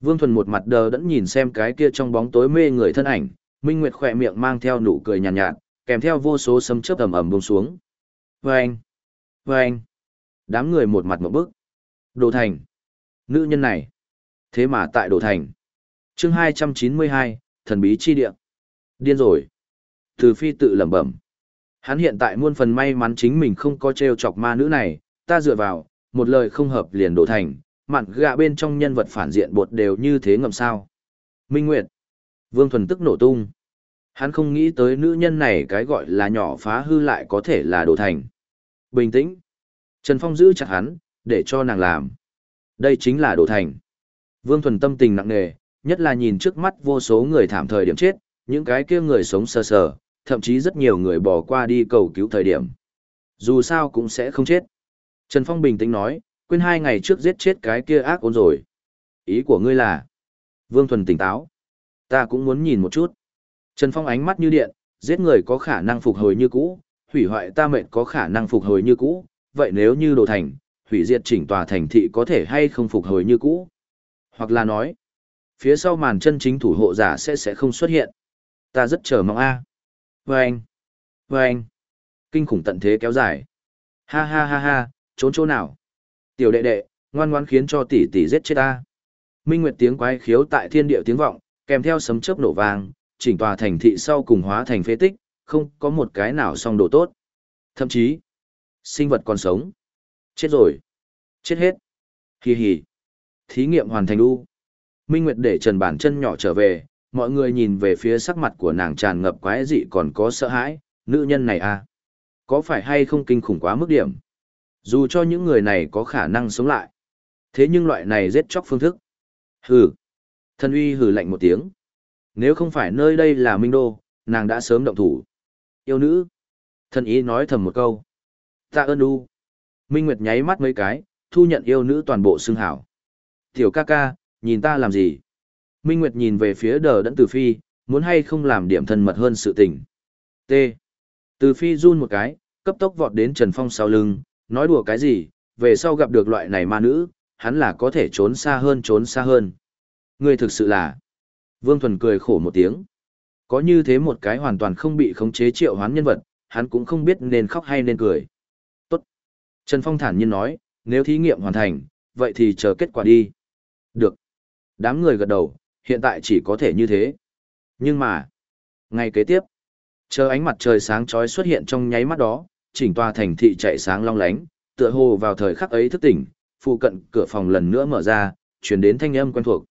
Vương Thuần một mặt đờ đẫn nhìn xem cái kia trong bóng tối mê người thân ảnh, Minh Nguyệt khỏe miệng mang theo nụ cười nhàn nhạt, nhạt, kèm theo vô số sấm chớp ầm ầm buông xuống. Vâng! Vâng! Đám người một mặt một bức. Đồ thành. Nữ nhân này. Thế mà tại Đồ thành. chương hai trăm chín mươi hai thần bí chi địa. Điên rồi. Từ phi tự lẩm bẩm. Hắn hiện tại muôn phần may mắn chính mình không có treo chọc ma nữ này, ta dựa vào, một lời không hợp liền đổ thành, mặn gạ bên trong nhân vật phản diện bột đều như thế ngầm sao. Minh Nguyệt. Vương Thuần tức nổ tung. Hắn không nghĩ tới nữ nhân này cái gọi là nhỏ phá hư lại có thể là đổ thành. Bình tĩnh. Trần Phong giữ chặt hắn, để cho nàng làm. Đây chính là đồ thành. Vương Thuần tâm tình nặng nề, nhất là nhìn trước mắt vô số người thảm thời điểm chết, những cái kia người sống sờ sờ, thậm chí rất nhiều người bỏ qua đi cầu cứu thời điểm. Dù sao cũng sẽ không chết. Trần Phong bình tĩnh nói, quên hai ngày trước giết chết cái kia ác ôn rồi. Ý của ngươi là? Vương Thuần tỉnh táo. Ta cũng muốn nhìn một chút. Trần Phong ánh mắt như điện, giết người có khả năng phục hồi như cũ, hủy hoại ta mệnh có khả năng phục hồi như cũ, vậy nếu như đồ thành, hủy diệt chỉnh tòa thành thị có thể hay không phục hồi như cũ? Hoặc là nói, phía sau màn chân chính thủ hộ giả sẽ sẽ không xuất hiện. Ta rất chờ mong a. À. Vâng! Vâng! Kinh khủng tận thế kéo dài. Ha ha ha ha, trốn chỗ nào? Tiểu đệ đệ, ngoan ngoan khiến cho tỷ tỷ giết chết ta. Minh Nguyệt tiếng quái khiếu tại thiên địa tiếng vọng, kèm theo sấm chớp nổ vang, chỉnh tòa thành thị sau cùng hóa thành phế tích, không có một cái nào song đồ tốt. Thậm chí, sinh vật còn sống. Chết rồi. Chết hết. Hì hì. Thí nghiệm hoàn thành u. Minh Nguyệt để Trần Bản chân nhỏ trở về, mọi người nhìn về phía sắc mặt của nàng tràn ngập quái dị còn có sợ hãi, nữ nhân này à. Có phải hay không kinh khủng quá mức điểm? Dù cho những người này có khả năng sống lại. Thế nhưng loại này giết chóc phương thức. Hừ. Thân uy hừ lạnh một tiếng. Nếu không phải nơi đây là Minh Đô, nàng đã sớm động thủ. Yêu nữ. Thân ý nói thầm một câu. Tạ ơn u. Minh Nguyệt nháy mắt mấy cái, thu nhận yêu nữ toàn bộ xưng hảo. Tiểu ca ca, nhìn ta làm gì? Minh Nguyệt nhìn về phía đờ đẫn từ phi, muốn hay không làm điểm thân mật hơn sự tình. T. Từ phi run một cái, cấp tốc vọt đến Trần Phong sau lưng, nói đùa cái gì, về sau gặp được loại này ma nữ, hắn là có thể trốn xa hơn trốn xa hơn. Người thực sự là... Vương Thuần cười khổ một tiếng. Có như thế một cái hoàn toàn không bị khống chế triệu hoán nhân vật, hắn cũng không biết nên khóc hay nên cười. Trần Phong thản nhiên nói, nếu thí nghiệm hoàn thành, vậy thì chờ kết quả đi. Được. Đám người gật đầu, hiện tại chỉ có thể như thế. Nhưng mà, ngày kế tiếp, chờ ánh mặt trời sáng chói xuất hiện trong nháy mắt đó, chỉnh tòa thành thị chạy sáng long lánh, tựa hồ vào thời khắc ấy thức tỉnh, phụ cận cửa phòng lần nữa mở ra, truyền đến thanh âm quen thuộc.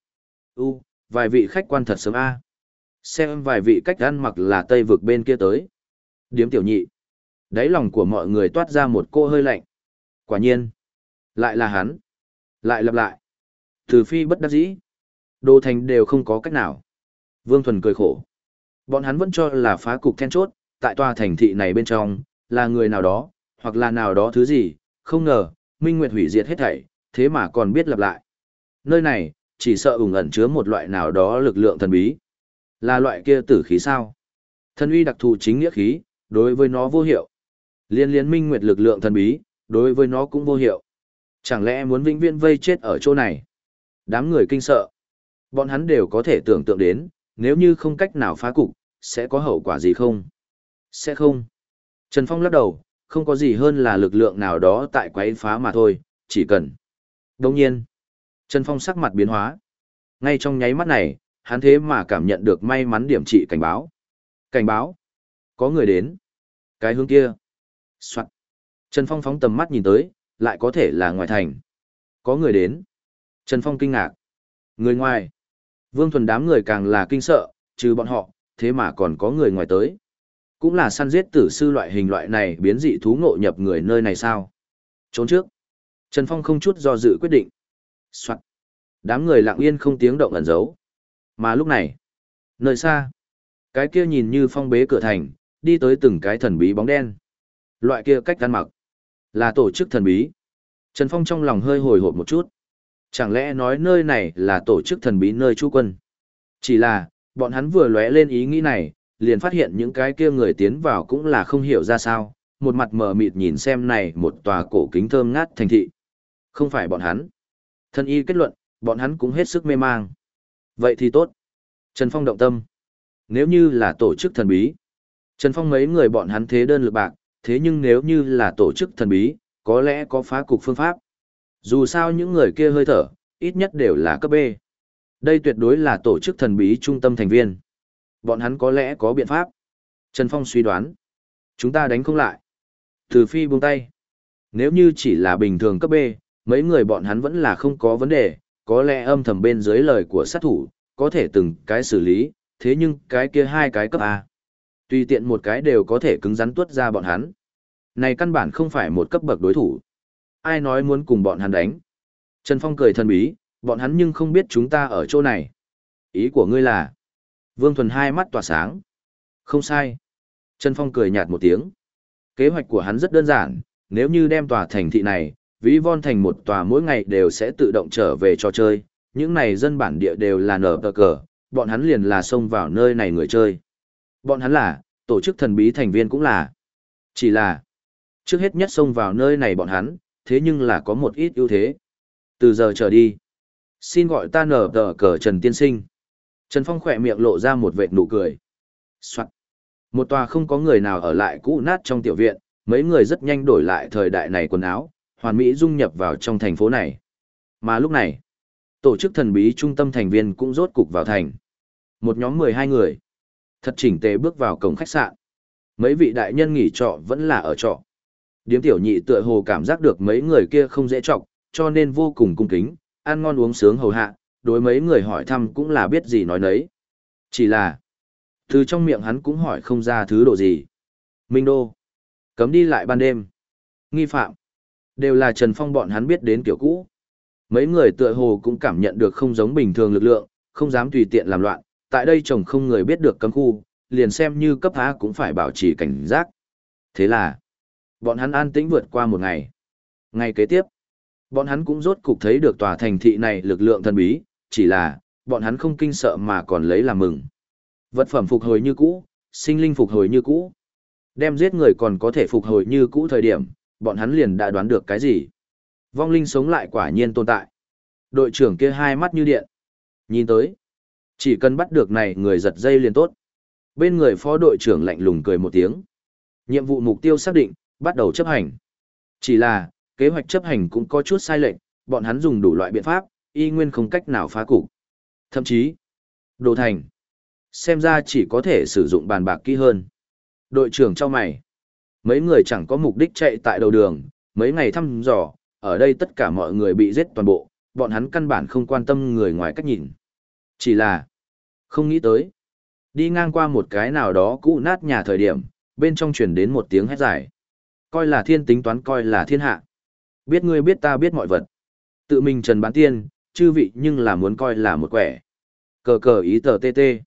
U, vài vị khách quan thật sớm a. Xem vài vị cách ăn mặc là tây vực bên kia tới. Điếm tiểu nhị. Đáy lòng của mọi người toát ra một cô hơi lạnh. Quả nhiên. Lại là hắn. Lại lặp lại. Từ phi bất đắc dĩ. Đồ thành đều không có cách nào. Vương Thuần cười khổ. Bọn hắn vẫn cho là phá cục then chốt, tại tòa thành thị này bên trong, là người nào đó, hoặc là nào đó thứ gì, không ngờ, Minh Nguyệt hủy diệt hết thảy, thế mà còn biết lặp lại. Nơi này, chỉ sợ ủng ẩn chứa một loại nào đó lực lượng thần bí. Là loại kia tử khí sao? Thần uy đặc thù chính nghĩa khí, đối với nó vô hiệu. Liên liên Minh Nguyệt lực lượng thần bí, đối với nó cũng vô hiệu. Chẳng lẽ muốn vĩnh viễn vây chết ở chỗ này? Đám người kinh sợ. Bọn hắn đều có thể tưởng tượng đến, nếu như không cách nào phá cục, sẽ có hậu quả gì không? Sẽ không. Trần Phong lắc đầu, không có gì hơn là lực lượng nào đó tại quấy phá mà thôi, chỉ cần. Đồng nhiên, Trần Phong sắc mặt biến hóa. Ngay trong nháy mắt này, hắn thế mà cảm nhận được may mắn điểm trị cảnh báo. Cảnh báo. Có người đến. Cái hướng kia. Soạn. Trần Phong phóng tầm mắt nhìn tới, lại có thể là ngoài thành. Có người đến. Trần Phong kinh ngạc. Người ngoài. Vương Thuần đám người càng là kinh sợ, trừ bọn họ, thế mà còn có người ngoài tới. Cũng là săn giết tử sư loại hình loại này biến dị thú ngộ nhập người nơi này sao? Trốn trước. Trần Phong không chút do dự quyết định. Soạn. Đám người lặng yên không tiếng động ẩn giấu. Mà lúc này, nơi xa, cái kia nhìn như phong bế cửa thành, đi tới từng cái thần bí bóng đen. Loại kia cách ăn mặc, là tổ chức thần bí. Trần Phong trong lòng hơi hồi hộp một chút. Chẳng lẽ nói nơi này là tổ chức thần bí nơi trú quân? Chỉ là, bọn hắn vừa lóe lên ý nghĩ này, liền phát hiện những cái kia người tiến vào cũng là không hiểu ra sao, một mặt mờ mịt nhìn xem này một tòa cổ kính thơm ngát thành thị. Không phải bọn hắn. Thân y kết luận, bọn hắn cũng hết sức mê mang. Vậy thì tốt. Trần Phong động tâm. Nếu như là tổ chức thần bí, Trần Phong mấy người bọn hắn thế đơn lực bạc, thế nhưng nếu như là tổ chức thần bí, có lẽ có phá cục phương pháp. Dù sao những người kia hơi thở, ít nhất đều là cấp B. Đây tuyệt đối là tổ chức thần bí trung tâm thành viên. Bọn hắn có lẽ có biện pháp. Trần Phong suy đoán. Chúng ta đánh không lại. Từ phi buông tay. Nếu như chỉ là bình thường cấp B, mấy người bọn hắn vẫn là không có vấn đề, có lẽ âm thầm bên dưới lời của sát thủ, có thể từng cái xử lý, thế nhưng cái kia hai cái cấp A. Tùy tiện một cái đều có thể cứng rắn tuốt ra bọn hắn. Này căn bản không phải một cấp bậc đối thủ. Ai nói muốn cùng bọn hắn đánh? Trần Phong cười thần bí, bọn hắn nhưng không biết chúng ta ở chỗ này. Ý của ngươi là? Vương Thuần hai mắt tỏa sáng. Không sai. Trần Phong cười nhạt một tiếng. Kế hoạch của hắn rất đơn giản, nếu như đem tòa thành thị này, ví von thành một tòa mỗi ngày đều sẽ tự động trở về trò chơi, những này dân bản địa đều là nở tờ cờ, bọn hắn liền là xông vào nơi này người chơi. Bọn hắn là, tổ chức thần bí thành viên cũng là. Chỉ là, trước hết nhất xông vào nơi này bọn hắn, thế nhưng là có một ít ưu thế. Từ giờ trở đi, xin gọi ta nở tờ cờ Trần Tiên Sinh. Trần Phong khỏe miệng lộ ra một vệt nụ cười. Soạn. Một tòa không có người nào ở lại cũ nát trong tiểu viện, mấy người rất nhanh đổi lại thời đại này quần áo, hoàn mỹ dung nhập vào trong thành phố này. Mà lúc này, tổ chức thần bí trung tâm thành viên cũng rốt cục vào thành. Một nhóm 12 người, thật chỉnh tề bước vào cổng khách sạn. Mấy vị đại nhân nghỉ trọ vẫn là ở trọ. Điếm tiểu nhị tựa hồ cảm giác được mấy người kia không dễ chọc, cho nên vô cùng cung kính, ăn ngon uống sướng hầu hạ, đối mấy người hỏi thăm cũng là biết gì nói nấy. Chỉ là, từ trong miệng hắn cũng hỏi không ra thứ độ gì. Minh Đô, cấm đi lại ban đêm. Nghi phạm, đều là Trần Phong bọn hắn biết đến kiểu cũ. Mấy người tựa hồ cũng cảm nhận được không giống bình thường lực lượng, không dám tùy tiện làm loạn, tại đây chồng không người biết được cấm khu, liền xem như cấp há cũng phải bảo trì cảnh giác. Thế là, bọn hắn an tĩnh vượt qua một ngày. Ngày kế tiếp, bọn hắn cũng rốt cục thấy được tòa thành thị này lực lượng thần bí, chỉ là, bọn hắn không kinh sợ mà còn lấy làm mừng. Vật phẩm phục hồi như cũ, sinh linh phục hồi như cũ. Đem giết người còn có thể phục hồi như cũ thời điểm, bọn hắn liền đã đoán được cái gì. Vong linh sống lại quả nhiên tồn tại. Đội trưởng kia hai mắt như điện. Nhìn tới, chỉ cần bắt được này người giật dây liền tốt. Bên người phó đội trưởng lạnh lùng cười một tiếng. Nhiệm vụ mục tiêu xác định, bắt đầu chấp hành. Chỉ là, kế hoạch chấp hành cũng có chút sai lệch, bọn hắn dùng đủ loại biện pháp, y nguyên không cách nào phá cục. Thậm chí, đồ thành, xem ra chỉ có thể sử dụng bàn bạc kỹ hơn. Đội trưởng cho mày, mấy người chẳng có mục đích chạy tại đầu đường, mấy ngày thăm dò, ở đây tất cả mọi người bị giết toàn bộ, bọn hắn căn bản không quan tâm người ngoài cách nhìn. Chỉ là, không nghĩ tới, đi ngang qua một cái nào đó cũ nát nhà thời điểm, bên trong truyền đến một tiếng hét dài. Coi là thiên tính toán coi là thiên hạ. Biết ngươi biết ta biết mọi vật. Tự mình trần bán tiên, chư vị nhưng là muốn coi là một quẻ. Cờ cờ ý tờ tê tê.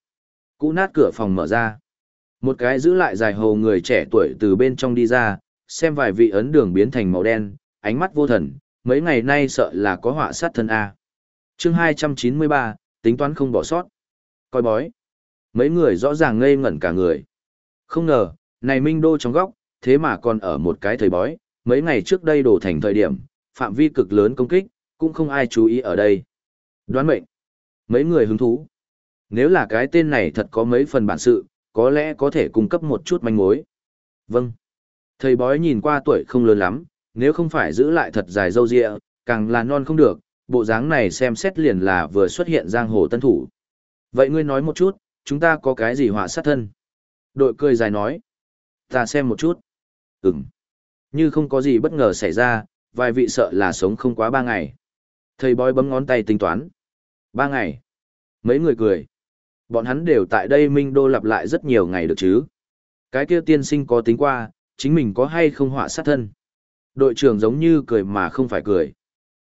Cũ nát cửa phòng mở ra. Một cái giữ lại dài hầu người trẻ tuổi từ bên trong đi ra, xem vài vị ấn đường biến thành màu đen, ánh mắt vô thần, mấy ngày nay sợ là có họa sát thân A. chương 293, tính toán không bỏ sót. Coi bói. Mấy người rõ ràng ngây ngẩn cả người. Không ngờ, này Minh Đô trong góc, thế mà còn ở một cái thời bói, mấy ngày trước đây đổ thành thời điểm, phạm vi cực lớn công kích, cũng không ai chú ý ở đây. Đoán mệnh. Mấy người hứng thú. Nếu là cái tên này thật có mấy phần bản sự, có lẽ có thể cung cấp một chút manh mối. Vâng. Thầy bói nhìn qua tuổi không lớn lắm, nếu không phải giữ lại thật dài dâu dịa, càng là non không được, bộ dáng này xem xét liền là vừa xuất hiện giang hồ tân thủ. Vậy ngươi nói một chút, chúng ta có cái gì họa sát thân? Đội cười dài nói. Ta xem một chút. Ừm. Như không có gì bất ngờ xảy ra, vài vị sợ là sống không quá ba ngày. Thầy bói bấm ngón tay tính toán. Ba ngày. Mấy người cười. Bọn hắn đều tại đây Minh Đô lặp lại rất nhiều ngày được chứ. Cái kia tiên sinh có tính qua, chính mình có hay không họa sát thân. Đội trưởng giống như cười mà không phải cười.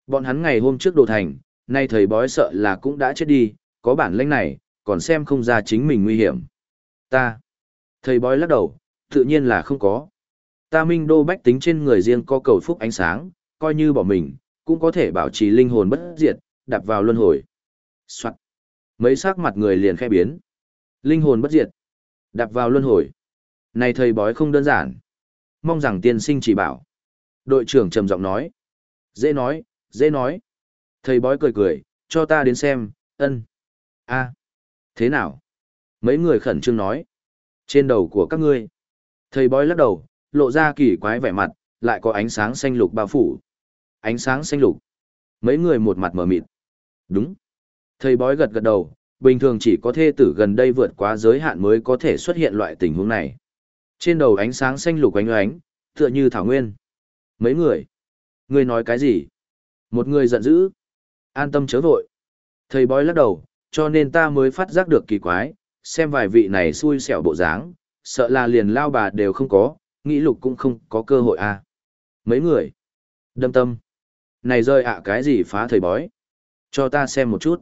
Bọn hắn ngày hôm trước đồ thành, nay thầy bói sợ là cũng đã chết đi, có bản lĩnh này, còn xem không ra chính mình nguy hiểm. Ta. Thầy bói lắc đầu, tự nhiên là không có. Ta minh đô bách tính trên người riêng có cầu phúc ánh sáng, coi như bỏ mình, cũng có thể bảo trì linh hồn bất diệt, đạp vào luân hồi. Soạn. Mấy sắc mặt người liền khẽ biến. Linh hồn bất diệt. Đạp vào luân hồi. Này thầy bói không đơn giản. Mong rằng tiên sinh chỉ bảo. Đội trưởng trầm giọng nói. Dễ nói, dễ nói. Thầy bói cười cười, cho ta đến xem, ân. a thế nào? Mấy người khẩn trương nói. Trên đầu của các ngươi. Thầy bói lắc đầu, lộ ra kỳ quái vẻ mặt, lại có ánh sáng xanh lục bao phủ. Ánh sáng xanh lục. Mấy người một mặt mở mịt. Đúng. Thầy bói gật gật đầu, bình thường chỉ có thê tử gần đây vượt quá giới hạn mới có thể xuất hiện loại tình huống này. Trên đầu ánh sáng xanh lục ánh ánh, tựa như thảo nguyên. Mấy người. Người nói cái gì? Một người giận dữ. An tâm chớ vội. Thầy bói lắc đầu, cho nên ta mới phát giác được kỳ quái, xem vài vị này xui xẻo bộ dáng, sợ là liền lao bà đều không có, nghĩ lục cũng không có cơ hội à. Mấy người. Đâm tâm. Này rơi ạ cái gì phá thầy bói. Cho ta xem một chút.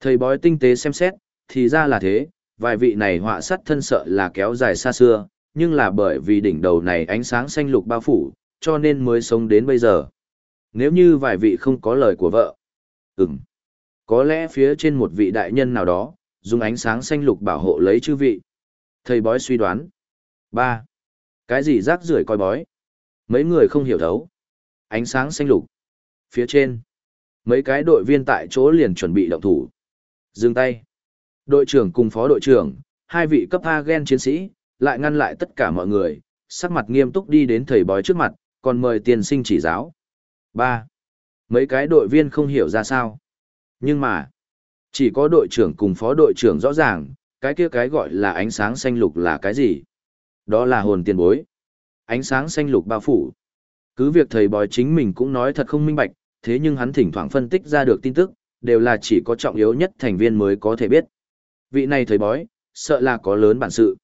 Thầy bói tinh tế xem xét, thì ra là thế, vài vị này họa sắt thân sợ là kéo dài xa xưa, nhưng là bởi vì đỉnh đầu này ánh sáng xanh lục bao phủ, cho nên mới sống đến bây giờ. Nếu như vài vị không có lời của vợ, ừm, có lẽ phía trên một vị đại nhân nào đó, dùng ánh sáng xanh lục bảo hộ lấy chư vị. Thầy bói suy đoán. ba cái gì rác rưởi coi bói? Mấy người không hiểu thấu. Ánh sáng xanh lục. Phía trên. Mấy cái đội viên tại chỗ liền chuẩn bị động thủ. Dừng tay. Đội trưởng cùng phó đội trưởng, hai vị cấp A gen chiến sĩ, lại ngăn lại tất cả mọi người, sắc mặt nghiêm túc đi đến thầy bói trước mặt, còn mời tiền sinh chỉ giáo. ba Mấy cái đội viên không hiểu ra sao. Nhưng mà, chỉ có đội trưởng cùng phó đội trưởng rõ ràng, cái kia cái gọi là ánh sáng xanh lục là cái gì? Đó là hồn tiền bối. Ánh sáng xanh lục bao phủ. Cứ việc thầy bói chính mình cũng nói thật không minh bạch, thế nhưng hắn thỉnh thoảng phân tích ra được tin tức, đều là chỉ có trọng yếu nhất thành viên mới có thể biết. Vị này thầy bói, sợ là có lớn bản sự.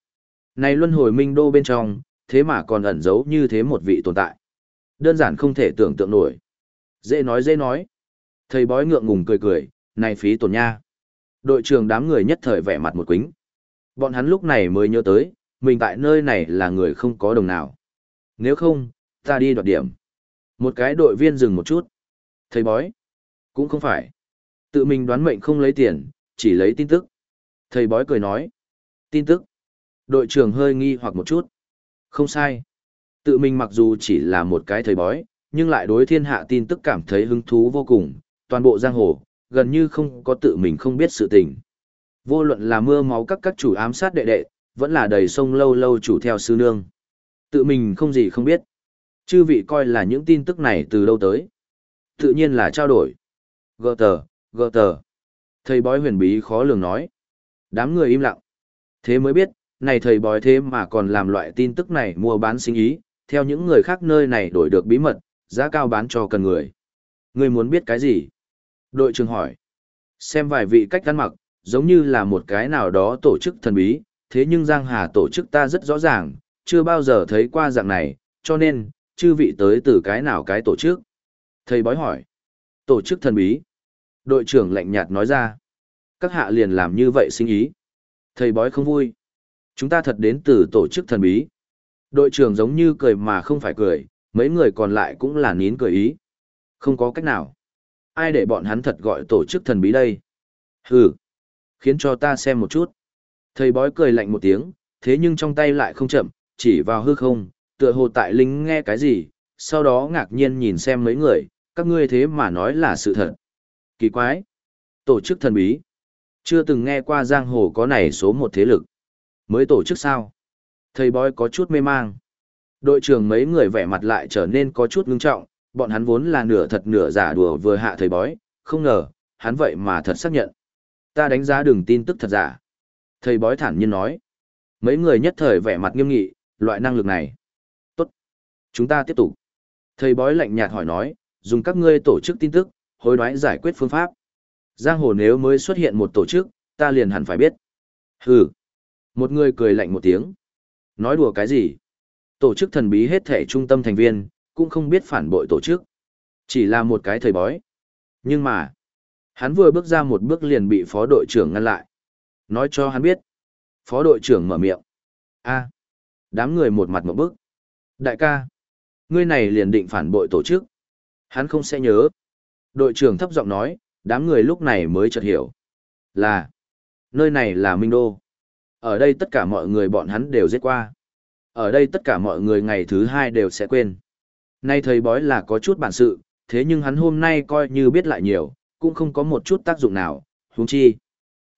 Này luân hồi minh đô bên trong, thế mà còn ẩn giấu như thế một vị tồn tại. Đơn giản không thể tưởng tượng nổi. Dễ nói dễ nói. Thầy bói ngượng ngùng cười cười, này phí tổn nha. Đội trưởng đám người nhất thời vẻ mặt một quính. Bọn hắn lúc này mới nhớ tới, mình tại nơi này là người không có đồng nào. Nếu không, ta đi đoạt điểm. Một cái đội viên dừng một chút. Thầy bói. Cũng không phải. Tự mình đoán mệnh không lấy tiền, chỉ lấy tin tức. Thầy bói cười nói. Tin tức. Đội trưởng hơi nghi hoặc một chút. Không sai. Tự mình mặc dù chỉ là một cái thầy bói, nhưng lại đối thiên hạ tin tức cảm thấy hứng thú vô cùng, toàn bộ giang hồ, gần như không có tự mình không biết sự tình. Vô luận là mưa máu các các chủ ám sát đệ đệ, vẫn là đầy sông lâu lâu chủ theo sư nương. Tự mình không gì không biết. Chư vị coi là những tin tức này từ đâu tới. Tự nhiên là trao đổi. Gơ tờ, gơ tờ. Thầy bói huyền bí khó lường nói. Đám người im lặng. Thế mới biết, này thầy bói thế mà còn làm loại tin tức này mua bán sinh ý, theo những người khác nơi này đổi được bí mật, giá cao bán cho cần người. Người muốn biết cái gì? Đội trưởng hỏi. Xem vài vị cách ăn mặc, giống như là một cái nào đó tổ chức thần bí, thế nhưng Giang Hà tổ chức ta rất rõ ràng, chưa bao giờ thấy qua dạng này, cho nên, chư vị tới từ cái nào cái tổ chức? Thầy bói hỏi. Tổ chức thần bí. Đội trưởng lạnh nhạt nói ra. Các hạ liền làm như vậy sinh ý. Thầy bói không vui. Chúng ta thật đến từ tổ chức thần bí. Đội trưởng giống như cười mà không phải cười, mấy người còn lại cũng là nín cười ý. Không có cách nào. Ai để bọn hắn thật gọi tổ chức thần bí đây? Hừ. Khiến cho ta xem một chút. Thầy bói cười lạnh một tiếng, thế nhưng trong tay lại không chậm, chỉ vào hư không, tựa hồ tại linh nghe cái gì, sau đó ngạc nhiên nhìn xem mấy người, các ngươi thế mà nói là sự thật. Kỳ quái. Tổ chức thần bí. Chưa từng nghe qua giang hồ có này số một thế lực. Mới tổ chức sao? Thầy bói có chút mê mang. Đội trưởng mấy người vẻ mặt lại trở nên có chút ngưng trọng, bọn hắn vốn là nửa thật nửa giả đùa vừa hạ thầy bói, không ngờ, hắn vậy mà thật xác nhận. Ta đánh giá đường tin tức thật giả. Thầy bói thản nhiên nói. Mấy người nhất thời vẻ mặt nghiêm nghị, loại năng lực này. Tốt. Chúng ta tiếp tục. Thầy bói lạnh nhạt hỏi nói, dùng các ngươi tổ chức tin tức, hối đoái giải quyết phương pháp. Giang hồ nếu mới xuất hiện một tổ chức, ta liền hẳn phải biết. Hừ. Một người cười lạnh một tiếng. Nói đùa cái gì? Tổ chức thần bí hết thể trung tâm thành viên, cũng không biết phản bội tổ chức. Chỉ là một cái thầy bói. Nhưng mà, hắn vừa bước ra một bước liền bị phó đội trưởng ngăn lại. Nói cho hắn biết. Phó đội trưởng mở miệng. a đám người một mặt một bước. Đại ca, ngươi này liền định phản bội tổ chức. Hắn không sẽ nhớ. Đội trưởng thấp giọng nói, đám người lúc này mới chợt hiểu. Là, nơi này là Minh Đô. Ở đây tất cả mọi người bọn hắn đều giết qua. Ở đây tất cả mọi người ngày thứ hai đều sẽ quên. Nay thầy bói là có chút bản sự, thế nhưng hắn hôm nay coi như biết lại nhiều, cũng không có một chút tác dụng nào, huống chi.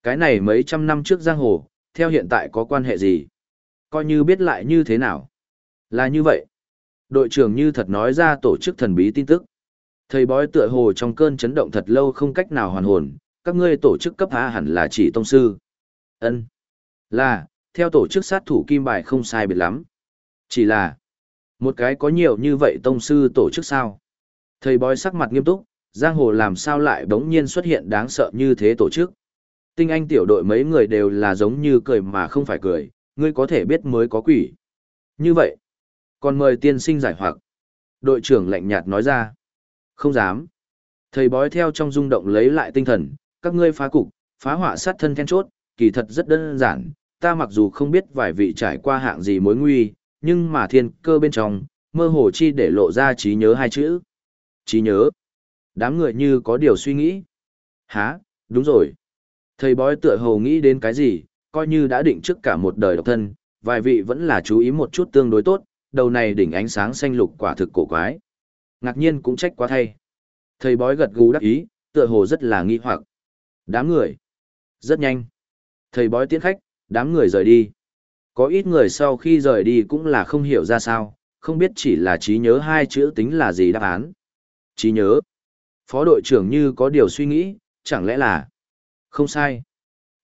Cái này mấy trăm năm trước giang hồ, theo hiện tại có quan hệ gì? Coi như biết lại như thế nào? Là như vậy. Đội trưởng như thật nói ra tổ chức thần bí tin tức. Thầy bói tựa hồ trong cơn chấn động thật lâu không cách nào hoàn hồn, các ngươi tổ chức cấp há hẳn là chỉ tông sư. ân Là, theo tổ chức sát thủ kim bài không sai biệt lắm. Chỉ là, một cái có nhiều như vậy tông sư tổ chức sao? Thầy bói sắc mặt nghiêm túc, giang hồ làm sao lại bỗng nhiên xuất hiện đáng sợ như thế tổ chức. Tinh anh tiểu đội mấy người đều là giống như cười mà không phải cười, ngươi có thể biết mới có quỷ. Như vậy, còn mời tiên sinh giải hoặc. Đội trưởng lạnh nhạt nói ra. Không dám. Thầy bói theo trong rung động lấy lại tinh thần, các ngươi phá cục, phá họa sát thân then chốt, kỳ thật rất đơn giản, ta mặc dù không biết vài vị trải qua hạng gì mối nguy, nhưng mà thiên cơ bên trong, mơ hồ chi để lộ ra trí nhớ hai chữ. Trí nhớ. Đám người như có điều suy nghĩ. Hả, đúng rồi. Thầy bói tựa hồ nghĩ đến cái gì, coi như đã định trước cả một đời độc thân, vài vị vẫn là chú ý một chút tương đối tốt, đầu này đỉnh ánh sáng xanh lục quả thực cổ quái. Ngạc nhiên cũng trách quá thay. Thầy bói gật gù đắc ý, tựa hồ rất là nghi hoặc. Đám người. Rất nhanh. Thầy bói tiến khách, đám người rời đi. Có ít người sau khi rời đi cũng là không hiểu ra sao, không biết chỉ là trí nhớ hai chữ tính là gì đáp án. Trí nhớ. Phó đội trưởng như có điều suy nghĩ, chẳng lẽ là... Không sai.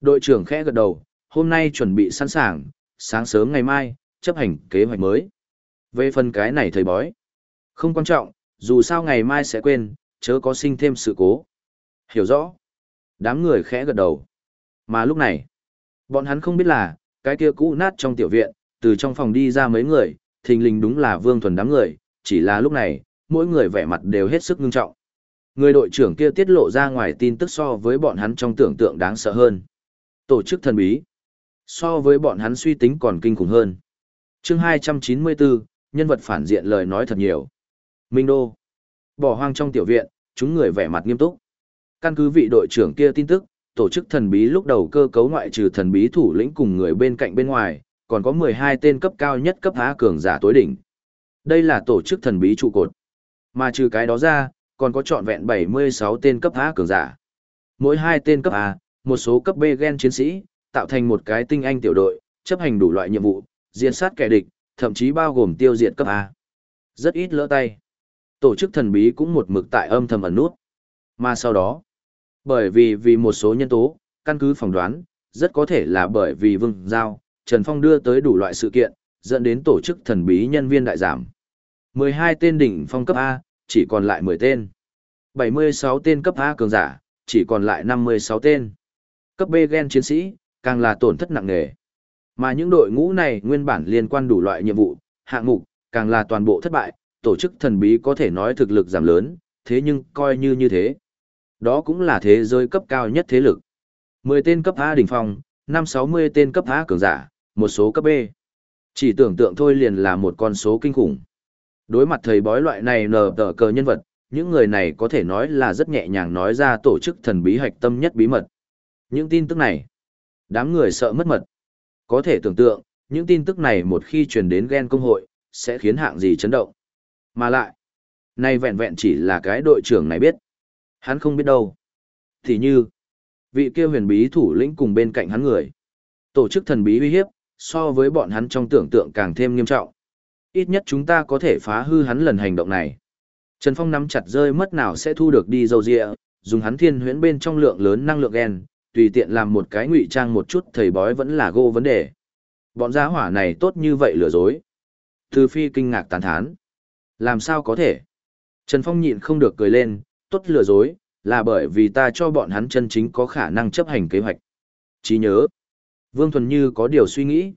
Đội trưởng khẽ gật đầu, hôm nay chuẩn bị sẵn sàng, sáng sớm ngày mai, chấp hành kế hoạch mới. Về phần cái này thầy bói. Không quan trọng, dù sao ngày mai sẽ quên, chớ có sinh thêm sự cố. Hiểu rõ. Đám người khẽ gật đầu. Mà lúc này, bọn hắn không biết là, cái kia cũ nát trong tiểu viện, từ trong phòng đi ra mấy người, thình lình đúng là vương thuần đám người, chỉ là lúc này, mỗi người vẻ mặt đều hết sức ngưng trọng. Người đội trưởng kia tiết lộ ra ngoài tin tức so với bọn hắn trong tưởng tượng đáng sợ hơn. Tổ chức thần bí. So với bọn hắn suy tính còn kinh khủng hơn. chương 294, nhân vật phản diện lời nói thật nhiều. Minh Đô. Bỏ hoang trong tiểu viện, chúng người vẻ mặt nghiêm túc. Căn cứ vị đội trưởng kia tin tức, tổ chức thần bí lúc đầu cơ cấu ngoại trừ thần bí thủ lĩnh cùng người bên cạnh bên ngoài, còn có 12 tên cấp cao nhất cấp há cường giả tối đỉnh. Đây là tổ chức thần bí trụ cột. Mà trừ cái đó ra, còn có trọn vẹn 76 tên cấp A cường giả. Mỗi hai tên cấp A, một số cấp B gen chiến sĩ, tạo thành một cái tinh anh tiểu đội, chấp hành đủ loại nhiệm vụ, diệt sát kẻ địch, thậm chí bao gồm tiêu diệt cấp A. Rất ít lỡ tay. Tổ chức thần bí cũng một mực tại âm thầm ẩn nút. Mà sau đó, bởi vì vì một số nhân tố, căn cứ phỏng đoán, rất có thể là bởi vì Vương Giao, Trần Phong đưa tới đủ loại sự kiện, dẫn đến tổ chức thần bí nhân viên đại giảm. 12 tên đỉnh phong cấp A, chỉ còn lại 10 tên. 76 tên cấp A cường giả, chỉ còn lại 56 tên. Cấp B gen chiến sĩ, càng là tổn thất nặng nề. Mà những đội ngũ này nguyên bản liên quan đủ loại nhiệm vụ, hạng mục, càng là toàn bộ thất bại, tổ chức thần bí có thể nói thực lực giảm lớn, thế nhưng coi như như thế. Đó cũng là thế giới cấp cao nhất thế lực. 10 tên cấp A đỉnh phong, 560 tên cấp A cường giả, một số cấp B. Chỉ tưởng tượng thôi liền là một con số kinh khủng. Đối mặt thầy bói loại này nở tờ cờ nhân vật, những người này có thể nói là rất nhẹ nhàng nói ra tổ chức thần bí hạch tâm nhất bí mật. Những tin tức này, đám người sợ mất mật. Có thể tưởng tượng, những tin tức này một khi truyền đến ghen công hội, sẽ khiến hạng gì chấn động. Mà lại, nay vẹn vẹn chỉ là cái đội trưởng này biết. Hắn không biết đâu. Thì như, vị kia huyền bí thủ lĩnh cùng bên cạnh hắn người. Tổ chức thần bí uy hiếp, so với bọn hắn trong tưởng tượng càng thêm nghiêm trọng. Ít nhất chúng ta có thể phá hư hắn lần hành động này. Trần Phong nắm chặt rơi mất nào sẽ thu được đi dâu dịa, dùng hắn thiên huyễn bên trong lượng lớn năng lượng gen, tùy tiện làm một cái ngụy trang một chút thầy bói vẫn là gô vấn đề. Bọn giá hỏa này tốt như vậy lừa dối. Thư Phi kinh ngạc tán thán. Làm sao có thể? Trần Phong nhịn không được cười lên, tốt lừa dối, là bởi vì ta cho bọn hắn chân chính có khả năng chấp hành kế hoạch. Chí nhớ. Vương Thuần Như có điều suy nghĩ.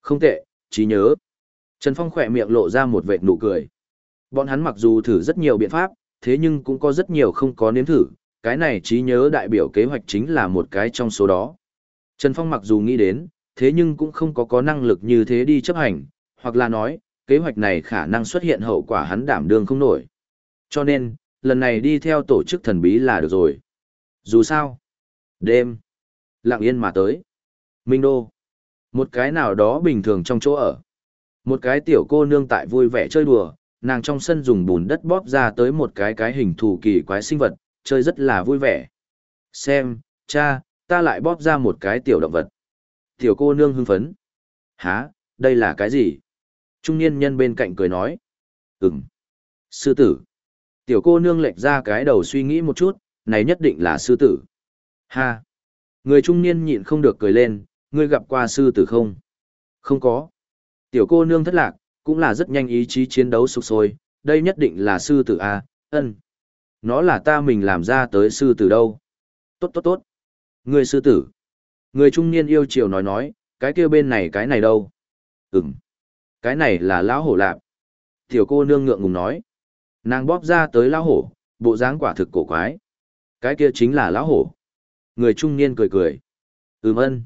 Không tệ, chí nhớ. Trần Phong khỏe miệng lộ ra một vệt nụ cười. Bọn hắn mặc dù thử rất nhiều biện pháp, thế nhưng cũng có rất nhiều không có nếm thử, cái này trí nhớ đại biểu kế hoạch chính là một cái trong số đó. Trần Phong mặc dù nghĩ đến, thế nhưng cũng không có có năng lực như thế đi chấp hành, hoặc là nói, kế hoạch này khả năng xuất hiện hậu quả hắn đảm đương không nổi. Cho nên, lần này đi theo tổ chức thần bí là được rồi. Dù sao, đêm, lặng yên mà tới. Minh Đô, một cái nào đó bình thường trong chỗ ở. Một cái tiểu cô nương tại vui vẻ chơi đùa, nàng trong sân dùng bùn đất bóp ra tới một cái cái hình thù kỳ quái sinh vật, chơi rất là vui vẻ. Xem, cha, ta lại bóp ra một cái tiểu động vật. Tiểu cô nương hưng phấn. Hả, đây là cái gì? Trung niên nhân bên cạnh cười nói. Ừm. Sư tử. Tiểu cô nương lệch ra cái đầu suy nghĩ một chút, này nhất định là sư tử. Ha. Người trung niên nhịn không được cười lên, ngươi gặp qua sư tử không? Không có. Tiểu cô nương thất lạc, cũng là rất nhanh ý chí chiến đấu sục sôi, đây nhất định là sư tử A, ân. Nó là ta mình làm ra tới sư tử đâu. Tốt tốt tốt. Người sư tử. Người trung niên yêu chiều nói nói, cái kia bên này cái này đâu. Ừm. Cái này là lão hổ lạp. Tiểu cô nương ngượng ngùng nói. Nàng bóp ra tới lão hổ, bộ dáng quả thực cổ quái. Cái kia chính là lão hổ. Người trung niên cười cười. Ừm ân.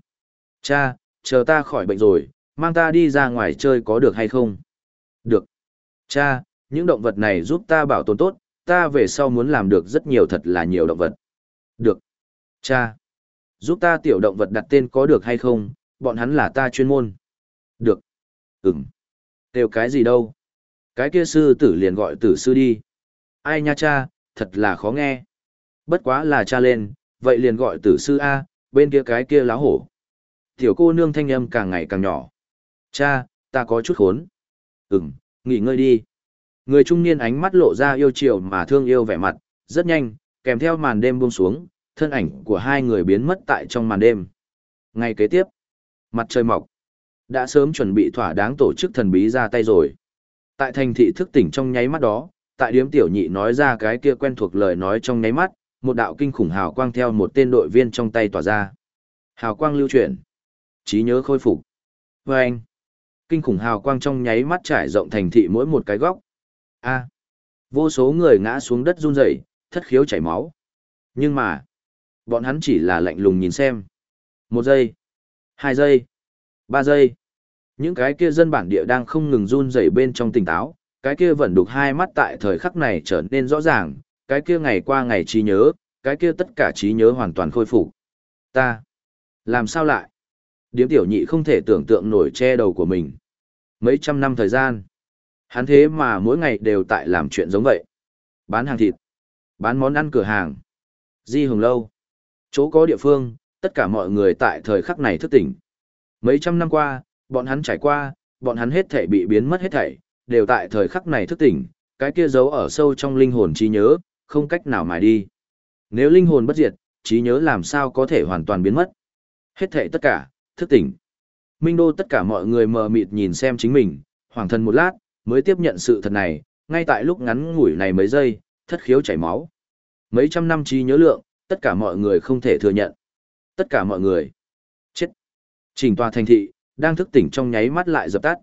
Cha, chờ ta khỏi bệnh rồi, mang ta đi ra ngoài chơi có được hay không? Được. Cha, những động vật này giúp ta bảo tồn tốt, ta về sau muốn làm được rất nhiều thật là nhiều động vật. Được. Cha. Giúp ta tiểu động vật đặt tên có được hay không, bọn hắn là ta chuyên môn. Được. Ừm. Kêu cái gì đâu. Cái kia sư tử liền gọi tử sư đi. Ai nha cha, thật là khó nghe. Bất quá là cha lên, vậy liền gọi tử sư A, bên kia cái kia láo hổ. Tiểu cô nương thanh âm càng ngày càng nhỏ. Cha, ta có chút khốn. Ừm, nghỉ ngơi đi. Người trung niên ánh mắt lộ ra yêu chiều mà thương yêu vẻ mặt, rất nhanh, kèm theo màn đêm buông xuống, thân ảnh của hai người biến mất tại trong màn đêm. Ngay kế tiếp, mặt trời mọc, đã sớm chuẩn bị thỏa đáng tổ chức thần bí ra tay rồi. Tại thành thị thức tỉnh trong nháy mắt đó, tại điếm tiểu nhị nói ra cái kia quen thuộc lời nói trong nháy mắt, một đạo kinh khủng hào quang theo một tên đội viên trong tay tỏa ra. Hào quang lưu chuyển, trí nhớ khôi phục. Và anh, kinh khủng hào quang trong nháy mắt trải rộng thành thị mỗi một cái góc. A, vô số người ngã xuống đất run rẩy, thất khiếu chảy máu. Nhưng mà, bọn hắn chỉ là lạnh lùng nhìn xem. Một giây, hai giây, ba giây. Những cái kia dân bản địa đang không ngừng run rẩy bên trong tỉnh táo, cái kia vẫn đục hai mắt tại thời khắc này trở nên rõ ràng, cái kia ngày qua ngày trí nhớ, cái kia tất cả trí nhớ hoàn toàn khôi phục. Ta, làm sao lại? Điếm tiểu nhị không thể tưởng tượng nổi che đầu của mình. Mấy trăm năm thời gian, hắn thế mà mỗi ngày đều tại làm chuyện giống vậy. Bán hàng thịt, bán món ăn cửa hàng, di hồng lâu. Chỗ có địa phương, tất cả mọi người tại thời khắc này thức tỉnh. Mấy trăm năm qua, bọn hắn trải qua, bọn hắn hết thể bị biến mất hết thảy, đều tại thời khắc này thức tỉnh, cái kia giấu ở sâu trong linh hồn trí nhớ, không cách nào mài đi. Nếu linh hồn bất diệt, trí nhớ làm sao có thể hoàn toàn biến mất. Hết thảy tất cả, thức tỉnh. Minh Đô tất cả mọi người mờ mịt nhìn xem chính mình, hoàng thân một lát, mới tiếp nhận sự thật này, ngay tại lúc ngắn ngủi này mấy giây, thất khiếu chảy máu. Mấy trăm năm trí nhớ lượng, tất cả mọi người không thể thừa nhận. Tất cả mọi người. Chết. Trình tòa thành thị, đang thức tỉnh trong nháy mắt lại dập tắt.